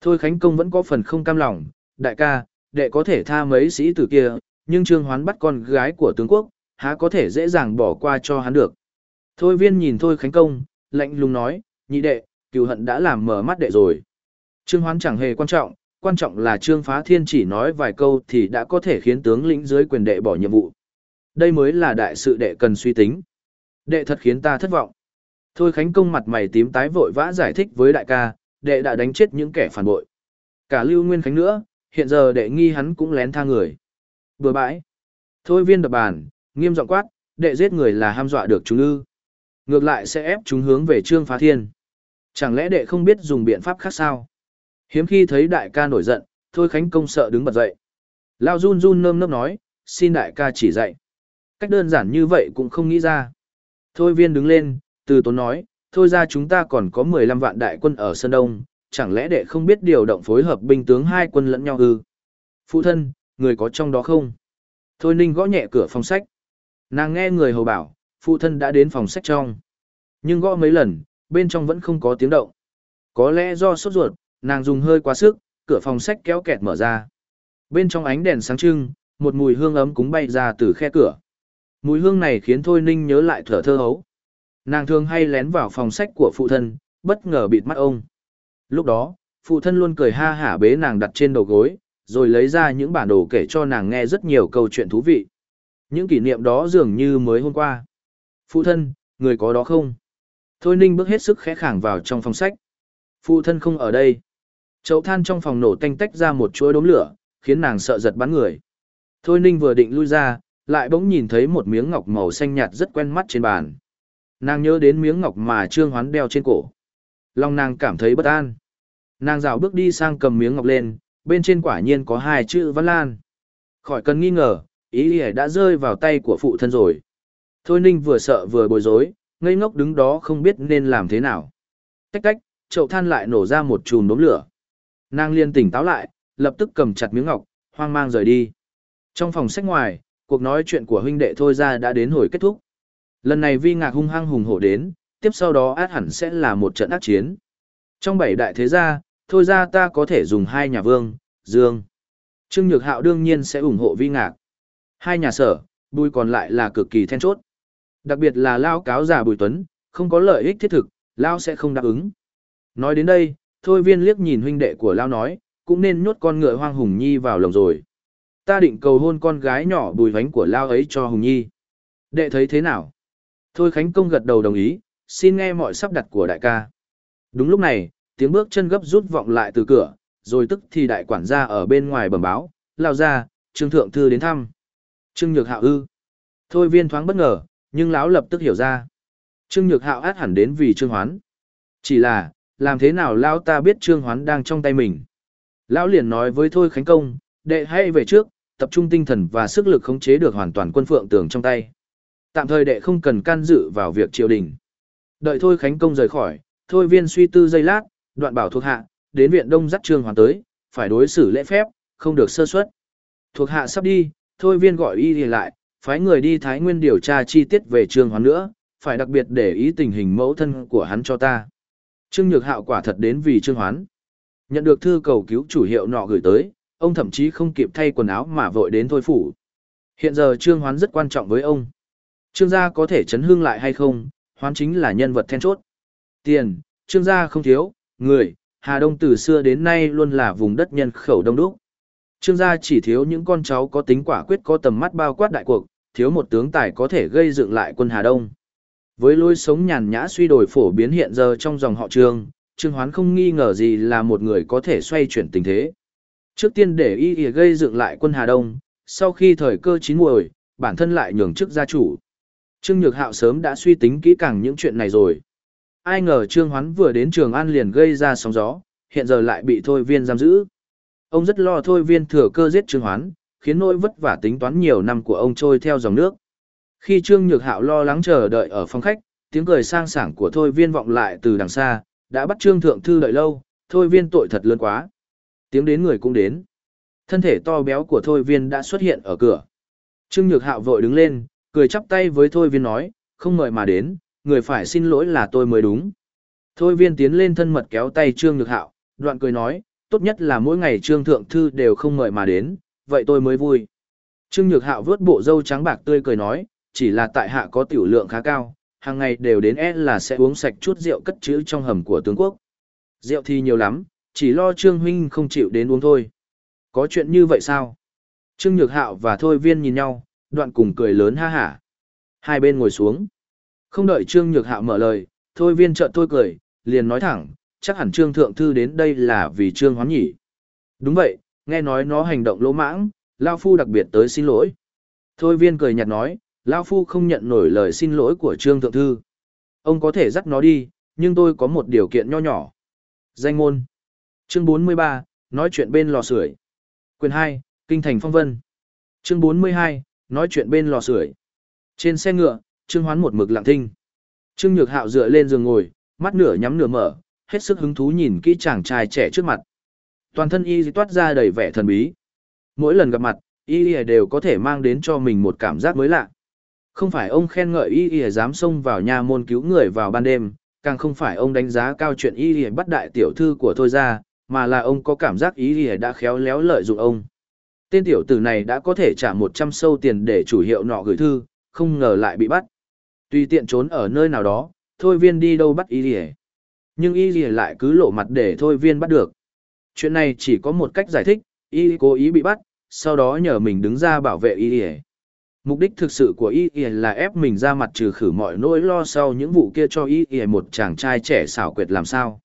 Thôi Khánh Công vẫn có phần không cam lòng, đại ca, đệ có thể tha mấy sĩ tử kia, nhưng Trương Hoán bắt con gái của tướng quốc, há có thể dễ dàng bỏ qua cho hắn được. Thôi viên nhìn Thôi Khánh Công, lạnh lùng nói, nhị đệ, cựu hận đã làm mở mắt đệ rồi. Trương Hoán chẳng hề quan trọng, quan trọng là Trương Phá Thiên chỉ nói vài câu thì đã có thể khiến tướng lĩnh dưới quyền đệ bỏ nhiệm vụ. Đây mới là đại sự đệ cần suy tính. Đệ thật khiến ta thất vọng. Thôi Khánh Công mặt mày tím tái vội vã giải thích với đại ca, đệ đã đánh chết những kẻ phản bội. Cả Lưu Nguyên Khánh nữa, hiện giờ đệ nghi hắn cũng lén tha người. Bừa bãi. Thôi viên đập bàn, nghiêm giọng quát, đệ giết người là ham dọa được chúng ư. Ngược lại sẽ ép chúng hướng về trương phá thiên. Chẳng lẽ đệ không biết dùng biện pháp khác sao? Hiếm khi thấy đại ca nổi giận, thôi khánh công sợ đứng bật dậy. Lao run run nơm nớp nói, xin đại ca chỉ dạy. Cách đơn giản như vậy cũng không nghĩ ra. Thôi viên đứng lên, từ tốn nói, thôi ra chúng ta còn có 15 vạn đại quân ở Sơn Đông, chẳng lẽ đệ không biết điều động phối hợp binh tướng hai quân lẫn nhau ư? Phụ thân, người có trong đó không? Thôi ninh gõ nhẹ cửa phòng sách. Nàng nghe người hầu bảo, phụ thân đã đến phòng sách trong. Nhưng gõ mấy lần, bên trong vẫn không có tiếng động. Có lẽ do sốt ruột, nàng dùng hơi quá sức, cửa phòng sách kéo kẹt mở ra. Bên trong ánh đèn sáng trưng, một mùi hương ấm cúng bay ra từ khe cửa. Mùi hương này khiến Thôi Ninh nhớ lại thở thơ hấu. Nàng thường hay lén vào phòng sách của phụ thân, bất ngờ bịt mắt ông. Lúc đó, phụ thân luôn cười ha hả bế nàng đặt trên đầu gối, rồi lấy ra những bản đồ kể cho nàng nghe rất nhiều câu chuyện thú vị. Những kỷ niệm đó dường như mới hôm qua. Phụ thân, người có đó không? Thôi ninh bước hết sức khẽ khàng vào trong phòng sách. Phụ thân không ở đây. Chậu than trong phòng nổ tanh tách ra một chuỗi đốm lửa, khiến nàng sợ giật bắn người. Thôi ninh vừa định lui ra, lại bỗng nhìn thấy một miếng ngọc màu xanh nhạt rất quen mắt trên bàn. Nàng nhớ đến miếng ngọc mà Trương Hoán đeo trên cổ. Lòng nàng cảm thấy bất an. Nàng rào bước đi sang cầm miếng ngọc lên, bên trên quả nhiên có hai chữ Văn Lan. Khỏi cần nghi ngờ, ý ý đã rơi vào tay của phụ thân rồi. Thôi Ninh vừa sợ vừa bối rối, ngây ngốc đứng đó không biết nên làm thế nào. Tách tách, chậu than lại nổ ra một chùm đốm lửa. Nàng liên tỉnh táo lại, lập tức cầm chặt miếng ngọc, hoang mang rời đi. Trong phòng sách ngoài, cuộc nói chuyện của huynh đệ thôi ra đã đến hồi kết thúc. Lần này vi ngạc hung hăng hùng hổ đến, tiếp sau đó át hẳn sẽ là một trận ác chiến. Trong bảy đại thế gia, thôi ra ta có thể dùng hai nhà vương, dương. Trương Nhược Hạo đương nhiên sẽ ủng hộ vi ngạc. Hai nhà sở, bùi còn lại là cực kỳ then chốt. Đặc biệt là Lao cáo già Bùi Tuấn, không có lợi ích thiết thực, Lao sẽ không đáp ứng. Nói đến đây, Thôi viên liếc nhìn huynh đệ của Lao nói, cũng nên nhốt con ngựa hoang Hùng Nhi vào lồng rồi. Ta định cầu hôn con gái nhỏ bùi vánh của Lao ấy cho Hùng Nhi. Đệ thấy thế nào? Thôi Khánh Công gật đầu đồng ý, xin nghe mọi sắp đặt của đại ca. Đúng lúc này, tiếng bước chân gấp rút vọng lại từ cửa, rồi tức thì đại quản gia ở bên ngoài bẩm báo, lao ra, trương thượng thư đến thăm. Trương Nhược Hạo ư. Thôi viên thoáng bất ngờ, nhưng lão lập tức hiểu ra. Trương Nhược Hạo át hẳn đến vì Trương Hoán. Chỉ là, làm thế nào lão ta biết Trương Hoán đang trong tay mình? Lão liền nói với Thôi Khánh Công, đệ hãy về trước, tập trung tinh thần và sức lực khống chế được hoàn toàn quân phượng tường trong tay. Tạm thời đệ không cần can dự vào việc triều đình. Đợi Thôi Khánh Công rời khỏi, Thôi viên suy tư giây lát, đoạn bảo thuộc hạ, đến viện đông dắt Trương hoàn tới, phải đối xử lễ phép, không được sơ suất. Thuộc hạ sắp đi, Thôi viên gọi y thì lại, phái người đi Thái Nguyên điều tra chi tiết về Trương hoàn nữa, phải đặc biệt để ý tình hình mẫu thân của hắn cho ta. Trương Nhược Hạo quả thật đến vì Trương Hoán. Nhận được thư cầu cứu chủ hiệu nọ gửi tới, ông thậm chí không kịp thay quần áo mà vội đến thôi phủ. Hiện giờ Trương Hoán rất quan trọng với ông. Trương gia có thể chấn hương lại hay không, Hoán chính là nhân vật then chốt. Tiền, Trương gia không thiếu, người, Hà Đông từ xưa đến nay luôn là vùng đất nhân khẩu đông đúc. Trương gia chỉ thiếu những con cháu có tính quả quyết có tầm mắt bao quát đại cuộc, thiếu một tướng tài có thể gây dựng lại quân Hà Đông. Với lối sống nhàn nhã suy đổi phổ biến hiện giờ trong dòng họ Trương, Trương Hoán không nghi ngờ gì là một người có thể xoay chuyển tình thế. Trước tiên để y gây dựng lại quân Hà Đông, sau khi thời cơ chín muồi, bản thân lại nhường chức gia chủ. Trương Nhược Hạo sớm đã suy tính kỹ càng những chuyện này rồi. Ai ngờ Trương Hoán vừa đến Trường An liền gây ra sóng gió, hiện giờ lại bị Thôi Viên giam giữ. Ông rất lo Thôi Viên thừa cơ giết Trương Hoán, khiến nỗi vất vả tính toán nhiều năm của ông trôi theo dòng nước. Khi Trương Nhược Hạo lo lắng chờ đợi ở phòng khách, tiếng cười sang sảng của Thôi Viên vọng lại từ đằng xa, đã bắt Trương Thượng Thư đợi lâu, Thôi Viên tội thật lớn quá. Tiếng đến người cũng đến. Thân thể to béo của Thôi Viên đã xuất hiện ở cửa. Trương Nhược Hạo vội đứng lên, cười chắp tay với Thôi Viên nói, không mời mà đến, người phải xin lỗi là tôi mới đúng. Thôi Viên tiến lên thân mật kéo tay Trương Nhược Hạo, đoạn cười nói, tốt nhất là mỗi ngày Trương Thượng Thư đều không mời mà đến, vậy tôi mới vui. Trương Nhược Hạo vớt bộ râu trắng bạc tươi cười nói, chỉ là tại hạ có tiểu lượng khá cao, hàng ngày đều đến é là sẽ uống sạch chút rượu cất trữ trong hầm của tướng quốc. Rượu thì nhiều lắm, chỉ lo Trương Huynh không chịu đến uống thôi. Có chuyện như vậy sao? Trương Nhược Hạo và Thôi Viên nhìn nhau, đoạn cùng cười lớn ha hả. Hai bên ngồi xuống. Không đợi Trương Nhược Hạo mở lời, Thôi Viên chợt thôi cười, liền nói thẳng, chắc hẳn Trương Thượng Thư đến đây là vì Trương Hoán nhỉ. Đúng vậy, nghe nói nó hành động lỗ mãng, Lao Phu đặc biệt tới xin lỗi. Thôi viên cười nhạt nói, Lao Phu không nhận nổi lời xin lỗi của Trương Thượng Thư. Ông có thể dắt nó đi, nhưng tôi có một điều kiện nho nhỏ. Danh môn. Chương 43, nói chuyện bên lò sưởi. Quyền 2, Kinh thành phong vân. Chương 42, nói chuyện bên lò sưởi. Trên xe ngựa, Trương Hoán một mực lặng thinh. Trương Nhược Hạo dựa lên giường ngồi, mắt nửa nhắm nửa mở, hết sức hứng thú nhìn kỹ chàng trai trẻ trước mặt. Toàn thân y toát ra đầy vẻ thần bí. Mỗi lần gặp mặt, y đều có thể mang đến cho mình một cảm giác mới lạ. Không phải ông khen ngợi y dám xông vào nhà môn cứu người vào ban đêm, càng không phải ông đánh giá cao chuyện y bắt đại tiểu thư của thôi ra, mà là ông có cảm giác y đã khéo léo lợi dụng ông. Tên tiểu tử này đã có thể trả 100 sâu tiền để chủ hiệu nọ gửi thư, không ngờ lại bị bắt. Tùy tiện trốn ở nơi nào đó, thôi viên đi đâu bắt y Nhưng y lại cứ lộ mặt để thôi viên bắt được. Chuyện này chỉ có một cách giải thích, y cố ý bị bắt, sau đó nhờ mình đứng ra bảo vệ y Mục đích thực sự của y là ép mình ra mặt trừ khử mọi nỗi lo sau những vụ kia cho y một chàng trai trẻ xảo quyệt làm sao.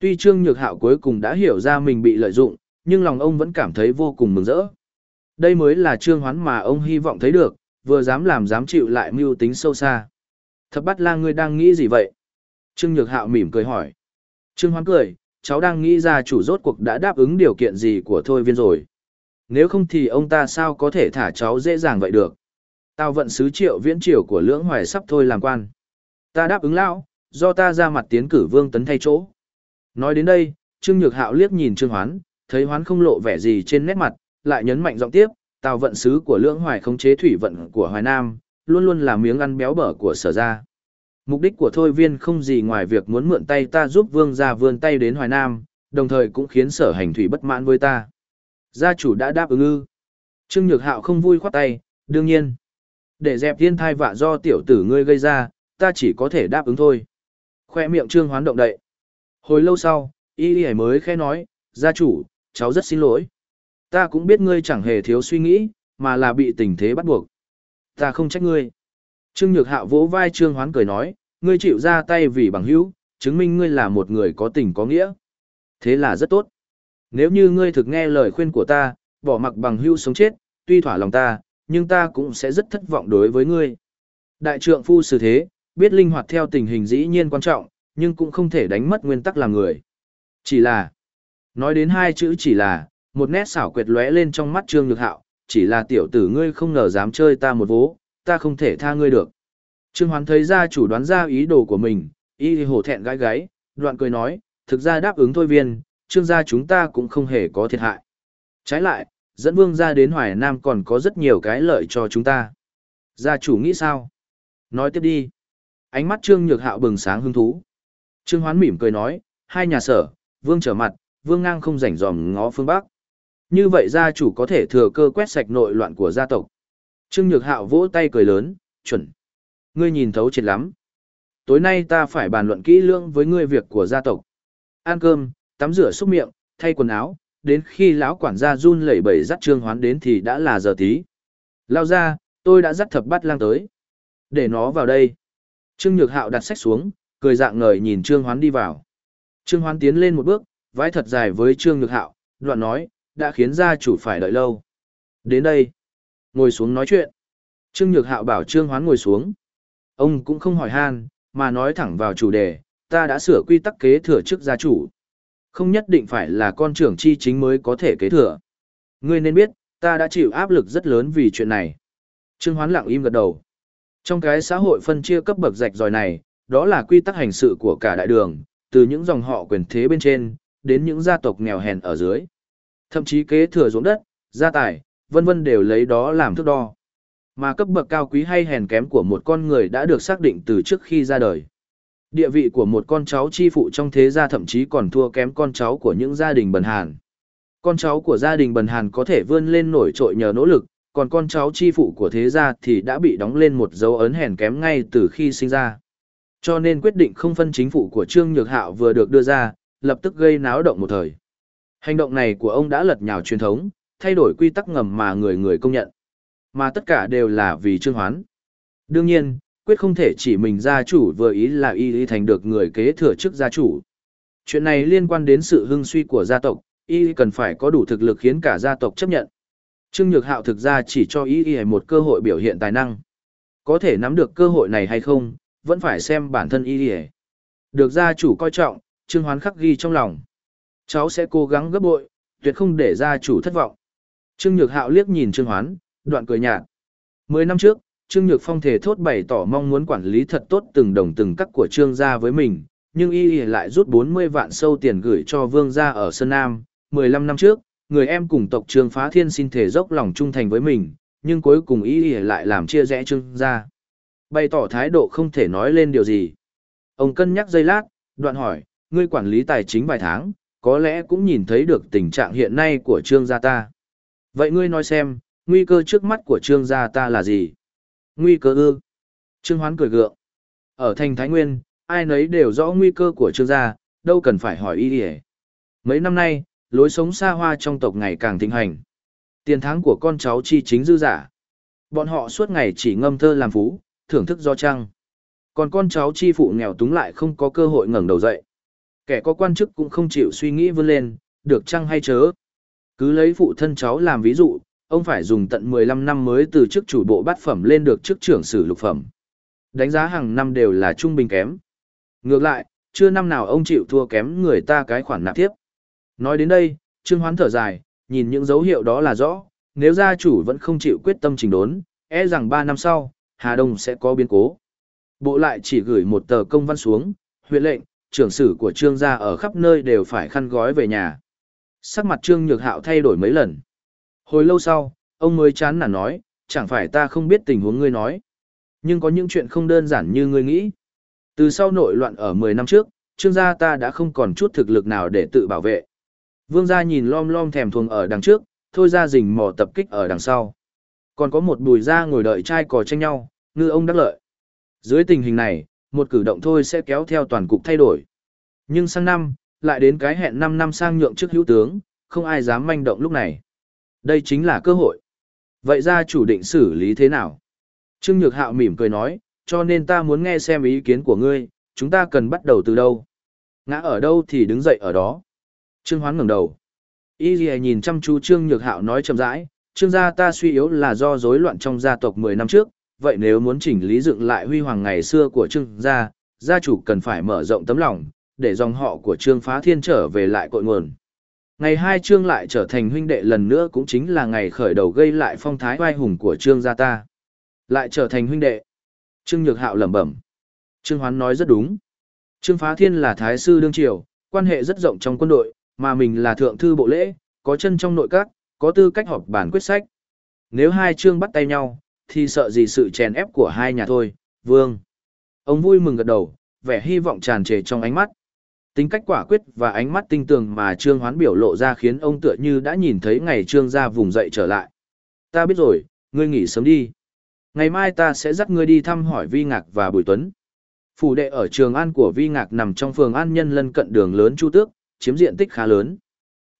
Tuy Trương Nhược Hạo cuối cùng đã hiểu ra mình bị lợi dụng, nhưng lòng ông vẫn cảm thấy vô cùng mừng rỡ. Đây mới là Trương Hoán mà ông hy vọng thấy được, vừa dám làm dám chịu lại mưu tính sâu xa. Thập bắt lang ngươi đang nghĩ gì vậy? Trương Nhược Hạo mỉm cười hỏi. Trương Hoán cười, cháu đang nghĩ ra chủ rốt cuộc đã đáp ứng điều kiện gì của thôi viên rồi. Nếu không thì ông ta sao có thể thả cháu dễ dàng vậy được. Tao vận sứ triệu viễn triều của lưỡng hoài sắp thôi làm quan. Ta đáp ứng lão, do ta ra mặt tiến cử vương tấn thay chỗ. Nói đến đây, Trương Nhược Hạo liếc nhìn Trương Hoán, thấy Hoán không lộ vẻ gì trên nét mặt, lại nhấn mạnh giọng tiếp, tàu vận sứ của lưỡng hoài khống chế thủy vận của Hoài Nam, luôn luôn là miếng ăn béo bở của sở gia. Mục đích của Thôi Viên không gì ngoài việc muốn mượn tay ta giúp vương gia vươn tay đến Hoài Nam, đồng thời cũng khiến sở hành thủy bất mãn với ta. Gia chủ đã đáp ứng ư. Trương Nhược Hạo không vui khoát tay, đương nhiên. Để dẹp thiên thai vạ do tiểu tử ngươi gây ra, ta chỉ có thể đáp ứng thôi. Khoe miệng Trương Hoán động đậy. Hồi lâu sau, y y mới khẽ nói, gia chủ, cháu rất xin lỗi. Ta cũng biết ngươi chẳng hề thiếu suy nghĩ, mà là bị tình thế bắt buộc. Ta không trách ngươi. Trương Nhược Hạo vỗ vai Trương Hoán cười nói, ngươi chịu ra tay vì bằng hữu, chứng minh ngươi là một người có tình có nghĩa. Thế là rất tốt. Nếu như ngươi thực nghe lời khuyên của ta, bỏ mặc bằng hữu sống chết, tuy thỏa lòng ta, nhưng ta cũng sẽ rất thất vọng đối với ngươi. Đại trượng phu xử thế, biết linh hoạt theo tình hình dĩ nhiên quan trọng, nhưng cũng không thể đánh mất nguyên tắc làm người. Chỉ là, nói đến hai chữ chỉ là, một nét xảo quyệt lóe lên trong mắt Trương Nhược Hạo, chỉ là tiểu tử ngươi không ngờ dám chơi ta một vố, ta không thể tha ngươi được. Trương Hoán thấy gia chủ đoán ra ý đồ của mình, y hổ thẹn gãi gáy, đoạn cười nói, thực ra đáp ứng thôi viên, trương gia chúng ta cũng không hề có thiệt hại. Trái lại, dẫn vương gia đến Hoài Nam còn có rất nhiều cái lợi cho chúng ta. Gia chủ nghĩ sao? Nói tiếp đi. Ánh mắt trương nhược hạo bừng sáng hứng thú. Trương Hoán mỉm cười nói, hai nhà sở, vương trở mặt, vương ngang không rảnh dòm ngó phương Bắc. Như vậy gia chủ có thể thừa cơ quét sạch nội loạn của gia tộc. Trương Nhược Hạo vỗ tay cười lớn, chuẩn. Ngươi nhìn thấu triệt lắm. Tối nay ta phải bàn luận kỹ lưỡng với ngươi việc của gia tộc. Ăn cơm, tắm rửa xúc miệng, thay quần áo, đến khi lão quản gia run lẩy bẩy dắt Trương Hoán đến thì đã là giờ tí. Lao ra, tôi đã dắt thập bát lang tới. Để nó vào đây. Trương Nhược Hạo đặt sách xuống, cười dạng ngời nhìn Trương Hoán đi vào. Trương Hoán tiến lên một bước, vái thật dài với Trương Nhược Hạo, đoạn nói, đã khiến gia chủ phải đợi lâu. Đến đây, ngồi xuống nói chuyện. Trương Nhược Hạo bảo Trương Hoán ngồi xuống. Ông cũng không hỏi han, mà nói thẳng vào chủ đề, ta đã sửa quy tắc kế thừa trước gia chủ. Không nhất định phải là con trưởng chi chính mới có thể kế thừa. Ngươi nên biết, ta đã chịu áp lực rất lớn vì chuyện này. Trương Hoán lặng im gật đầu. Trong cái xã hội phân chia cấp bậc rạch ròi này, đó là quy tắc hành sự của cả đại đường, từ những dòng họ quyền thế bên trên, đến những gia tộc nghèo hèn ở dưới. Thậm chí kế thừa ruộng đất, gia tài, vân vân đều lấy đó làm thước đo. Mà cấp bậc cao quý hay hèn kém của một con người đã được xác định từ trước khi ra đời. Địa vị của một con cháu chi phụ trong thế gia thậm chí còn thua kém con cháu của những gia đình bần hàn. Con cháu của gia đình bần hàn có thể vươn lên nổi trội nhờ nỗ lực, còn con cháu chi phụ của thế gia thì đã bị đóng lên một dấu ấn hèn kém ngay từ khi sinh ra. Cho nên quyết định không phân chính phủ của Trương Nhược Hạo vừa được đưa ra, lập tức gây náo động một thời. Hành động này của ông đã lật nhào truyền thống, thay đổi quy tắc ngầm mà người người công nhận. Mà tất cả đều là vì Trương Hoán. Đương nhiên, quyết không thể chỉ mình gia chủ vừa ý là y y thành được người kế thừa chức gia chủ. Chuyện này liên quan đến sự hưng suy của gia tộc, y cần phải có đủ thực lực khiến cả gia tộc chấp nhận. Trương Nhược Hạo thực ra chỉ cho y y một cơ hội biểu hiện tài năng. Có thể nắm được cơ hội này hay không, vẫn phải xem bản thân y y. Được gia chủ coi trọng, Trương Hoán khắc ghi trong lòng. Cháu sẽ cố gắng gấp bội, tuyệt không để gia chủ thất vọng. Trương Nhược Hạo liếc nhìn Trương Hoán, đoạn cười nhạt. Mười năm trước, Trương Nhược Phong thể thốt bày tỏ mong muốn quản lý thật tốt từng đồng từng cắc của Trương gia với mình, nhưng y lại rút 40 vạn sâu tiền gửi cho Vương gia ở Sơn Nam. 15 năm trước, người em cùng tộc Trương Phá Thiên xin thể dốc lòng trung thành với mình, nhưng cuối cùng y lại làm chia rẽ Trương gia. Bày tỏ thái độ không thể nói lên điều gì. Ông cân nhắc giây lát, đoạn hỏi, ngươi quản lý tài chính vài tháng, có lẽ cũng nhìn thấy được tình trạng hiện nay của Trương gia ta. Vậy ngươi nói xem, nguy cơ trước mắt của Trương gia ta là gì? Nguy cơ ư? Trương Hoán cười gượng. Ở thành Thái Nguyên, ai nấy đều rõ nguy cơ của Trương gia, đâu cần phải hỏi y đi Mấy năm nay, lối sống xa hoa trong tộc ngày càng thịnh hành. Tiền tháng của con cháu chi chính dư giả. Bọn họ suốt ngày chỉ ngâm thơ làm phú, thưởng thức do trăng. Còn con cháu chi phụ nghèo túng lại không có cơ hội ngẩng đầu dậy. Kẻ có quan chức cũng không chịu suy nghĩ vươn lên, được chăng hay chớ. Cứ lấy phụ thân cháu làm ví dụ, ông phải dùng tận 15 năm mới từ chức chủ bộ bát phẩm lên được chức trưởng sử lục phẩm. Đánh giá hàng năm đều là trung bình kém. Ngược lại, chưa năm nào ông chịu thua kém người ta cái khoản nạp tiếp. Nói đến đây, Trương Hoán thở dài, nhìn những dấu hiệu đó là rõ, nếu gia chủ vẫn không chịu quyết tâm trình đốn, e rằng 3 năm sau, Hà Đông sẽ có biến cố. Bộ lại chỉ gửi một tờ công văn xuống, huyện lệnh, trưởng sử của trương gia ở khắp nơi đều phải khăn gói về nhà. Sắc mặt trương nhược hạo thay đổi mấy lần. Hồi lâu sau, ông mới chán nản nói, chẳng phải ta không biết tình huống ngươi nói. Nhưng có những chuyện không đơn giản như ngươi nghĩ. Từ sau nội loạn ở 10 năm trước, trương gia ta đã không còn chút thực lực nào để tự bảo vệ. Vương gia nhìn lom lom thèm thuồng ở đằng trước, thôi ra rình mò tập kích ở đằng sau. Còn có một bùi gia ngồi đợi trai cò tranh nhau, ngư ông đắc lợi. Dưới tình hình này, một cử động thôi sẽ kéo theo toàn cục thay đổi. Nhưng sang năm, lại đến cái hẹn 5 năm sang nhượng chức hữu tướng, không ai dám manh động lúc này. Đây chính là cơ hội. Vậy ra chủ định xử lý thế nào? Trương Nhược Hạo mỉm cười nói, cho nên ta muốn nghe xem ý kiến của ngươi, chúng ta cần bắt đầu từ đâu? Ngã ở đâu thì đứng dậy ở đó. Trương Hoán ngẩng đầu. Y Ghi nhìn chăm chú Trương Nhược Hạo nói chậm rãi, Trương gia ta suy yếu là do rối loạn trong gia tộc 10 năm trước, vậy nếu muốn chỉnh lý dựng lại huy hoàng ngày xưa của Trương gia, gia chủ cần phải mở rộng tấm lòng, để dòng họ của Trương Phá Thiên trở về lại cội nguồn. Ngày hai Trương lại trở thành huynh đệ lần nữa cũng chính là ngày khởi đầu gây lại phong thái oai hùng của Trương gia ta. Lại trở thành huynh đệ. Trương Nhược Hạo lẩm bẩm. Trương Hoán nói rất đúng. Trương Phá Thiên là thái sư đương triều, quan hệ rất rộng trong quân đội, mà mình là thượng thư bộ lễ, có chân trong nội các, có tư cách họp bản quyết sách. Nếu hai trương bắt tay nhau, thì sợ gì sự chèn ép của hai nhà thôi, vương. Ông vui mừng gật đầu, vẻ hy vọng tràn trề trong ánh mắt. Tính cách quả quyết và ánh mắt tinh tường mà Trương Hoán biểu lộ ra khiến ông tựa như đã nhìn thấy ngày Trương ra vùng dậy trở lại. Ta biết rồi, ngươi nghỉ sớm đi. Ngày mai ta sẽ dắt ngươi đi thăm hỏi Vi Ngạc và Bùi Tuấn. Phủ đệ ở trường An của Vi Ngạc nằm trong phường An Nhân lân cận đường lớn Chu Tước, chiếm diện tích khá lớn.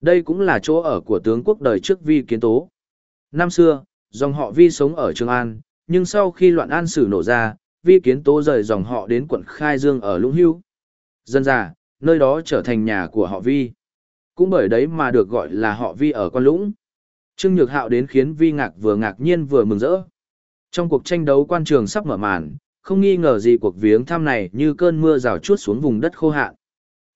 Đây cũng là chỗ ở của tướng quốc đời trước Vi Kiến Tố. Năm xưa, dòng họ Vi sống ở Trường An, nhưng sau khi loạn an sử nổ ra, Vi Kiến Tố rời dòng họ đến quận Khai Dương ở Lũng Hưu. Dân già, nơi đó trở thành nhà của họ Vi. Cũng bởi đấy mà được gọi là họ Vi ở con Lũng. Trương Nhược Hạo đến khiến Vi ngạc vừa ngạc nhiên vừa mừng rỡ. Trong cuộc tranh đấu quan trường sắp mở màn, không nghi ngờ gì cuộc viếng thăm này như cơn mưa rào chuốt xuống vùng đất khô hạn.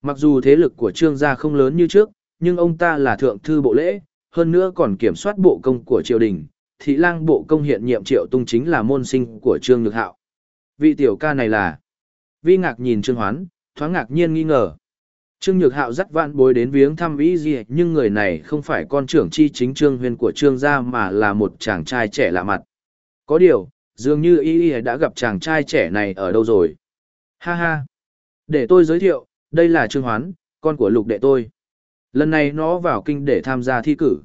Mặc dù thế lực của Trương gia không lớn như trước, nhưng ông ta là thượng thư bộ lễ, hơn nữa còn kiểm soát bộ công của triều đình, thị lang bộ công hiện nhiệm triệu tung chính là môn sinh của Trương Nhược Hạo. Vị tiểu ca này là... Vi ngạc nhìn Trương Hoán, thoáng ngạc nhiên nghi ngờ. Trương Nhược Hạo dắt vạn bối đến viếng thăm ý gì nhưng người này không phải con trưởng chi chính Trương Huyền của Trương gia mà là một chàng trai trẻ lạ mặt. Có điều, dường như y đã gặp chàng trai trẻ này ở đâu rồi. Ha ha! Để tôi giới thiệu, đây là Trương Hoán, con của lục đệ tôi. Lần này nó vào kinh để tham gia thi cử.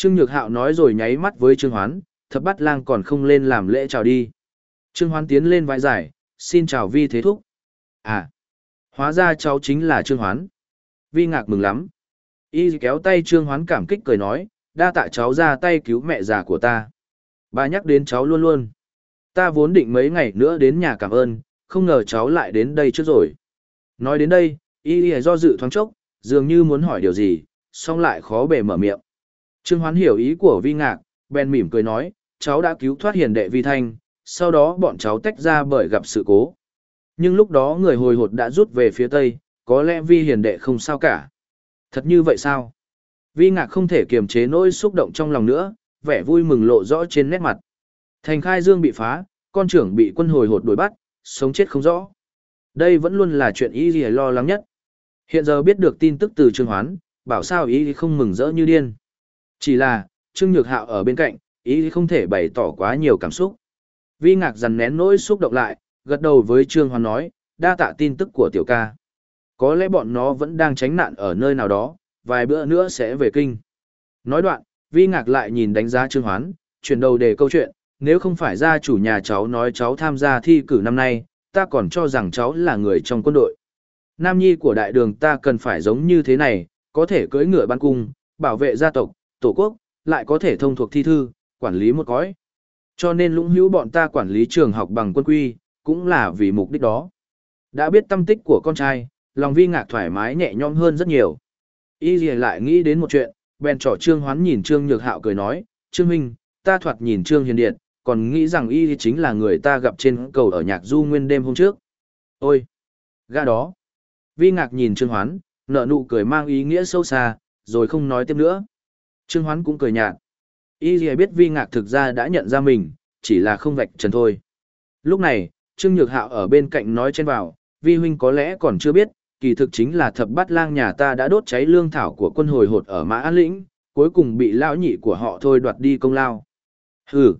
Trương Nhược Hạo nói rồi nháy mắt với Trương Hoán, thập bắt lang còn không lên làm lễ chào đi. Trương Hoán tiến lên vãi giải, xin chào vi thế thúc. À, hóa ra cháu chính là Trương Hoán. Vi ngạc mừng lắm. Y kéo tay Trương Hoán cảm kích cười nói, đa tạ cháu ra tay cứu mẹ già của ta. Bà nhắc đến cháu luôn luôn. Ta vốn định mấy ngày nữa đến nhà cảm ơn, không ngờ cháu lại đến đây trước rồi. Nói đến đây, y do dự thoáng chốc, dường như muốn hỏi điều gì, song lại khó bề mở miệng. Trương Hoán hiểu ý của Vi Ngạc, bèn mỉm cười nói, cháu đã cứu thoát hiền đệ Vi Thanh, sau đó bọn cháu tách ra bởi gặp sự cố. Nhưng lúc đó người hồi hột đã rút về phía tây, có lẽ Vi hiền đệ không sao cả. Thật như vậy sao? Vi Ngạc không thể kiềm chế nỗi xúc động trong lòng nữa, vẻ vui mừng lộ rõ trên nét mặt. Thành khai dương bị phá, con trưởng bị quân hồi hột đuổi bắt, sống chết không rõ. Đây vẫn luôn là chuyện ý gì lo lắng nhất. Hiện giờ biết được tin tức từ Trương Hoán, bảo sao ý không mừng rỡ như điên. Chỉ là, Trương Nhược Hạo ở bên cạnh, ý không thể bày tỏ quá nhiều cảm xúc. Vi ngạc dằn nén nỗi xúc động lại, gật đầu với Trương hoan nói, đa tạ tin tức của tiểu ca. Có lẽ bọn nó vẫn đang tránh nạn ở nơi nào đó, vài bữa nữa sẽ về kinh. Nói đoạn, Vi ngạc lại nhìn đánh giá Trương Hoán, chuyển đầu đề câu chuyện, nếu không phải gia chủ nhà cháu nói cháu tham gia thi cử năm nay, ta còn cho rằng cháu là người trong quân đội. Nam nhi của đại đường ta cần phải giống như thế này, có thể cưỡi ngựa ban cung, bảo vệ gia tộc, tổ quốc, lại có thể thông thuộc thi thư, quản lý một cõi. Cho nên lũng hữu bọn ta quản lý trường học bằng quân quy, cũng là vì mục đích đó. Đã biết tâm tích của con trai, lòng vi ngạc thoải mái nhẹ nhõm hơn rất nhiều. Y gì lại nghĩ đến một chuyện, bèn trỏ Trương Hoán nhìn Trương Nhược Hạo cười nói, Trương Minh, ta thoạt nhìn Trương Hiền Điện, còn nghĩ rằng y chính là người ta gặp trên cầu ở nhạc du nguyên đêm hôm trước. Ôi! ga đó! Vi ngạc nhìn Trương Hoán, nở nụ cười mang ý nghĩa sâu xa, rồi không nói tiếp nữa. Trương Hoán cũng cười nhạt. Y biết Vi ngạc thực ra đã nhận ra mình, chỉ là không vạch trần thôi. Lúc này, Trương Nhược Hạo ở bên cạnh nói trên vào, Vi huynh có lẽ còn chưa biết, kỳ thực chính là thập bát lang nhà ta đã đốt cháy lương thảo của quân hồi hột ở Mã An Lĩnh, cuối cùng bị lão nhị của họ thôi đoạt đi công lao. Hừ.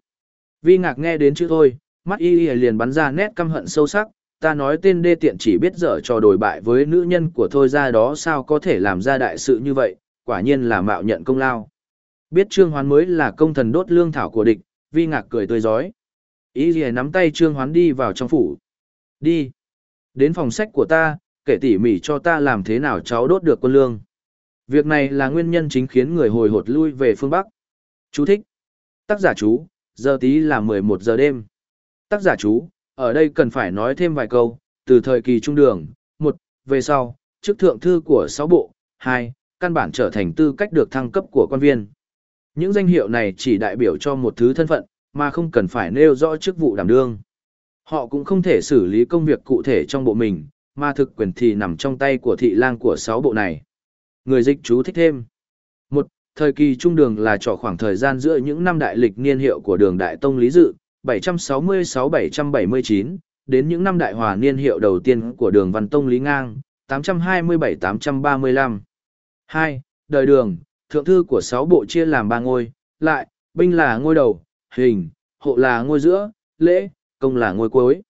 Vi ngạc nghe đến chữ thôi, mắt y liền bắn ra nét căm hận sâu sắc, ta nói tên đê tiện chỉ biết dở trò đổi bại với nữ nhân của thôi ra đó sao có thể làm ra đại sự như vậy, quả nhiên là mạo nhận công lao. Biết Trương Hoán mới là công thần đốt lương thảo của địch, vi ngạc cười tươi giói. Ý gì nắm tay Trương Hoán đi vào trong phủ. Đi. Đến phòng sách của ta, kể tỉ mỉ cho ta làm thế nào cháu đốt được quân lương. Việc này là nguyên nhân chính khiến người hồi hột lui về phương Bắc. Chú thích. Tác giả chú, giờ tí là 11 giờ đêm. Tác giả chú, ở đây cần phải nói thêm vài câu, từ thời kỳ trung đường, một, về sau, chức thượng thư của sáu bộ, hai, căn bản trở thành tư cách được thăng cấp của quan viên. Những danh hiệu này chỉ đại biểu cho một thứ thân phận, mà không cần phải nêu rõ chức vụ đảm đương. Họ cũng không thể xử lý công việc cụ thể trong bộ mình, mà thực quyền thì nằm trong tay của thị lang của sáu bộ này. Người dịch chú thích thêm. Một, thời kỳ trung đường là trò khoảng thời gian giữa những năm đại lịch niên hiệu của đường Đại Tông Lý Dự, 766-779, đến những năm đại hòa niên hiệu đầu tiên của đường Văn Tông Lý Ngang, 827-835. 2. Đời đường, thượng thư của sáu bộ chia làm ba ngôi, lại, binh là ngôi đầu, hình, hộ là ngôi giữa, lễ, công là ngôi cuối.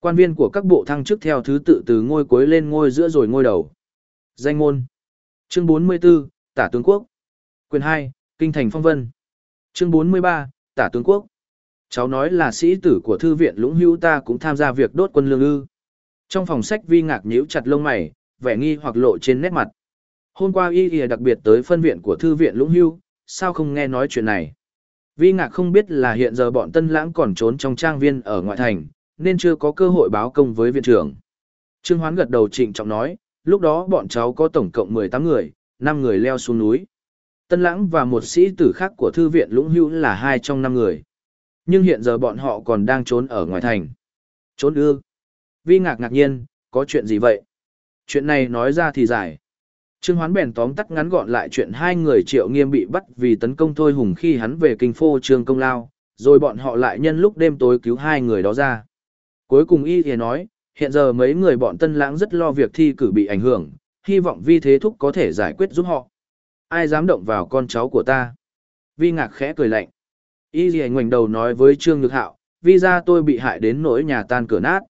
Quan viên của các bộ thăng chức theo thứ tự từ ngôi cuối lên ngôi giữa rồi ngôi đầu. Danh môn. Chương 44, Tả tướng quốc. Quyền 2, Kinh thành phong vân. Chương 43, Tả tướng quốc. Cháu nói là sĩ tử của thư viện Lũng Hữu ta cũng tham gia việc đốt quân lương ư. Trong phòng sách vi ngạc nhíu chặt lông mày, vẻ nghi hoặc lộ trên nét mặt. Hôm qua y y đặc biệt tới phân viện của thư viện Lũng Hưu, sao không nghe nói chuyện này? Vi ngạc không biết là hiện giờ bọn Tân Lãng còn trốn trong trang viên ở ngoại thành, nên chưa có cơ hội báo công với viện trưởng. Trương Hoán gật đầu trịnh trọng nói, lúc đó bọn cháu có tổng cộng 18 người, 5 người leo xuống núi. Tân Lãng và một sĩ tử khác của thư viện Lũng Hưu là hai trong năm người. Nhưng hiện giờ bọn họ còn đang trốn ở ngoài thành. Trốn ư? Vi ngạc ngạc nhiên, có chuyện gì vậy? Chuyện này nói ra thì dài. Trương Hoán bèn tóm tắt ngắn gọn lại chuyện hai người triệu nghiêm bị bắt vì tấn công thôi hùng khi hắn về kinh phô trương công lao, rồi bọn họ lại nhân lúc đêm tối cứu hai người đó ra. Cuối cùng y thì nói, hiện giờ mấy người bọn tân lãng rất lo việc thi cử bị ảnh hưởng, hy vọng vi thế thúc có thể giải quyết giúp họ. Ai dám động vào con cháu của ta? Vi ngạc khẽ cười lạnh. Y thì ngoảnh đầu nói với Trương Nhược Hạo, Vi ra tôi bị hại đến nỗi nhà tan cửa nát.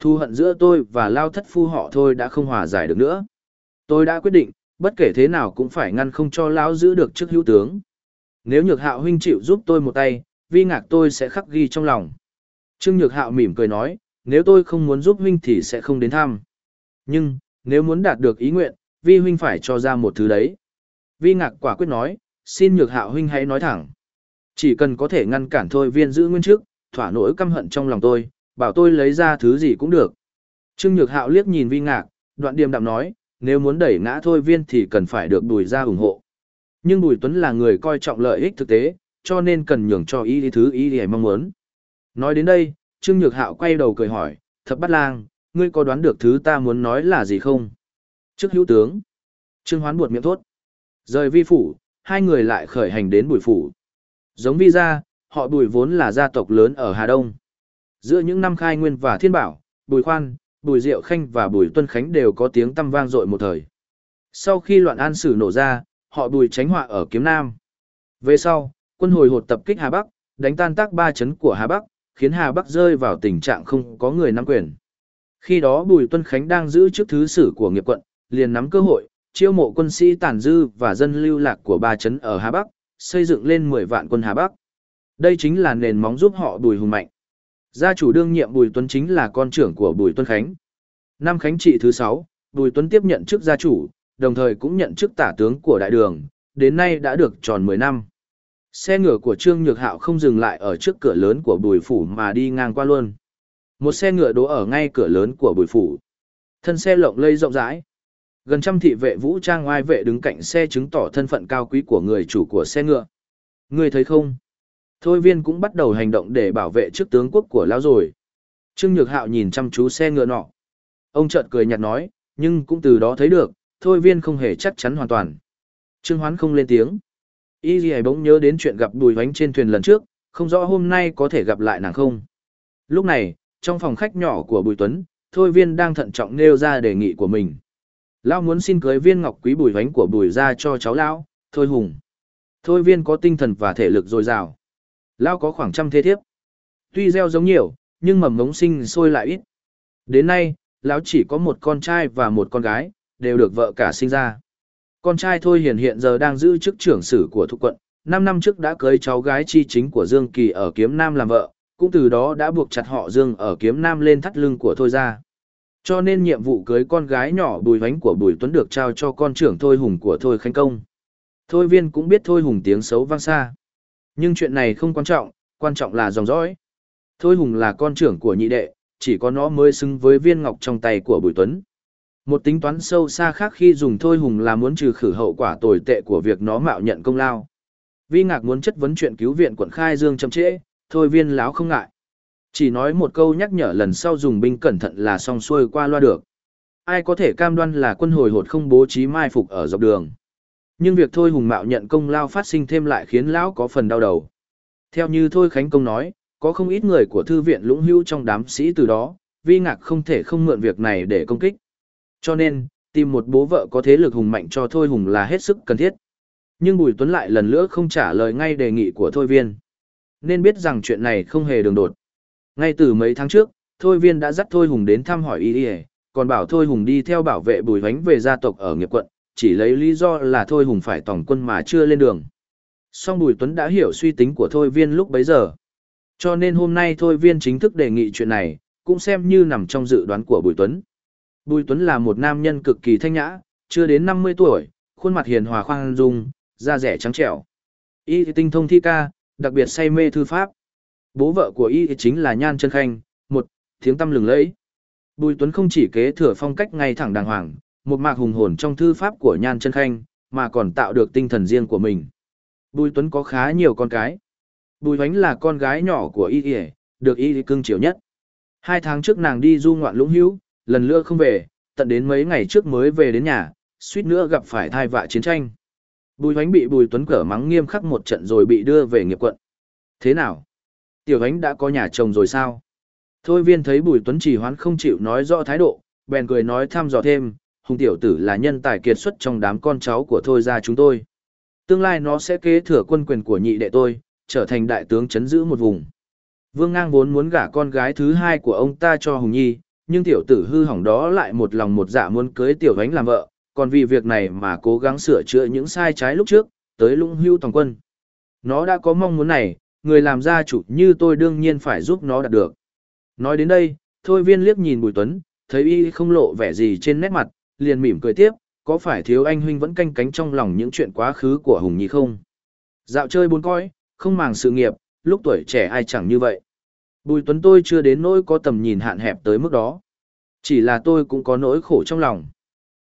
Thu hận giữa tôi và lao thất phu họ thôi đã không hòa giải được nữa. Tôi đã quyết định, bất kể thế nào cũng phải ngăn không cho lão giữ được chức hữu tướng. Nếu Nhược Hạo huynh chịu giúp tôi một tay, vi ngạc tôi sẽ khắc ghi trong lòng. Trương Nhược Hạo mỉm cười nói, nếu tôi không muốn giúp huynh thì sẽ không đến thăm. Nhưng, nếu muốn đạt được ý nguyện, vi huynh phải cho ra một thứ đấy. Vi ngạc quả quyết nói, xin Nhược Hạo huynh hãy nói thẳng. Chỉ cần có thể ngăn cản thôi viên giữ nguyên trước, thỏa nỗi căm hận trong lòng tôi, bảo tôi lấy ra thứ gì cũng được. Trương Nhược Hạo liếc nhìn Vi Ngạc, đoạn điềm đạm nói, nếu muốn đẩy ngã thôi viên thì cần phải được Bùi ra ủng hộ. Nhưng Bùi Tuấn là người coi trọng lợi ích thực tế, cho nên cần nhường cho ý thứ ý để mong muốn. Nói đến đây, Trương Nhược Hạo quay đầu cười hỏi, thập bắt lang, ngươi có đoán được thứ ta muốn nói là gì không? Trước hữu tướng. Trương Hoán buột miệng thốt. Rời vi phủ, hai người lại khởi hành đến bùi phủ. Giống vi gia, họ bùi vốn là gia tộc lớn ở Hà Đông. Giữa những năm khai nguyên và thiên bảo, bùi khoan, bùi diệu khanh và bùi tuân khánh đều có tiếng tăm vang dội một thời. Sau khi loạn an sử nổ ra, họ bùi tránh họa ở kiếm nam. Về sau, quân hồi hột tập kích Hà Bắc, đánh tan tác ba chấn của Hà Bắc, khiến Hà Bắc rơi vào tình trạng không có người nắm quyền. Khi đó Bùi Tuân Khánh đang giữ chức thứ sử của nghiệp quận, liền nắm cơ hội, chiêu mộ quân sĩ tàn dư và dân lưu lạc của ba chấn ở Hà Bắc, xây dựng lên 10 vạn quân Hà Bắc. Đây chính là nền móng giúp họ Bùi hùng mạnh. Gia chủ đương nhiệm Bùi Tuấn chính là con trưởng của Bùi Tuấn Khánh. Năm Khánh trị thứ 6, Bùi Tuấn tiếp nhận chức gia chủ, đồng thời cũng nhận chức tả tướng của đại đường, đến nay đã được tròn 10 năm. Xe ngựa của Trương Nhược Hạo không dừng lại ở trước cửa lớn của Bùi Phủ mà đi ngang qua luôn. Một xe ngựa đỗ ở ngay cửa lớn của Bùi Phủ. Thân xe lộng lây rộng rãi. Gần trăm thị vệ vũ trang oai vệ đứng cạnh xe chứng tỏ thân phận cao quý của người chủ của xe ngựa. Người thấy không? Thôi viên cũng bắt đầu hành động để bảo vệ trước tướng quốc của lão rồi. Trương Nhược Hạo nhìn chăm chú xe ngựa nọ. Ông chợt cười nhạt nói, nhưng cũng từ đó thấy được, thôi viên không hề chắc chắn hoàn toàn. Trương Hoán không lên tiếng. Y gì bỗng nhớ đến chuyện gặp bùi hoánh trên thuyền lần trước, không rõ hôm nay có thể gặp lại nàng không. Lúc này, trong phòng khách nhỏ của Bùi Tuấn, Thôi Viên đang thận trọng nêu ra đề nghị của mình. Lão muốn xin cưới viên ngọc quý bùi hoánh của bùi ra cho cháu lão, Thôi Hùng. Thôi Viên có tinh thần và thể lực dồi dào. Lão có khoảng trăm thế thiếp. Tuy gieo giống nhiều, nhưng mầm ngống sinh sôi lại ít. Đến nay, lão chỉ có một con trai và một con gái, đều được vợ cả sinh ra. Con trai Thôi Hiền hiện giờ đang giữ chức trưởng sử của thuộc quận, 5 năm trước đã cưới cháu gái chi chính của Dương Kỳ ở Kiếm Nam làm vợ, cũng từ đó đã buộc chặt họ Dương ở Kiếm Nam lên thắt lưng của Thôi ra. Cho nên nhiệm vụ cưới con gái nhỏ Bùi Vánh của Bùi Tuấn được trao cho con trưởng Thôi Hùng của Thôi Khánh Công. Thôi Viên cũng biết Thôi Hùng tiếng xấu vang xa. Nhưng chuyện này không quan trọng, quan trọng là dòng dõi. Thôi Hùng là con trưởng của nhị đệ, chỉ có nó mới xứng với viên ngọc trong tay của Bùi Tuấn. Một tính toán sâu xa khác khi dùng Thôi Hùng là muốn trừ khử hậu quả tồi tệ của việc nó mạo nhận công lao. Vi Ngạc muốn chất vấn chuyện cứu viện quận Khai Dương chậm trễ, Thôi Viên láo không ngại. Chỉ nói một câu nhắc nhở lần sau dùng binh cẩn thận là xong xuôi qua loa được. Ai có thể cam đoan là quân hồi hột không bố trí mai phục ở dọc đường. Nhưng việc Thôi Hùng mạo nhận công lao phát sinh thêm lại khiến lão có phần đau đầu. Theo như Thôi Khánh Công nói, có không ít người của thư viện lũng hưu trong đám sĩ từ đó, vi ngạc không thể không mượn việc này để công kích. Cho nên, tìm một bố vợ có thế lực hùng mạnh cho Thôi Hùng là hết sức cần thiết. Nhưng Bùi Tuấn lại lần nữa không trả lời ngay đề nghị của Thôi Viên. Nên biết rằng chuyện này không hề đường đột. Ngay từ mấy tháng trước, Thôi Viên đã dắt Thôi Hùng đến thăm hỏi y y, còn bảo Thôi Hùng đi theo bảo vệ Bùi Vánh về gia tộc ở nghiệp quận, chỉ lấy lý do là Thôi Hùng phải tổng quân mà chưa lên đường. Song Bùi Tuấn đã hiểu suy tính của Thôi Viên lúc bấy giờ. Cho nên hôm nay Thôi Viên chính thức đề nghị chuyện này, cũng xem như nằm trong dự đoán của Bùi Tuấn. Bùi Tuấn là một nam nhân cực kỳ thanh nhã, chưa đến 50 tuổi, khuôn mặt hiền hòa khoan dung, da rẻ trắng trẻo. Y tinh thông thi ca, đặc biệt say mê thư pháp. Bố vợ của y chính là Nhan Chân Khanh, một tiếng tâm lừng lẫy. Bùi Tuấn không chỉ kế thừa phong cách ngay thẳng đàng hoàng, một mạc hùng hồn trong thư pháp của Nhan Chân Khanh, mà còn tạo được tinh thần riêng của mình. Bùi Tuấn có khá nhiều con cái. Bùi Hoánh là con gái nhỏ của y y, được y cưng chiều nhất. Hai tháng trước nàng đi du ngoạn lũng hữu, lần nữa không về, tận đến mấy ngày trước mới về đến nhà, suýt nữa gặp phải thai vạ chiến tranh. Bùi Hoánh bị Bùi Tuấn cở mắng nghiêm khắc một trận rồi bị đưa về nghiệp quận. Thế nào? Tiểu Hoánh đã có nhà chồng rồi sao? Thôi viên thấy Bùi Tuấn chỉ hoán không chịu nói rõ thái độ, bèn cười nói thăm dò thêm, hùng tiểu tử là nhân tài kiệt xuất trong đám con cháu của thôi ra chúng tôi. Tương lai nó sẽ kế thừa quân quyền của nhị đệ tôi, trở thành đại tướng chấn giữ một vùng. Vương Ngang vốn muốn gả con gái thứ hai của ông ta cho Hùng Nhi, nhưng tiểu tử hư hỏng đó lại một lòng một dạ muốn cưới tiểu Hoánh làm vợ, còn vì việc này mà cố gắng sửa chữa những sai trái lúc trước, tới lũng hưu toàn quân. Nó đã có mong muốn này, người làm gia chủ như tôi đương nhiên phải giúp nó đạt được. Nói đến đây, Thôi Viên liếc nhìn Bùi Tuấn, thấy y không lộ vẻ gì trên nét mặt, liền mỉm cười tiếp, có phải thiếu anh huynh vẫn canh cánh trong lòng những chuyện quá khứ của Hùng Nhi không? Dạo chơi buôn coi, không màng sự nghiệp, lúc tuổi trẻ ai chẳng như vậy. Bùi Tuấn tôi chưa đến nỗi có tầm nhìn hạn hẹp tới mức đó. Chỉ là tôi cũng có nỗi khổ trong lòng.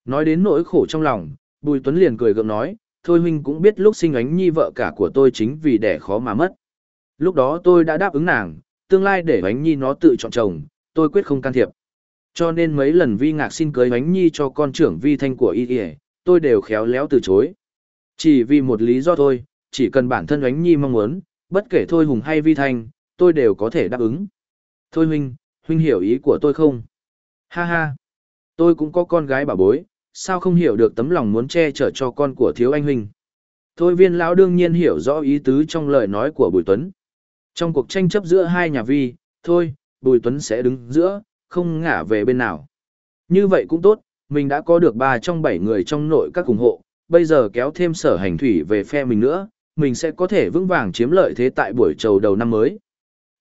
Nói đến nỗi khổ trong lòng, Bùi Tuấn liền cười gượng nói, thôi huynh cũng biết lúc sinh ánh nhi vợ cả của tôi chính vì đẻ khó mà mất. Lúc đó tôi đã đáp ứng nàng, tương lai để ánh nhi nó tự chọn chồng, tôi quyết không can thiệp. Cho nên mấy lần vi ngạc xin cưới ánh nhi cho con trưởng vi thanh của y y, tôi đều khéo léo từ chối. Chỉ vì một lý do thôi, chỉ cần bản thân ánh nhi mong muốn, bất kể thôi hùng hay vi thanh, tôi đều có thể đáp ứng. Thôi huynh, huynh hiểu ý của tôi không? Ha ha, tôi cũng có con gái bà bối, sao không hiểu được tấm lòng muốn che chở cho con của thiếu anh huynh. Thôi viên lão đương nhiên hiểu rõ ý tứ trong lời nói của Bùi Tuấn. Trong cuộc tranh chấp giữa hai nhà vi, thôi, Bùi Tuấn sẽ đứng giữa, không ngả về bên nào. Như vậy cũng tốt, mình đã có được ba trong bảy người trong nội các ủng hộ, bây giờ kéo thêm sở hành thủy về phe mình nữa, mình sẽ có thể vững vàng chiếm lợi thế tại buổi trầu đầu năm mới.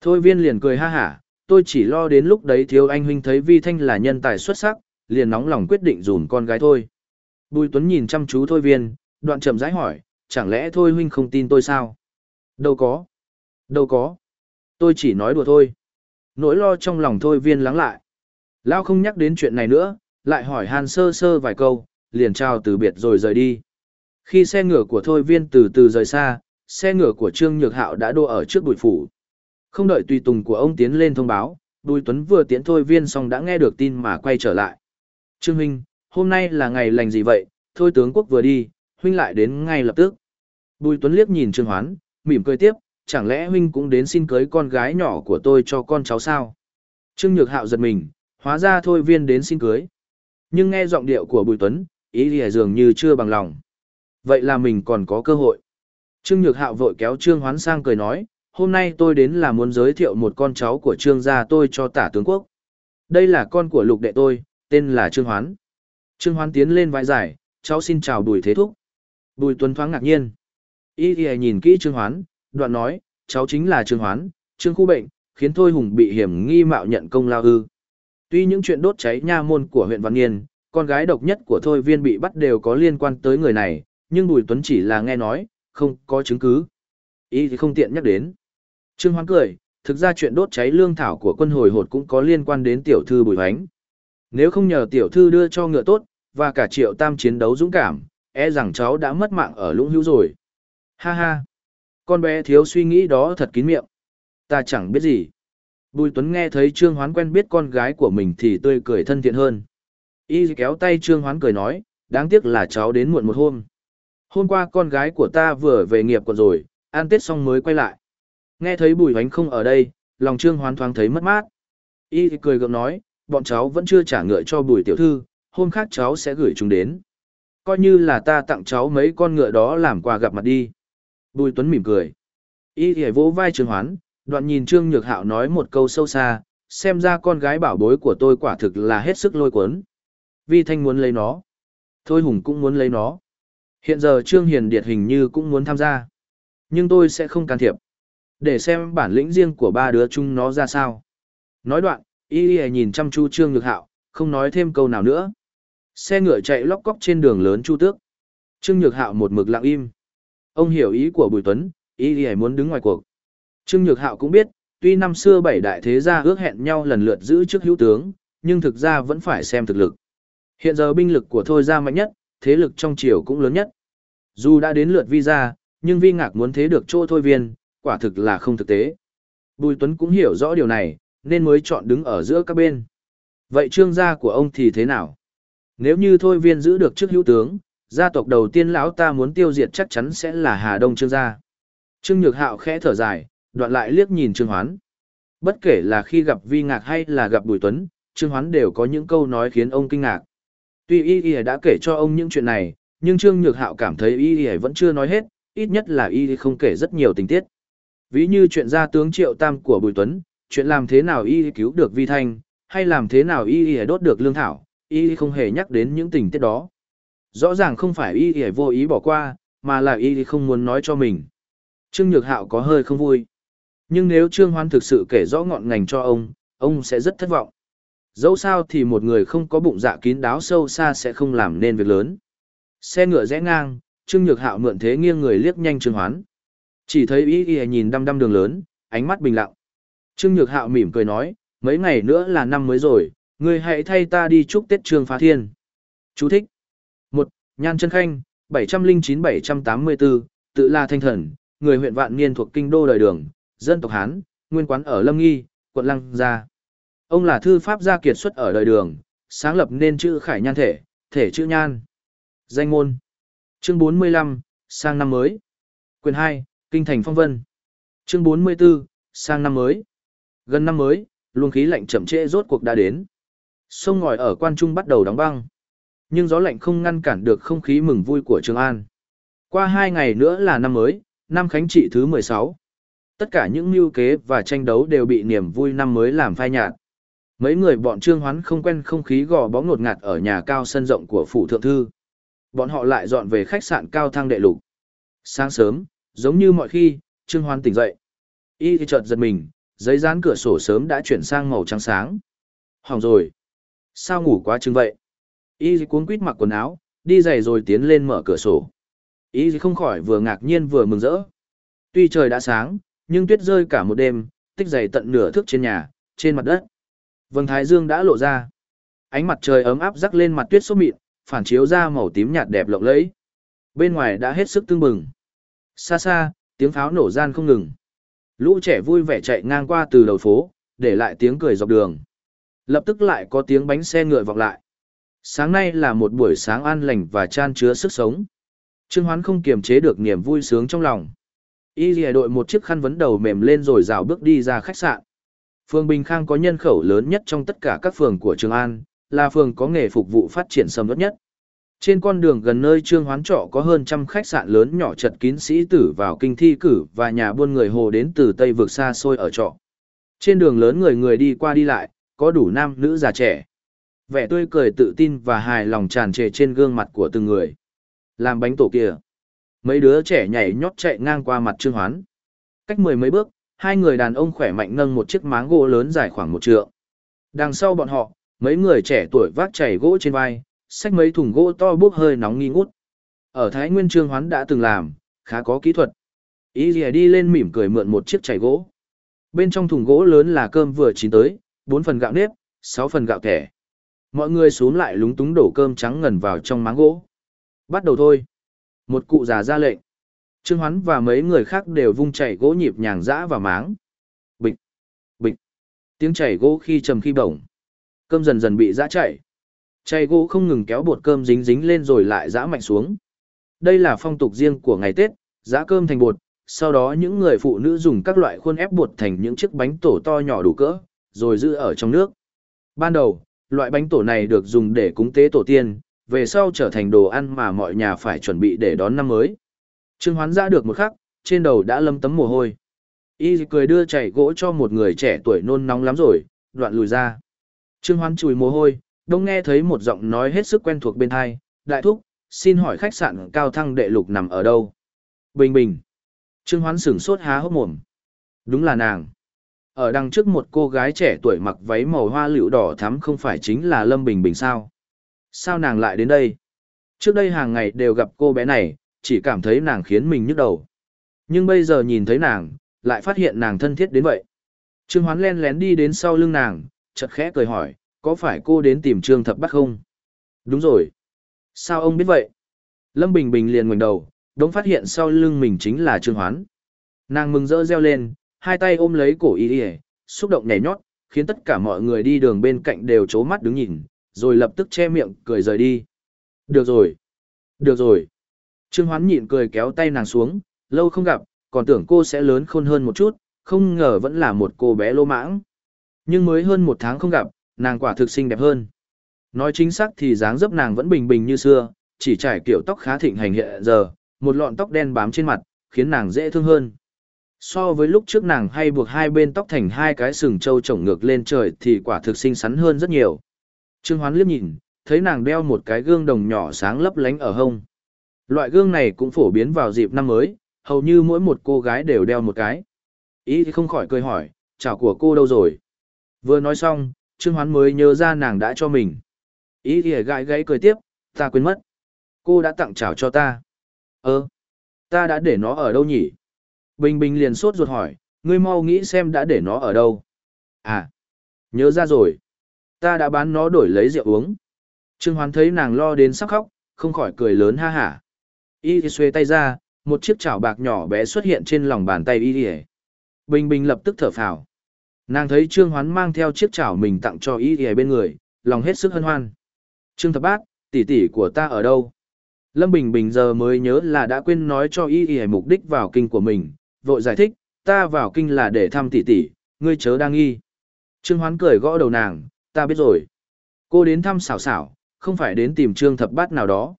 Thôi viên liền cười ha hả, tôi chỉ lo đến lúc đấy thiếu anh huynh thấy vi thanh là nhân tài xuất sắc, liền nóng lòng quyết định dùn con gái thôi. Bùi Tuấn nhìn chăm chú thôi viên, đoạn chậm rãi hỏi, chẳng lẽ thôi huynh không tin tôi sao? Đâu có. Đâu có. Tôi chỉ nói đùa thôi. Nỗi lo trong lòng thôi viên lắng lại. Lao không nhắc đến chuyện này nữa, lại hỏi hàn sơ sơ vài câu, liền chào từ biệt rồi rời đi. Khi xe ngựa của thôi viên từ từ rời xa, xe ngựa của Trương Nhược Hạo đã đô ở trước bụi phủ. Không đợi tùy tùng của ông tiến lên thông báo, Bùi Tuấn vừa tiến thôi viên xong đã nghe được tin mà quay trở lại. Trương Huynh, hôm nay là ngày lành gì vậy, thôi tướng quốc vừa đi, huynh lại đến ngay lập tức. Bùi Tuấn liếc nhìn Trương Hoán, mỉm cười tiếp, chẳng lẽ huynh cũng đến xin cưới con gái nhỏ của tôi cho con cháu sao? Trương Nhược Hạo giật mình, hóa ra thôi viên đến xin cưới. Nhưng nghe giọng điệu của Bùi Tuấn, ý thì dường như chưa bằng lòng. Vậy là mình còn có cơ hội. Trương Nhược Hạo vội kéo Trương Hoán sang cười nói, hôm nay tôi đến là muốn giới thiệu một con cháu của Trương gia tôi cho tả tướng quốc. Đây là con của lục đệ tôi, tên là Trương Hoán. Trương Hoán tiến lên vai giải, cháu xin chào Bùi Thế Thúc. Bùi Tuấn thoáng ngạc nhiên. ý thì nhìn kỹ Trương Hoán, đoạn nói, cháu chính là Trương Hoán, Trương khu bệnh, khiến Thôi Hùng bị hiểm nghi mạo nhận công lao ư Tuy những chuyện đốt cháy nha môn của huyện Văn Nghiên, con gái độc nhất của Thôi Viên bị bắt đều có liên quan tới người này, nhưng Bùi Tuấn chỉ là nghe nói, không có chứng cứ. ý thì không tiện nhắc đến. Trương Hoán cười, thực ra chuyện đốt cháy lương thảo của quân hồi hột cũng có liên quan đến tiểu thư Bùi Hoánh. Nếu không nhờ tiểu thư đưa cho ngựa tốt, và cả triệu tam chiến đấu dũng cảm, e rằng cháu đã mất mạng ở lũng hữu rồi. Ha ha! Con bé thiếu suy nghĩ đó thật kín miệng. Ta chẳng biết gì. Bùi Tuấn nghe thấy Trương Hoán quen biết con gái của mình thì tươi cười thân thiện hơn. Y kéo tay Trương Hoán cười nói, đáng tiếc là cháu đến muộn một hôm. Hôm qua con gái của ta vừa về nghiệp còn rồi, ăn tết xong mới quay lại. Nghe thấy bùi hoánh không ở đây, lòng Trương Hoán thoáng thấy mất mát. Y cười gượng nói, bọn cháu vẫn chưa trả ngựa cho bùi tiểu thư, hôm khác cháu sẽ gửi chúng đến. Coi như là ta tặng cháu mấy con ngựa đó làm quà gặp mặt đi. Bùi Tuấn mỉm cười. Y thì vỗ vai Trương Hoán, đoạn nhìn Trương Nhược Hạo nói một câu sâu xa, xem ra con gái bảo bối của tôi quả thực là hết sức lôi cuốn. Vi Thanh muốn lấy nó. Thôi Hùng cũng muốn lấy nó. Hiện giờ Trương Hiền Điệt hình như cũng muốn tham gia. Nhưng tôi sẽ không can thiệp. Để xem bản lĩnh riêng của ba đứa chúng nó ra sao. Nói đoạn, y y nhìn chăm chú Trương Nhược Hạo, không nói thêm câu nào nữa. Xe ngựa chạy lóc cóc trên đường lớn Chu Tước. Trương Nhược Hạo một mực lặng im. Ông hiểu ý của Bùi Tuấn, ý y muốn đứng ngoài cuộc. Trương Nhược Hạo cũng biết, tuy năm xưa bảy đại thế gia ước hẹn nhau lần lượt giữ chức hữu tướng, nhưng thực ra vẫn phải xem thực lực. Hiện giờ binh lực của Thôi gia mạnh nhất, thế lực trong triều cũng lớn nhất. Dù đã đến lượt vi gia, nhưng vi ngạc muốn thế được chỗ Thôi viên, quả thực là không thực tế. Bùi Tuấn cũng hiểu rõ điều này, nên mới chọn đứng ở giữa các bên. Vậy trương gia của ông thì thế nào? Nếu như Thôi viên giữ được chức hữu tướng, gia tộc đầu tiên lão ta muốn tiêu diệt chắc chắn sẽ là Hà Đông Trương gia. Trương Nhược Hạo khẽ thở dài, đoạn lại liếc nhìn Trương Hoán. Bất kể là khi gặp Vi Ngạc hay là gặp Bùi Tuấn, Trương Hoán đều có những câu nói khiến ông kinh ngạc. Tuy Y Y đã kể cho ông những chuyện này, nhưng Trương Nhược Hạo cảm thấy Y Y vẫn chưa nói hết, ít nhất là Y không kể rất nhiều tình tiết. Ví như chuyện gia tướng Triệu Tam của Bùi Tuấn, chuyện làm thế nào Y cứu được Vi Thanh, hay làm thế nào Y Y đốt được lương thảo, Y không hề nhắc đến những tình tiết đó. Rõ ràng không phải Y Y vô ý bỏ qua, mà là Y không muốn nói cho mình. Trương Nhược Hạo có hơi không vui. Nhưng nếu Trương Hoan thực sự kể rõ ngọn ngành cho ông, ông sẽ rất thất vọng. Dẫu sao thì một người không có bụng dạ kín đáo sâu xa sẽ không làm nên việc lớn. Xe ngựa rẽ ngang, Trương Nhược Hạo mượn thế nghiêng người liếc nhanh Trương Hoán. Chỉ thấy ý y nhìn đăm đăm đường lớn, ánh mắt bình lặng. Trương Nhược Hạo mỉm cười nói, mấy ngày nữa là năm mới rồi, người hãy thay ta đi chúc Tết Trương Phá Thiên. Chú thích. Nhan Chân Khanh, 709-784, tự là thanh thần, người huyện Vạn Niên thuộc kinh đô đời đường, dân tộc Hán, nguyên quán ở Lâm Nghi, quận Lăng Gia. Ông là thư pháp gia kiệt xuất ở đời đường, sáng lập nên chữ khải nhan thể, thể chữ nhan. Danh môn. Chương 45, sang năm mới. Quyền 2, Kinh thành phong vân. Chương 44, sang năm mới. Gần năm mới, luồng khí lạnh chậm trễ rốt cuộc đã đến. Sông ngòi ở quan trung bắt đầu đóng băng. Nhưng gió lạnh không ngăn cản được không khí mừng vui của Trường An. Qua hai ngày nữa là năm mới, năm khánh trị thứ 16. Tất cả những mưu kế và tranh đấu đều bị niềm vui năm mới làm phai nhạt. Mấy người bọn Trương Hoán không quen không khí gò bó ngột ngạt ở nhà cao sân rộng của phủ thượng thư. Bọn họ lại dọn về khách sạn cao thang đệ lục. Sáng sớm, giống như mọi khi, Trương Hoán tỉnh dậy. Y chợt giật mình, giấy dán cửa sổ sớm đã chuyển sang màu trắng sáng. Hỏng rồi. Sao ngủ quá chừng vậy? Y cuốn quýt mặc quần áo, đi giày rồi tiến lên mở cửa sổ. Y không khỏi vừa ngạc nhiên vừa mừng rỡ. Tuy trời đã sáng, nhưng tuyết rơi cả một đêm, tích dày tận nửa thước trên nhà, trên mặt đất. Vầng thái dương đã lộ ra. Ánh mặt trời ấm áp rắc lên mặt tuyết xốp mịn, phản chiếu ra màu tím nhạt đẹp lộng lẫy. Bên ngoài đã hết sức tương bừng. Xa xa, tiếng pháo nổ gian không ngừng. Lũ trẻ vui vẻ chạy ngang qua từ đầu phố, để lại tiếng cười dọc đường. Lập tức lại có tiếng bánh xe ngựa vọng lại. Sáng nay là một buổi sáng an lành và chan chứa sức sống. Trương Hoán không kiềm chế được niềm vui sướng trong lòng. Y lìa đội một chiếc khăn vấn đầu mềm lên rồi rào bước đi ra khách sạn. Phường Bình Khang có nhân khẩu lớn nhất trong tất cả các phường của Trường An, là phường có nghề phục vụ phát triển sầm nhất nhất. Trên con đường gần nơi Trương Hoán trọ có hơn trăm khách sạn lớn nhỏ chật kín sĩ tử vào kinh thi cử và nhà buôn người hồ đến từ Tây vực xa xôi ở trọ. Trên đường lớn người người đi qua đi lại, có đủ nam nữ già trẻ. Vẻ tươi cười tự tin và hài lòng tràn trề trên gương mặt của từng người. Làm bánh tổ kia. Mấy đứa trẻ nhảy nhót chạy ngang qua mặt Trương Hoán. Cách mười mấy bước, hai người đàn ông khỏe mạnh nâng một chiếc máng gỗ lớn dài khoảng một trượng. Đằng sau bọn họ, mấy người trẻ tuổi vác chảy gỗ trên vai, xách mấy thùng gỗ to bốc hơi nóng nghi ngút. Ở Thái Nguyên Trương Hoán đã từng làm, khá có kỹ thuật. Ý lìa đi lên mỉm cười mượn một chiếc chảy gỗ. Bên trong thùng gỗ lớn là cơm vừa chín tới, bốn phần gạo nếp, sáu phần gạo thẻ. Mọi người xuống lại lúng túng đổ cơm trắng ngần vào trong máng gỗ. Bắt đầu thôi. Một cụ già ra lệnh. Trương Hoán và mấy người khác đều vung chảy gỗ nhịp nhàng dã vào máng. Bịch, bịch. Tiếng chảy gỗ khi trầm khi bổng. Cơm dần dần bị dã chảy. Chảy gỗ không ngừng kéo bột cơm dính dính lên rồi lại dã mạnh xuống. Đây là phong tục riêng của ngày Tết, dã cơm thành bột, sau đó những người phụ nữ dùng các loại khuôn ép bột thành những chiếc bánh tổ to nhỏ đủ cỡ, rồi giữ ở trong nước. Ban đầu, loại bánh tổ này được dùng để cúng tế tổ tiên, về sau trở thành đồ ăn mà mọi nhà phải chuẩn bị để đón năm mới. Trương Hoán ra được một khắc, trên đầu đã lâm tấm mồ hôi. Y cười đưa chảy gỗ cho một người trẻ tuổi nôn nóng lắm rồi, đoạn lùi ra. Trương Hoán chùi mồ hôi, đông nghe thấy một giọng nói hết sức quen thuộc bên thai, đại thúc, xin hỏi khách sạn cao thăng đệ lục nằm ở đâu? Bình bình. Trương Hoán sửng sốt há hốc mồm. Đúng là nàng. Ở đằng trước một cô gái trẻ tuổi mặc váy màu hoa lựu đỏ thắm không phải chính là Lâm Bình Bình sao? Sao nàng lại đến đây? Trước đây hàng ngày đều gặp cô bé này, chỉ cảm thấy nàng khiến mình nhức đầu. Nhưng bây giờ nhìn thấy nàng, lại phát hiện nàng thân thiết đến vậy. Trương Hoán len lén đi đến sau lưng nàng, chật khẽ cười hỏi, có phải cô đến tìm Trương Thập Bắc không? Đúng rồi. Sao ông biết vậy? Lâm Bình Bình liền ngoảnh đầu, đống phát hiện sau lưng mình chính là Trương Hoán. Nàng mừng rỡ reo lên, hai tay ôm lấy cổ y y, xúc động nhảy nhót, khiến tất cả mọi người đi đường bên cạnh đều chố mắt đứng nhìn, rồi lập tức che miệng cười rời đi. Được rồi. Được rồi. Trương Hoán nhịn cười kéo tay nàng xuống, lâu không gặp, còn tưởng cô sẽ lớn khôn hơn một chút, không ngờ vẫn là một cô bé lô mãng. Nhưng mới hơn một tháng không gặp, nàng quả thực xinh đẹp hơn. Nói chính xác thì dáng dấp nàng vẫn bình bình như xưa, chỉ trải kiểu tóc khá thịnh hành hiện giờ, một lọn tóc đen bám trên mặt, khiến nàng dễ thương hơn. So với lúc trước nàng hay buộc hai bên tóc thành hai cái sừng trâu trổng ngược lên trời thì quả thực xinh xắn hơn rất nhiều. Trương Hoán liếc nhìn, thấy nàng đeo một cái gương đồng nhỏ sáng lấp lánh ở hông. Loại gương này cũng phổ biến vào dịp năm mới, hầu như mỗi một cô gái đều đeo một cái. Ý thì không khỏi cười hỏi, chào của cô đâu rồi? Vừa nói xong, Trương Hoán mới nhớ ra nàng đã cho mình. Ý thì gãi gãy cười tiếp, ta quên mất. Cô đã tặng chào cho ta. Ơ, ta đã để nó ở đâu nhỉ? Bình Bình liền sốt ruột hỏi, ngươi mau nghĩ xem đã để nó ở đâu. À, nhớ ra rồi. Ta đã bán nó đổi lấy rượu uống. Trương Hoán thấy nàng lo đến sắp khóc, không khỏi cười lớn ha hả. Y xuê tay ra, một chiếc chảo bạc nhỏ bé xuất hiện trên lòng bàn tay Y Y. Bình Bình lập tức thở phào. Nàng thấy Trương Hoán mang theo chiếc chảo mình tặng cho Y Y bên người, lòng hết sức hân hoan. Trương Thập Bát, tỷ tỷ của ta ở đâu? Lâm Bình Bình giờ mới nhớ là đã quên nói cho Y Y mục đích vào kinh của mình, vội giải thích, ta vào kinh là để thăm tỷ tỷ, ngươi chớ đang nghi. Trương Hoán cười gõ đầu nàng, ta biết rồi. Cô đến thăm xảo xảo, không phải đến tìm Trương Thập Bát nào đó.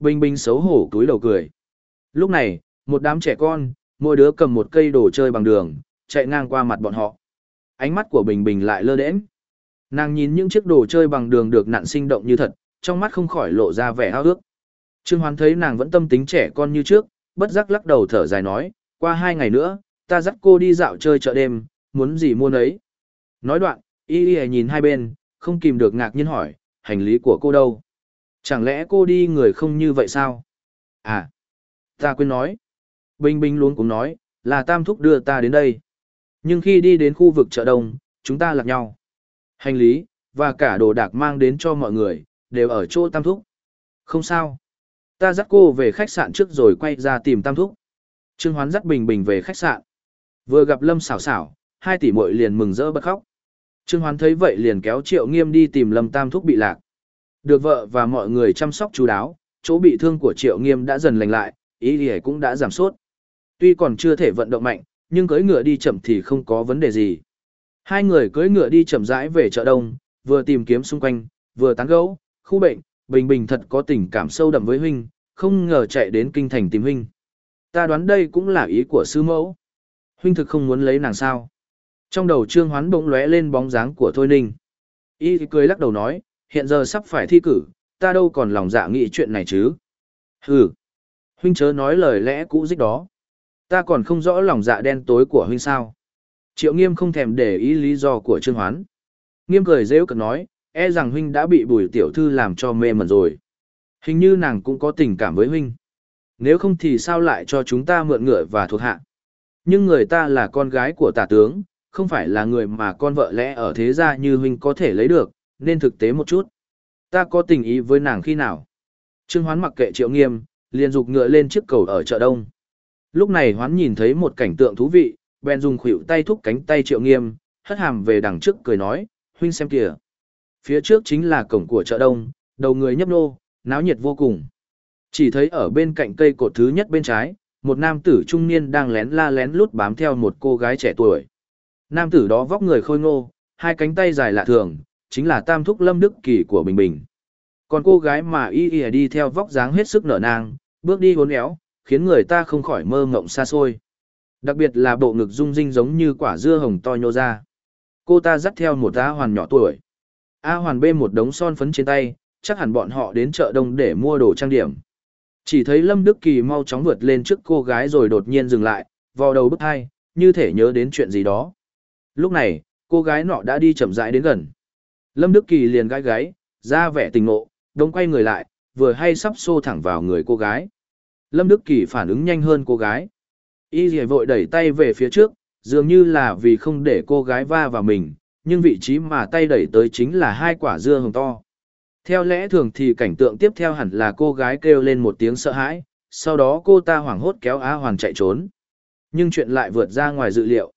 Bình Bình xấu hổ túi đầu cười. Lúc này, một đám trẻ con, mỗi đứa cầm một cây đồ chơi bằng đường, chạy ngang qua mặt bọn họ. Ánh mắt của Bình Bình lại lơ đễnh. Nàng nhìn những chiếc đồ chơi bằng đường được nặn sinh động như thật, trong mắt không khỏi lộ ra vẻ háo ước. Trương Hoán thấy nàng vẫn tâm tính trẻ con như trước, bất giác lắc đầu thở dài nói, qua hai ngày nữa, ta dắt cô đi dạo chơi chợ đêm, muốn gì mua nấy. Nói đoạn, y y nhìn hai bên, không kìm được ngạc nhiên hỏi, hành lý của cô đâu? Chẳng lẽ cô đi người không như vậy sao? À, ta quên nói. Bình Bình luôn cũng nói, là Tam Thúc đưa ta đến đây. Nhưng khi đi đến khu vực chợ đông, chúng ta lạc nhau. Hành lý, và cả đồ đạc mang đến cho mọi người, đều ở chỗ Tam Thúc. Không sao. Ta dắt cô về khách sạn trước rồi quay ra tìm Tam Thúc. Trương Hoán dắt Bình Bình về khách sạn. Vừa gặp Lâm xảo xảo, hai tỷ muội liền mừng rỡ bật khóc. Trương Hoán thấy vậy liền kéo Triệu Nghiêm đi tìm Lâm Tam Thúc bị lạc. Được vợ và mọi người chăm sóc chú đáo, chỗ bị thương của Triệu Nghiêm đã dần lành lại, ý nghĩa cũng đã giảm sốt. Tuy còn chưa thể vận động mạnh, nhưng cưỡi ngựa đi chậm thì không có vấn đề gì. Hai người cưỡi ngựa đi chậm rãi về chợ đông, vừa tìm kiếm xung quanh, vừa tán gẫu, khu bệnh, Bình Bình thật có tình cảm sâu đậm với huynh, không ngờ chạy đến kinh thành tìm huynh. Ta đoán đây cũng là ý của sư mẫu. Huynh thực không muốn lấy nàng sao. Trong đầu trương hoán bỗng lóe lên bóng dáng của Thôi Ninh. Y cười lắc đầu nói, hiện giờ sắp phải thi cử, ta đâu còn lòng dạ nghĩ chuyện này chứ. Hừ, huynh chớ nói lời lẽ cũ dích đó. Ta còn không rõ lòng dạ đen tối của huynh sao. Triệu nghiêm không thèm để ý lý do của Trương Hoán. Nghiêm cười rêu cực nói, e rằng huynh đã bị bùi tiểu thư làm cho mê mẩn rồi. Hình như nàng cũng có tình cảm với huynh. Nếu không thì sao lại cho chúng ta mượn ngựa và thuộc hạ. Nhưng người ta là con gái của tả tướng, không phải là người mà con vợ lẽ ở thế gia như huynh có thể lấy được, nên thực tế một chút. Ta có tình ý với nàng khi nào? Trương Hoán mặc kệ Triệu Nghiêm, liền dục ngựa lên chiếc cầu ở chợ đông. Lúc này Hoán nhìn thấy một cảnh tượng thú vị, bèn dùng khuỷu tay thúc cánh tay Triệu Nghiêm, hất hàm về đằng trước cười nói, huynh xem kìa. Phía trước chính là cổng của chợ đông, đầu người nhấp nô, náo nhiệt vô cùng. Chỉ thấy ở bên cạnh cây cột thứ nhất bên trái, một nam tử trung niên đang lén la lén lút bám theo một cô gái trẻ tuổi. Nam tử đó vóc người khôi ngô, hai cánh tay dài lạ thường, chính là tam thúc lâm đức kỳ của Bình Bình. Còn cô gái mà y y đi theo vóc dáng hết sức nở nang, bước đi hốn éo, khiến người ta không khỏi mơ ngộng xa xôi. Đặc biệt là bộ ngực rung rinh giống như quả dưa hồng to nhô ra. Cô ta dắt theo một A hoàn nhỏ tuổi. A hoàn bê một đống son phấn trên tay, chắc hẳn bọn họ đến chợ đông để mua đồ trang điểm. Chỉ thấy Lâm Đức Kỳ mau chóng vượt lên trước cô gái rồi đột nhiên dừng lại, vào đầu bức hai, như thể nhớ đến chuyện gì đó. Lúc này, cô gái nọ đã đi chậm rãi đến gần. Lâm Đức Kỳ liền gãi gáy, ra vẻ tình nộ, đông quay người lại, vừa hay sắp xô thẳng vào người cô gái. Lâm Đức Kỳ phản ứng nhanh hơn cô gái. Y dì vội đẩy tay về phía trước, dường như là vì không để cô gái va vào mình, nhưng vị trí mà tay đẩy tới chính là hai quả dưa hồng to. Theo lẽ thường thì cảnh tượng tiếp theo hẳn là cô gái kêu lên một tiếng sợ hãi, sau đó cô ta hoảng hốt kéo Á Hoàn chạy trốn. Nhưng chuyện lại vượt ra ngoài dự liệu.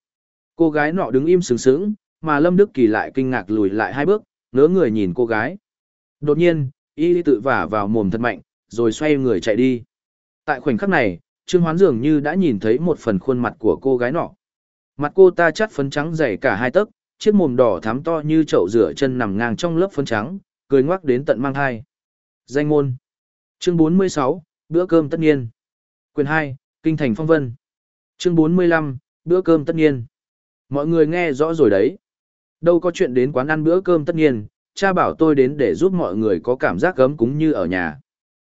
Cô gái nọ đứng im sừng sững, mà Lâm Đức Kỳ lại kinh ngạc lùi lại hai bước, ngớ người nhìn cô gái. Đột nhiên, y tự vả vào mồm thật mạnh, rồi xoay người chạy đi. Tại khoảnh khắc này, Trương Hoán dường như đã nhìn thấy một phần khuôn mặt của cô gái nọ. Mặt cô ta chắt phấn trắng dày cả hai tấc, chiếc mồm đỏ thắm to như chậu rửa chân nằm ngang trong lớp phấn trắng, cười ngoác đến tận mang thai. Danh môn. Chương 46, bữa cơm tất nhiên. Quyền 2, Kinh thành phong vân. Chương 45, bữa cơm tất nhiên. Mọi người nghe rõ rồi đấy. Đâu có chuyện đến quán ăn bữa cơm tất nhiên, cha bảo tôi đến để giúp mọi người có cảm giác gấm cúng như ở nhà.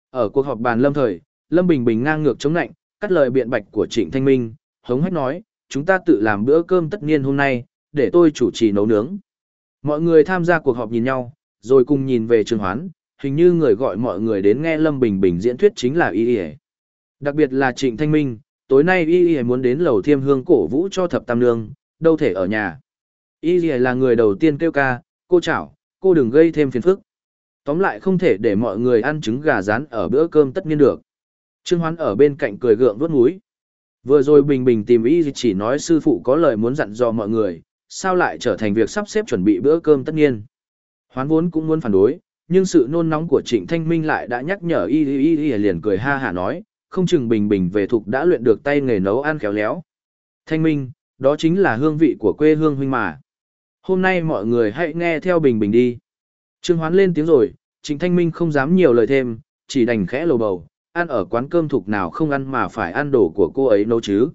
Ở cuộc họp bàn lâm thời, Lâm Bình Bình ngang ngược chống nạnh, cắt lời biện bạch của Trịnh Thanh Minh, hống hách nói, chúng ta tự làm bữa cơm tất nhiên hôm nay, để tôi chủ trì nấu nướng. Mọi người tham gia cuộc họp nhìn nhau, rồi cùng nhìn về Trương Hoán, hình như người gọi mọi người đến nghe Lâm Bình Bình diễn thuyết chính là Y Y. Đặc biệt là Trịnh Thanh Minh, tối nay Y Y muốn đến lầu thiêm hương cổ vũ cho thập tam nương, đâu thể ở nhà. Y Y là người đầu tiên kêu ca, cô chảo, cô đừng gây thêm phiền phức. Tóm lại không thể để mọi người ăn trứng gà rán ở bữa cơm tất nhiên được. Trương Hoán ở bên cạnh cười gượng vuốt mũi. Vừa rồi Bình Bình tìm Y chỉ nói sư phụ có lời muốn dặn dò mọi người, sao lại trở thành việc sắp xếp chuẩn bị bữa cơm tất nhiên. Hoán vốn cũng muốn phản đối, nhưng sự nôn nóng của Trịnh Thanh Minh lại đã nhắc nhở Y Y Y liền cười ha hả nói, không chừng Bình Bình về thục đã luyện được tay nghề nấu ăn khéo léo. Thanh Minh, đó chính là hương vị của quê hương huynh mà. Hôm nay mọi người hãy nghe theo Bình Bình đi. Trương Hoán lên tiếng rồi, Trịnh Thanh Minh không dám nhiều lời thêm, chỉ đành khẽ lầu bầu, ăn ở quán cơm thục nào không ăn mà phải ăn đồ của cô ấy nấu chứ.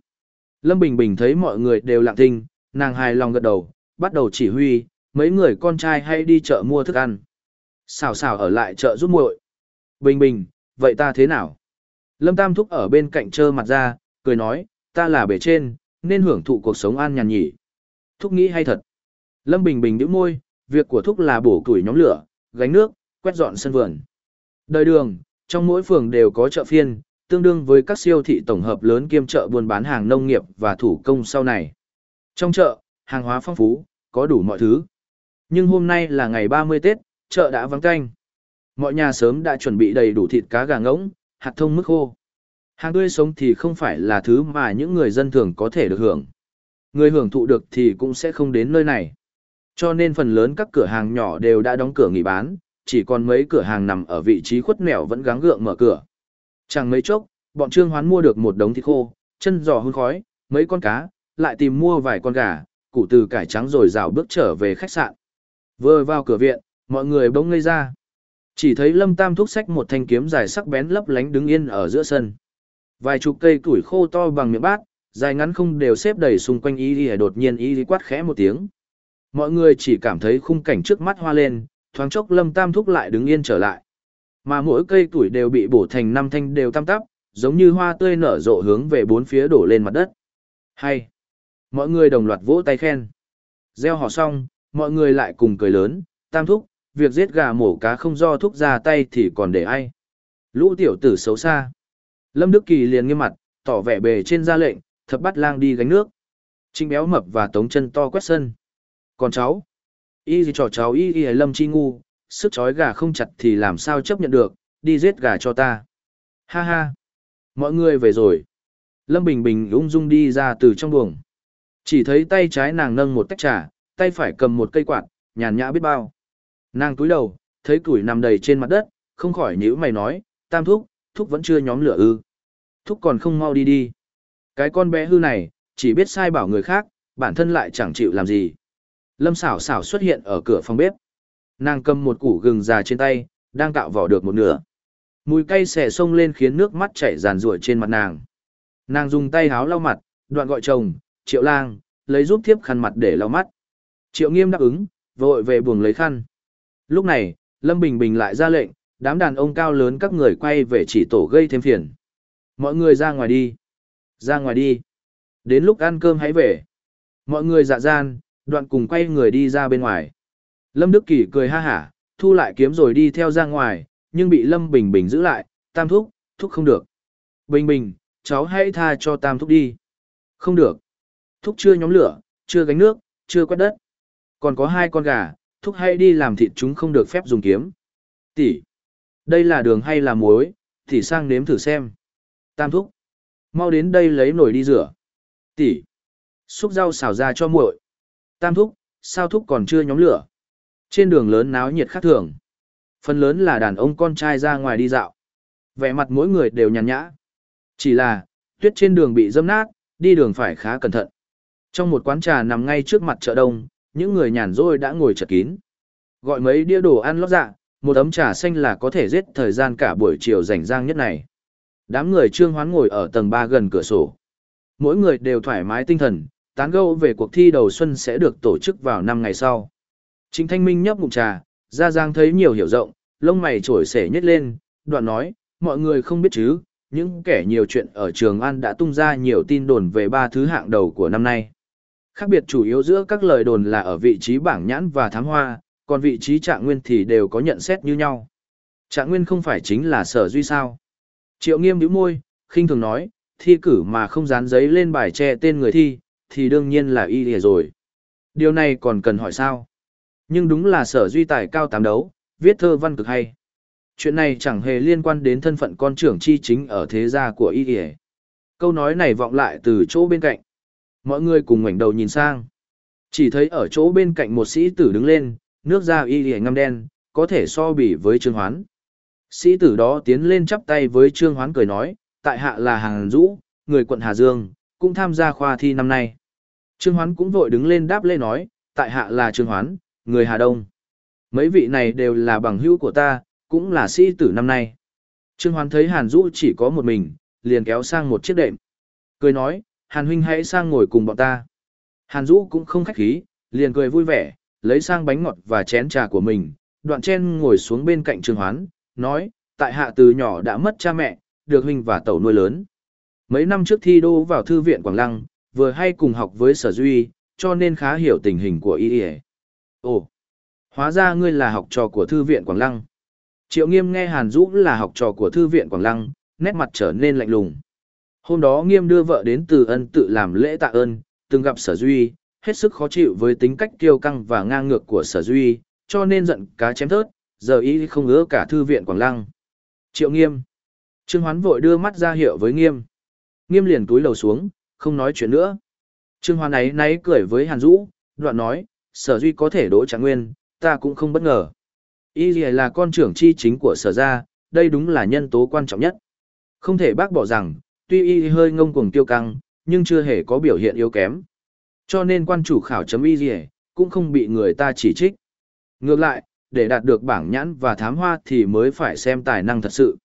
Lâm Bình Bình thấy mọi người đều lặng thinh, nàng hài lòng gật đầu, bắt đầu chỉ huy, mấy người con trai hay đi chợ mua thức ăn. Xào xào ở lại chợ giúp muội. Bình Bình, vậy ta thế nào? Lâm Tam Thúc ở bên cạnh trơ mặt ra, cười nói, ta là bề trên, nên hưởng thụ cuộc sống an nhàn nhỉ. Thúc nghĩ hay thật. Lâm Bình Bình nhíu môi, việc của Thúc là bổ củi nhóm lửa, gánh nước, quét dọn sân vườn. Đời đường, trong mỗi phường đều có chợ phiên, tương đương với các siêu thị tổng hợp lớn kiêm chợ buôn bán hàng nông nghiệp và thủ công sau này. Trong chợ, hàng hóa phong phú, có đủ mọi thứ. Nhưng hôm nay là ngày 30 Tết, chợ đã vắng canh. Mọi nhà sớm đã chuẩn bị đầy đủ thịt cá gà ngỗng, hạt thông mức khô. Hàng tươi sống thì không phải là thứ mà những người dân thường có thể được hưởng. Người hưởng thụ được thì cũng sẽ không đến nơi này. Cho nên phần lớn các cửa hàng nhỏ đều đã đóng cửa nghỉ bán, chỉ còn mấy cửa hàng nằm ở vị trí khuất nẻo vẫn gắng gượng mở cửa. Chẳng mấy chốc, bọn Trương Hoán mua được một đống thịt khô, chân giò hun khói, mấy con cá, lại tìm mua vài con gà, củ từ cải trắng rồi rào bước trở về khách sạn. Vừa vào cửa viện, mọi người bỗng ngây ra. Chỉ thấy Lâm Tam thúc sách một thanh kiếm dài sắc bén lấp lánh đứng yên ở giữa sân. Vài chục cây củi khô to bằng miệng bát, dài ngắn không đều xếp đầy xung quanh y đi đột nhiên y đi quát khẽ một tiếng. Mọi người chỉ cảm thấy khung cảnh trước mắt hoa lên, thoáng chốc Lâm Tam thúc lại đứng yên trở lại. Mà mỗi cây củi đều bị bổ thành năm thanh đều tam tắp, giống như hoa tươi nở rộ hướng về bốn phía đổ lên mặt đất. Hay! Mọi người đồng loạt vỗ tay khen. Gieo họ xong, mọi người lại cùng cười lớn, tam thúc, việc giết gà mổ cá không do thúc ra tay thì còn để ai. Lũ tiểu tử xấu xa. Lâm Đức Kỳ liền nghiêm mặt, tỏ vẻ bề trên ra lệnh, thập bắt lang đi gánh nước. Trinh béo mập và tống chân to quét sân. Còn cháu? Y gì trò cháu y y lâm chi ngu, sức chói gà không chặt thì làm sao chấp nhận được, đi giết gà cho ta. Ha ha. Mọi người về rồi. Lâm Bình Bình ung dung đi ra từ trong buồng. Chỉ thấy tay trái nàng nâng một tách trà, tay phải cầm một cây quạt, nhàn nhã biết bao. Nàng túi đầu, thấy củi nằm đầy trên mặt đất, không khỏi nhíu mày nói, tam thúc, thúc vẫn chưa nhóm lửa ư. Thúc còn không mau đi đi. Cái con bé hư này, chỉ biết sai bảo người khác, bản thân lại chẳng chịu làm gì. Lâm xảo xảo xuất hiện ở cửa phòng bếp. Nàng cầm một củ gừng già trên tay, đang cạo vỏ được một nửa. Mùi cay xẻ sông lên khiến nước mắt chảy ràn rủa trên mặt nàng. Nàng dùng tay háo lau mặt, đoạn gọi chồng, triệu lang, lấy giúp thiếp khăn mặt để lau mắt. Triệu nghiêm đáp ứng, vội về buồng lấy khăn. Lúc này, Lâm Bình Bình lại ra lệnh, đám đàn ông cao lớn các người quay về chỉ tổ gây thêm phiền. Mọi người ra ngoài đi. Ra ngoài đi. Đến lúc ăn cơm hãy về. Mọi người dạ gian, đoạn cùng quay người đi ra bên ngoài. Lâm Đức Kỳ cười ha hả, thu lại kiếm rồi đi theo ra ngoài, nhưng bị Lâm Bình Bình giữ lại, tam thúc, thúc không được. Bình Bình, cháu hãy tha cho tam thúc đi. Không được. Thúc chưa nhóm lửa, chưa gánh nước, chưa quét đất. Còn có hai con gà, thúc hãy đi làm thịt chúng không được phép dùng kiếm. Tỷ, đây là đường hay là muối, tỷ sang nếm thử xem. Tam thúc, mau đến đây lấy nồi đi rửa. Tỷ, xúc rau xào ra cho muội. Tam thúc, sao thúc còn chưa nhóm lửa? Trên đường lớn náo nhiệt khác thường. Phần lớn là đàn ông con trai ra ngoài đi dạo. Vẻ mặt mỗi người đều nhàn nhã. Chỉ là, tuyết trên đường bị dâm nát, đi đường phải khá cẩn thận. Trong một quán trà nằm ngay trước mặt chợ đông, những người nhàn rỗi đã ngồi chật kín. Gọi mấy đĩa đồ ăn lót dạ, một ấm trà xanh là có thể giết thời gian cả buổi chiều rảnh rang nhất này. Đám người trương hoán ngồi ở tầng 3 gần cửa sổ. Mỗi người đều thoải mái tinh thần, tán gẫu về cuộc thi đầu xuân sẽ được tổ chức vào năm ngày sau. Trịnh Thanh Minh nhấp ngụm trà, ra giang thấy nhiều hiểu rộng, lông mày trổi xể nhếch lên, đoạn nói, mọi người không biết chứ, những kẻ nhiều chuyện ở Trường An đã tung ra nhiều tin đồn về ba thứ hạng đầu của năm nay. Khác biệt chủ yếu giữa các lời đồn là ở vị trí bảng nhãn và thám hoa, còn vị trí trạng nguyên thì đều có nhận xét như nhau. Trạng nguyên không phải chính là sở duy sao. Triệu nghiêm nhíu môi, khinh thường nói, thi cử mà không dán giấy lên bài che tên người thi, thì đương nhiên là y lìa rồi. Điều này còn cần hỏi sao? Nhưng đúng là sở duy tài cao tám đấu, viết thơ văn cực hay. Chuyện này chẳng hề liên quan đến thân phận con trưởng chi chính ở thế gia của y lìa. Câu nói này vọng lại từ chỗ bên cạnh. Mọi người cùng ngoảnh đầu nhìn sang. Chỉ thấy ở chỗ bên cạnh một sĩ tử đứng lên, nước da y lìa ngăm đen, có thể so bỉ với Trương Hoán. Sĩ tử đó tiến lên chắp tay với Trương Hoán cười nói, tại hạ là Hàng Dũ, người quận Hà Dương, cũng tham gia khoa thi năm nay. Trương Hoán cũng vội đứng lên đáp lê nói, tại hạ là Trương Hoán, người Hà Đông. Mấy vị này đều là bằng hữu của ta, cũng là sĩ tử năm nay. Trương Hoán thấy Hàn Dũ chỉ có một mình, liền kéo sang một chiếc đệm. Cười nói, Hàn huynh hãy sang ngồi cùng bọn ta. Hàn Dũ cũng không khách khí, liền cười vui vẻ, lấy sang bánh ngọt và chén trà của mình, đoạn chen ngồi xuống bên cạnh Trương Hoán, nói, tại hạ từ nhỏ đã mất cha mẹ, được huynh và tẩu nuôi lớn. Mấy năm trước thi đô vào thư viện Quảng Lăng, vừa hay cùng học với sở duy, cho nên khá hiểu tình hình của y y Ồ, hóa ra ngươi là học trò của thư viện Quảng Lăng. Triệu nghiêm nghe Hàn Dũ là học trò của thư viện Quảng Lăng, nét mặt trở nên lạnh lùng. Hôm đó nghiêm đưa vợ đến từ ân tự làm lễ tạ ơn, từng gặp sở duy, hết sức khó chịu với tính cách kiêu căng và ngang ngược của sở duy, cho nên giận cá chém thớt, giờ y không ngứa cả thư viện Quảng Lăng. Triệu nghiêm. Trương Hoán vội đưa mắt ra hiệu với nghiêm. Nghiêm liền túi lầu xuống, không nói chuyện nữa. Trương Hoán ấy náy cười với Hàn Dũ, đoạn nói, sở duy có thể đỗ trạng nguyên, ta cũng không bất ngờ. Y là con trưởng chi chính của sở gia, đây đúng là nhân tố quan trọng nhất. Không thể bác bỏ rằng, tuy Y hơi ngông cuồng tiêu căng, nhưng chưa hề có biểu hiện yếu kém. Cho nên quan chủ khảo chấm Y gì, cũng không bị người ta chỉ trích. Ngược lại, để đạt được bảng nhãn và thám hoa thì mới phải xem tài năng thật sự.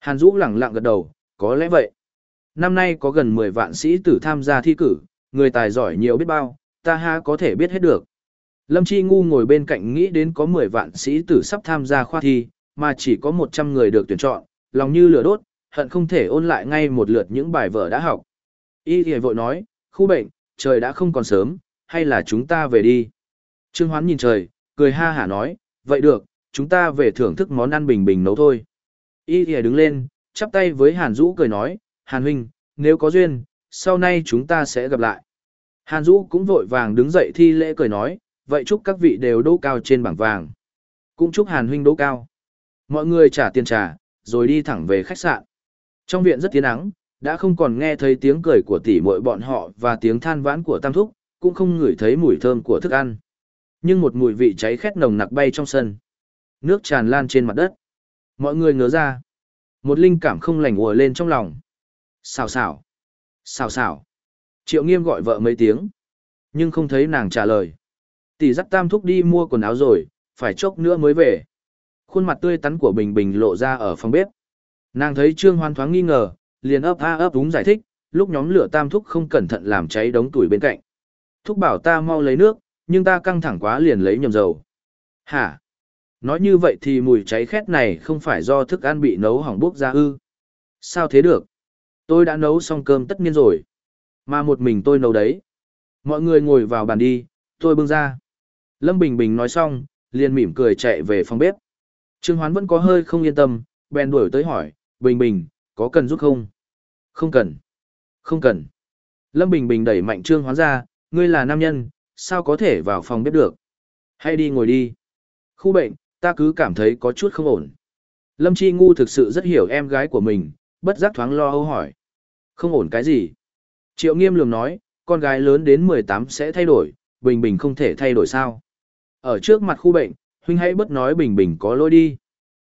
Hàn Dũ lẳng lặng gật đầu, có lẽ vậy. Năm nay có gần 10 vạn sĩ tử tham gia thi cử, người tài giỏi nhiều biết bao, ta ha có thể biết hết được. Lâm Chi Ngu ngồi bên cạnh nghĩ đến có 10 vạn sĩ tử sắp tham gia khoa thi, mà chỉ có 100 người được tuyển chọn, lòng như lửa đốt, hận không thể ôn lại ngay một lượt những bài vở đã học. Y thì vội nói, khu bệnh, trời đã không còn sớm, hay là chúng ta về đi. Trương Hoán nhìn trời, cười ha hả nói, vậy được, chúng ta về thưởng thức món ăn bình bình nấu thôi. Y thì đứng lên, chắp tay với Hàn Dũ cười nói, Hàn huynh, nếu có duyên, sau này chúng ta sẽ gặp lại. Hàn Dũ cũng vội vàng đứng dậy thi lễ cười nói, vậy chúc các vị đều đỗ cao trên bảng vàng. Cũng chúc Hàn huynh đỗ cao. Mọi người trả tiền trả, rồi đi thẳng về khách sạn. Trong viện rất tiến nắng, đã không còn nghe thấy tiếng cười của tỷ muội bọn họ và tiếng than vãn của Tam Thúc, cũng không ngửi thấy mùi thơm của thức ăn. Nhưng một mùi vị cháy khét nồng nặc bay trong sân. Nước tràn lan trên mặt đất. Mọi người ngớ ra. Một linh cảm không lành ùa lên trong lòng. Xào xào. Xào xào. Triệu nghiêm gọi vợ mấy tiếng. Nhưng không thấy nàng trả lời. Tỷ dắt tam thúc đi mua quần áo rồi, phải chốc nữa mới về. Khuôn mặt tươi tắn của Bình Bình lộ ra ở phòng bếp. Nàng thấy Trương Hoan thoáng nghi ngờ, liền ấp a ấp đúng giải thích, lúc nhóm lửa tam thúc không cẩn thận làm cháy đống tuổi bên cạnh. Thúc bảo ta mau lấy nước, nhưng ta căng thẳng quá liền lấy nhầm dầu. Hả? Nói như vậy thì mùi cháy khét này không phải do thức ăn bị nấu hỏng bốc ra ư. Sao thế được? Tôi đã nấu xong cơm tất nhiên rồi. Mà một mình tôi nấu đấy. Mọi người ngồi vào bàn đi, tôi bưng ra. Lâm Bình Bình nói xong, liền mỉm cười chạy về phòng bếp. Trương Hoán vẫn có hơi không yên tâm, bèn đuổi tới hỏi, Bình Bình, có cần giúp không? Không cần. Không cần. Lâm Bình Bình đẩy mạnh Trương Hoán ra, ngươi là nam nhân, sao có thể vào phòng bếp được? Hay đi ngồi đi. Khu bệnh, ta cứ cảm thấy có chút không ổn. Lâm Chi Ngu thực sự rất hiểu em gái của mình, bất giác thoáng lo âu hỏi. Không ổn cái gì? Triệu nghiêm lường nói, con gái lớn đến 18 sẽ thay đổi, Bình Bình không thể thay đổi sao? Ở trước mặt khu bệnh, huynh hãy bất nói Bình Bình có lỗi đi.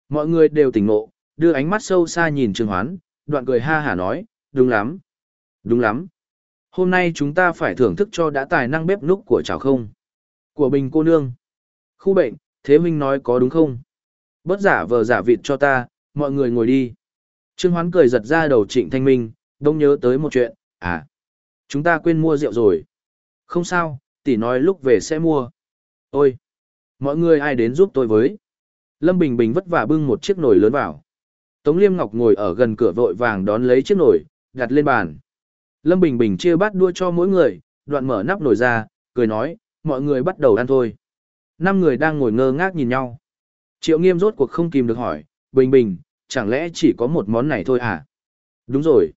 Mọi người đều tỉnh ngộ, đưa ánh mắt sâu xa nhìn Trương Hoán, đoạn cười ha hả nói, đúng lắm. Đúng lắm. Hôm nay chúng ta phải thưởng thức cho đã tài năng bếp núc của chảo không? Của Bình cô nương. Khu bệnh, thế huynh nói có đúng không? Bớt giả vờ giả vịt cho ta, mọi người ngồi đi. Trương Hoán cười giật ra đầu Trịnh Thanh Minh, đông nhớ tới một chuyện, à, chúng ta quên mua rượu rồi. Không sao, tỷ nói lúc về sẽ mua. Ôi, mọi người ai đến giúp tôi với. Lâm Bình Bình vất vả bưng một chiếc nồi lớn vào. Tống Liêm Ngọc ngồi ở gần cửa vội vàng đón lấy chiếc nồi, đặt lên bàn. Lâm Bình Bình chia bát đua cho mỗi người, đoạn mở nắp nồi ra, cười nói, mọi người bắt đầu ăn thôi. Năm người đang ngồi ngơ ngác nhìn nhau. Triệu Nghiêm rốt cuộc không kìm được hỏi, Bình Bình, chẳng lẽ chỉ có một món này thôi à? Đúng rồi.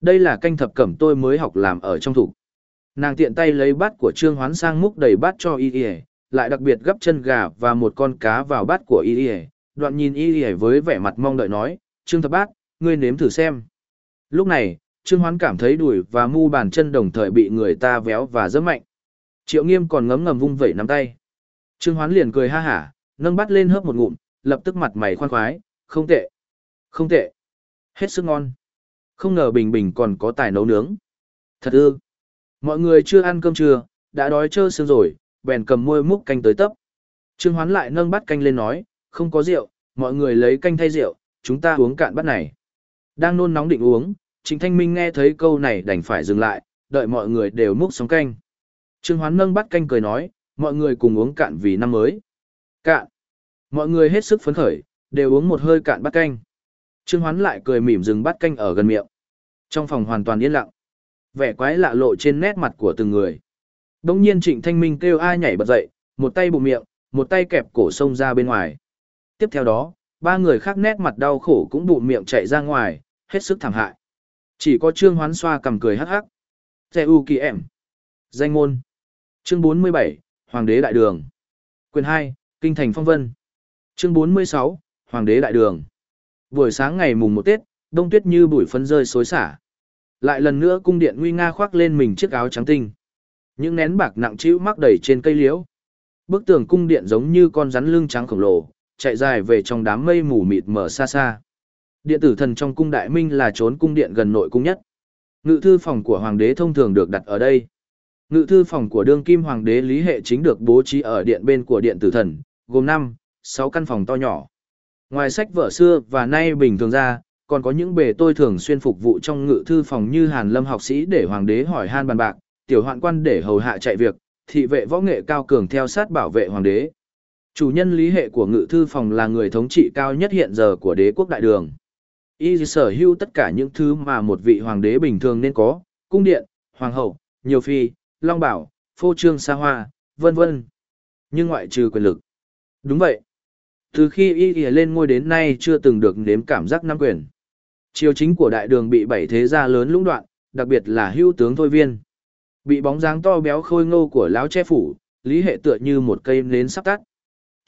Đây là canh thập cẩm tôi mới học làm ở trong thủ. Nàng tiện tay lấy bát của Trương Hoán sang múc đầy bát cho y y, lại đặc biệt gấp chân gà và một con cá vào bát của y y. Đoạn nhìn y y với vẻ mặt mong đợi nói, Trương thập bát, ngươi nếm thử xem. Lúc này, Trương Hoán cảm thấy đùi và mu bàn chân đồng thời bị người ta véo và rất mạnh. Triệu Nghiêm còn ngấm ngầm vung vẩy nắm tay. Trương Hoán liền cười ha hả, nâng bát lên hớp một ngụm, lập tức mặt mày khoan khoái, không tệ. Không tệ. Hết sức ngon. Không ngờ Bình Bình còn có tài nấu nướng. Thật ư. Mọi người chưa ăn cơm trưa, đã đói trơ xương rồi, bèn cầm môi múc canh tới tấp. Trương Hoán lại nâng bát canh lên nói, không có rượu, mọi người lấy canh thay rượu, chúng ta uống cạn bát này. Đang nôn nóng định uống, Trịnh Thanh Minh nghe thấy câu này đành phải dừng lại, đợi mọi người đều múc xong canh. Trương Hoán nâng bát canh cười nói, mọi người cùng uống cạn vì năm mới. Cạn. Mọi người hết sức phấn khởi, đều uống một hơi cạn bát canh. Trương Hoán lại cười mỉm dừng bát canh ở gần miệng. Trong phòng hoàn toàn yên lặng. Vẻ quái lạ lộ trên nét mặt của từng người. Đông nhiên Trịnh Thanh Minh kêu ai nhảy bật dậy, một tay bụng miệng, một tay kẹp cổ sông ra bên ngoài. Tiếp theo đó, ba người khác nét mặt đau khổ cũng bụng miệng chạy ra ngoài, hết sức thảm hại. Chỉ có Trương Hoán xoa cầm cười hắc hắc. Tè u kỳ em. Danh môn. Chương 47, Hoàng đế đại đường. Quyền 2, Kinh thành phong vân. Chương 46, Hoàng đế đại đường. Buổi sáng ngày mùng một Tết, đông tuyết như bụi phấn rơi xối xả. Lại lần nữa cung điện nguy nga khoác lên mình chiếc áo trắng tinh. Những nén bạc nặng trĩu mắc đầy trên cây liễu. Bức tường cung điện giống như con rắn lưng trắng khổng lồ, chạy dài về trong đám mây mù mịt mờ xa xa. Điện tử thần trong cung đại minh là trốn cung điện gần nội cung nhất. Ngự thư phòng của hoàng đế thông thường được đặt ở đây. Ngự thư phòng của đương kim hoàng đế lý hệ chính được bố trí ở điện bên của điện tử thần, gồm 5, 6 căn phòng to nhỏ. Ngoài sách vở xưa và nay bình thường ra, còn có những bề tôi thường xuyên phục vụ trong ngự thư phòng như Hàn Lâm học sĩ để hoàng đế hỏi han bàn bạc, tiểu hoạn quan để hầu hạ chạy việc, thị vệ võ nghệ cao cường theo sát bảo vệ hoàng đế. Chủ nhân lý hệ của ngự thư phòng là người thống trị cao nhất hiện giờ của đế quốc đại đường. Y sở hữu tất cả những thứ mà một vị hoàng đế bình thường nên có, cung điện, hoàng hậu, nhiều phi, long bảo, phô trương xa hoa, vân vân. Nhưng ngoại trừ quyền lực. Đúng vậy. Từ khi y lên ngôi đến nay chưa từng được nếm cảm giác nắm quyền. Triều chính của đại đường bị bảy thế gia lớn lũng đoạn, đặc biệt là hưu tướng Thôi Viên. Bị bóng dáng to béo khôi ngô của lão che phủ, lý hệ tựa như một cây nến sắp tắt.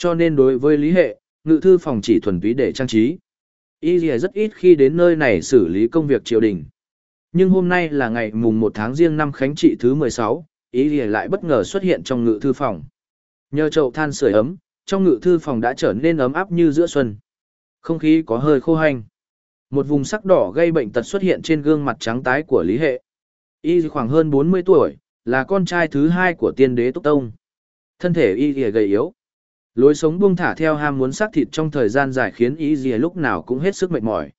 Cho nên đối với lý hệ, ngự thư phòng chỉ thuần túy để trang trí. Y Lìa rất ít khi đến nơi này xử lý công việc triều đình. Nhưng hôm nay là ngày mùng 1 tháng riêng năm khánh trị thứ 16, Y Lìa lại bất ngờ xuất hiện trong ngự thư phòng. Nhờ chậu than sưởi ấm, trong ngự thư phòng đã trở nên ấm áp như giữa xuân. Không khí có hơi khô hành. Một vùng sắc đỏ gây bệnh tật xuất hiện trên gương mặt trắng tái của Lý Hệ. Y khoảng hơn 40 tuổi, là con trai thứ hai của tiên đế Túc Tông. Thân thể Y gầy yếu. Lối sống buông thả theo ham muốn xác thịt trong thời gian dài khiến Y lúc nào cũng hết sức mệt mỏi.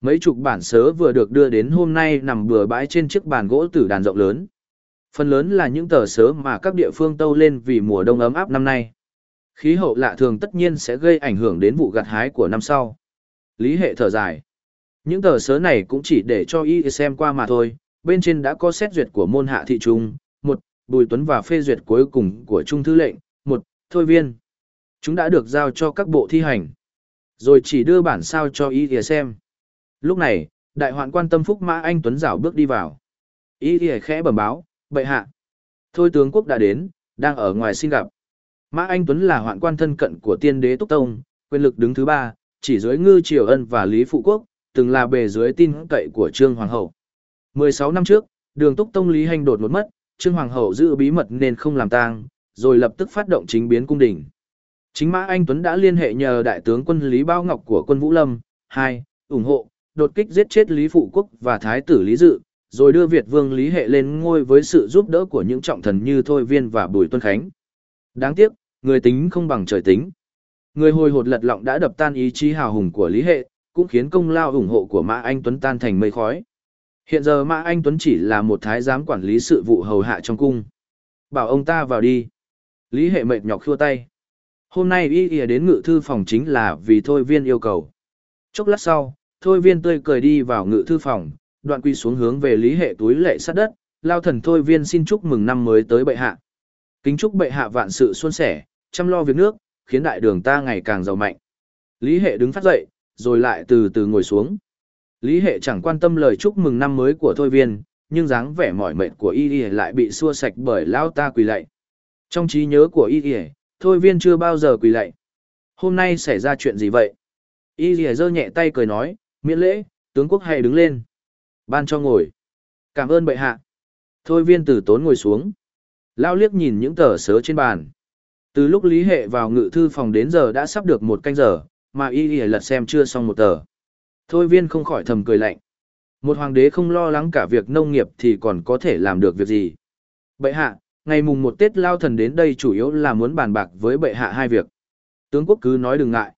Mấy chục bản sớ vừa được đưa đến hôm nay nằm bừa bãi trên chiếc bàn gỗ tử đàn rộng lớn. Phần lớn là những tờ sớ mà các địa phương tâu lên vì mùa đông ấm áp năm nay. Khí hậu lạ thường tất nhiên sẽ gây ảnh hưởng đến vụ gặt hái của năm sau. Lý hệ thở dài. Những tờ sớ này cũng chỉ để cho y xem qua mà thôi, bên trên đã có xét duyệt của môn hạ thị trung, một, Bùi Tuấn và phê duyệt cuối cùng của Trung Thư lệnh, một, Thôi Viên. Chúng đã được giao cho các bộ thi hành. Rồi chỉ đưa bản sao cho y xem. Lúc này, đại hoạn quan tâm phúc mã anh Tuấn rảo bước đi vào. Y khẽ bẩm báo, bệ hạ. Thôi tướng quốc đã đến, đang ở ngoài xin gặp. Mã Anh Tuấn là hoạn quan thân cận của tiên đế Túc Tông, quyền lực đứng thứ ba, chỉ dưới ngư triều ân và Lý Phụ Quốc, từng là bề dưới tin cậy của Trương Hoàng hậu. 16 năm trước, đường Túc Tông Lý Hành đột một mất, Trương Hoàng hậu giữ bí mật nên không làm tang, rồi lập tức phát động chính biến cung đình. Chính Mã Anh Tuấn đã liên hệ nhờ đại tướng quân Lý Bao Ngọc của quân Vũ Lâm, hai, ủng hộ, đột kích giết chết Lý Phụ Quốc và Thái tử Lý Dự, rồi đưa Việt Vương Lý Hệ lên ngôi với sự giúp đỡ của những trọng thần như Thôi Viên và Bùi Tuân Khánh. Đáng tiếc, người tính không bằng trời tính. Người hồi hột lật lọng đã đập tan ý chí hào hùng của Lý Hệ, cũng khiến công lao ủng hộ của Mã Anh Tuấn tan thành mây khói. Hiện giờ Mã Anh Tuấn chỉ là một thái giám quản lý sự vụ hầu hạ trong cung. Bảo ông ta vào đi. Lý Hệ mệt nhọc khua tay. Hôm nay y ỉa đến ngự thư phòng chính là vì Thôi Viên yêu cầu. Chốc lát sau, Thôi Viên tươi cười đi vào ngự thư phòng, đoạn quy xuống hướng về Lý Hệ túi lệ sát đất, lao thần Thôi Viên xin chúc mừng năm mới tới bệ hạ. Kính chúc bệ hạ vạn sự xuân sẻ, chăm lo việc nước, khiến đại đường ta ngày càng giàu mạnh. Lý Hệ đứng phát dậy, rồi lại từ từ ngồi xuống. Lý Hệ chẳng quan tâm lời chúc mừng năm mới của Thôi Viên, nhưng dáng vẻ mỏi mệt của y y lại bị xua sạch bởi lao ta quỳ lạy. Trong trí nhớ của y y, Thôi Viên chưa bao giờ quỳ lạy. Hôm nay xảy ra chuyện gì vậy? Y y giơ nhẹ tay cười nói, miễn lễ, tướng quốc hãy đứng lên. Ban cho ngồi. Cảm ơn bệ hạ. Thôi Viên từ tốn ngồi xuống. Lao liếc nhìn những tờ sớ trên bàn. Từ lúc Lý Hệ vào ngự thư phòng đến giờ đã sắp được một canh giờ, mà y y lật xem chưa xong một tờ. Thôi viên không khỏi thầm cười lạnh. Một hoàng đế không lo lắng cả việc nông nghiệp thì còn có thể làm được việc gì. Bệ hạ, ngày mùng một Tết lao thần đến đây chủ yếu là muốn bàn bạc với bệ hạ hai việc. Tướng quốc cứ nói đừng ngại.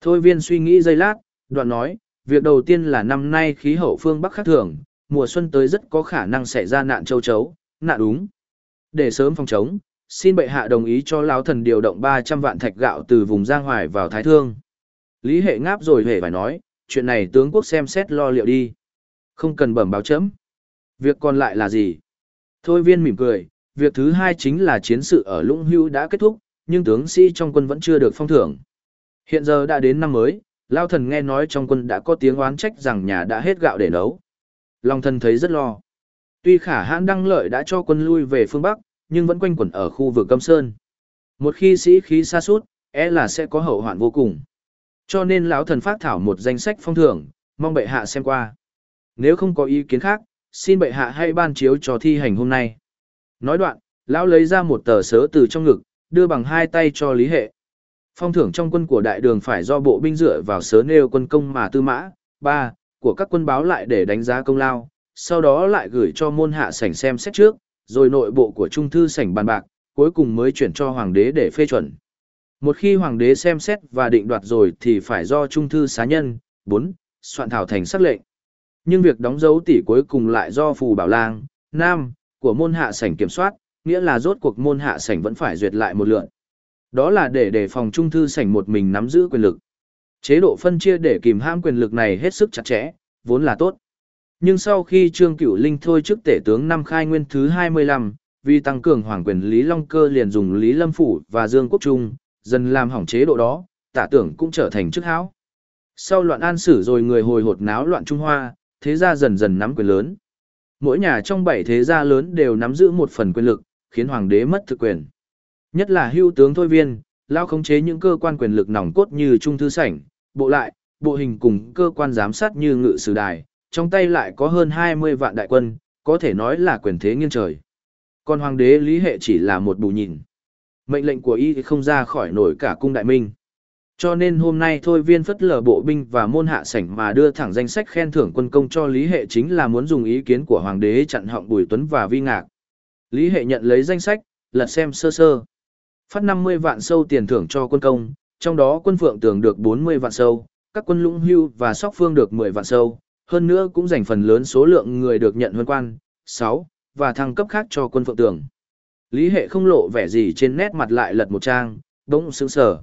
Thôi viên suy nghĩ giây lát, đoạn nói, việc đầu tiên là năm nay khí hậu phương Bắc khác thường, mùa xuân tới rất có khả năng xảy ra nạn châu chấu, nạn đúng. Để sớm phòng chống, xin bệ hạ đồng ý cho lão thần điều động 300 vạn thạch gạo từ vùng Giang Hoài vào Thái Thương. Lý hệ ngáp rồi hề phải nói, chuyện này tướng quốc xem xét lo liệu đi. Không cần bẩm báo chấm. Việc còn lại là gì? Thôi viên mỉm cười, việc thứ hai chính là chiến sự ở Lũng Hưu đã kết thúc, nhưng tướng sĩ trong quân vẫn chưa được phong thưởng. Hiện giờ đã đến năm mới, Lao thần nghe nói trong quân đã có tiếng oán trách rằng nhà đã hết gạo để nấu. Long thần thấy rất lo. Tuy khả hãn đăng lợi đã cho quân lui về phương Bắc, nhưng vẫn quanh quẩn ở khu vực Câm Sơn. Một khi sĩ khí xa sút, e là sẽ có hậu hoạn vô cùng. Cho nên lão thần phát thảo một danh sách phong thưởng, mong bệ hạ xem qua. Nếu không có ý kiến khác, xin bệ hạ hay ban chiếu cho thi hành hôm nay. Nói đoạn, lão lấy ra một tờ sớ từ trong ngực, đưa bằng hai tay cho Lý Hệ. Phong thưởng trong quân của đại đường phải do bộ binh dựa vào sớ nêu quân công mà tư mã, ba của các quân báo lại để đánh giá công lao, sau đó lại gửi cho môn hạ sảnh xem xét trước, rồi nội bộ của trung thư sảnh bàn bạc, cuối cùng mới chuyển cho hoàng đế để phê chuẩn. Một khi hoàng đế xem xét và định đoạt rồi thì phải do trung thư xá nhân, bốn, soạn thảo thành sắc lệnh. Nhưng việc đóng dấu tỷ cuối cùng lại do phù bảo lang, nam, của môn hạ sảnh kiểm soát, nghĩa là rốt cuộc môn hạ sảnh vẫn phải duyệt lại một lượt. Đó là để đề phòng trung thư sảnh một mình nắm giữ quyền lực. Chế độ phân chia để kìm hãm quyền lực này hết sức chặt chẽ, vốn là tốt. Nhưng sau khi Trương Cửu Linh thôi chức tể tướng năm khai nguyên thứ 25, vì tăng cường hoàng quyền Lý Long Cơ liền dùng Lý Lâm Phủ và Dương Quốc Trung, dần làm hỏng chế độ đó, tả tưởng cũng trở thành chức hão. Sau loạn an sử rồi người hồi hột náo loạn Trung Hoa, thế gia dần dần nắm quyền lớn. Mỗi nhà trong bảy thế gia lớn đều nắm giữ một phần quyền lực, khiến hoàng đế mất thực quyền. Nhất là hưu tướng Thôi Viên, lao khống chế những cơ quan quyền lực nòng cốt như Trung Thư Sảnh, Bộ Lại, Bộ Hình cùng cơ quan giám sát như Ngự Sử Đài, trong tay lại có hơn 20 vạn đại quân, có thể nói là quyền thế nghiêng trời. Còn hoàng đế Lý Hệ chỉ là một bù nhìn. Mệnh lệnh của y không ra khỏi nổi cả cung đại minh. Cho nên hôm nay thôi viên phất lờ bộ binh và môn hạ sảnh mà đưa thẳng danh sách khen thưởng quân công cho Lý Hệ chính là muốn dùng ý kiến của hoàng đế chặn họng Bùi Tuấn và Vi Ngạc. Lý Hệ nhận lấy danh sách, lật xem sơ sơ. Phát 50 vạn sâu tiền thưởng cho quân công, trong đó quân phượng tường được 40 vạn sâu, các quân lũng hưu và sóc phương được 10 vạn sâu, hơn nữa cũng dành phần lớn số lượng người được nhận huân quan, 6, và thăng cấp khác cho quân phượng tường. Lý hệ không lộ vẻ gì trên nét mặt lại lật một trang, bỗng sững sờ.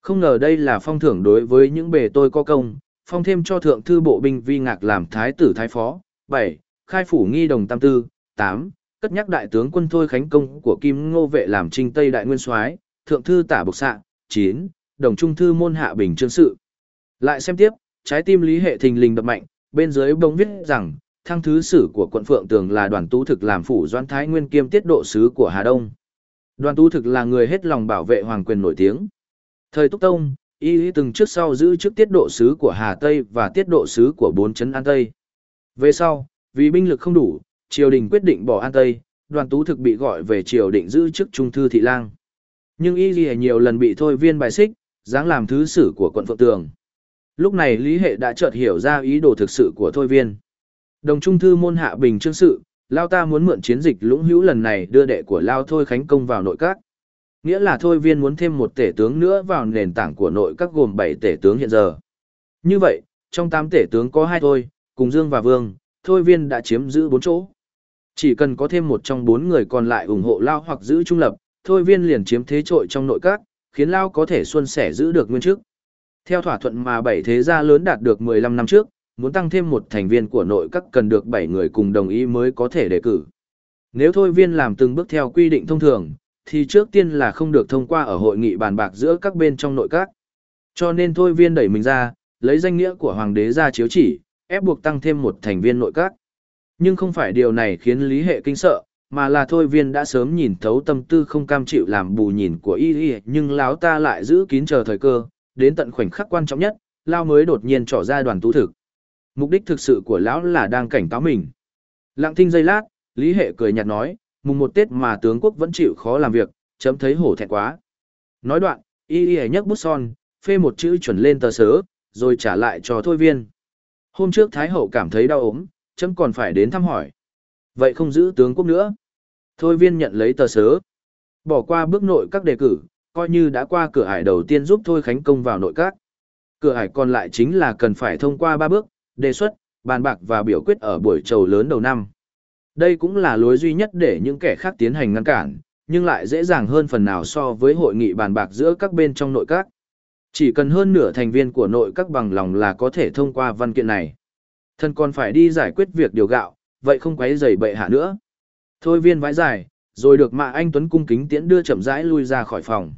Không ngờ đây là phong thưởng đối với những bề tôi có công, phong thêm cho thượng thư bộ binh vi ngạc làm thái tử thái phó, 7, khai phủ nghi đồng tam tư, 8, cất nhắc đại tướng quân thôi khánh công của kim ngô vệ làm trinh tây đại nguyên soái thượng thư tả bộc xạ, 9, đồng trung thư môn hạ bình trương sự. Lại xem tiếp, trái tim lý hệ thình lình đập mạnh, bên dưới bông viết rằng, thăng thứ sử của quận Phượng Tường là đoàn tú thực làm phủ doan thái nguyên kiêm tiết độ sứ của Hà Đông. Đoàn tú thực là người hết lòng bảo vệ hoàng quyền nổi tiếng. Thời Túc Tông, y từng trước sau giữ chức tiết độ sứ của Hà Tây và tiết độ sứ của bốn chấn An Tây. Về sau, vì binh lực không đủ, triều đình quyết định bỏ An Tây, đoàn tú thực bị gọi về triều định giữ chức trung thư thị lang. Nhưng y nhiều lần bị thôi viên bài xích, dáng làm thứ sử của quận Phượng Tường. Lúc này Lý Hệ đã chợt hiểu ra ý đồ thực sự của Thôi Viên. Đồng trung thư môn hạ bình chương sự, Lao ta muốn mượn chiến dịch lũng hữu lần này đưa đệ của Lao Thôi Khánh Công vào nội các. Nghĩa là Thôi Viên muốn thêm một tể tướng nữa vào nền tảng của nội các gồm 7 tể tướng hiện giờ. Như vậy, trong 8 tể tướng có hai thôi, cùng Dương và Vương, Thôi Viên đã chiếm giữ 4 chỗ. Chỉ cần có thêm một trong 4 người còn lại ủng hộ Lao hoặc giữ trung lập, Thôi Viên liền chiếm thế trội trong nội các, khiến Lao có thể xuân sẻ giữ được nguyên chức. Theo thỏa thuận mà bảy thế gia lớn đạt được 15 năm trước, muốn tăng thêm một thành viên của nội các cần được 7 người cùng đồng ý mới có thể đề cử. Nếu thôi viên làm từng bước theo quy định thông thường, thì trước tiên là không được thông qua ở hội nghị bàn bạc giữa các bên trong nội các. Cho nên thôi viên đẩy mình ra, lấy danh nghĩa của hoàng đế ra chiếu chỉ, ép buộc tăng thêm một thành viên nội các. Nhưng không phải điều này khiến lý hệ kinh sợ, mà là thôi viên đã sớm nhìn thấu tâm tư không cam chịu làm bù nhìn của y y nhưng láo ta lại giữ kín chờ thời cơ, đến tận khoảnh khắc quan trọng nhất, Lao mới đột nhiên trỏ ra đoàn tú thực. Mục đích thực sự của lão là đang cảnh cáo mình. Lặng thinh giây lát, Lý Hệ cười nhạt nói, mùng một Tết mà tướng quốc vẫn chịu khó làm việc, chấm thấy hổ thẹn quá. Nói đoạn, y y nhấc bút son, phê một chữ chuẩn lên tờ sớ, rồi trả lại cho thôi viên. Hôm trước Thái Hậu cảm thấy đau ốm, chấm còn phải đến thăm hỏi. Vậy không giữ tướng quốc nữa. Thôi viên nhận lấy tờ sớ. Bỏ qua bước nội các đề cử, coi như đã qua cửa hải đầu tiên giúp Thôi Khánh Công vào nội các. Cửa hải còn lại chính là cần phải thông qua ba bước, đề xuất, bàn bạc và biểu quyết ở buổi trầu lớn đầu năm. Đây cũng là lối duy nhất để những kẻ khác tiến hành ngăn cản, nhưng lại dễ dàng hơn phần nào so với hội nghị bàn bạc giữa các bên trong nội các. Chỉ cần hơn nửa thành viên của nội các bằng lòng là có thể thông qua văn kiện này. Thân còn phải đi giải quyết việc điều gạo, vậy không quấy rầy bệ hạ nữa. Thôi viên vãi giải, rồi được mạ anh Tuấn cung kính tiễn đưa chậm rãi lui ra khỏi phòng.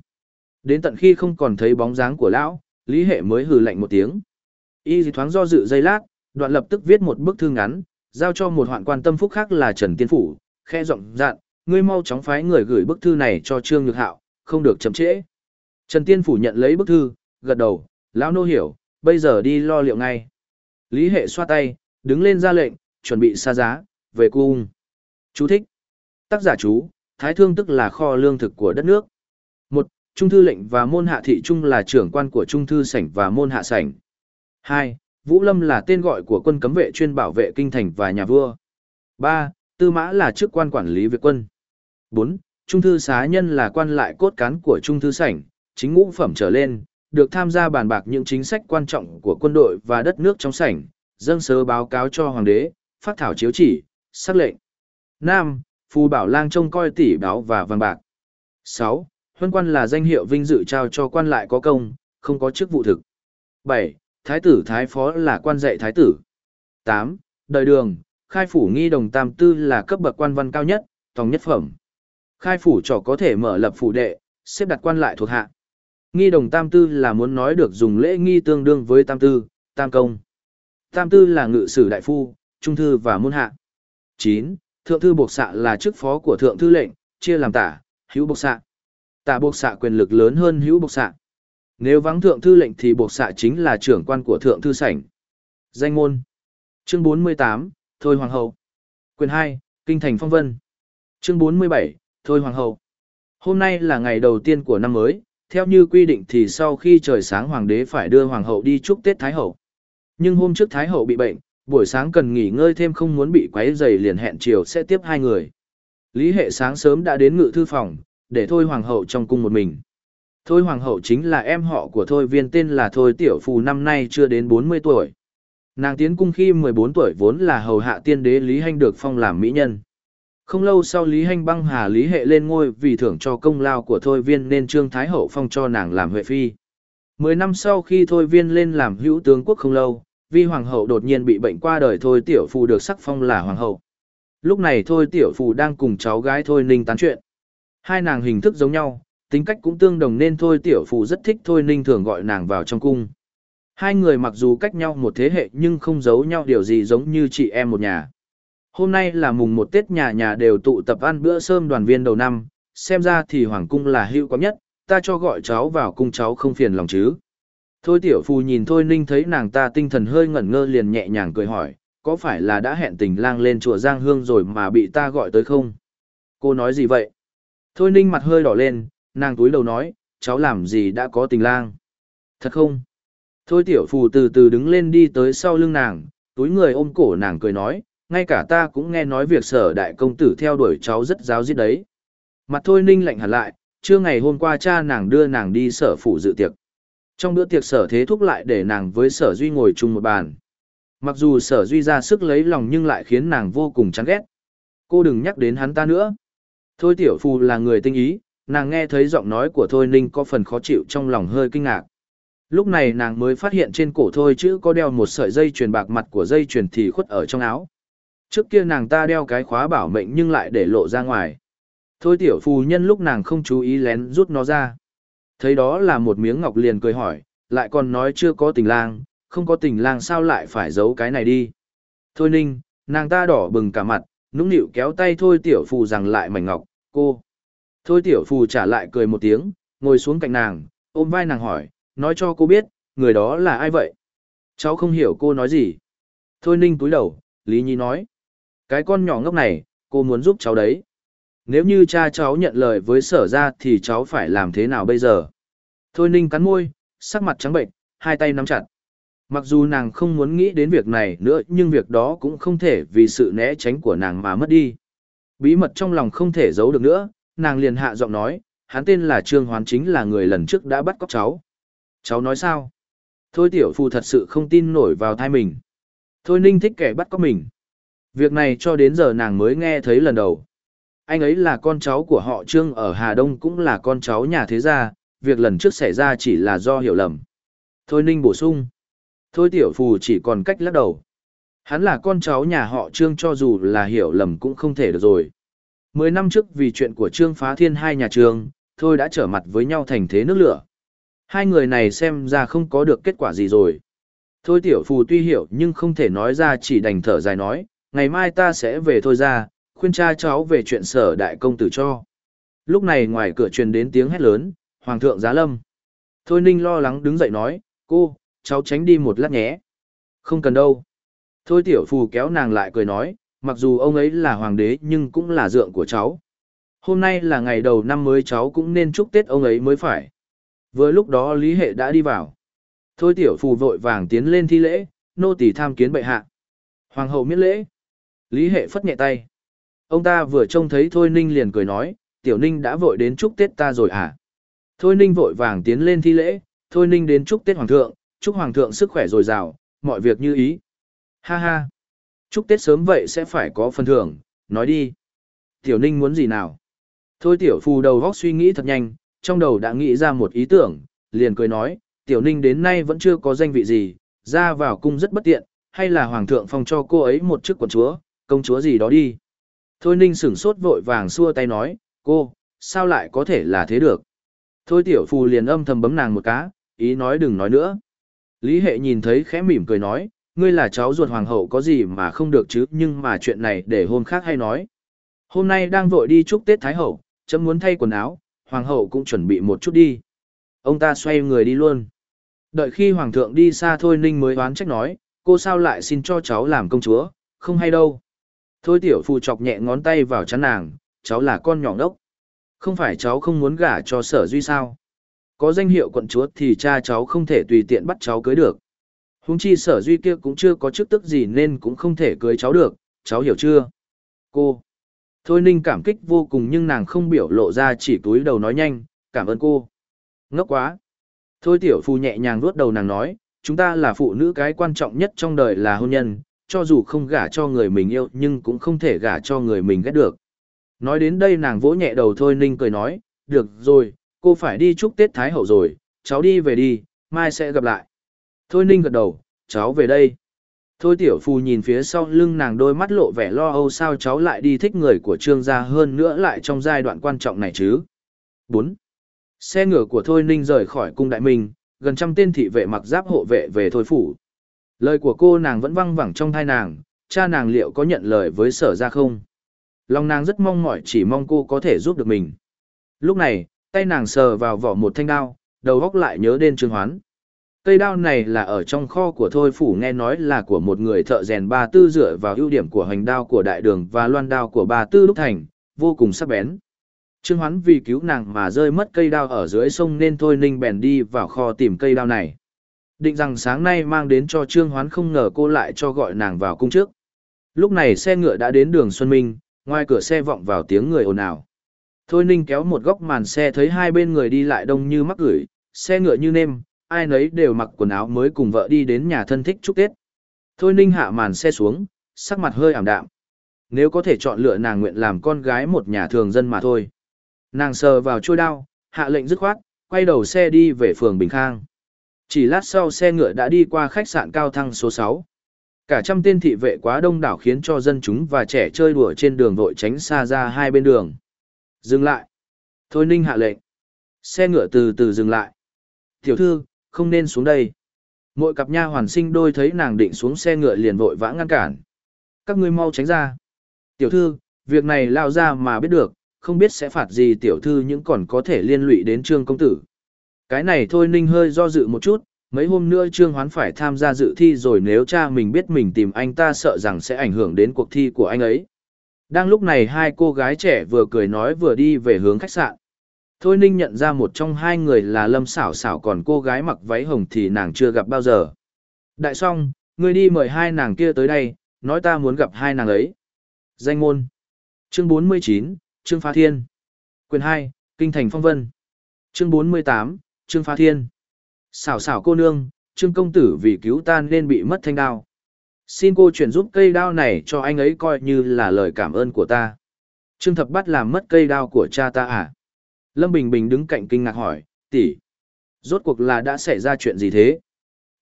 Đến tận khi không còn thấy bóng dáng của lão, Lý Hệ mới hừ lạnh một tiếng. Y thoáng do dự giây lát, đoạn lập tức viết một bức thư ngắn, giao cho một hoạn quan tâm phúc khác là Trần Tiên Phủ, khe giọng dặn, ngươi mau chóng phái người gửi bức thư này cho Trương Nhược Hạo, không được chậm trễ. Trần Tiên Phủ nhận lấy bức thư, gật đầu, lão nô hiểu, bây giờ đi lo liệu ngay. Lý Hệ xoa tay, đứng lên ra lệnh, chuẩn bị xa giá, về cung. Chú thích. Tác giả chú, Thái Thương tức là kho lương thực của đất nước. Một, Trung thư lệnh và môn hạ thị trung là trưởng quan của trung thư sảnh và môn hạ sảnh. 2. Vũ Lâm là tên gọi của quân cấm vệ chuyên bảo vệ kinh thành và nhà vua. 3. Tư Mã là chức quan quản lý việc quân. 4. Trung thư xá nhân là quan lại cốt cán của trung thư sảnh, chính ngũ phẩm trở lên, được tham gia bàn bạc những chính sách quan trọng của quân đội và đất nước trong sảnh, dâng sớ báo cáo cho hoàng đế, phát thảo chiếu chỉ, sắc lệnh. 5. Phù bảo lang trông coi tỷ báo và vàng bạc. 6. Huân quan là danh hiệu vinh dự trao cho quan lại có công, không có chức vụ thực. 7. Thái tử thái phó là quan dạy thái tử. 8. Đời đường, khai phủ nghi đồng tam tư là cấp bậc quan văn cao nhất, tòng nhất phẩm. Khai phủ trò có thể mở lập phủ đệ, xếp đặt quan lại thuộc hạ. Nghi đồng tam tư là muốn nói được dùng lễ nghi tương đương với tam tư, tam công. Tam tư là ngự sử đại phu, trung thư và môn hạ. 9. Thượng thư buộc xạ là chức phó của thượng thư lệnh, chia làm tả, hữu buộc xạ. Tả buộc xạ quyền lực lớn hơn hữu buộc xạ. Nếu vắng thượng thư lệnh thì buộc xạ chính là trưởng quan của thượng thư sảnh. Danh môn. Chương 48, Thôi Hoàng hậu. Quyền 2, Kinh thành phong vân. Chương 47, Thôi Hoàng hậu. Hôm nay là ngày đầu tiên của năm mới, theo như quy định thì sau khi trời sáng hoàng đế phải đưa hoàng hậu đi chúc Tết Thái hậu. Nhưng hôm trước Thái hậu bị bệnh, buổi sáng cần nghỉ ngơi thêm không muốn bị quấy rầy liền hẹn chiều sẽ tiếp hai người. Lý hệ sáng sớm đã đến ngự thư phòng, để thôi hoàng hậu trong cung một mình. Thôi hoàng hậu chính là em họ của thôi viên tên là thôi tiểu phù năm nay chưa đến 40 tuổi. Nàng tiến cung khi 14 tuổi vốn là hầu hạ tiên đế Lý Hanh được phong làm mỹ nhân. Không lâu sau Lý Hanh băng hà Lý Hệ lên ngôi vì thưởng cho công lao của Thôi Viên nên Trương Thái Hậu phong cho nàng làm Huệ Phi. Mười năm sau khi Thôi Viên lên làm hữu tướng quốc không lâu, vì Hoàng hậu đột nhiên bị bệnh qua đời Thôi Tiểu Phù được sắc phong là Hoàng hậu. Lúc này Thôi Tiểu Phù đang cùng cháu gái Thôi Ninh tán chuyện. Hai nàng hình thức giống nhau, tính cách cũng tương đồng nên Thôi Tiểu Phù rất thích Thôi Ninh thường gọi nàng vào trong cung. Hai người mặc dù cách nhau một thế hệ nhưng không giấu nhau điều gì giống như chị em một nhà. Hôm nay là mùng một Tết nhà nhà đều tụ tập ăn bữa sơm đoàn viên đầu năm, xem ra thì Hoàng cung là hữu có nhất, ta cho gọi cháu vào cung cháu không phiền lòng chứ. Thôi tiểu phù nhìn Thôi Ninh thấy nàng ta tinh thần hơi ngẩn ngơ liền nhẹ nhàng cười hỏi, có phải là đã hẹn tình lang lên chùa Giang Hương rồi mà bị ta gọi tới không? Cô nói gì vậy? Thôi Ninh mặt hơi đỏ lên, nàng túi đầu nói, cháu làm gì đã có tình lang? Thật không? Thôi tiểu phù từ từ đứng lên đi tới sau lưng nàng, túi người ôm cổ nàng cười nói, ngay cả ta cũng nghe nói việc sở đại công tử theo đuổi cháu rất giáo diết đấy. Mặt thôi ninh lạnh hẳn lại, trưa ngày hôm qua cha nàng đưa nàng đi sở phủ dự tiệc. Trong bữa tiệc sở thế thúc lại để nàng với sở duy ngồi chung một bàn. Mặc dù sở duy ra sức lấy lòng nhưng lại khiến nàng vô cùng chán ghét. Cô đừng nhắc đến hắn ta nữa. Thôi tiểu phù là người tinh ý, nàng nghe thấy giọng nói của Thôi Ninh có phần khó chịu trong lòng hơi kinh ngạc. Lúc này nàng mới phát hiện trên cổ Thôi chữ có đeo một sợi dây chuyền bạc mặt của dây chuyền thì khuất ở trong áo. Trước kia nàng ta đeo cái khóa bảo mệnh nhưng lại để lộ ra ngoài. Thôi tiểu phù nhân lúc nàng không chú ý lén rút nó ra. Thấy đó là một miếng ngọc liền cười hỏi, lại còn nói chưa có tình lang, không có tình lang sao lại phải giấu cái này đi. Thôi ninh, nàng ta đỏ bừng cả mặt, nũng nịu kéo tay thôi tiểu phù rằng lại mảnh ngọc, cô. Thôi tiểu phù trả lại cười một tiếng, ngồi xuống cạnh nàng, ôm vai nàng hỏi, nói cho cô biết, người đó là ai vậy? Cháu không hiểu cô nói gì. Thôi ninh túi đầu, Lý Nhi nói. Cái con nhỏ ngốc này, cô muốn giúp cháu đấy. Nếu như cha cháu nhận lời với sở ra thì cháu phải làm thế nào bây giờ? Thôi ninh cắn môi, sắc mặt trắng bệnh, hai tay nắm chặt. Mặc dù nàng không muốn nghĩ đến việc này nữa nhưng việc đó cũng không thể vì sự né tránh của nàng mà mất đi. Bí mật trong lòng không thể giấu được nữa, nàng liền hạ giọng nói, hắn tên là Trương Hoán chính là người lần trước đã bắt cóc cháu. Cháu nói sao? Thôi tiểu phù thật sự không tin nổi vào thai mình. Thôi ninh thích kẻ bắt cóc mình. Việc này cho đến giờ nàng mới nghe thấy lần đầu. Anh ấy là con cháu của họ Trương ở Hà Đông cũng là con cháu nhà thế gia, việc lần trước xảy ra chỉ là do hiểu lầm. Thôi Ninh bổ sung. Thôi Tiểu Phù chỉ còn cách lắc đầu. Hắn là con cháu nhà họ Trương cho dù là hiểu lầm cũng không thể được rồi. Mười năm trước vì chuyện của Trương Phá Thiên hai nhà trường, Thôi đã trở mặt với nhau thành thế nước lửa. Hai người này xem ra không có được kết quả gì rồi. Thôi Tiểu Phù tuy hiểu nhưng không thể nói ra chỉ đành thở dài nói, ngày mai ta sẽ về thôi ra, khuyên cha cháu về chuyện sở đại công tử cho. Lúc này ngoài cửa truyền đến tiếng hét lớn, Hoàng thượng giá lâm. Thôi Ninh lo lắng đứng dậy nói, cô, cháu tránh đi một lát nhé. Không cần đâu. Thôi tiểu phù kéo nàng lại cười nói, mặc dù ông ấy là hoàng đế nhưng cũng là dượng của cháu. Hôm nay là ngày đầu năm mới cháu cũng nên chúc Tết ông ấy mới phải. Vừa lúc đó Lý Hệ đã đi vào. Thôi tiểu phù vội vàng tiến lên thi lễ, nô tỳ tham kiến bệ hạ. Hoàng hậu miễn lễ. Lý Hệ phất nhẹ tay. Ông ta vừa trông thấy Thôi Ninh liền cười nói, tiểu Ninh đã vội đến chúc Tết ta rồi à? Thôi Ninh vội vàng tiến lên thi lễ, Thôi Ninh đến chúc Tết Hoàng thượng, chúc Hoàng thượng sức khỏe dồi dào, mọi việc như ý. Ha ha. Chúc Tết sớm vậy sẽ phải có phần thưởng, nói đi. Tiểu Ninh muốn gì nào? Thôi tiểu phù đầu góc suy nghĩ thật nhanh, trong đầu đã nghĩ ra một ý tưởng, liền cười nói, tiểu Ninh đến nay vẫn chưa có danh vị gì, ra vào cung rất bất tiện, hay là Hoàng thượng phong cho cô ấy một chức quận chúa, công chúa gì đó đi. Thôi Ninh sửng sốt vội vàng xua tay nói, cô, sao lại có thể là thế được? Thôi tiểu phù liền âm thầm bấm nàng một cá, ý nói đừng nói nữa. Lý hệ nhìn thấy khẽ mỉm cười nói, ngươi là cháu ruột hoàng hậu có gì mà không được chứ nhưng mà chuyện này để hôm khác hay nói. Hôm nay đang vội đi chúc Tết Thái Hậu, chấm muốn thay quần áo, hoàng hậu cũng chuẩn bị một chút đi. Ông ta xoay người đi luôn. Đợi khi hoàng thượng đi xa thôi ninh mới oán trách nói, cô sao lại xin cho cháu làm công chúa, không hay đâu. Thôi tiểu phù chọc nhẹ ngón tay vào chắn nàng, cháu là con nhỏ đốc. Không phải cháu không muốn gả cho sở duy sao. Có danh hiệu quận chúa thì cha cháu không thể tùy tiện bắt cháu cưới được. Húng chi sở duy kia cũng chưa có chức tức gì nên cũng không thể cưới cháu được, cháu hiểu chưa? Cô. Thôi ninh cảm kích vô cùng nhưng nàng không biểu lộ ra chỉ túi đầu nói nhanh, cảm ơn cô. Ngốc quá. Thôi tiểu phu nhẹ nhàng vuốt đầu nàng nói, chúng ta là phụ nữ cái quan trọng nhất trong đời là hôn nhân, cho dù không gả cho người mình yêu nhưng cũng không thể gả cho người mình ghét được. Nói đến đây nàng vỗ nhẹ đầu thôi ninh cười nói, được rồi, cô phải đi chúc Tết Thái Hậu rồi, cháu đi về đi, mai sẽ gặp lại. Thôi ninh gật đầu, cháu về đây. Thôi tiểu Phu nhìn phía sau lưng nàng đôi mắt lộ vẻ lo âu sao cháu lại đi thích người của trương gia hơn nữa lại trong giai đoạn quan trọng này chứ. 4. Xe ngựa của Thôi Ninh rời khỏi cung đại minh, gần trăm tên thị vệ mặc giáp hộ vệ về Thôi Phủ. Lời của cô nàng vẫn văng vẳng trong thai nàng, cha nàng liệu có nhận lời với sở ra không? Lòng nàng rất mong mỏi chỉ mong cô có thể giúp được mình. Lúc này, tay nàng sờ vào vỏ một thanh đao, đầu góc lại nhớ đến Trương Hoán. Cây đao này là ở trong kho của Thôi Phủ nghe nói là của một người thợ rèn ba tư dựa vào ưu điểm của hành đao của đại đường và loan đao của ba tư lúc thành, vô cùng sắc bén. Trương Hoán vì cứu nàng mà rơi mất cây đao ở dưới sông nên Thôi Ninh bèn đi vào kho tìm cây đao này. Định rằng sáng nay mang đến cho Trương Hoán không ngờ cô lại cho gọi nàng vào cung trước. Lúc này xe ngựa đã đến đường Xuân Minh, ngoài cửa xe vọng vào tiếng người ồn ào. Thôi Ninh kéo một góc màn xe thấy hai bên người đi lại đông như mắc gửi, xe ngựa như nêm, ai nấy đều mặc quần áo mới cùng vợ đi đến nhà thân thích chúc Tết. Thôi Ninh hạ màn xe xuống, sắc mặt hơi ảm đạm. Nếu có thể chọn lựa nàng nguyện làm con gái một nhà thường dân mà thôi. Nàng sờ vào trôi đao, hạ lệnh dứt khoát, quay đầu xe đi về phường Bình Khang. Chỉ lát sau xe ngựa đã đi qua khách sạn cao thăng số 6. Cả trăm tên thị vệ quá đông đảo khiến cho dân chúng và trẻ chơi đùa trên đường vội tránh xa ra hai bên đường. Dừng lại. Thôi ninh hạ lệnh. Xe ngựa từ từ dừng lại. Tiểu thư, không nên xuống đây. Mỗi cặp nha hoàn sinh đôi thấy nàng định xuống xe ngựa liền vội vã ngăn cản. Các ngươi mau tránh ra. Tiểu thư, việc này lao ra mà biết được, không biết sẽ phạt gì tiểu thư những còn có thể liên lụy đến trương công tử. Cái này thôi ninh hơi do dự một chút, mấy hôm nữa trương hoán phải tham gia dự thi rồi nếu cha mình biết mình tìm anh ta sợ rằng sẽ ảnh hưởng đến cuộc thi của anh ấy. Đang lúc này hai cô gái trẻ vừa cười nói vừa đi về hướng khách sạn. Thôi ninh nhận ra một trong hai người là lâm Sảo Sảo, còn cô gái mặc váy hồng thì nàng chưa gặp bao giờ. Đại song, ngươi đi mời hai nàng kia tới đây, nói ta muốn gặp hai nàng ấy. Danh ngôn. Chương 49, Trương Phá Thiên. Quyền 2, Kinh Thành Phong Vân. Chương 48, Trương Phá Thiên. Xảo xảo cô nương, Trương công tử vì cứu ta nên bị mất thanh đao. Xin cô chuyển giúp cây đao này cho anh ấy coi như là lời cảm ơn của ta. Trương Thập Bắt làm mất cây đao của cha ta à? Lâm Bình Bình đứng cạnh kinh ngạc hỏi, tỷ, rốt cuộc là đã xảy ra chuyện gì thế?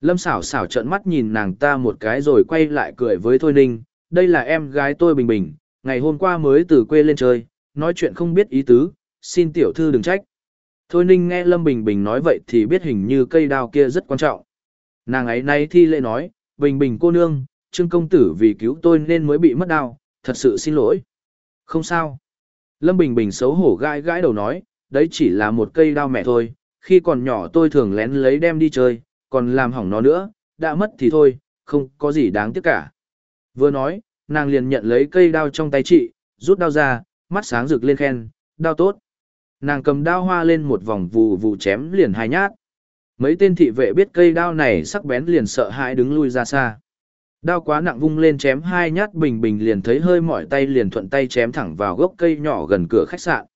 Lâm xảo xảo trợn mắt nhìn nàng ta một cái rồi quay lại cười với Thôi Ninh, đây là em gái tôi Bình Bình, ngày hôm qua mới từ quê lên chơi, nói chuyện không biết ý tứ, xin tiểu thư đừng trách. Thôi ninh nghe Lâm Bình Bình nói vậy thì biết hình như cây đao kia rất quan trọng. Nàng ấy nay thi lễ nói, Bình Bình cô nương, Trương công tử vì cứu tôi nên mới bị mất đao, thật sự xin lỗi. Không sao. Lâm Bình Bình xấu hổ gãi gãi đầu nói, đấy chỉ là một cây đao mẹ thôi, khi còn nhỏ tôi thường lén lấy đem đi chơi, còn làm hỏng nó nữa, đã mất thì thôi, không có gì đáng tiếc cả. Vừa nói, nàng liền nhận lấy cây đao trong tay chị, rút đao ra, mắt sáng rực lên khen, đao tốt. Nàng cầm đao hoa lên một vòng vù vù chém liền hai nhát. Mấy tên thị vệ biết cây đao này sắc bén liền sợ hãi đứng lui ra xa. Đao quá nặng vung lên chém hai nhát bình bình liền thấy hơi mỏi tay liền thuận tay chém thẳng vào gốc cây nhỏ gần cửa khách sạn.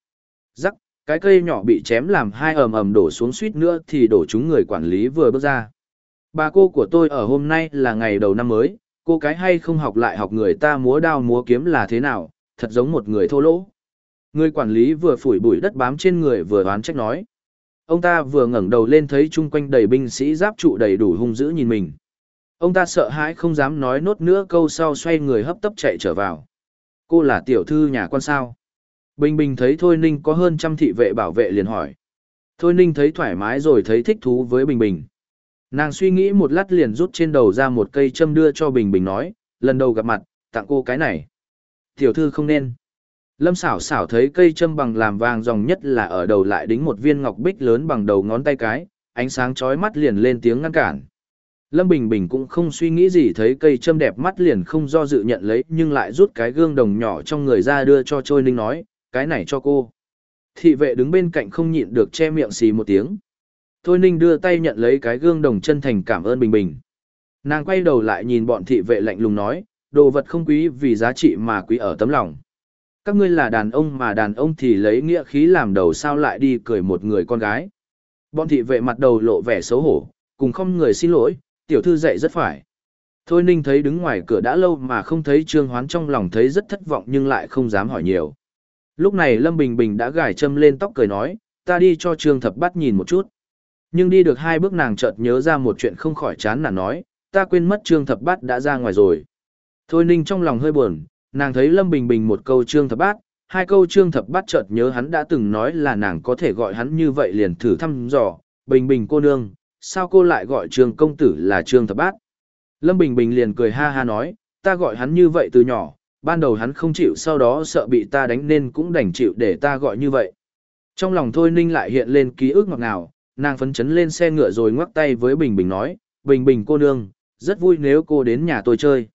Rắc, cái cây nhỏ bị chém làm hai ầm ầm đổ xuống suýt nữa thì đổ chúng người quản lý vừa bước ra. Bà cô của tôi ở hôm nay là ngày đầu năm mới, cô cái hay không học lại học người ta múa đao múa kiếm là thế nào, thật giống một người thô lỗ. Người quản lý vừa phủi bụi đất bám trên người vừa đoán trách nói. Ông ta vừa ngẩng đầu lên thấy chung quanh đầy binh sĩ giáp trụ đầy đủ hung dữ nhìn mình. Ông ta sợ hãi không dám nói nốt nữa câu sau xoay người hấp tấp chạy trở vào. Cô là tiểu thư nhà quan sao? Bình Bình thấy Thôi Ninh có hơn trăm thị vệ bảo vệ liền hỏi. Thôi Ninh thấy thoải mái rồi thấy thích thú với Bình Bình. Nàng suy nghĩ một lát liền rút trên đầu ra một cây châm đưa cho Bình Bình nói, lần đầu gặp mặt, tặng cô cái này. Tiểu thư không nên. Lâm xảo xảo thấy cây châm bằng làm vàng dòng nhất là ở đầu lại đính một viên ngọc bích lớn bằng đầu ngón tay cái, ánh sáng chói mắt liền lên tiếng ngăn cản. Lâm Bình Bình cũng không suy nghĩ gì thấy cây châm đẹp mắt liền không do dự nhận lấy nhưng lại rút cái gương đồng nhỏ trong người ra đưa cho Trôi Ninh nói, cái này cho cô. Thị vệ đứng bên cạnh không nhịn được che miệng xì một tiếng. Thôi Ninh đưa tay nhận lấy cái gương đồng chân thành cảm ơn Bình Bình. Nàng quay đầu lại nhìn bọn thị vệ lạnh lùng nói, đồ vật không quý vì giá trị mà quý ở tấm lòng. Các ngươi là đàn ông mà đàn ông thì lấy nghĩa khí làm đầu sao lại đi cười một người con gái. Bọn thị vệ mặt đầu lộ vẻ xấu hổ, cùng không người xin lỗi, tiểu thư dạy rất phải. Thôi Ninh thấy đứng ngoài cửa đã lâu mà không thấy Trương Hoán trong lòng thấy rất thất vọng nhưng lại không dám hỏi nhiều. Lúc này Lâm Bình Bình đã gài châm lên tóc cười nói, ta đi cho Trương Thập Bát nhìn một chút. Nhưng đi được hai bước nàng chợt nhớ ra một chuyện không khỏi chán nản nói, ta quên mất Trương Thập Bát đã ra ngoài rồi. Thôi Ninh trong lòng hơi buồn, nàng thấy Lâm Bình Bình một câu Trương Thập Bát, hai câu Trương Thập Bát chợt nhớ hắn đã từng nói là nàng có thể gọi hắn như vậy liền thử thăm dò, Bình Bình cô nương, sao cô lại gọi Trương công tử là Trương Thập Bát? Lâm Bình Bình liền cười ha ha nói, ta gọi hắn như vậy từ nhỏ, ban đầu hắn không chịu sau đó sợ bị ta đánh nên cũng đành chịu để ta gọi như vậy. Trong lòng Thôi Ninh lại hiện lên ký ức ngọt ngào, nàng phấn chấn lên xe ngựa rồi ngoắc tay với Bình Bình nói, Bình Bình cô nương, rất vui nếu cô đến nhà tôi chơi.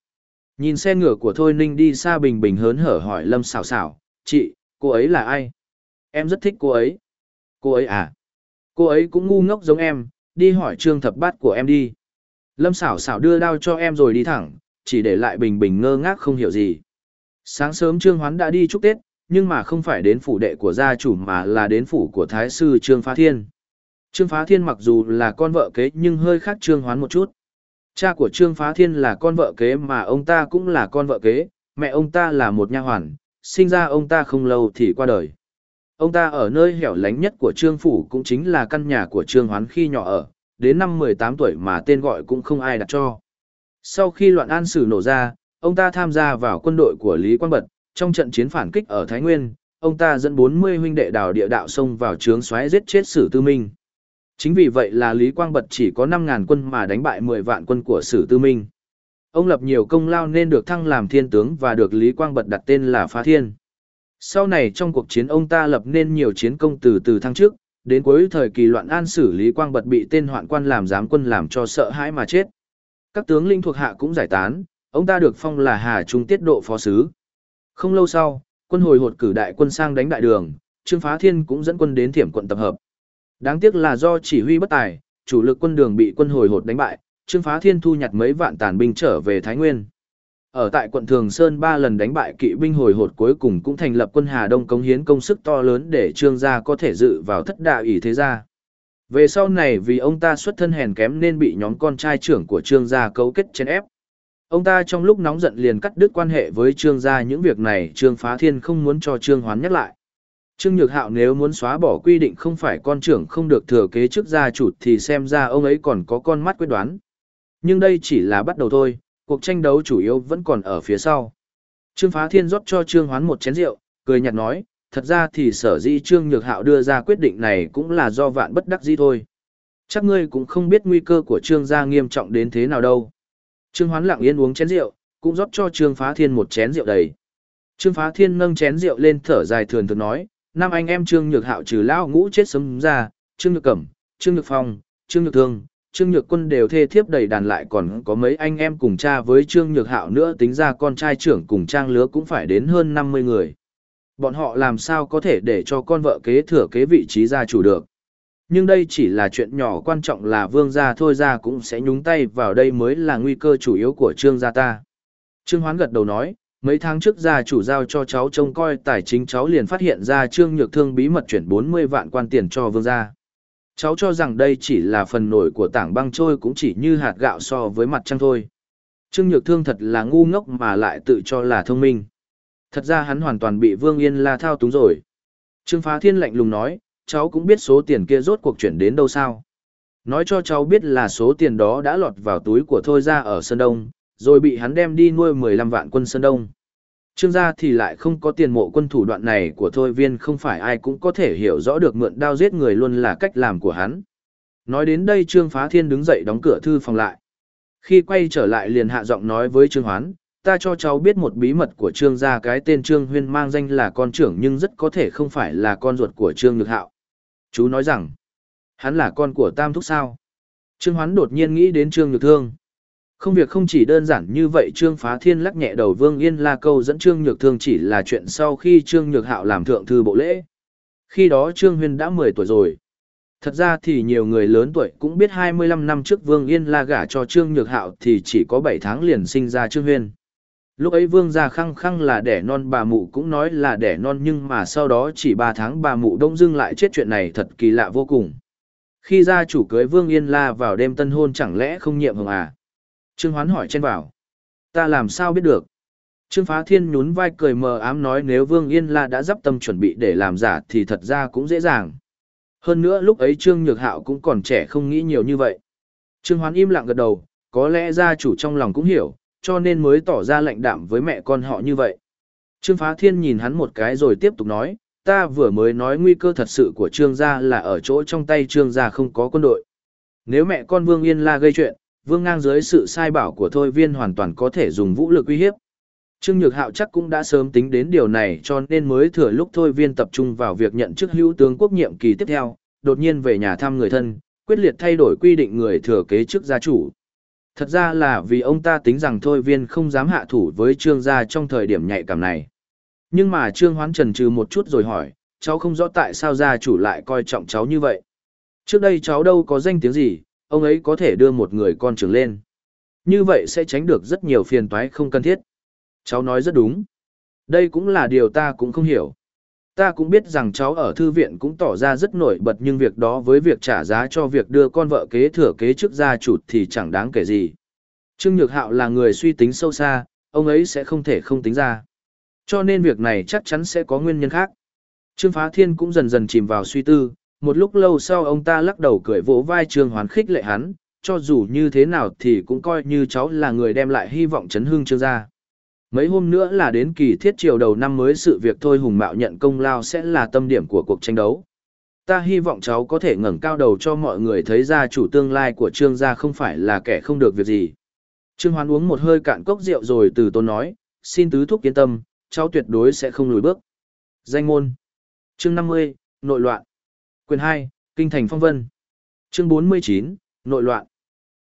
Nhìn xe ngựa của Thôi Ninh đi xa Bình Bình hớn hở hỏi Lâm xảo xảo, chị, cô ấy là ai? Em rất thích cô ấy. Cô ấy à? Cô ấy cũng ngu ngốc giống em, đi hỏi trương thập bát của em đi. Lâm xảo xảo đưa đao cho em rồi đi thẳng, chỉ để lại Bình Bình ngơ ngác không hiểu gì. Sáng sớm Trương Hoán đã đi chúc Tết, nhưng mà không phải đến phủ đệ của gia chủ mà là đến phủ của Thái sư Trương Phá Thiên. Trương Phá Thiên mặc dù là con vợ kế nhưng hơi khác Trương Hoán một chút. Cha của Trương Phá Thiên là con vợ kế mà ông ta cũng là con vợ kế, mẹ ông ta là một nha hoàn, sinh ra ông ta không lâu thì qua đời. Ông ta ở nơi hẻo lánh nhất của Trương Phủ cũng chính là căn nhà của Trương Hoán khi nhỏ ở, đến năm 18 tuổi mà tên gọi cũng không ai đặt cho. Sau khi loạn an sử nổ ra, ông ta tham gia vào quân đội của Lý Quang Bật, trong trận chiến phản kích ở Thái Nguyên, ông ta dẫn 40 huynh đệ đào địa đạo xông vào trướng xoáy giết chết Sử Tư Minh. Chính vì vậy là Lý Quang Bật chỉ có 5.000 quân mà đánh bại 10 vạn quân của Sử Tư Minh. Ông lập nhiều công lao nên được thăng làm thiên tướng và được Lý Quang Bật đặt tên là Phá Thiên. Sau này trong cuộc chiến ông ta lập nên nhiều chiến công từ từ thăng trước, đến cuối thời kỳ loạn an sử Lý Quang Bật bị tên hoạn quan làm giám quân làm cho sợ hãi mà chết. Các tướng linh thuộc hạ cũng giải tán, ông ta được phong là Hà Trung Tiết Độ Phó Sứ. Không lâu sau, quân hồi hột cử đại quân sang đánh đại đường, Trương Phá Thiên cũng dẫn quân đến thiểm quận tập hợp. Đáng tiếc là do chỉ huy bất tài, chủ lực quân đường bị quân hồi hột đánh bại, Trương Phá Thiên thu nhặt mấy vạn tàn binh trở về Thái Nguyên. Ở tại quận Thường Sơn ba lần đánh bại kỵ binh hồi hột cuối cùng cũng thành lập quân Hà Đông cống hiến công sức to lớn để Trương gia có thể dự vào thất đạo ủy thế gia. Về sau này vì ông ta xuất thân hèn kém nên bị nhóm con trai trưởng của Trương gia cấu kết chèn ép, Ông ta trong lúc nóng giận liền cắt đứt quan hệ với Trương gia những việc này Trương Phá Thiên không muốn cho Trương Hoán nhắc lại. Trương Nhược Hạo nếu muốn xóa bỏ quy định không phải con trưởng không được thừa kế chức gia chủ thì xem ra ông ấy còn có con mắt quyết đoán. Nhưng đây chỉ là bắt đầu thôi, cuộc tranh đấu chủ yếu vẫn còn ở phía sau. Trương Phá Thiên rót cho Trương Hoán một chén rượu, cười nhạt nói, thật ra thì sở dĩ Trương Nhược Hạo đưa ra quyết định này cũng là do vạn bất đắc dĩ thôi. Chắc ngươi cũng không biết nguy cơ của Trương gia nghiêm trọng đến thế nào đâu. Trương Hoán lặng yên uống chén rượu, cũng rót cho Trương Phá Thiên một chén rượu đầy. Trương Phá Thiên nâng chén rượu lên thở dài thường thường nói, năm anh em Trương Nhược Hạo trừ lão ngũ chết sớm ra, Trương Nhược Cẩm, Trương Nhược Phong, Trương Nhược Thương, Trương Nhược Quân đều thê thiếp đầy đàn lại còn có mấy anh em cùng cha với Trương Nhược Hạo nữa tính ra con trai trưởng cùng trang lứa cũng phải đến hơn 50 người. Bọn họ làm sao có thể để cho con vợ kế thừa kế vị trí gia chủ được. Nhưng đây chỉ là chuyện nhỏ quan trọng là vương gia thôi ra cũng sẽ nhúng tay vào đây mới là nguy cơ chủ yếu của trương gia ta. Trương Hoán gật đầu nói, mấy tháng trước gia chủ giao cho cháu trông coi tài chính cháu liền phát hiện ra trương nhược thương bí mật chuyển 40 vạn quan tiền cho vương gia. Cháu cho rằng đây chỉ là phần nổi của tảng băng trôi cũng chỉ như hạt gạo so với mặt trăng thôi. Trương nhược thương thật là ngu ngốc mà lại tự cho là thông minh. Thật ra hắn hoàn toàn bị Vương Yên La thao túng rồi. Trương Phá Thiên lạnh lùng nói, cháu cũng biết số tiền kia rốt cuộc chuyển đến đâu sao. Nói cho cháu biết là số tiền đó đã lọt vào túi của Thôi ra ở Sơn Đông, rồi bị hắn đem đi nuôi 15 vạn quân Sơn Đông. Trương gia thì lại không có tiền mộ quân thủ đoạn này của Thôi Viên không phải ai cũng có thể hiểu rõ được mượn đao giết người luôn là cách làm của hắn. Nói đến đây Trương Phá Thiên đứng dậy đóng cửa thư phòng lại. Khi quay trở lại liền hạ giọng nói với Trương Hoán, ta cho cháu biết một bí mật của Trương gia cái tên Trương Huyên mang danh là con trưởng nhưng rất có thể không phải là con ruột của Trương Nhược Hạo. Chú nói rằng, hắn là con của Tam Thúc sao. Trương Hoán đột nhiên nghĩ đến Trương Nhược Thương. Không việc không chỉ đơn giản như vậy Trương Phá Thiên lắc nhẹ đầu Vương Yên La câu dẫn Trương Nhược Thương chỉ là chuyện sau khi Trương Nhược Hạo làm thượng thư bộ lễ. Khi đó Trương Huyên đã 10 tuổi rồi. Thật ra thì nhiều người lớn tuổi cũng biết 25 năm trước Vương Yên La gả cho Trương Nhược Hạo thì chỉ có 7 tháng liền sinh ra Trương Huyên. Lúc ấy Vương gia khăng khăng là đẻ non bà mụ cũng nói là đẻ non nhưng mà sau đó chỉ 3 tháng bà mụ đông dưng lại chết chuyện này thật kỳ lạ vô cùng. Khi gia chủ cưới Vương Yên La vào đêm tân hôn chẳng lẽ không nhiệm hồng à? Trương Hoán hỏi trên vào. Ta làm sao biết được? Trương Phá Thiên nhún vai cười mờ ám nói nếu Vương Yên La đã dắp tâm chuẩn bị để làm giả thì thật ra cũng dễ dàng. Hơn nữa lúc ấy Trương Nhược Hạo cũng còn trẻ không nghĩ nhiều như vậy. Trương Hoán im lặng gật đầu, có lẽ gia chủ trong lòng cũng hiểu, cho nên mới tỏ ra lạnh đạm với mẹ con họ như vậy. Trương Phá Thiên nhìn hắn một cái rồi tiếp tục nói, ta vừa mới nói nguy cơ thật sự của Trương gia là ở chỗ trong tay Trương gia không có quân đội. Nếu mẹ con Vương Yên La gây chuyện, Vương ngang dưới sự sai bảo của Thôi Viên hoàn toàn có thể dùng vũ lực uy hiếp. Trương Nhược Hạo chắc cũng đã sớm tính đến điều này cho nên mới thừa lúc Thôi Viên tập trung vào việc nhận chức hữu tướng quốc nhiệm kỳ tiếp theo, đột nhiên về nhà thăm người thân, quyết liệt thay đổi quy định người thừa kế chức gia chủ. Thật ra là vì ông ta tính rằng Thôi Viên không dám hạ thủ với Trương gia trong thời điểm nhạy cảm này. Nhưng mà Trương Hoán trần trừ một chút rồi hỏi, cháu không rõ tại sao gia chủ lại coi trọng cháu như vậy. Trước đây cháu đâu có danh tiếng gì, ông ấy có thể đưa một người con trưởng lên. Như vậy sẽ tránh được rất nhiều phiền toái không cần thiết. Cháu nói rất đúng. Đây cũng là điều ta cũng không hiểu. Ta cũng biết rằng cháu ở thư viện cũng tỏ ra rất nổi bật nhưng việc đó với việc trả giá cho việc đưa con vợ kế thừa kế chức gia chủ thì chẳng đáng kể gì. Trương Nhược Hạo là người suy tính sâu xa, ông ấy sẽ không thể không tính ra. Cho nên việc này chắc chắn sẽ có nguyên nhân khác. Trương Phá Thiên cũng dần dần chìm vào suy tư, một lúc lâu sau ông ta lắc đầu cười vỗ vai Trương Hoán khích lệ hắn, cho dù như thế nào thì cũng coi như cháu là người đem lại hy vọng chấn hương Trương gia. Mấy hôm nữa là đến kỳ thiết triều đầu năm mới sự việc thôi hùng mạo nhận công lao sẽ là tâm điểm của cuộc tranh đấu. Ta hy vọng cháu có thể ngẩng cao đầu cho mọi người thấy ra chủ tương lai của trương gia không phải là kẻ không được việc gì. Trương Hoán uống một hơi cạn cốc rượu rồi từ tôn nói, xin tứ thúc yên tâm, cháu tuyệt đối sẽ không lùi bước. Danh ngôn. Chương 50, nội loạn. Quyền 2, Kinh thành phong vân. Chương 49, nội loạn.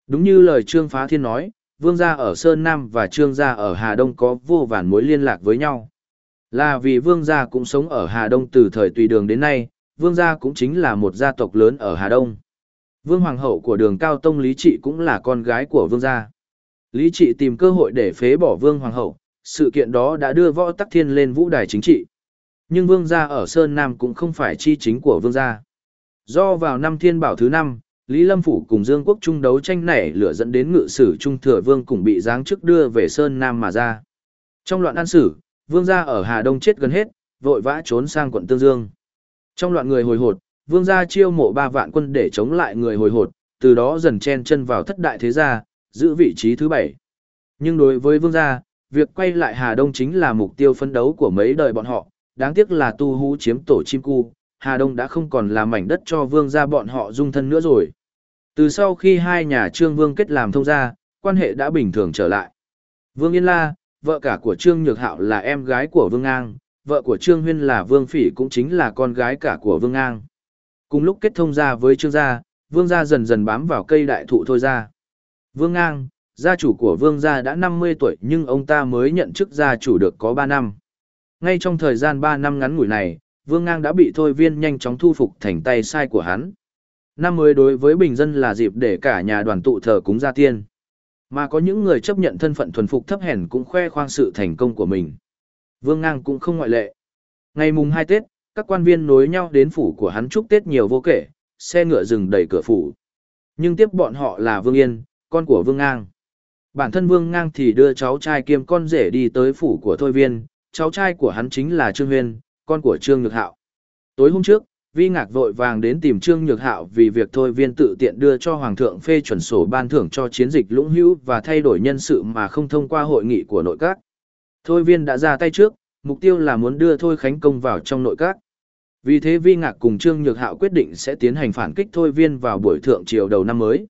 Đúng như lời Trương Phá Thiên nói, Vương gia ở Sơn Nam và Trương gia ở Hà Đông có vô vàn mối liên lạc với nhau. Là vì Vương gia cũng sống ở Hà Đông từ thời tùy đường đến nay, Vương gia cũng chính là một gia tộc lớn ở Hà Đông. Vương Hoàng hậu của đường Cao Tông Lý Trị cũng là con gái của Vương gia. Lý Trị tìm cơ hội để phế bỏ Vương Hoàng hậu, sự kiện đó đã đưa võ tắc thiên lên vũ đài chính trị. Nhưng Vương gia ở Sơn Nam cũng không phải chi chính của Vương gia. Do vào năm thiên bảo thứ năm, Lý Lâm Phủ cùng Dương Quốc Trung đấu tranh nảy lửa dẫn đến ngự sử Trung Thừa Vương cùng bị giáng chức đưa về Sơn Nam mà ra. Trong loạn an sử, Vương gia ở Hà Đông chết gần hết, vội vã trốn sang quận Tương Dương. Trong loạn người hồi hột, Vương gia chiêu mộ ba vạn quân để chống lại người hồi hột, từ đó dần chen chân vào thất đại thế gia, giữ vị trí thứ bảy. Nhưng đối với Vương gia, việc quay lại Hà Đông chính là mục tiêu phấn đấu của mấy đời bọn họ, đáng tiếc là tu hú chiếm tổ chim cu, Hà Đông đã không còn là mảnh đất cho vương gia bọn họ dung thân nữa rồi. Từ sau khi hai nhà Trương Vương kết làm thông gia, quan hệ đã bình thường trở lại. Vương Yên La, vợ cả của Trương Nhược Hạo là em gái của Vương Ngang, vợ của Trương Huyên là Vương Phỉ cũng chính là con gái cả của Vương Ngang. Cùng lúc kết thông gia với Trương gia, Vương gia dần dần bám vào cây đại thụ thôi ra. Vương Ngang, gia chủ của Vương gia đã 50 tuổi nhưng ông ta mới nhận chức gia chủ được có 3 năm. Ngay trong thời gian 3 năm ngắn ngủi này, Vương Ngang đã bị Thôi Viên nhanh chóng thu phục thành tay sai của hắn. Năm mới đối với bình dân là dịp để cả nhà đoàn tụ thờ cúng gia tiên. Mà có những người chấp nhận thân phận thuần phục thấp hèn cũng khoe khoang sự thành công của mình. Vương Ngang cũng không ngoại lệ. Ngày mùng 2 Tết, các quan viên nối nhau đến phủ của hắn chúc Tết nhiều vô kể, xe ngựa dừng đầy cửa phủ. Nhưng tiếp bọn họ là Vương Yên, con của Vương Ngang. Bản thân Vương Ngang thì đưa cháu trai kiêm con rể đi tới phủ của Thôi Viên, cháu trai của hắn chính là Trương Huyên, con của Trương Nhược Hạo. Tối hôm trước, Vi Ngạc vội vàng đến tìm Trương Nhược Hạo vì việc Thôi Viên tự tiện đưa cho Hoàng thượng phê chuẩn sổ ban thưởng cho chiến dịch lũng hữu và thay đổi nhân sự mà không thông qua hội nghị của nội các. Thôi Viên đã ra tay trước, mục tiêu là muốn đưa Thôi Khánh Công vào trong nội các. Vì thế Vi Ngạc cùng Trương Nhược Hạo quyết định sẽ tiến hành phản kích Thôi Viên vào buổi thượng triều đầu năm mới.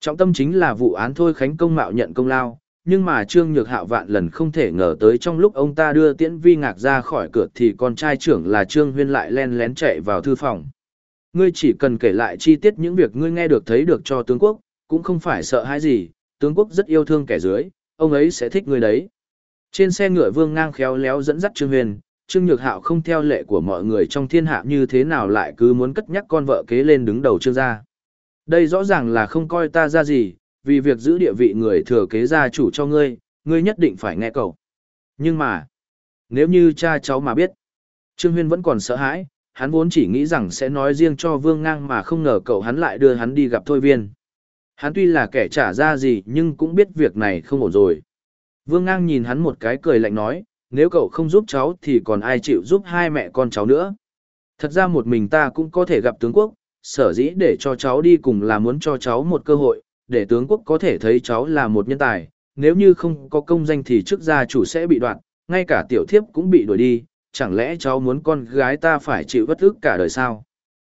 Trọng tâm chính là vụ án Thôi Khánh Công mạo nhận công lao, nhưng mà Trương Nhược Hạo vạn lần không thể ngờ tới trong lúc ông ta đưa Tiễn Vi Ngạc ra khỏi cửa thì con trai trưởng là Trương Huyên lại len lén chạy vào thư phòng. Ngươi chỉ cần kể lại chi tiết những việc ngươi nghe được thấy được cho tướng quốc, cũng không phải sợ hãi gì, tướng quốc rất yêu thương kẻ dưới, ông ấy sẽ thích ngươi đấy. Trên xe ngựa Vương Ngang khéo léo dẫn dắt Trương Huyên, Trương Nhược Hạo không theo lệ của mọi người trong thiên hạ như thế nào lại cứ muốn cất nhắc con vợ kế lên đứng đầu Trương gia. Đây rõ ràng là không coi ta ra gì, vì việc giữ địa vị người thừa kế gia chủ cho ngươi, ngươi nhất định phải nghe cậu. Nhưng mà, nếu như cha cháu mà biết, Trương Huyên vẫn còn sợ hãi, hắn vốn chỉ nghĩ rằng sẽ nói riêng cho Vương Ngang mà không ngờ cậu hắn lại đưa hắn đi gặp Thôi Viên. Hắn tuy là kẻ trả ra gì nhưng cũng biết việc này không ổn rồi. Vương Ngang nhìn hắn một cái cười lạnh nói, nếu cậu không giúp cháu thì còn ai chịu giúp hai mẹ con cháu nữa. Thật ra một mình ta cũng có thể gặp tướng quốc, sở dĩ để cho cháu đi cùng là muốn cho cháu một cơ hội, để tướng quốc có thể thấy cháu là một nhân tài, nếu như không có công danh thì chức gia chủ sẽ bị đoạn, ngay cả tiểu thiếp cũng bị đuổi đi, chẳng lẽ cháu muốn con gái ta phải chịu vất ức cả đời sao?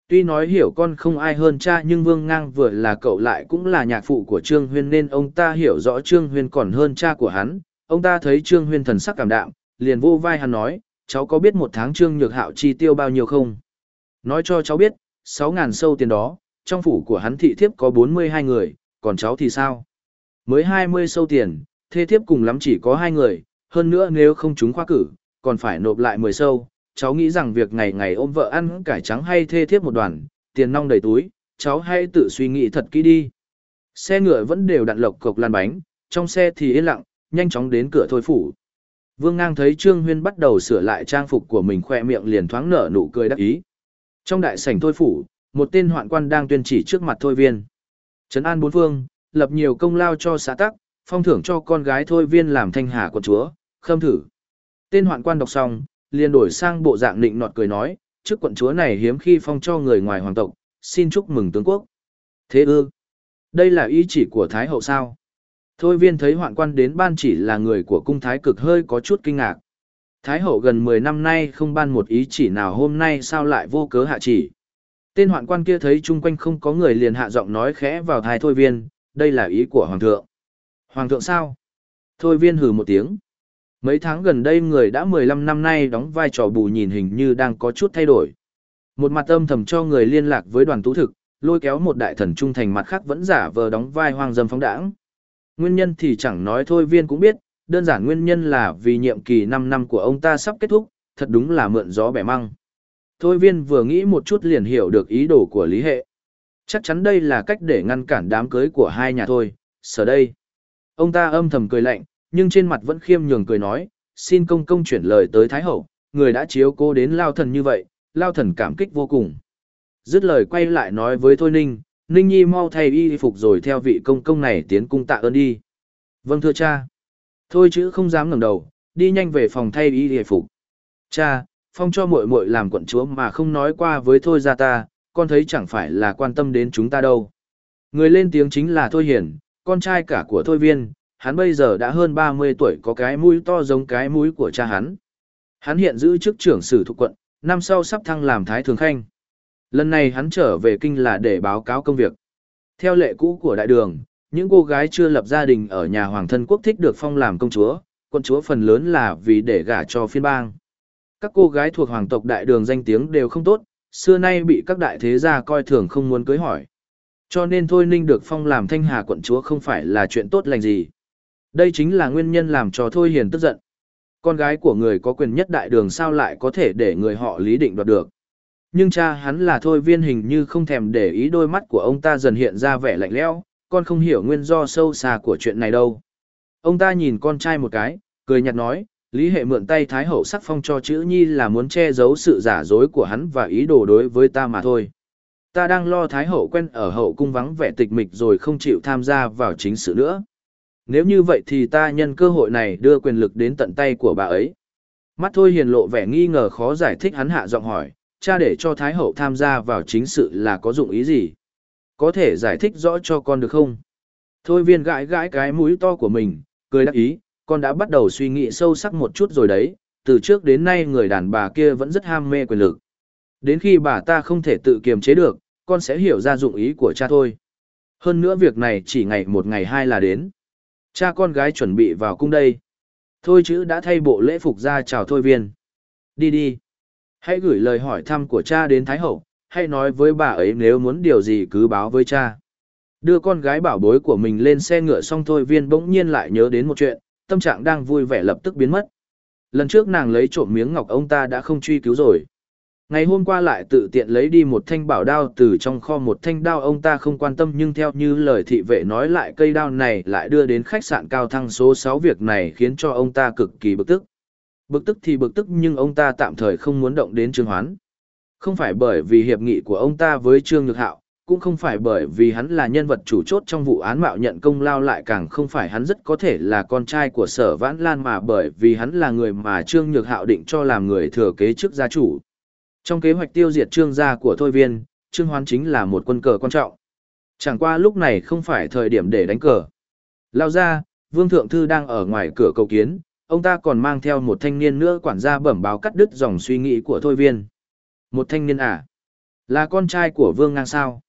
Tuy nói hiểu con không ai hơn cha nhưng Vương Ngang vừa là cậu lại cũng là nhạc phụ của Trương Huyên nên ông ta hiểu rõ Trương Huyên còn hơn cha của hắn. Ông ta thấy Trương Huyên thần sắc cảm đạm, liền vô vai hắn nói, cháu có biết một tháng Trương Nhược Hạo chi tiêu bao nhiêu không? Nói cho cháu biết, 6.000 sâu tiền đó, trong phủ của hắn thị thiếp có 42 người, còn cháu thì sao? Mới 20 sâu tiền, thê thiếp cùng lắm chỉ có hai người, hơn nữa nếu không chúng khoa cử, còn phải nộp lại 10 sâu. Cháu nghĩ rằng việc ngày ngày ôm vợ ăn cải trắng hay thê thiếp một đoàn, tiền nong đầy túi, cháu hãy tự suy nghĩ thật kỹ đi. Xe ngựa vẫn đều đặn lộc cộc lan bánh, trong xe thì yên lặng, nhanh chóng đến cửa thôi phủ. Vương Ngang thấy Trương Huyên bắt đầu sửa lại trang phục của mình khoe miệng liền thoáng nở nụ cười đắc ý. Trong đại sảnh thôi phủ, một tên hoạn quan đang tuyên chỉ trước mặt thôi viên. Trấn an bốn phương, lập nhiều công lao cho xã tắc, phong thưởng cho con gái thôi viên làm thanh hà quận chúa, khâm thử. Tên hoạn quan đọc xong, liền đổi sang bộ dạng nịnh nọt cười nói, trước quận chúa này hiếm khi phong cho người ngoài hoàng tộc, xin chúc mừng tướng quốc. Thế ư? Đây là ý chỉ của Thái hậu sao? Thôi viên thấy hoạn quan đến ban chỉ là người của cung thái cực hơi có chút kinh ngạc. Thái hậu gần 10 năm nay không ban một ý chỉ nào hôm nay sao lại vô cớ hạ chỉ. Tên hoạn quan kia thấy chung quanh không có người liền hạ giọng nói khẽ vào thai thôi viên, đây là ý của hoàng thượng. Hoàng thượng sao? Thôi viên hừ một tiếng. Mấy tháng gần đây người đã 15 năm nay đóng vai trò bù nhìn hình như đang có chút thay đổi. Một mặt âm thầm cho người liên lạc với đoàn tú thực, lôi kéo một đại thần trung thành mặt khác vẫn giả vờ đóng vai hoang dâm phóng đảng. Nguyên nhân thì chẳng nói thôi viên cũng biết, đơn giản nguyên nhân là vì nhiệm kỳ 5 năm của ông ta sắp kết thúc, thật đúng là mượn gió bẻ măng. Thôi viên vừa nghĩ một chút liền hiểu được ý đồ của Lý Hệ. Chắc chắn đây là cách để ngăn cản đám cưới của hai nhà thôi, sở đây. Ông ta âm thầm cười lạnh, nhưng trên mặt vẫn khiêm nhường cười nói, xin công công chuyển lời tới Thái Hậu, người đã chiếu cô đến Lao Thần như vậy, Lao Thần cảm kích vô cùng. Dứt lời quay lại nói với Thôi Ninh, Ninh Nhi mau thay y phục rồi theo vị công công này tiến cung tạ ơn đi. Vâng thưa cha. Thôi chứ không dám ngẩng đầu, đi nhanh về phòng thay y phục. Cha, phong cho muội muội làm quận chúa mà không nói qua với Thôi ra ta, con thấy chẳng phải là quan tâm đến chúng ta đâu. Người lên tiếng chính là Thôi Hiển, con trai cả của Thôi Viên, hắn bây giờ đã hơn 30 tuổi có cái mũi to giống cái mũi của cha hắn. Hắn hiện giữ chức trưởng sử thuộc quận, năm sau sắp thăng làm Thái Thường Khanh. Lần này hắn trở về kinh là để báo cáo công việc. Theo lệ cũ của đại đường, những cô gái chưa lập gia đình ở nhà hoàng thân quốc thích được phong làm công chúa, quận chúa phần lớn là vì để gả cho phiên bang. Các cô gái thuộc hoàng tộc đại đường danh tiếng đều không tốt, xưa nay bị các đại thế gia coi thường không muốn cưới hỏi. Cho nên Thôi Ninh được phong làm thanh hà quận chúa không phải là chuyện tốt lành gì. Đây chính là nguyên nhân làm cho Thôi Hiền tức giận. Con gái của người có quyền nhất đại đường sao lại có thể để người họ lý định đoạt được. Nhưng cha hắn là thôi viên hình như không thèm để ý đôi mắt của ông ta dần hiện ra vẻ lạnh lẽo, con không hiểu nguyên do sâu xa của chuyện này đâu. Ông ta nhìn con trai một cái, cười nhạt nói, Lý Hệ mượn tay Thái Hậu sắc phong cho chữ nhi là muốn che giấu sự giả dối của hắn và ý đồ đối với ta mà thôi. Ta đang lo Thái Hậu quen ở hậu cung vắng vẻ tịch mịch rồi không chịu tham gia vào chính sự nữa. Nếu như vậy thì ta nhân cơ hội này đưa quyền lực đến tận tay của bà ấy. Mắt thôi hiền lộ vẻ nghi ngờ khó giải thích hắn hạ giọng hỏi, cha để cho Thái Hậu tham gia vào chính sự là có dụng ý gì? Có thể giải thích rõ cho con được không? Thôi viên gãi gãi cái mũi to của mình, cười đắc ý, con đã bắt đầu suy nghĩ sâu sắc một chút rồi đấy, từ trước đến nay người đàn bà kia vẫn rất ham mê quyền lực. Đến khi bà ta không thể tự kiềm chế được, con sẽ hiểu ra dụng ý của cha thôi. Hơn nữa việc này chỉ ngày một ngày hai là đến. Cha con gái chuẩn bị vào cung đây. Thôi chữ đã thay bộ lễ phục ra chào thôi viên. Đi đi. Hãy gửi lời hỏi thăm của cha đến Thái Hậu, hãy nói với bà ấy nếu muốn điều gì cứ báo với cha. Đưa con gái bảo bối của mình lên xe ngựa xong thôi viên bỗng nhiên lại nhớ đến một chuyện, tâm trạng đang vui vẻ lập tức biến mất. Lần trước nàng lấy trộm miếng ngọc ông ta đã không truy cứu rồi. Ngày hôm qua lại tự tiện lấy đi một thanh bảo đao từ trong kho một thanh đao ông ta không quan tâm nhưng theo như lời thị vệ nói lại cây đao này lại đưa đến khách sạn cao thăng số 6 việc này khiến cho ông ta cực kỳ bực tức. Bực tức thì bực tức nhưng ông ta tạm thời không muốn động đến Trương Hoán. Không phải bởi vì hiệp nghị của ông ta với Trương Nhược Hạo, cũng không phải bởi vì hắn là nhân vật chủ chốt trong vụ án mạo nhận công lao lại càng không phải hắn rất có thể là con trai của sở vãn lan mà bởi vì hắn là người mà Trương Nhược Hạo định cho làm người thừa kế chức gia chủ. Trong kế hoạch tiêu diệt trương gia của Thôi Viên, Trương Hoán chính là một quân cờ quan trọng. Chẳng qua lúc này không phải thời điểm để đánh cờ. Lao ra, Vương Thượng Thư đang ở ngoài cửa cầu kiến, ông ta còn mang theo một thanh niên nữa quản gia bẩm báo cắt đứt dòng suy nghĩ của Thôi Viên. Một thanh niên à? Là con trai của Vương Ngang sao?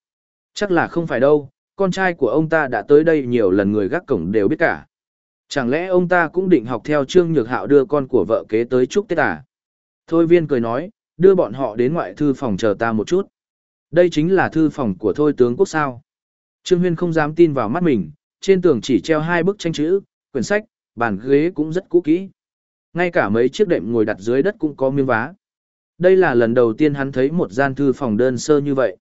Chắc là không phải đâu, con trai của ông ta đã tới đây nhiều lần người gác cổng đều biết cả. Chẳng lẽ ông ta cũng định học theo Trương Nhược Hạo đưa con của vợ kế tới chúc Tết à? Thôi viên cười nói, đưa bọn họ đến ngoại thư phòng chờ ta một chút. Đây chính là thư phòng của Thôi tướng quốc sao. Trương Huyên không dám tin vào mắt mình, trên tường chỉ treo hai bức tranh chữ, quyển sách, bàn ghế cũng rất cũ kỹ. Ngay cả mấy chiếc đệm ngồi đặt dưới đất cũng có miếng vá. Đây là lần đầu tiên hắn thấy một gian thư phòng đơn sơ như vậy.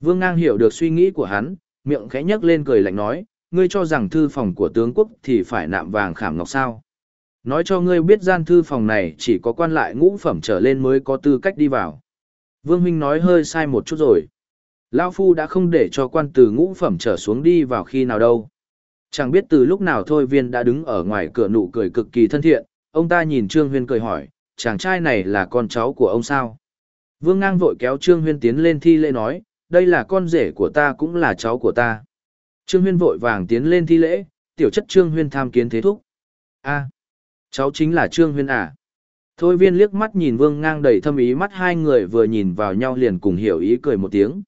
Vương Ngang hiểu được suy nghĩ của hắn, miệng khẽ nhếch lên cười lạnh nói, ngươi cho rằng thư phòng của tướng quốc thì phải nạm vàng khảm ngọc sao. Nói cho ngươi biết gian thư phòng này chỉ có quan lại ngũ phẩm trở lên mới có tư cách đi vào. Vương Huynh nói hơi sai một chút rồi. Lao Phu đã không để cho quan từ ngũ phẩm trở xuống đi vào khi nào đâu. Chẳng biết từ lúc nào thôi viên đã đứng ở ngoài cửa nụ cười cực kỳ thân thiện, ông ta nhìn Trương Huyên cười hỏi, chàng trai này là con cháu của ông sao? Vương ngang vội kéo Trương Huyên tiến lên thi lễ nói, đây là con rể của ta cũng là cháu của ta. Trương Huyên vội vàng tiến lên thi lễ, tiểu chất Trương Huyên tham kiến thế thúc. a cháu chính là Trương Huyên à. Thôi viên liếc mắt nhìn vương ngang đầy thâm ý mắt hai người vừa nhìn vào nhau liền cùng hiểu ý cười một tiếng.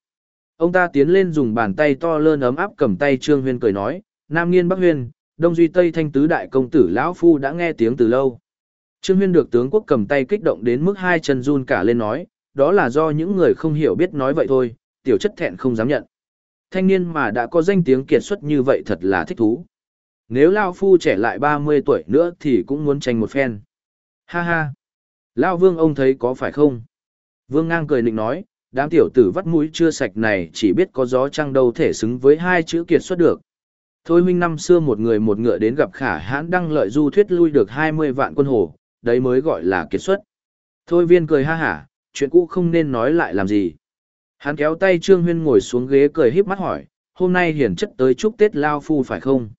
Ông ta tiến lên dùng bàn tay to lơn ấm áp cầm tay Trương Huyên cười nói, Nam Nghiên Bắc Huyên, Đông Duy Tây Thanh Tứ Đại Công Tử lão Phu đã nghe tiếng từ lâu. Trương Huyên được tướng quốc cầm tay kích động đến mức hai chân run cả lên nói, đó là do những người không hiểu biết nói vậy thôi, tiểu chất thẹn không dám nhận. Thanh niên mà đã có danh tiếng kiệt xuất như vậy thật là thích thú. Nếu Lao Phu trẻ lại 30 tuổi nữa thì cũng muốn tranh một phen. Ha ha! Lao Vương ông thấy có phải không? Vương ngang cười nịnh nói, đám tiểu tử vắt mũi chưa sạch này chỉ biết có gió trăng đâu thể xứng với hai chữ kiệt xuất được. Thôi huynh năm xưa một người một ngựa đến gặp khả hãn đăng lợi du thuyết lui được 20 vạn quân hồ, đấy mới gọi là kiệt xuất. Thôi viên cười ha hả, chuyện cũ không nên nói lại làm gì. Hắn kéo tay Trương Huyên ngồi xuống ghế cười híp mắt hỏi, hôm nay hiển chất tới chúc Tết Lao Phu phải không?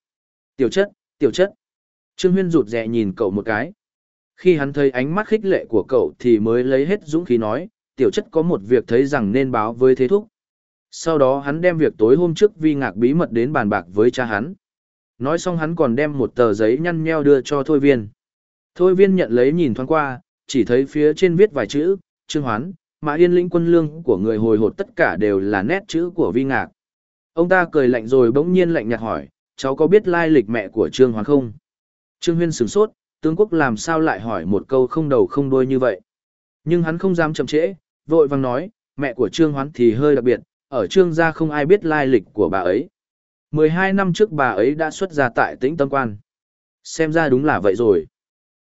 Tiểu chất, tiểu chất. Trương Huyên rụt rè nhìn cậu một cái. Khi hắn thấy ánh mắt khích lệ của cậu thì mới lấy hết dũng khí nói, tiểu chất có một việc thấy rằng nên báo với thế thúc. Sau đó hắn đem việc tối hôm trước vi ngạc bí mật đến bàn bạc với cha hắn. Nói xong hắn còn đem một tờ giấy nhăn nheo đưa cho Thôi Viên. Thôi Viên nhận lấy nhìn thoáng qua, chỉ thấy phía trên viết vài chữ, Trương Hoán, mà Yên lĩnh quân lương của người hồi hột tất cả đều là nét chữ của vi ngạc. Ông ta cười lạnh rồi bỗng nhiên lạnh nhạt hỏi, cháu có biết lai lịch mẹ của Trương Hoán không? Trương Huyên sửng sốt, tướng quốc làm sao lại hỏi một câu không đầu không đuôi như vậy. Nhưng hắn không dám chậm trễ, vội vàng nói, mẹ của Trương Hoán thì hơi đặc biệt, ở Trương gia không ai biết lai lịch của bà ấy. 12 năm trước bà ấy đã xuất gia tại tĩnh tâm quan. Xem ra đúng là vậy rồi.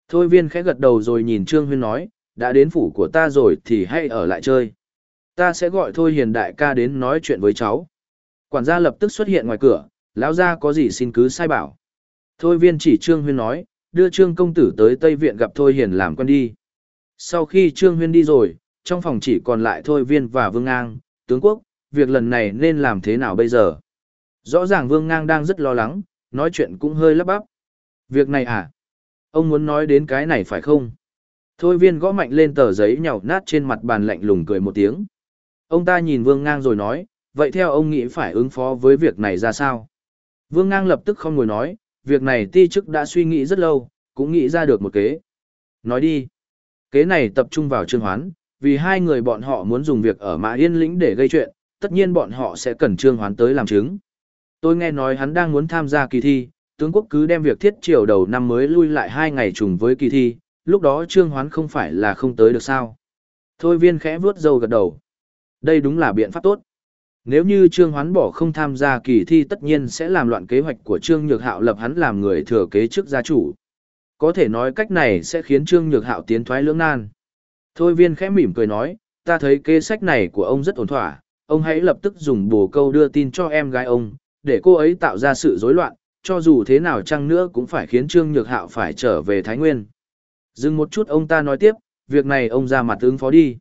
Thôi viên khẽ gật đầu rồi nhìn Trương Huyên nói, đã đến phủ của ta rồi thì hãy ở lại chơi. Ta sẽ gọi Thôi Hiền đại ca đến nói chuyện với cháu. Quản gia lập tức xuất hiện ngoài cửa, lão gia có gì xin cứ sai bảo. Thôi viên chỉ Trương Huyên nói, đưa Trương công tử tới Tây Viện gặp Thôi Hiền làm quen đi. Sau khi Trương Huyên đi rồi, trong phòng chỉ còn lại Thôi viên và Vương Ngang, tướng quốc, việc lần này nên làm thế nào bây giờ? Rõ ràng Vương Ngang đang rất lo lắng, nói chuyện cũng hơi lắp bắp. Việc này à? Ông muốn nói đến cái này phải không? Thôi viên gõ mạnh lên tờ giấy nhào nát trên mặt bàn lạnh lùng cười một tiếng. Ông ta nhìn Vương Ngang rồi nói, vậy theo ông nghĩ phải ứng phó với việc này ra sao? Vương Ngang lập tức không ngồi nói, việc này ti chức đã suy nghĩ rất lâu, cũng nghĩ ra được một kế. Nói đi. Kế này tập trung vào Trương Hoán, vì hai người bọn họ muốn dùng việc ở Mã Yên Lĩnh để gây chuyện, tất nhiên bọn họ sẽ cần Trương Hoán tới làm chứng. Tôi nghe nói hắn đang muốn tham gia kỳ thi, tướng quốc cứ đem việc thiết triều đầu năm mới lui lại hai ngày trùng với kỳ thi, lúc đó Trương Hoán không phải là không tới được sao. Thôi viên khẽ vuốt dâu gật đầu. Đây đúng là biện pháp tốt. Nếu như Trương Hoán bỏ không tham gia kỳ thi tất nhiên sẽ làm loạn kế hoạch của Trương Nhược Hạo lập hắn làm người thừa kế chức gia chủ. Có thể nói cách này sẽ khiến Trương Nhược Hạo tiến thoái lưỡng nan. Thôi viên khẽ mỉm cười nói, ta thấy kế sách này của ông rất ổn thỏa, ông hãy lập tức dùng bồ câu đưa tin cho em gái ông, để cô ấy tạo ra sự rối loạn, cho dù thế nào chăng nữa cũng phải khiến Trương Nhược Hạo phải trở về Thái Nguyên. Dừng một chút ông ta nói tiếp, việc này ông ra mặt ứng phó đi.